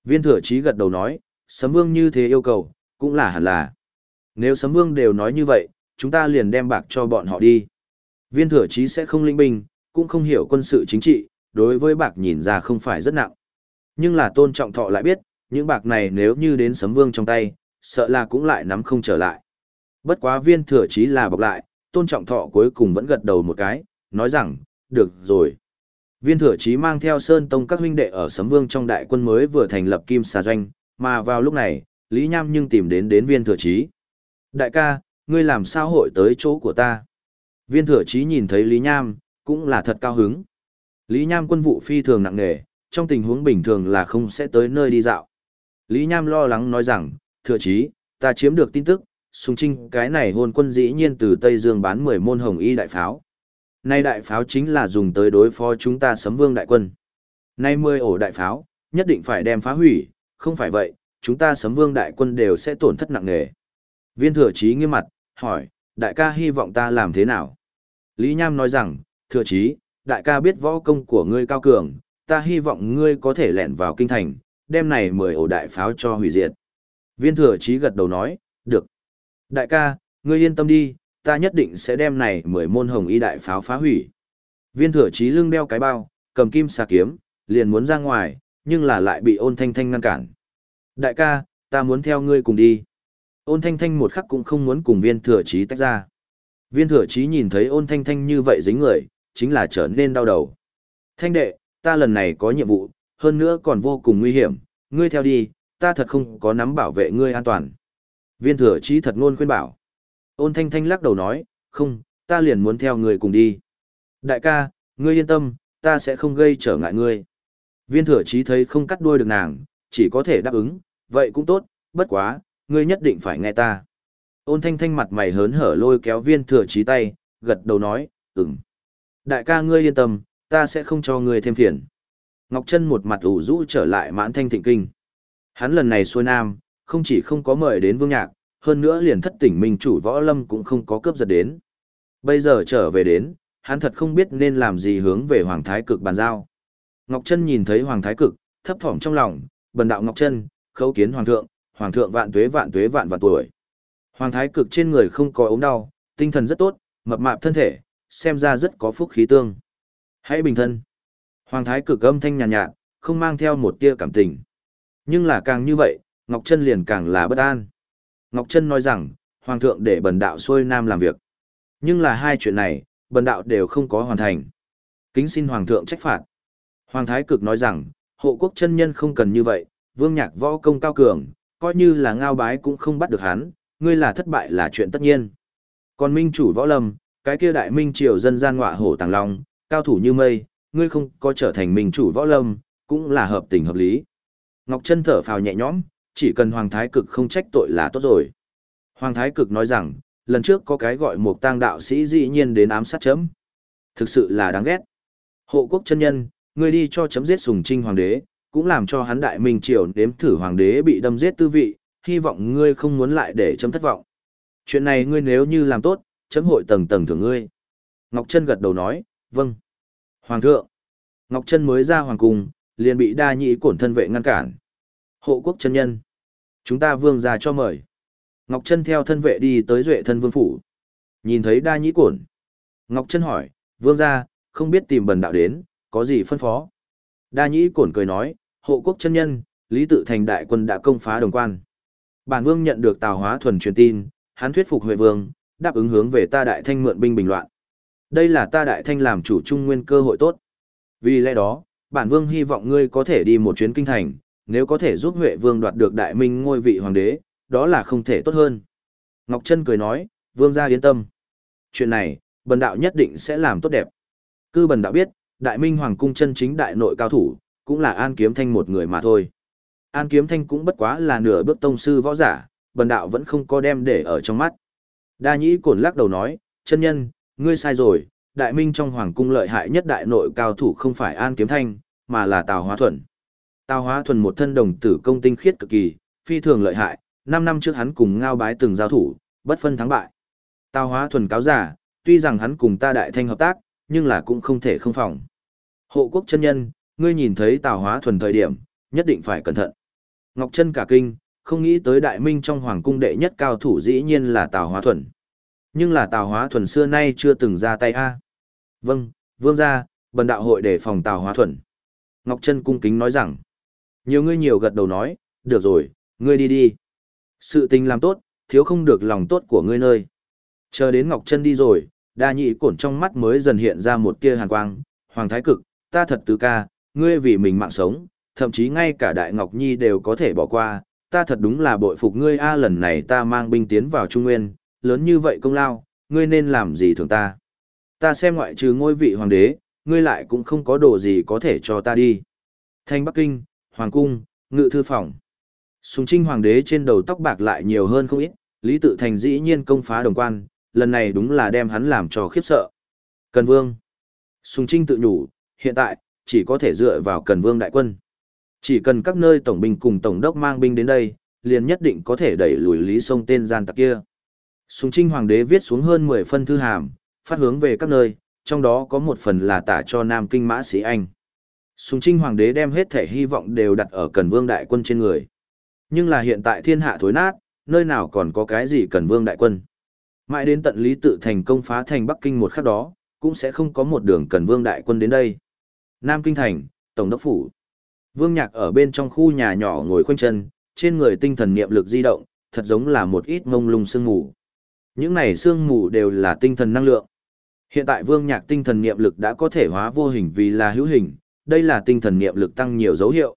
Viên thừa chí gật đầu nói, sấm vương như thế yêu cầu, cũng là hẳn là. Nếu sấm vương đều nói như vậy, chúng ta liền đem bạc cho bọn họ đi. Viên thừa chí sẽ không linh binh, cũng không hiểu quân sự chính trị, đối với bạc nhìn ra không phải rất nặng. Nhưng là tôn trọng thọ lại biết, những bạc này nếu như đến sấm vương trong tay, sợ là cũng lại nắm không trở lại. Bất quá viên thừa chí là bọc lại, tôn trọng thọ cuối cùng vẫn gật đầu một cái, nói rằng, được rồi. Viên thừa chí mang theo Sơn Tông các huynh đệ ở Sấm Vương trong đại quân mới vừa thành lập Kim Xà Doanh, mà vào lúc này, Lý Nham nhưng tìm đến đến viên thừa chí. Đại ca, ngươi làm sao hội tới chỗ của ta? Viên thừa chí nhìn thấy Lý Nham, cũng là thật cao hứng. Lý Nham quân vụ phi thường nặng nề, trong tình huống bình thường là không sẽ tới nơi đi dạo. Lý Nham lo lắng nói rằng, thừa chí, ta chiếm được tin tức, Sùng Trinh cái này hôn quân dĩ nhiên từ Tây Dương bán 10 môn hồng y đại pháo. Nay đại pháo chính là dùng tới đối phó chúng ta sấm vương đại quân. Nay 10 ổ đại pháo, nhất định phải đem phá hủy, không phải vậy, chúng ta sấm vương đại quân đều sẽ tổn thất nặng nề. Viên thừa chí nghiêm mặt, hỏi, đại ca hy vọng ta làm thế nào? Lý Nham nói rằng, thừa chí, đại ca biết võ công của ngươi cao cường, ta hy vọng ngươi có thể lẻn vào kinh thành, đem này 10 ổ đại pháo cho hủy diệt. Viên thừa chí gật đầu nói, được. Đại ca, ngươi yên tâm đi, ta nhất định sẽ đem này 10 môn hồng y đại pháo phá hủy. Viên thừa chí lưng đeo cái bao, cầm kim xà kiếm, liền muốn ra ngoài, nhưng là lại bị ôn thanh thanh ngăn cản. Đại ca, ta muốn theo ngươi cùng đi. Ôn thanh thanh một khắc cũng không muốn cùng viên thừa chí tách ra. Viên thừa chí nhìn thấy ôn thanh thanh như vậy dính người, chính là trở nên đau đầu. Thanh đệ, ta lần này có nhiệm vụ, hơn nữa còn vô cùng nguy hiểm, ngươi theo đi, ta thật không có nắm bảo vệ ngươi an toàn. Viên thừa chí thật ngôn khuyên bảo. Ôn thanh thanh lắc đầu nói, không, ta liền muốn theo người cùng đi. Đại ca, ngươi yên tâm, ta sẽ không gây trở ngại ngươi. Viên thừa chí thấy không cắt đuôi được nàng, chỉ có thể đáp ứng, vậy cũng tốt, bất quá, ngươi nhất định phải nghe ta. Ôn thanh thanh mặt mày hớn hở lôi kéo viên thừa chí tay, gật đầu nói, ừm. Đại ca ngươi yên tâm, ta sẽ không cho ngươi thêm phiền. Ngọc Trân một mặt ủ rũ trở lại mãn thanh thịnh kinh. Hắn lần này xuôi nam, không chỉ không có mời đến vương nhạc, hơn nữa liền thất tỉnh minh chủ võ lâm cũng không có cướp giật đến. Bây giờ trở về đến, hắn thật không biết nên làm gì hướng về Hoàng Thái Cực bàn giao. Ngọc Trân nhìn thấy Hoàng Thái Cực, thấp thỏm trong lòng, bần đạo Ngọc Trân, khấu kiến Hoàng thượng, Hoàng thượng vạn tuế vạn tuế vạn vạn tuổi. Hoàng Thái Cực trên người không có ốm đau, tinh thần rất tốt, mập mạp thân thể, xem ra rất có phúc khí tương. Hãy bình thân. Hoàng Thái Cực âm thanh nhàn nhạt, nhạt, không mang theo một tia cảm tình. Nhưng là càng như vậy, Ngọc Trân liền càng là bất an. Ngọc Trân nói rằng, Hoàng thượng để bần đạo xuôi nam làm việc. Nhưng là hai chuyện này, bần đạo đều không có hoàn thành. Kính xin Hoàng thượng trách phạt. Hoàng Thái Cực nói rằng, hộ quốc chân nhân không cần như vậy, vương nhạc võ công cao cường, coi như là ngao bái cũng không bắt được hắn, ngươi là thất bại là chuyện tất nhiên. Còn minh chủ võ lâm, cái kia đại minh triều dân gian ngọa hổ tàng long, cao thủ như mây, ngươi không có trở thành minh chủ võ lâm, cũng là hợp tình hợp lý. Ngọc Trân thở phào nhẹ nhõm, chỉ cần Hoàng Thái Cực không trách tội là tốt rồi. Hoàng Thái Cực nói rằng, lần trước có cái gọi một tang đạo sĩ dĩ nhiên đến ám sát chấm. Thực sự là đáng ghét. Hộ quốc chân nhân, ngươi đi cho chấm giết sùng trinh hoàng đế, cũng làm cho hắn đại minh triều nếm thử hoàng đế bị đâm giết tư vị, hy vọng ngươi không muốn lại để chấm thất vọng. Chuyện này ngươi nếu như làm tốt, chấm hội tầng tầng thưởng ngươi. Ngọc Trân gật đầu nói, vâng. Hoàng thượng. Ngọc Trân mới ra hoàng cung, liền bị đa nhị cổn thân vệ ngăn cản. Hộ quốc chân nhân. Chúng ta vương ra cho mời. Ngọc Trân theo thân vệ đi tới duệ thân vương phủ. Nhìn thấy đa nhĩ cổn. Ngọc Trân hỏi, vương ra, không biết tìm bần đạo đến, có gì phân phó. Đa nhĩ cổn cười nói, hộ quốc chân nhân, Lý Tự Thành đại quân đã công phá đồng quan. Bản vương nhận được Tào Hóa thuần truyền tin, hắn thuyết phục Huệ vương, đáp ứng hướng về ta đại thanh mượn binh bình loạn. Đây là ta đại thanh làm chủ trung nguyên cơ hội tốt. Vì lẽ đó, bản vương hy vọng ngươi có thể đi một chuyến kinh thành, nếu có thể giúp Huệ vương đoạt được đại minh ngôi vị hoàng đế, đó là không thể tốt hơn. Ngọc Trân cười nói, vương gia yên tâm. Chuyện này, bần đạo nhất định sẽ làm tốt đẹp. Cư bần đạo biết, đại minh hoàng cung chân chính đại nội cao thủ, cũng là An Kiếm Thanh một người mà thôi. An Kiếm Thanh cũng bất quá là nửa bước tông sư võ giả, bần đạo vẫn không có đem để ở trong mắt. Đa nhĩ cổn lắc đầu nói, chân nhân, ngươi sai rồi, đại minh trong hoàng cung lợi hại nhất đại nội cao thủ không phải An Kiếm Thanh, mà là Tào Hóa Thuận. Tào Hóa Thuần một thân đồng tử công tinh khiết cực kỳ, phi thường lợi hại, 5 năm trước hắn cùng Ngao Bái từng giao thủ, bất phân thắng bại. Tào Hóa Thuần cáo giả, tuy rằng hắn cùng ta đại thanh hợp tác, nhưng là cũng không thể không phòng. Hộ quốc chân nhân, ngươi nhìn thấy Tào Hóa Thuần thời điểm, nhất định phải cẩn thận. Ngọc Chân cả kinh, không nghĩ tới đại minh trong hoàng cung đệ nhất cao thủ dĩ nhiên là Tào Hóa Thuần. Nhưng là Tào Hóa Thuần xưa nay chưa từng ra tay a. Vâng, vương gia, bần đạo hội để phòng Tào Hóa Thuần. Ngọc Chân cung kính nói rằng. Nhiều ngươi nhiều gật đầu nói, được rồi, ngươi đi đi. Sự tình làm tốt, thiếu không được lòng tốt của ngươi nơi. Chờ đến Ngọc Chân đi rồi, đa nhị cổn trong mắt mới dần hiện ra một tia hàn quang. Hoàng Thái Cực, ta thật tứ ca, ngươi vì mình mạng sống, thậm chí ngay cả Đại Ngọc Nhi đều có thể bỏ qua, ta thật đúng là bội phục ngươi a lần này ta mang binh tiến vào Trung Nguyên, lớn như vậy công lao, ngươi nên làm gì thường ta. Ta xem ngoại trừ ngôi vị hoàng đế, ngươi lại cũng không có đồ gì có thể cho ta đi. Thanh Bắc Kinh, Hoàng Cung, Ngự Thư Phòng. Sùng trinh hoàng đế trên đầu tóc bạc lại nhiều hơn không ít, Lý Tự Thành dĩ nhiên công phá đồng quan, lần này đúng là đem hắn làm cho khiếp sợ. Cần Vương. Sùng trinh tự nhủ, hiện tại, chỉ có thể dựa vào Cần Vương đại quân. Chỉ cần các nơi tổng binh cùng tổng đốc mang binh đến đây, liền nhất định có thể đẩy lùi Lý Sông tên gian tặc kia. Sùng trinh hoàng đế viết xuống hơn 10 phân thư hàm, phát hướng về các nơi, trong đó có một phần là tả cho Nam Kinh Mã Sĩ Anh. Sùng trinh hoàng đế đem hết thể hy vọng đều đặt ở Cần Vương đại quân trên người. Nhưng là hiện tại thiên hạ thối nát, nơi nào còn có cái gì Cần Vương đại quân. Mãi đến tận Lý Tự Thành công phá thành Bắc Kinh một khắc đó, cũng sẽ không có một đường Cần Vương đại quân đến đây. Nam Kinh Thành, Tổng đốc Phủ. Vương Nhạc ở bên trong khu nhà nhỏ ngồi khoanh chân, trên người tinh thần niệm lực di động, thật giống là một ít mông lung sương mù. Những này sương mù đều là tinh thần năng lượng. Hiện tại Vương Nhạc tinh thần niệm lực đã có thể hóa vô hình vì là hữu hình, đây là tinh thần niệm lực tăng nhiều dấu hiệu.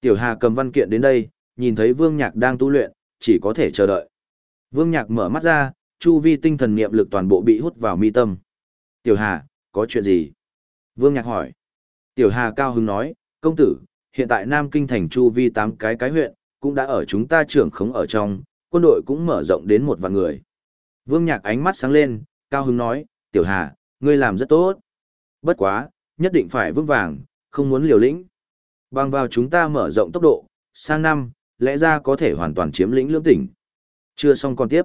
Tiểu Hà cầm văn kiện đến đây, nhìn thấy Vương Nhạc đang tu luyện, chỉ có thể chờ đợi. Vương Nhạc mở mắt ra, chu vi tinh thần niệm lực toàn bộ bị hút vào mi tâm. Tiểu Hà, có chuyện gì? Vương Nhạc hỏi. Tiểu Hà cao hứng nói, công tử, hiện tại Nam Kinh thành chu vi 8 cái cái huyện, cũng đã ở chúng ta trưởng khống ở trong, quân đội cũng mở rộng đến một vạn người. Vương Nhạc ánh mắt sáng lên, cao hứng nói, Tiểu Hà, ngươi làm rất tốt. Bất quá, nhất định phải vững vàng, không muốn liều lĩnh. Bằng vào chúng ta mở rộng tốc độ, sang năm, lẽ ra có thể hoàn toàn chiếm lĩnh lưỡng tỉnh. Chưa xong còn tiếp.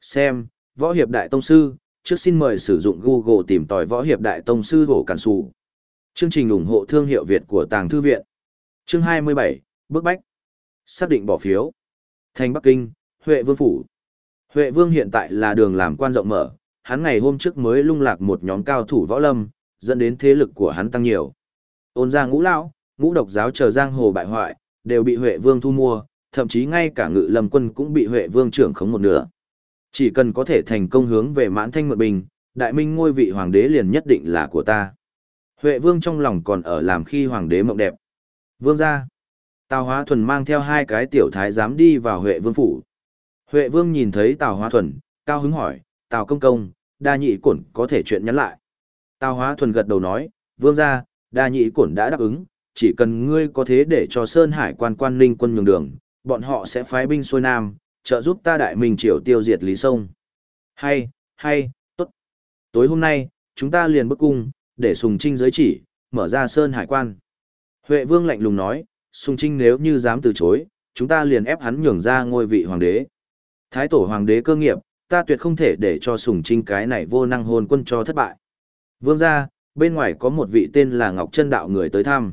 Xem, Võ Hiệp Đại Tông Sư, trước xin mời sử dụng Google tìm tòi Võ Hiệp Đại Tông Sư Hổ Cản Sù. Chương trình ủng hộ thương hiệu Việt của Tàng Thư Viện. Chương 27, Bước Bách. Xác định bỏ phiếu. Thành Bắc Kinh, Huệ Vương Phủ. Huệ Vương hiện tại là đường làm quan rộng mở, hắn ngày hôm trước mới lung lạc một nhóm cao thủ võ lâm, dẫn đến thế lực của hắn tăng nhiều. Ôn ra ngũ lão, ngũ độc giáo chờ giang hồ bại hoại, đều bị Huệ Vương thu mua, thậm chí ngay cả ngự lâm quân cũng bị Huệ Vương trưởng khống một nửa. Chỉ cần có thể thành công hướng về mãn thanh mượn bình, đại minh ngôi vị hoàng đế liền nhất định là của ta. Huệ Vương trong lòng còn ở làm khi hoàng đế mộng đẹp. Vương ra. Tào Hóa Thuần mang theo hai cái tiểu thái giám đi vào Huệ Vương phủ. Huệ Vương nhìn thấy Tào Hóa Thuần, cao hứng hỏi, Tào Công Công, đa nhị cổn có thể chuyện nhắn lại. Tào Hóa Thuần gật đầu nói, Vương ra, đa nhị cổn đã đáp ứng, chỉ cần ngươi có thế để cho Sơn Hải quan quan ninh quân nhường đường, bọn họ sẽ phái binh xuôi nam, trợ giúp ta đại minh triều tiêu diệt Lý Sông. Hay, hay, tốt. Tối hôm nay, chúng ta liền bức cung, để Sùng Trinh giới chỉ, mở ra Sơn Hải quan. Huệ Vương lạnh lùng nói, Sùng Trinh nếu như dám từ chối, chúng ta liền ép hắn nhường ra ngôi vị hoàng đế. Thái tổ hoàng đế cơ nghiệp, ta tuyệt không thể để cho Sùng Trinh cái này vô năng hồn quân cho thất bại. Vương gia, bên ngoài có một vị tên là Ngọc Trân Đạo người tới thăm.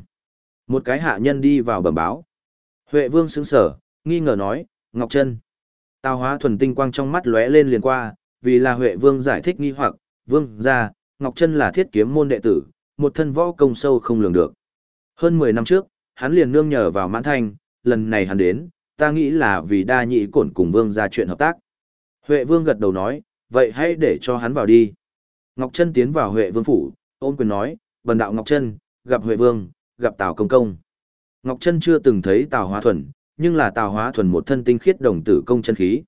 Một cái hạ nhân đi vào bẩm báo. Huệ Vương sững sở, nghi ngờ nói, Ngọc Trân. Tào hóa thuần tinh quang trong mắt lóe lên liền qua, vì là Huệ Vương giải thích nghi hoặc, Vương gia, Ngọc Trân là thiết kiếm môn đệ tử, một thân võ công sâu không lường được. Hơn 10 năm trước, hắn liền nương nhờ vào mãn thanh, lần này hắn đến, ta nghĩ là vì đa nhị cổn cùng Vương ra chuyện hợp tác. Huệ Vương gật đầu nói, vậy hãy để cho hắn vào đi. Ngọc Trân tiến vào Huệ Vương phủ, ôm quyền nói, bần đạo Ngọc Trân, gặp Huệ Vương, gặp Tào Công Công. Ngọc Trân chưa từng thấy Tào Hóa Thuần, nhưng là Tào Hóa Thuần một thân tinh khiết đồng tử công chân khí.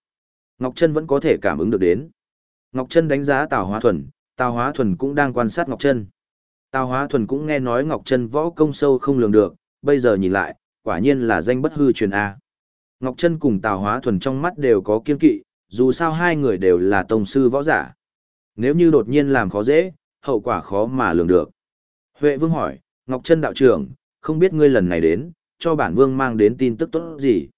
Ngọc Trân vẫn có thể cảm ứng được đến. Ngọc Trân đánh giá Tào Hóa Thuần, Tào Hóa Thuần cũng đang quan sát Ngọc Trân. Tào Hóa Thuần cũng nghe nói Ngọc Trân võ công sâu không lường được, bây giờ nhìn lại, quả nhiên là danh bất hư truyền A. Ngọc Trân cùng Tào Hóa Thuần trong mắt đều có kiên kỵ, dù sao hai người đều là tông sư võ giả. Nếu như đột nhiên làm khó dễ, hậu quả khó mà lường được. Huệ Vương hỏi, Ngọc Trân đạo trưởng, không biết ngươi lần này đến, cho bản vương mang đến tin tức tốt gì.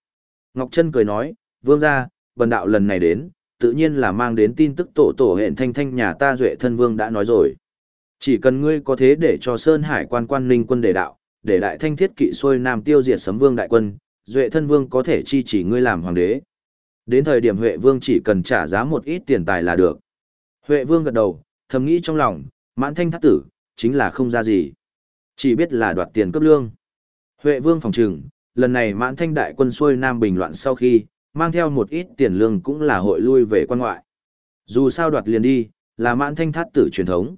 Ngọc Trân cười nói, vương gia, bần đạo lần này đến, tự nhiên là mang đến tin tức tổ tổ hẹn thanh thanh nhà ta duệ thân vương đã nói rồi. Chỉ cần ngươi có thế để cho Sơn Hải quan quan ninh quân đề đạo, để đại thanh thiết kỵ xuôi nam tiêu diệt sấm vương đại quân, duệ thân vương có thể chi chỉ ngươi làm hoàng đế. Đến thời điểm Huệ vương chỉ cần trả giá một ít tiền tài là được. Huệ vương gật đầu, thầm nghĩ trong lòng, mãn thanh thác tử, chính là không ra gì. Chỉ biết là đoạt tiền cấp lương. Huệ vương phòng trừng, lần này mãn thanh đại quân xuôi nam bình loạn sau khi, mang theo một ít tiền lương cũng là hội lui về quan ngoại. Dù sao đoạt liền đi, là mãn thanh thát tử truyền thống.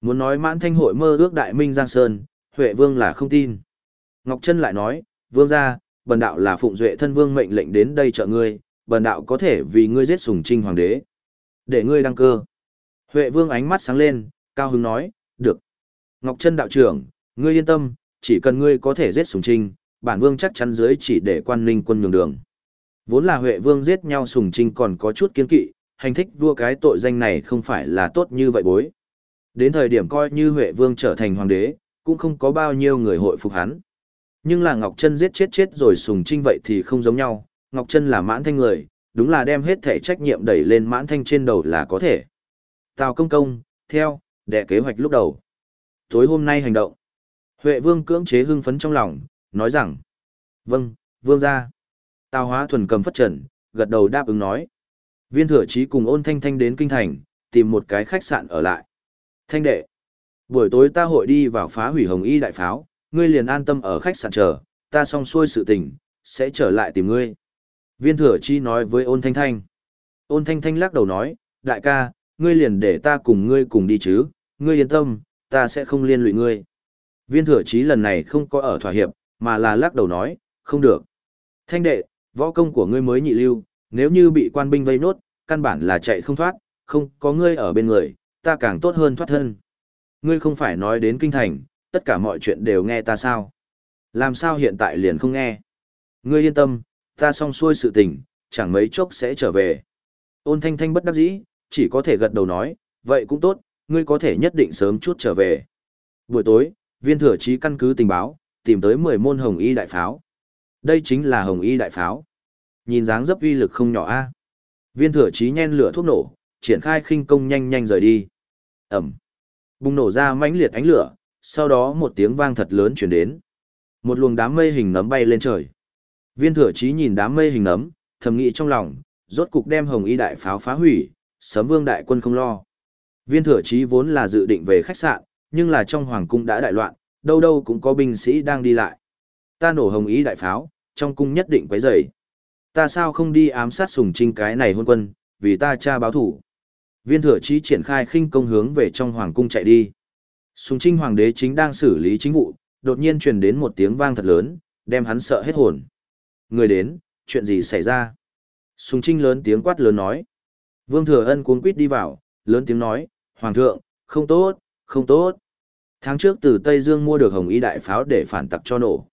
Muốn nói mãn thanh hội mơ ước đại minh Giang Sơn, Huệ vương là không tin. Ngọc Trân lại nói, vương gia, bần đạo là phụng duệ thân vương mệnh lệnh đến đây trợ ngươi, bần đạo có thể vì ngươi giết sùng trinh hoàng đế. Để ngươi đăng cơ. Huệ vương ánh mắt sáng lên, cao hứng nói, được. Ngọc Trân đạo trưởng, ngươi yên tâm, chỉ cần ngươi có thể giết sùng trinh, bản vương chắc chắn dưới chỉ để quan ninh quân nhường đường. Vốn là Huệ vương giết nhau sùng trinh còn có chút kiên kỵ, hành thích vua cái tội danh này không phải là tốt như vậy bối. Đến thời điểm coi như Huệ vương trở thành hoàng đế, cũng không có bao nhiêu người hội phục hắn. Nhưng là Ngọc Trân giết chết chết rồi sùng trinh vậy thì không giống nhau, Ngọc Trân là mãn thanh người, đúng là đem hết thể trách nhiệm đẩy lên mãn thanh trên đầu là có thể. Tào công công, theo, đệ kế hoạch lúc đầu. Tối hôm nay hành động. Huệ vương cưỡng chế hưng phấn trong lòng, nói rằng. Vâng, vương ra. Tào hóa thuần cầm phất trần, gật đầu đáp ứng nói. Viên thừa chí cùng ôn thanh thanh đến kinh thành, tìm một cái khách sạn ở lại. Thanh đệ. Buổi tối ta hội đi vào phá hủy hồng y đại pháo, ngươi liền an tâm ở khách sạn chờ, ta xong xuôi sự tình, sẽ trở lại tìm ngươi. Viên thừa chi nói với ôn thanh thanh. Ôn thanh thanh lắc đầu nói, đại ca, ngươi liền để ta cùng ngươi cùng đi chứ, ngươi yên tâm, ta sẽ không liên lụy ngươi. Viên thừa chí lần này không có ở thỏa hiệp, mà là lắc đầu nói, không được. Thanh đệ, võ công của ngươi mới nhị lưu, nếu như bị quan binh vây nốt, căn bản là chạy không thoát, không có ngươi ở bên người, ta càng tốt hơn thoát thân. Ngươi không phải nói đến kinh thành, tất cả mọi chuyện đều nghe ta sao? Làm sao hiện tại liền không nghe? Ngươi yên tâm, ta xong xuôi sự tình, chẳng mấy chốc sẽ trở về. Ôn thanh thanh bất đắc dĩ, chỉ có thể gật đầu nói, vậy cũng tốt, ngươi có thể nhất định sớm chút trở về. Buổi tối, viên thừa chí căn cứ tình báo, tìm tới 10 môn hồng y đại pháo. Đây chính là hồng y đại pháo. Nhìn dáng dấp uy lực không nhỏ a. Viên thừa chí nhen lửa thuốc nổ, triển khai khinh công nhanh nhanh rời đi. Ẩm. Bùng nổ ra mãnh liệt ánh lửa, sau đó một tiếng vang thật lớn chuyển đến. Một luồng đám mây hình nấm bay lên trời. Viên thừa chí nhìn đám mây hình nấm, thầm nghĩ trong lòng, rốt cục đem hồng y đại pháo phá hủy, sấm vương đại quân không lo. Viên thừa chí vốn là dự định về khách sạn, nhưng là trong hoàng cung đã đại loạn, đâu đâu cũng có binh sĩ đang đi lại. Ta nổ hồng ý đại pháo, trong cung nhất định quấy rầy. Ta sao không đi ám sát sùng trinh cái này hôn quân, vì ta cha báo thủ. Viên thừa chí triển khai khinh công hướng về trong hoàng cung chạy đi. Sùng trinh hoàng đế chính đang xử lý chính vụ, đột nhiên truyền đến một tiếng vang thật lớn, đem hắn sợ hết hồn. Người đến, chuyện gì xảy ra? Sùng trinh lớn tiếng quát lớn nói. Vương thừa ân cuống quýt đi vào, lớn tiếng nói, Hoàng thượng, không tốt, không tốt. Tháng trước từ Tây Dương mua được hồng y đại pháo để phản tặc cho nổ.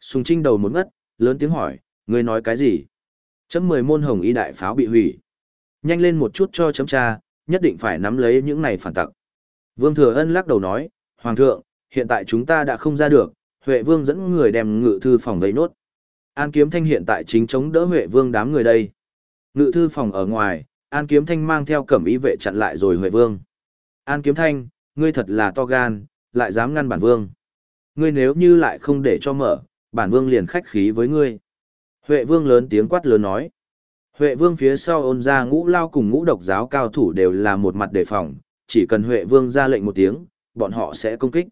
Sùng trinh đầu một ngất, lớn tiếng hỏi, Ngươi nói cái gì? Chấm mười môn hồng y đại pháo bị hủy. Nhanh lên một chút cho chấm cha, nhất định phải nắm lấy những này phản tặc. Vương Thừa Ân lắc đầu nói, Hoàng thượng, hiện tại chúng ta đã không ra được, Huệ Vương dẫn người đem ngự thư phòng vây nốt. An Kiếm Thanh hiện tại chính chống đỡ Huệ Vương đám người đây. Ngự thư phòng ở ngoài, An Kiếm Thanh mang theo cẩm ý vệ chặn lại rồi Huệ Vương. An Kiếm Thanh, ngươi thật là to gan, lại dám ngăn bản vương. Ngươi nếu như lại không để cho mở, bản vương liền khách khí với ngươi. Huệ Vương lớn tiếng quát lớn nói. Huệ Vương phía sau ôn ra ngũ lao cùng ngũ độc giáo cao thủ đều là một mặt đề phòng, chỉ cần Huệ Vương ra lệnh một tiếng, bọn họ sẽ công kích.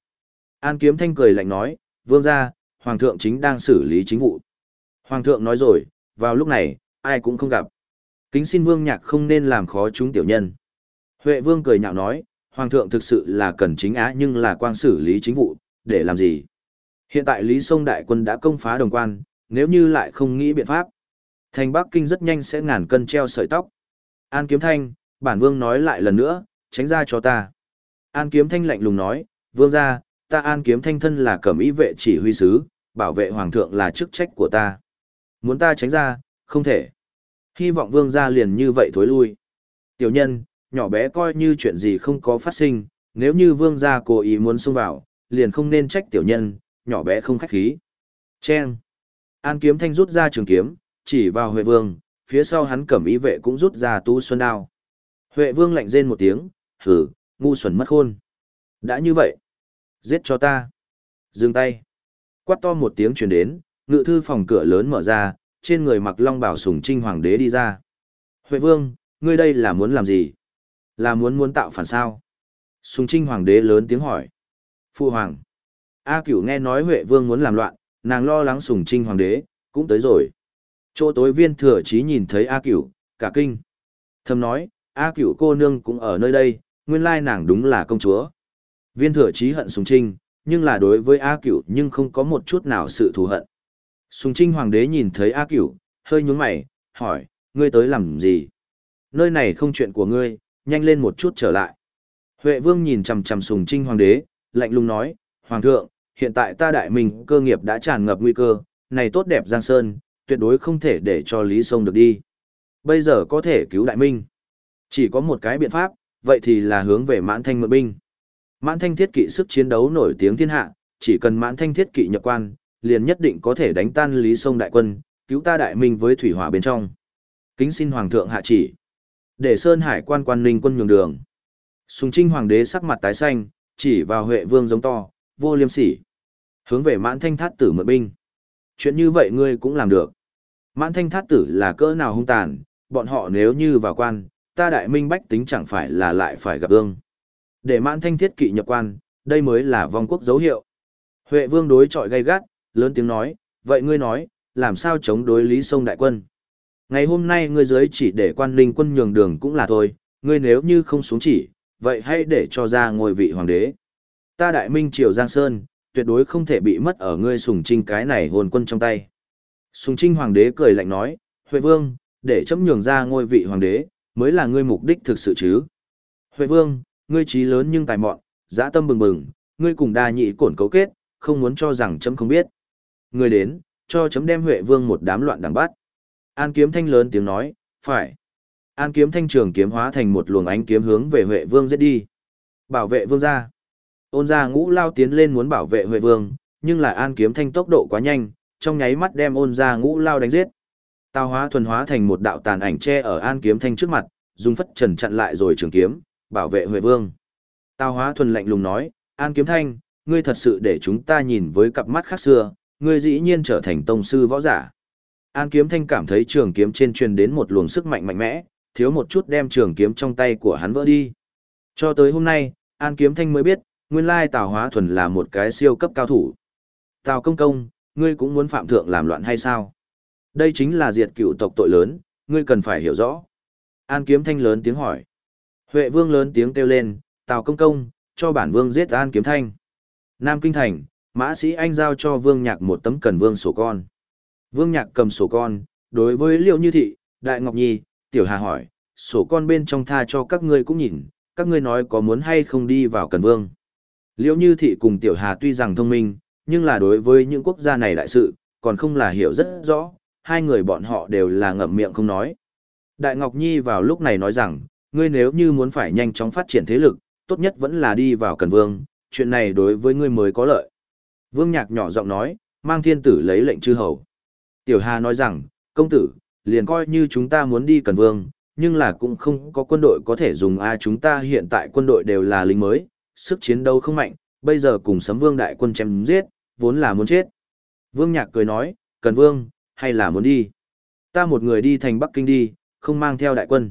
An Kiếm Thanh cười lạnh nói, Vương ra, Hoàng thượng chính đang xử lý chính vụ. Hoàng thượng nói rồi, vào lúc này, ai cũng không gặp. Kính xin Vương Nhạc không nên làm khó chúng tiểu nhân. Huệ Vương cười nhạo nói, Hoàng thượng thực sự là cần chính á nhưng là quang xử lý chính vụ, để làm gì? Hiện tại Lý Sông Đại quân đã công phá đồng quan, nếu như lại không nghĩ biện pháp. Thành Bắc Kinh rất nhanh sẽ ngàn cân treo sợi tóc. An Kiếm Thanh, bản vương nói lại lần nữa, tránh ra cho ta. An Kiếm Thanh lạnh lùng nói, vương ra, ta An Kiếm Thanh thân là cẩm ý vệ chỉ huy sứ, bảo vệ Hoàng thượng là chức trách của ta. Muốn ta tránh ra, không thể. Hy vọng vương ra liền như vậy thối lui. Tiểu nhân, nhỏ bé coi như chuyện gì không có phát sinh, nếu như vương gia cố ý muốn xông vào, liền không nên trách tiểu nhân, nhỏ bé không khách khí. Chen. An kiếm thanh rút ra trường kiếm, chỉ vào Huệ Vương, phía sau hắn cẩm ý vệ cũng rút ra tu xuân đao. Huệ Vương lạnh rên một tiếng, hử, ngu xuẩn mất khôn. Đã như vậy, giết cho ta. Dừng tay. Quát to một tiếng truyền đến, ngự thư phòng cửa lớn mở ra, trên người mặc long bảo sùng trinh hoàng đế đi ra. Huệ Vương, ngươi đây là muốn làm gì? Là muốn muốn tạo phản sao? Sùng trinh hoàng đế lớn tiếng hỏi. Phu hoàng. A cửu nghe nói Huệ Vương muốn làm loạn, nàng lo lắng sùng trinh hoàng đế, cũng tới rồi. Chỗ tối viên thừa chí nhìn thấy A cửu, cả kinh. Thầm nói, A cửu cô nương cũng ở nơi đây, nguyên lai nàng đúng là công chúa. Viên thừa chí hận sùng trinh, nhưng là đối với A cửu nhưng không có một chút nào sự thù hận. Sùng trinh hoàng đế nhìn thấy A cửu, hơi nhướng mày, hỏi, ngươi tới làm gì? Nơi này không chuyện của ngươi, nhanh lên một chút trở lại. Huệ vương nhìn chằm chằm sùng trinh hoàng đế, lạnh lùng nói, Hoàng thượng, hiện tại ta đại minh cơ nghiệp đã tràn ngập nguy cơ, này tốt đẹp Giang Sơn, tuyệt đối không thể để cho Lý Sông được đi. Bây giờ có thể cứu đại minh. Chỉ có một cái biện pháp, vậy thì là hướng về mãn thanh mượn binh. Mãn thanh thiết kỵ sức chiến đấu nổi tiếng thiên hạ, chỉ cần mãn thanh thiết kỵ nhập quan, liền nhất định có thể đánh tan Lý Sông đại quân, cứu ta đại minh với thủy hỏa bên trong. Kính xin Hoàng thượng hạ chỉ. Để Sơn Hải quan quan ninh quân nhường đường. Sùng Trinh Hoàng đế sắc mặt tái xanh, chỉ vào Huệ Vương giống to, vô liêm sỉ. Hướng về mãn thanh thát tử mượn binh. Chuyện như vậy ngươi cũng làm được. Mãn thanh thát tử là cỡ nào hung tàn, bọn họ nếu như vào quan, ta đại minh bách tính chẳng phải là lại phải gặp ương. Để mãn thanh thiết kỵ nhập quan, đây mới là vong quốc dấu hiệu. Huệ vương đối chọi gay gắt, lớn tiếng nói, vậy ngươi nói, làm sao chống đối lý sông đại quân? Ngày hôm nay ngươi dưới chỉ để quan linh quân nhường đường cũng là thôi, ngươi nếu như không xuống chỉ, vậy hãy để cho ra ngôi vị hoàng đế. Ta đại minh triều Giang Sơn, tuyệt đối không thể bị mất ở ngươi sùng trinh cái này hồn quân trong tay. Sùng trinh hoàng đế cười lạnh nói, Huệ vương, để chấm nhường ra ngôi vị hoàng đế, mới là ngươi mục đích thực sự chứ. Huệ vương, ngươi trí lớn nhưng tài mọn, dã tâm bừng bừng, ngươi cùng đa nhị cổn cấu kết, không muốn cho rằng chấm không biết. Ngươi đến, cho chấm đem Huệ vương một đám loạn đằng bắt. An kiếm thanh lớn tiếng nói, phải. An kiếm thanh trường kiếm hóa thành một luồng ánh kiếm hướng về Huệ vương giết đi. Bảo vệ vương gia. Ôn gia ngũ lao tiến lên muốn bảo vệ Huệ Vương, nhưng lại an kiếm thanh tốc độ quá nhanh, trong nháy mắt đem ôn gia ngũ lao đánh giết. Tào hóa thuần hóa thành một đạo tàn ảnh che ở an kiếm thanh trước mặt, dùng phất trần chặn lại rồi trường kiếm, bảo vệ Huệ Vương. Tào hóa thuần lạnh lùng nói, an kiếm thanh, ngươi thật sự để chúng ta nhìn với cặp mắt khác xưa, ngươi dĩ nhiên trở thành tông sư võ giả. An kiếm thanh cảm thấy trường kiếm trên truyền đến một luồng sức mạnh mạnh mẽ, thiếu một chút đem trường kiếm trong tay của hắn vỡ đi. Cho tới hôm nay, An kiếm thanh mới biết, nguyên lai Tào Hóa Thuần là một cái siêu cấp cao thủ. Tào công công, ngươi cũng muốn phạm thượng làm loạn hay sao? Đây chính là diệt cựu tộc tội lớn, ngươi cần phải hiểu rõ. An kiếm thanh lớn tiếng hỏi. Huệ vương lớn tiếng kêu lên, Tào công công, cho bản vương giết An kiếm thanh. Nam Kinh Thành, mã sĩ anh giao cho vương nhạc một tấm cần vương sổ con. Vương nhạc cầm sổ con, đối với Liễu như thị, đại ngọc nhi, tiểu hà hỏi, sổ con bên trong tha cho các ngươi cũng nhìn, các ngươi nói có muốn hay không đi vào cần vương. Liễu Như Thị cùng Tiểu Hà tuy rằng thông minh, nhưng là đối với những quốc gia này đại sự, còn không là hiểu rất rõ, hai người bọn họ đều là ngậm miệng không nói. Đại Ngọc Nhi vào lúc này nói rằng, ngươi nếu như muốn phải nhanh chóng phát triển thế lực, tốt nhất vẫn là đi vào Cần Vương, chuyện này đối với ngươi mới có lợi. Vương Nhạc nhỏ giọng nói, mang thiên tử lấy lệnh chư hầu. Tiểu Hà nói rằng, công tử, liền coi như chúng ta muốn đi Cần Vương, nhưng là cũng không có quân đội có thể dùng a chúng ta hiện tại quân đội đều là lính mới, sức chiến đấu không mạnh, bây giờ cùng sấm vương đại quân chém giết, vốn là muốn chết. Vương Nhạc cười nói, cần vương, hay là muốn đi? Ta một người đi thành Bắc Kinh đi, không mang theo đại quân.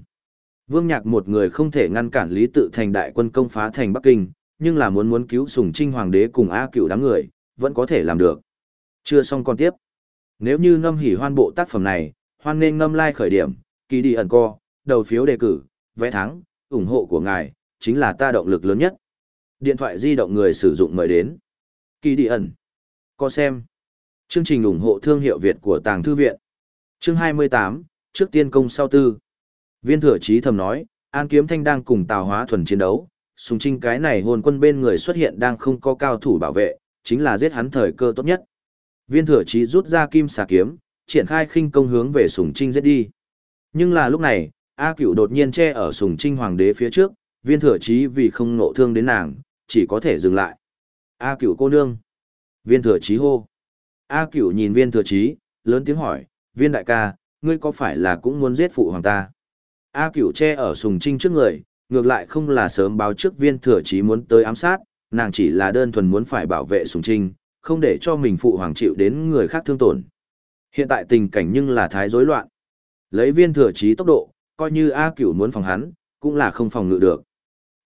Vương Nhạc một người không thể ngăn cản Lý Tự thành đại quân công phá thành Bắc Kinh, nhưng là muốn muốn cứu sùng trinh hoàng đế cùng A cựu đám người, vẫn có thể làm được. Chưa xong còn tiếp. Nếu như ngâm hỉ hoan bộ tác phẩm này, hoan nên ngâm like khởi điểm, kỳ đi ẩn co, đầu phiếu đề cử, vẽ thắng, ủng hộ của ngài, chính là ta động lực lớn nhất. Điện thoại di động người sử dụng mời đến. Kỳ đi ẩn. co xem. Chương trình ủng hộ thương hiệu Việt của Tàng Thư Viện. Chương 28, trước tiên công sau tư. Viên thừa chí thầm nói, An Kiếm Thanh đang cùng Tào Hóa Thuần chiến đấu, sùng trinh cái này hồn quân bên người xuất hiện đang không có cao thủ bảo vệ, chính là giết hắn thời cơ tốt nhất. Viên thừa chí rút ra kim xà kiếm, triển khai khinh công hướng về sùng trinh giết đi. Nhưng là lúc này, A Cửu đột nhiên che ở sùng trinh hoàng đế phía trước, viên thừa chí vì không nộ thương đến nàng, chỉ có thể dừng lại. A cửu cô nương. Viên thừa chí hô. A cửu nhìn viên thừa chí, lớn tiếng hỏi, viên đại ca, ngươi có phải là cũng muốn giết phụ hoàng ta? A cửu che ở sùng trinh trước người, ngược lại không là sớm báo trước viên thừa chí muốn tới ám sát, nàng chỉ là đơn thuần muốn phải bảo vệ sùng trinh, không để cho mình phụ hoàng chịu đến người khác thương tổn. Hiện tại tình cảnh nhưng là thái rối loạn. Lấy viên thừa chí tốc độ, coi như A cửu muốn phòng hắn, cũng là không phòng ngự được.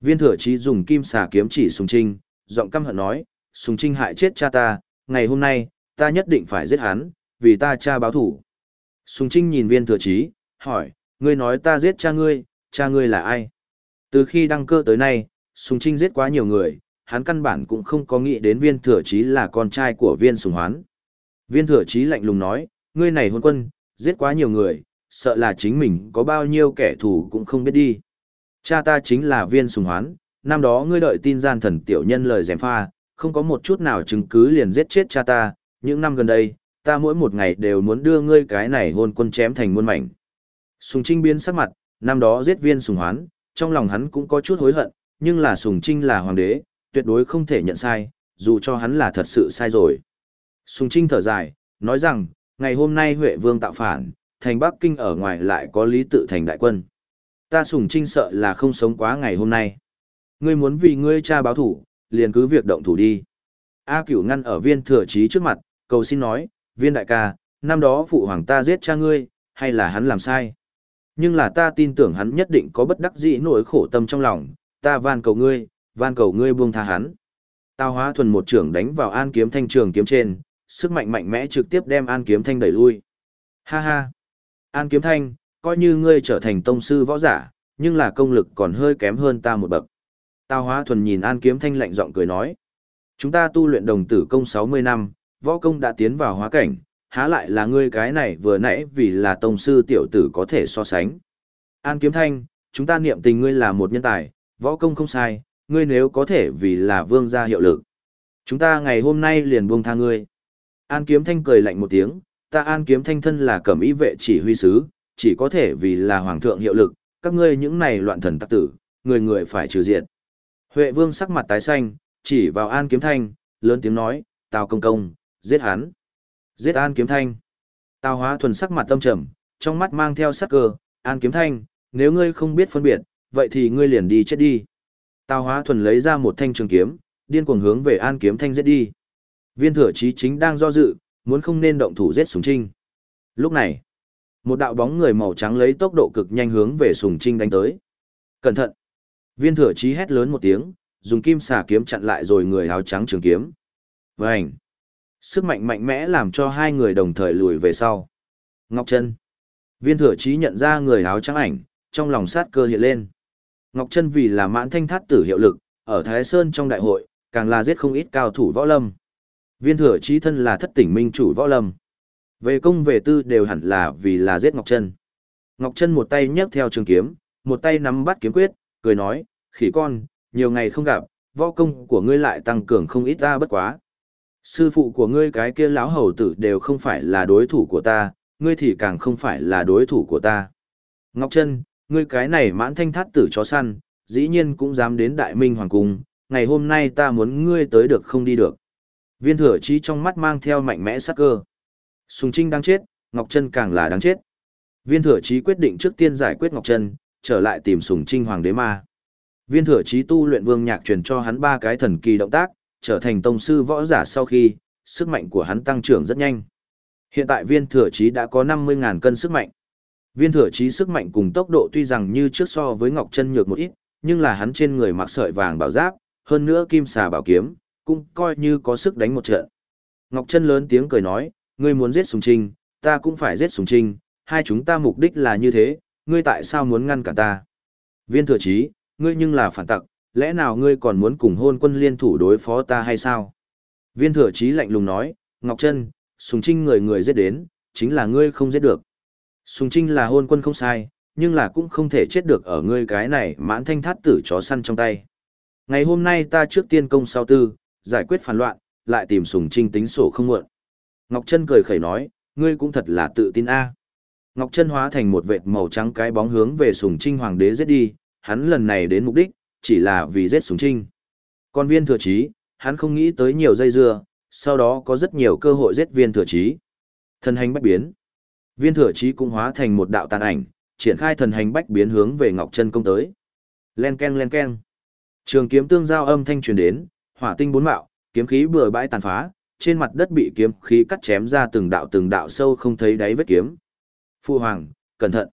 Viên thừa chí dùng kim xà kiếm chỉ sùng trinh, giọng căm hận nói, sùng trinh hại chết cha ta, ngày hôm nay, ta nhất định phải giết hắn, vì ta cha báo thủ. Sùng trinh nhìn viên thừa chí, hỏi, ngươi nói ta giết cha ngươi, cha ngươi là ai? Từ khi đăng cơ tới nay, Sùng Trinh giết quá nhiều người, hắn căn bản cũng không có nghĩ đến viên thừa chí là con trai của viên Sùng Hoán. Viên thừa chí lạnh lùng nói, ngươi này hôn quân, giết quá nhiều người, sợ là chính mình có bao nhiêu kẻ thù cũng không biết đi. Cha ta chính là viên Sùng Hoán, năm đó ngươi đợi tin gian thần tiểu nhân lời dèm pha, không có một chút nào chứng cứ liền giết chết cha ta, những năm gần đây, ta mỗi một ngày đều muốn đưa ngươi cái này hôn quân chém thành muôn mảnh. Sùng Trinh biến sắc mặt, năm đó giết viên Sùng Hoán, trong lòng hắn cũng có chút hối hận, nhưng là Sùng Trinh là hoàng đế, tuyệt đối không thể nhận sai, dù cho hắn là thật sự sai rồi. Sùng Trinh thở dài, nói rằng, ngày hôm nay Huệ Vương tạo phản, thành Bắc Kinh ở ngoài lại có lý tự thành đại quân. Ta Sùng Trinh sợ là không sống quá ngày hôm nay. Ngươi muốn vì ngươi cha báo thủ, liền cứ việc động thủ đi. A Cửu ngăn ở viên thừa chí trước mặt, cầu xin nói, viên đại ca, năm đó phụ hoàng ta giết cha ngươi, hay là hắn làm sai? Nhưng là ta tin tưởng hắn nhất định có bất đắc dĩ nỗi khổ tâm trong lòng, ta van cầu ngươi, van cầu ngươi buông tha hắn. Tào hóa thuần một trưởng đánh vào an kiếm thanh trường kiếm trên, sức mạnh mạnh mẽ trực tiếp đem an kiếm thanh đẩy lui. Ha ha! An kiếm thanh, coi như ngươi trở thành tông sư võ giả, nhưng là công lực còn hơi kém hơn ta một bậc. Tào hóa thuần nhìn an kiếm thanh lạnh giọng cười nói. Chúng ta tu luyện đồng tử công 60 năm, võ công đã tiến vào hóa cảnh, há lại là ngươi cái này vừa nãy vì là tông sư tiểu tử có thể so sánh. An Kiếm Thanh, chúng ta niệm tình ngươi là một nhân tài, võ công không sai, ngươi nếu có thể vì là vương gia hiệu lực. Chúng ta ngày hôm nay liền buông tha ngươi. An Kiếm Thanh cười lạnh một tiếng, ta An Kiếm Thanh thân là cẩm ý vệ chỉ huy sứ, chỉ có thể vì là hoàng thượng hiệu lực, các ngươi những này loạn thần tắc tử, người người phải trừ diệt. Huệ Vương sắc mặt tái xanh, chỉ vào An Kiếm Thanh, lớn tiếng nói, Tào công công, giết hắn. Giết An Kiếm Thanh. Tào Hóa thuần sắc mặt tâm trầm, trong mắt mang theo sắc cơ, An Kiếm Thanh, nếu ngươi không biết phân biệt, vậy thì ngươi liền đi chết đi. Tào Hóa thuần lấy ra một thanh trường kiếm, điên cuồng hướng về An Kiếm Thanh giết đi. Viên thừa chí chính đang do dự, muốn không nên động thủ giết Sùng Trinh. Lúc này, một đạo bóng người màu trắng lấy tốc độ cực nhanh hướng về Sùng Trinh đánh tới. Cẩn thận! Viên thừa chí hét lớn một tiếng, dùng kim xà kiếm chặn lại rồi người áo trắng trường kiếm. Vành! Sức mạnh mạnh mẽ làm cho hai người đồng thời lùi về sau. Ngọc Trân. Viên thừa chí nhận ra người áo trắng ảnh, trong lòng sát cơ hiện lên. Ngọc Trân vì là mãn thanh thát tử hiệu lực, ở Thái Sơn trong đại hội, càng là giết không ít cao thủ võ lâm. Viên thừa chí thân là thất tỉnh minh chủ võ lâm. Về công về tư đều hẳn là vì là giết Ngọc Trân. Ngọc Trân một tay nhấc theo trường kiếm, một tay nắm bắt kiếm quyết, cười nói, khỉ con, nhiều ngày không gặp, võ công của ngươi lại tăng cường không ít ta bất quá. Sư phụ của ngươi cái kia lão hầu tử đều không phải là đối thủ của ta, ngươi thì càng không phải là đối thủ của ta. Ngọc Trân, ngươi cái này mãn thanh thát tử chó săn, dĩ nhiên cũng dám đến đại minh hoàng cung, ngày hôm nay ta muốn ngươi tới được không đi được. Viên thừa chí trong mắt mang theo mạnh mẽ sắc cơ. Sùng Trinh đang chết, Ngọc Trân càng là đáng chết. Viên thừa chí quyết định trước tiên giải quyết Ngọc Trân, trở lại tìm Sùng Trinh hoàng đế ma. Viên thừa chí tu luyện vương nhạc truyền cho hắn ba cái thần kỳ động tác, trở thành tông sư võ giả sau khi, sức mạnh của hắn tăng trưởng rất nhanh. Hiện tại viên thừa chí đã có 50.000 cân sức mạnh. Viên thừa chí sức mạnh cùng tốc độ tuy rằng như trước so với Ngọc Chân nhược một ít, nhưng là hắn trên người mặc sợi vàng bảo giáp, hơn nữa kim xà bảo kiếm, cũng coi như có sức đánh một trận. Ngọc Chân lớn tiếng cười nói, ngươi muốn giết Sùng Trinh, ta cũng phải giết Sùng Trinh, hai chúng ta mục đích là như thế, ngươi tại sao muốn ngăn cản ta? Viên thừa chí, ngươi nhưng là phản tặc, lẽ nào ngươi còn muốn cùng hôn quân liên thủ đối phó ta hay sao? Viên thừa chí lạnh lùng nói, Ngọc Trân, Sùng Trinh người người giết đến, chính là ngươi không giết được. Sùng Trinh là hôn quân không sai, nhưng là cũng không thể chết được ở ngươi cái này mãn thanh thát tử chó săn trong tay. Ngày hôm nay ta trước tiên công sau tư, giải quyết phản loạn, lại tìm Sùng Trinh tính sổ không muộn. Ngọc Trân cười khẩy nói, ngươi cũng thật là tự tin a. À. Ngọc Trân hóa thành một vệt màu trắng cái bóng hướng về Sùng Trinh hoàng đế giết đi, hắn lần này đến mục đích, chỉ là vì giết Sùng trinh. Còn viên thừa chí, hắn không nghĩ tới nhiều dây dưa, sau đó có rất nhiều cơ hội giết viên thừa chí. Thần hành bách biến. Viên thừa chí cũng hóa thành một đạo tàn ảnh, triển khai thần hành bách biến hướng về Ngọc Chân công tới. Len ken len ken. Trường kiếm tương giao âm thanh truyền đến, hỏa tinh bốn mạo, kiếm khí bừa bãi tàn phá, trên mặt đất bị kiếm khí cắt chém ra từng đạo từng đạo sâu không thấy đáy vết kiếm. Phu hoàng, cẩn thận.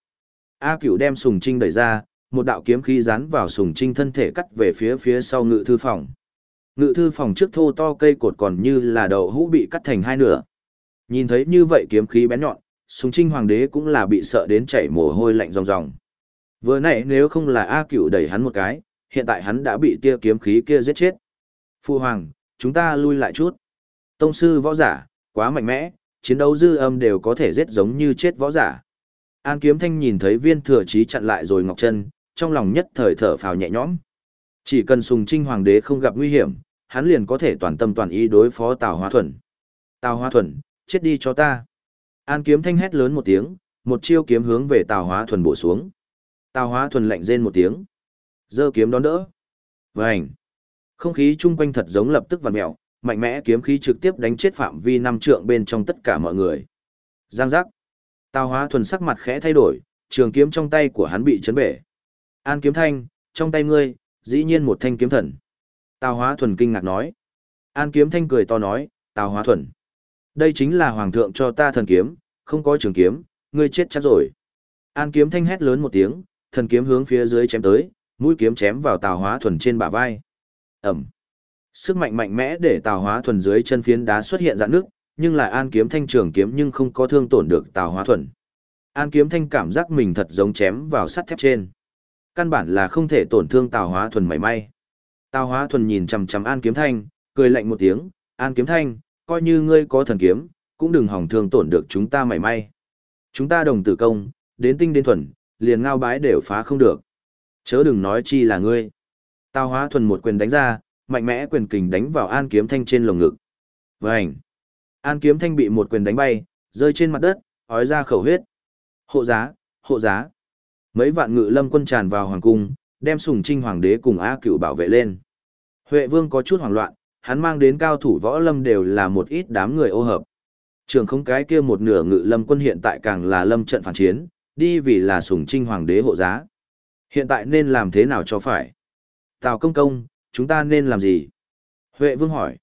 A Cửu đem Sùng Trinh đẩy ra, một đạo kiếm khí dán vào Sùng Trinh thân thể cắt về phía phía sau ngự thư phòng. Ngự thư phòng trước thô to cây cột còn như là đầu hũ bị cắt thành hai nửa. Nhìn thấy như vậy kiếm khí bén nhọn, Sùng Trinh hoàng đế cũng là bị sợ đến chảy mồ hôi lạnh ròng ròng. Vừa nãy nếu không là A Cửu đẩy hắn một cái, hiện tại hắn đã bị tia kiếm khí kia giết chết. Phu hoàng, chúng ta lui lại chút. Tông sư võ giả, quá mạnh mẽ, chiến đấu dư âm đều có thể giết giống như chết võ giả. An Kiếm Thanh nhìn thấy viên thừa chí chặn lại rồi Ngọc Chân, trong lòng nhất thời thở phào nhẹ nhõm. Chỉ cần Sùng Trinh Hoàng đế không gặp nguy hiểm, hắn liền có thể toàn tâm toàn ý đối phó Tào Hoa Thuần. Tào Hoa Thuần, chết đi cho ta. An Kiếm Thanh hét lớn một tiếng, một chiêu kiếm hướng về Tào Hóa Thuần bổ xuống. Tào Hóa Thuần lạnh rên một tiếng, giơ kiếm đón đỡ. Vành. Không khí chung quanh thật giống lập tức vặn mèo, mạnh mẽ kiếm khí trực tiếp đánh chết phạm vi năm trượng bên trong tất cả mọi người. Giang giác. Tào hóa thuần sắc mặt khẽ thay đổi, trường kiếm trong tay của hắn bị chấn bể. An kiếm thanh, trong tay ngươi, dĩ nhiên một thanh kiếm thần. Tào hóa thuần kinh ngạc nói. An kiếm thanh cười to nói, Tào hóa thuần. Đây chính là hoàng thượng cho ta thần kiếm, không có trường kiếm, ngươi chết chắc rồi. An kiếm thanh hét lớn một tiếng, thần kiếm hướng phía dưới chém tới, mũi kiếm chém vào Tào hóa thuần trên bả vai. Ẩm. Sức mạnh mạnh mẽ để Tào hóa thuần dưới chân phiến đá xuất hiện dạng nước, nhưng lại an kiếm thanh trường kiếm nhưng không có thương tổn được Tào Hóa Thuần. An kiếm thanh cảm giác mình thật giống chém vào sắt thép trên. Căn bản là không thể tổn thương Tào Hóa Thuần mảy may. Tào Hóa Thuần nhìn chằm chằm An kiếm thanh, cười lạnh một tiếng, "An kiếm thanh, coi như ngươi có thần kiếm, cũng đừng hỏng thương tổn được chúng ta mảy may. Chúng ta đồng tử công, đến tinh đến thuần, liền ngao bái đều phá không được. Chớ đừng nói chi là ngươi." Tào Hóa Thuần một quyền đánh ra, mạnh mẽ quyền kình đánh vào An kiếm thanh trên lồng ngực. Vành! An kiếm thanh bị một quyền đánh bay, rơi trên mặt đất, ói ra khẩu huyết. Hộ giá, hộ giá. Mấy vạn ngự lâm quân tràn vào hoàng cung, đem sùng trinh hoàng đế cùng A cửu bảo vệ lên. Huệ vương có chút hoảng loạn, hắn mang đến cao thủ võ lâm đều là một ít đám người ô hợp. Trường không cái kia một nửa ngự lâm quân hiện tại càng là lâm trận phản chiến, đi vì là sùng trinh hoàng đế hộ giá. Hiện tại nên làm thế nào cho phải? Tào công công, chúng ta nên làm gì? Huệ vương hỏi.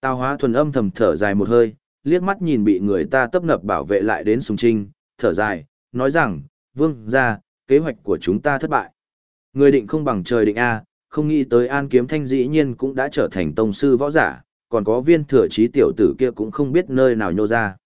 Tào hóa thuần âm thầm thở dài một hơi, liếc mắt nhìn bị người ta tấp nập bảo vệ lại đến sùng trinh, thở dài, nói rằng, vương, ra, kế hoạch của chúng ta thất bại. Người định không bằng trời định A, không nghĩ tới An Kiếm Thanh dĩ nhiên cũng đã trở thành tông sư võ giả, còn có viên thừa trí tiểu tử kia cũng không biết nơi nào nhô ra.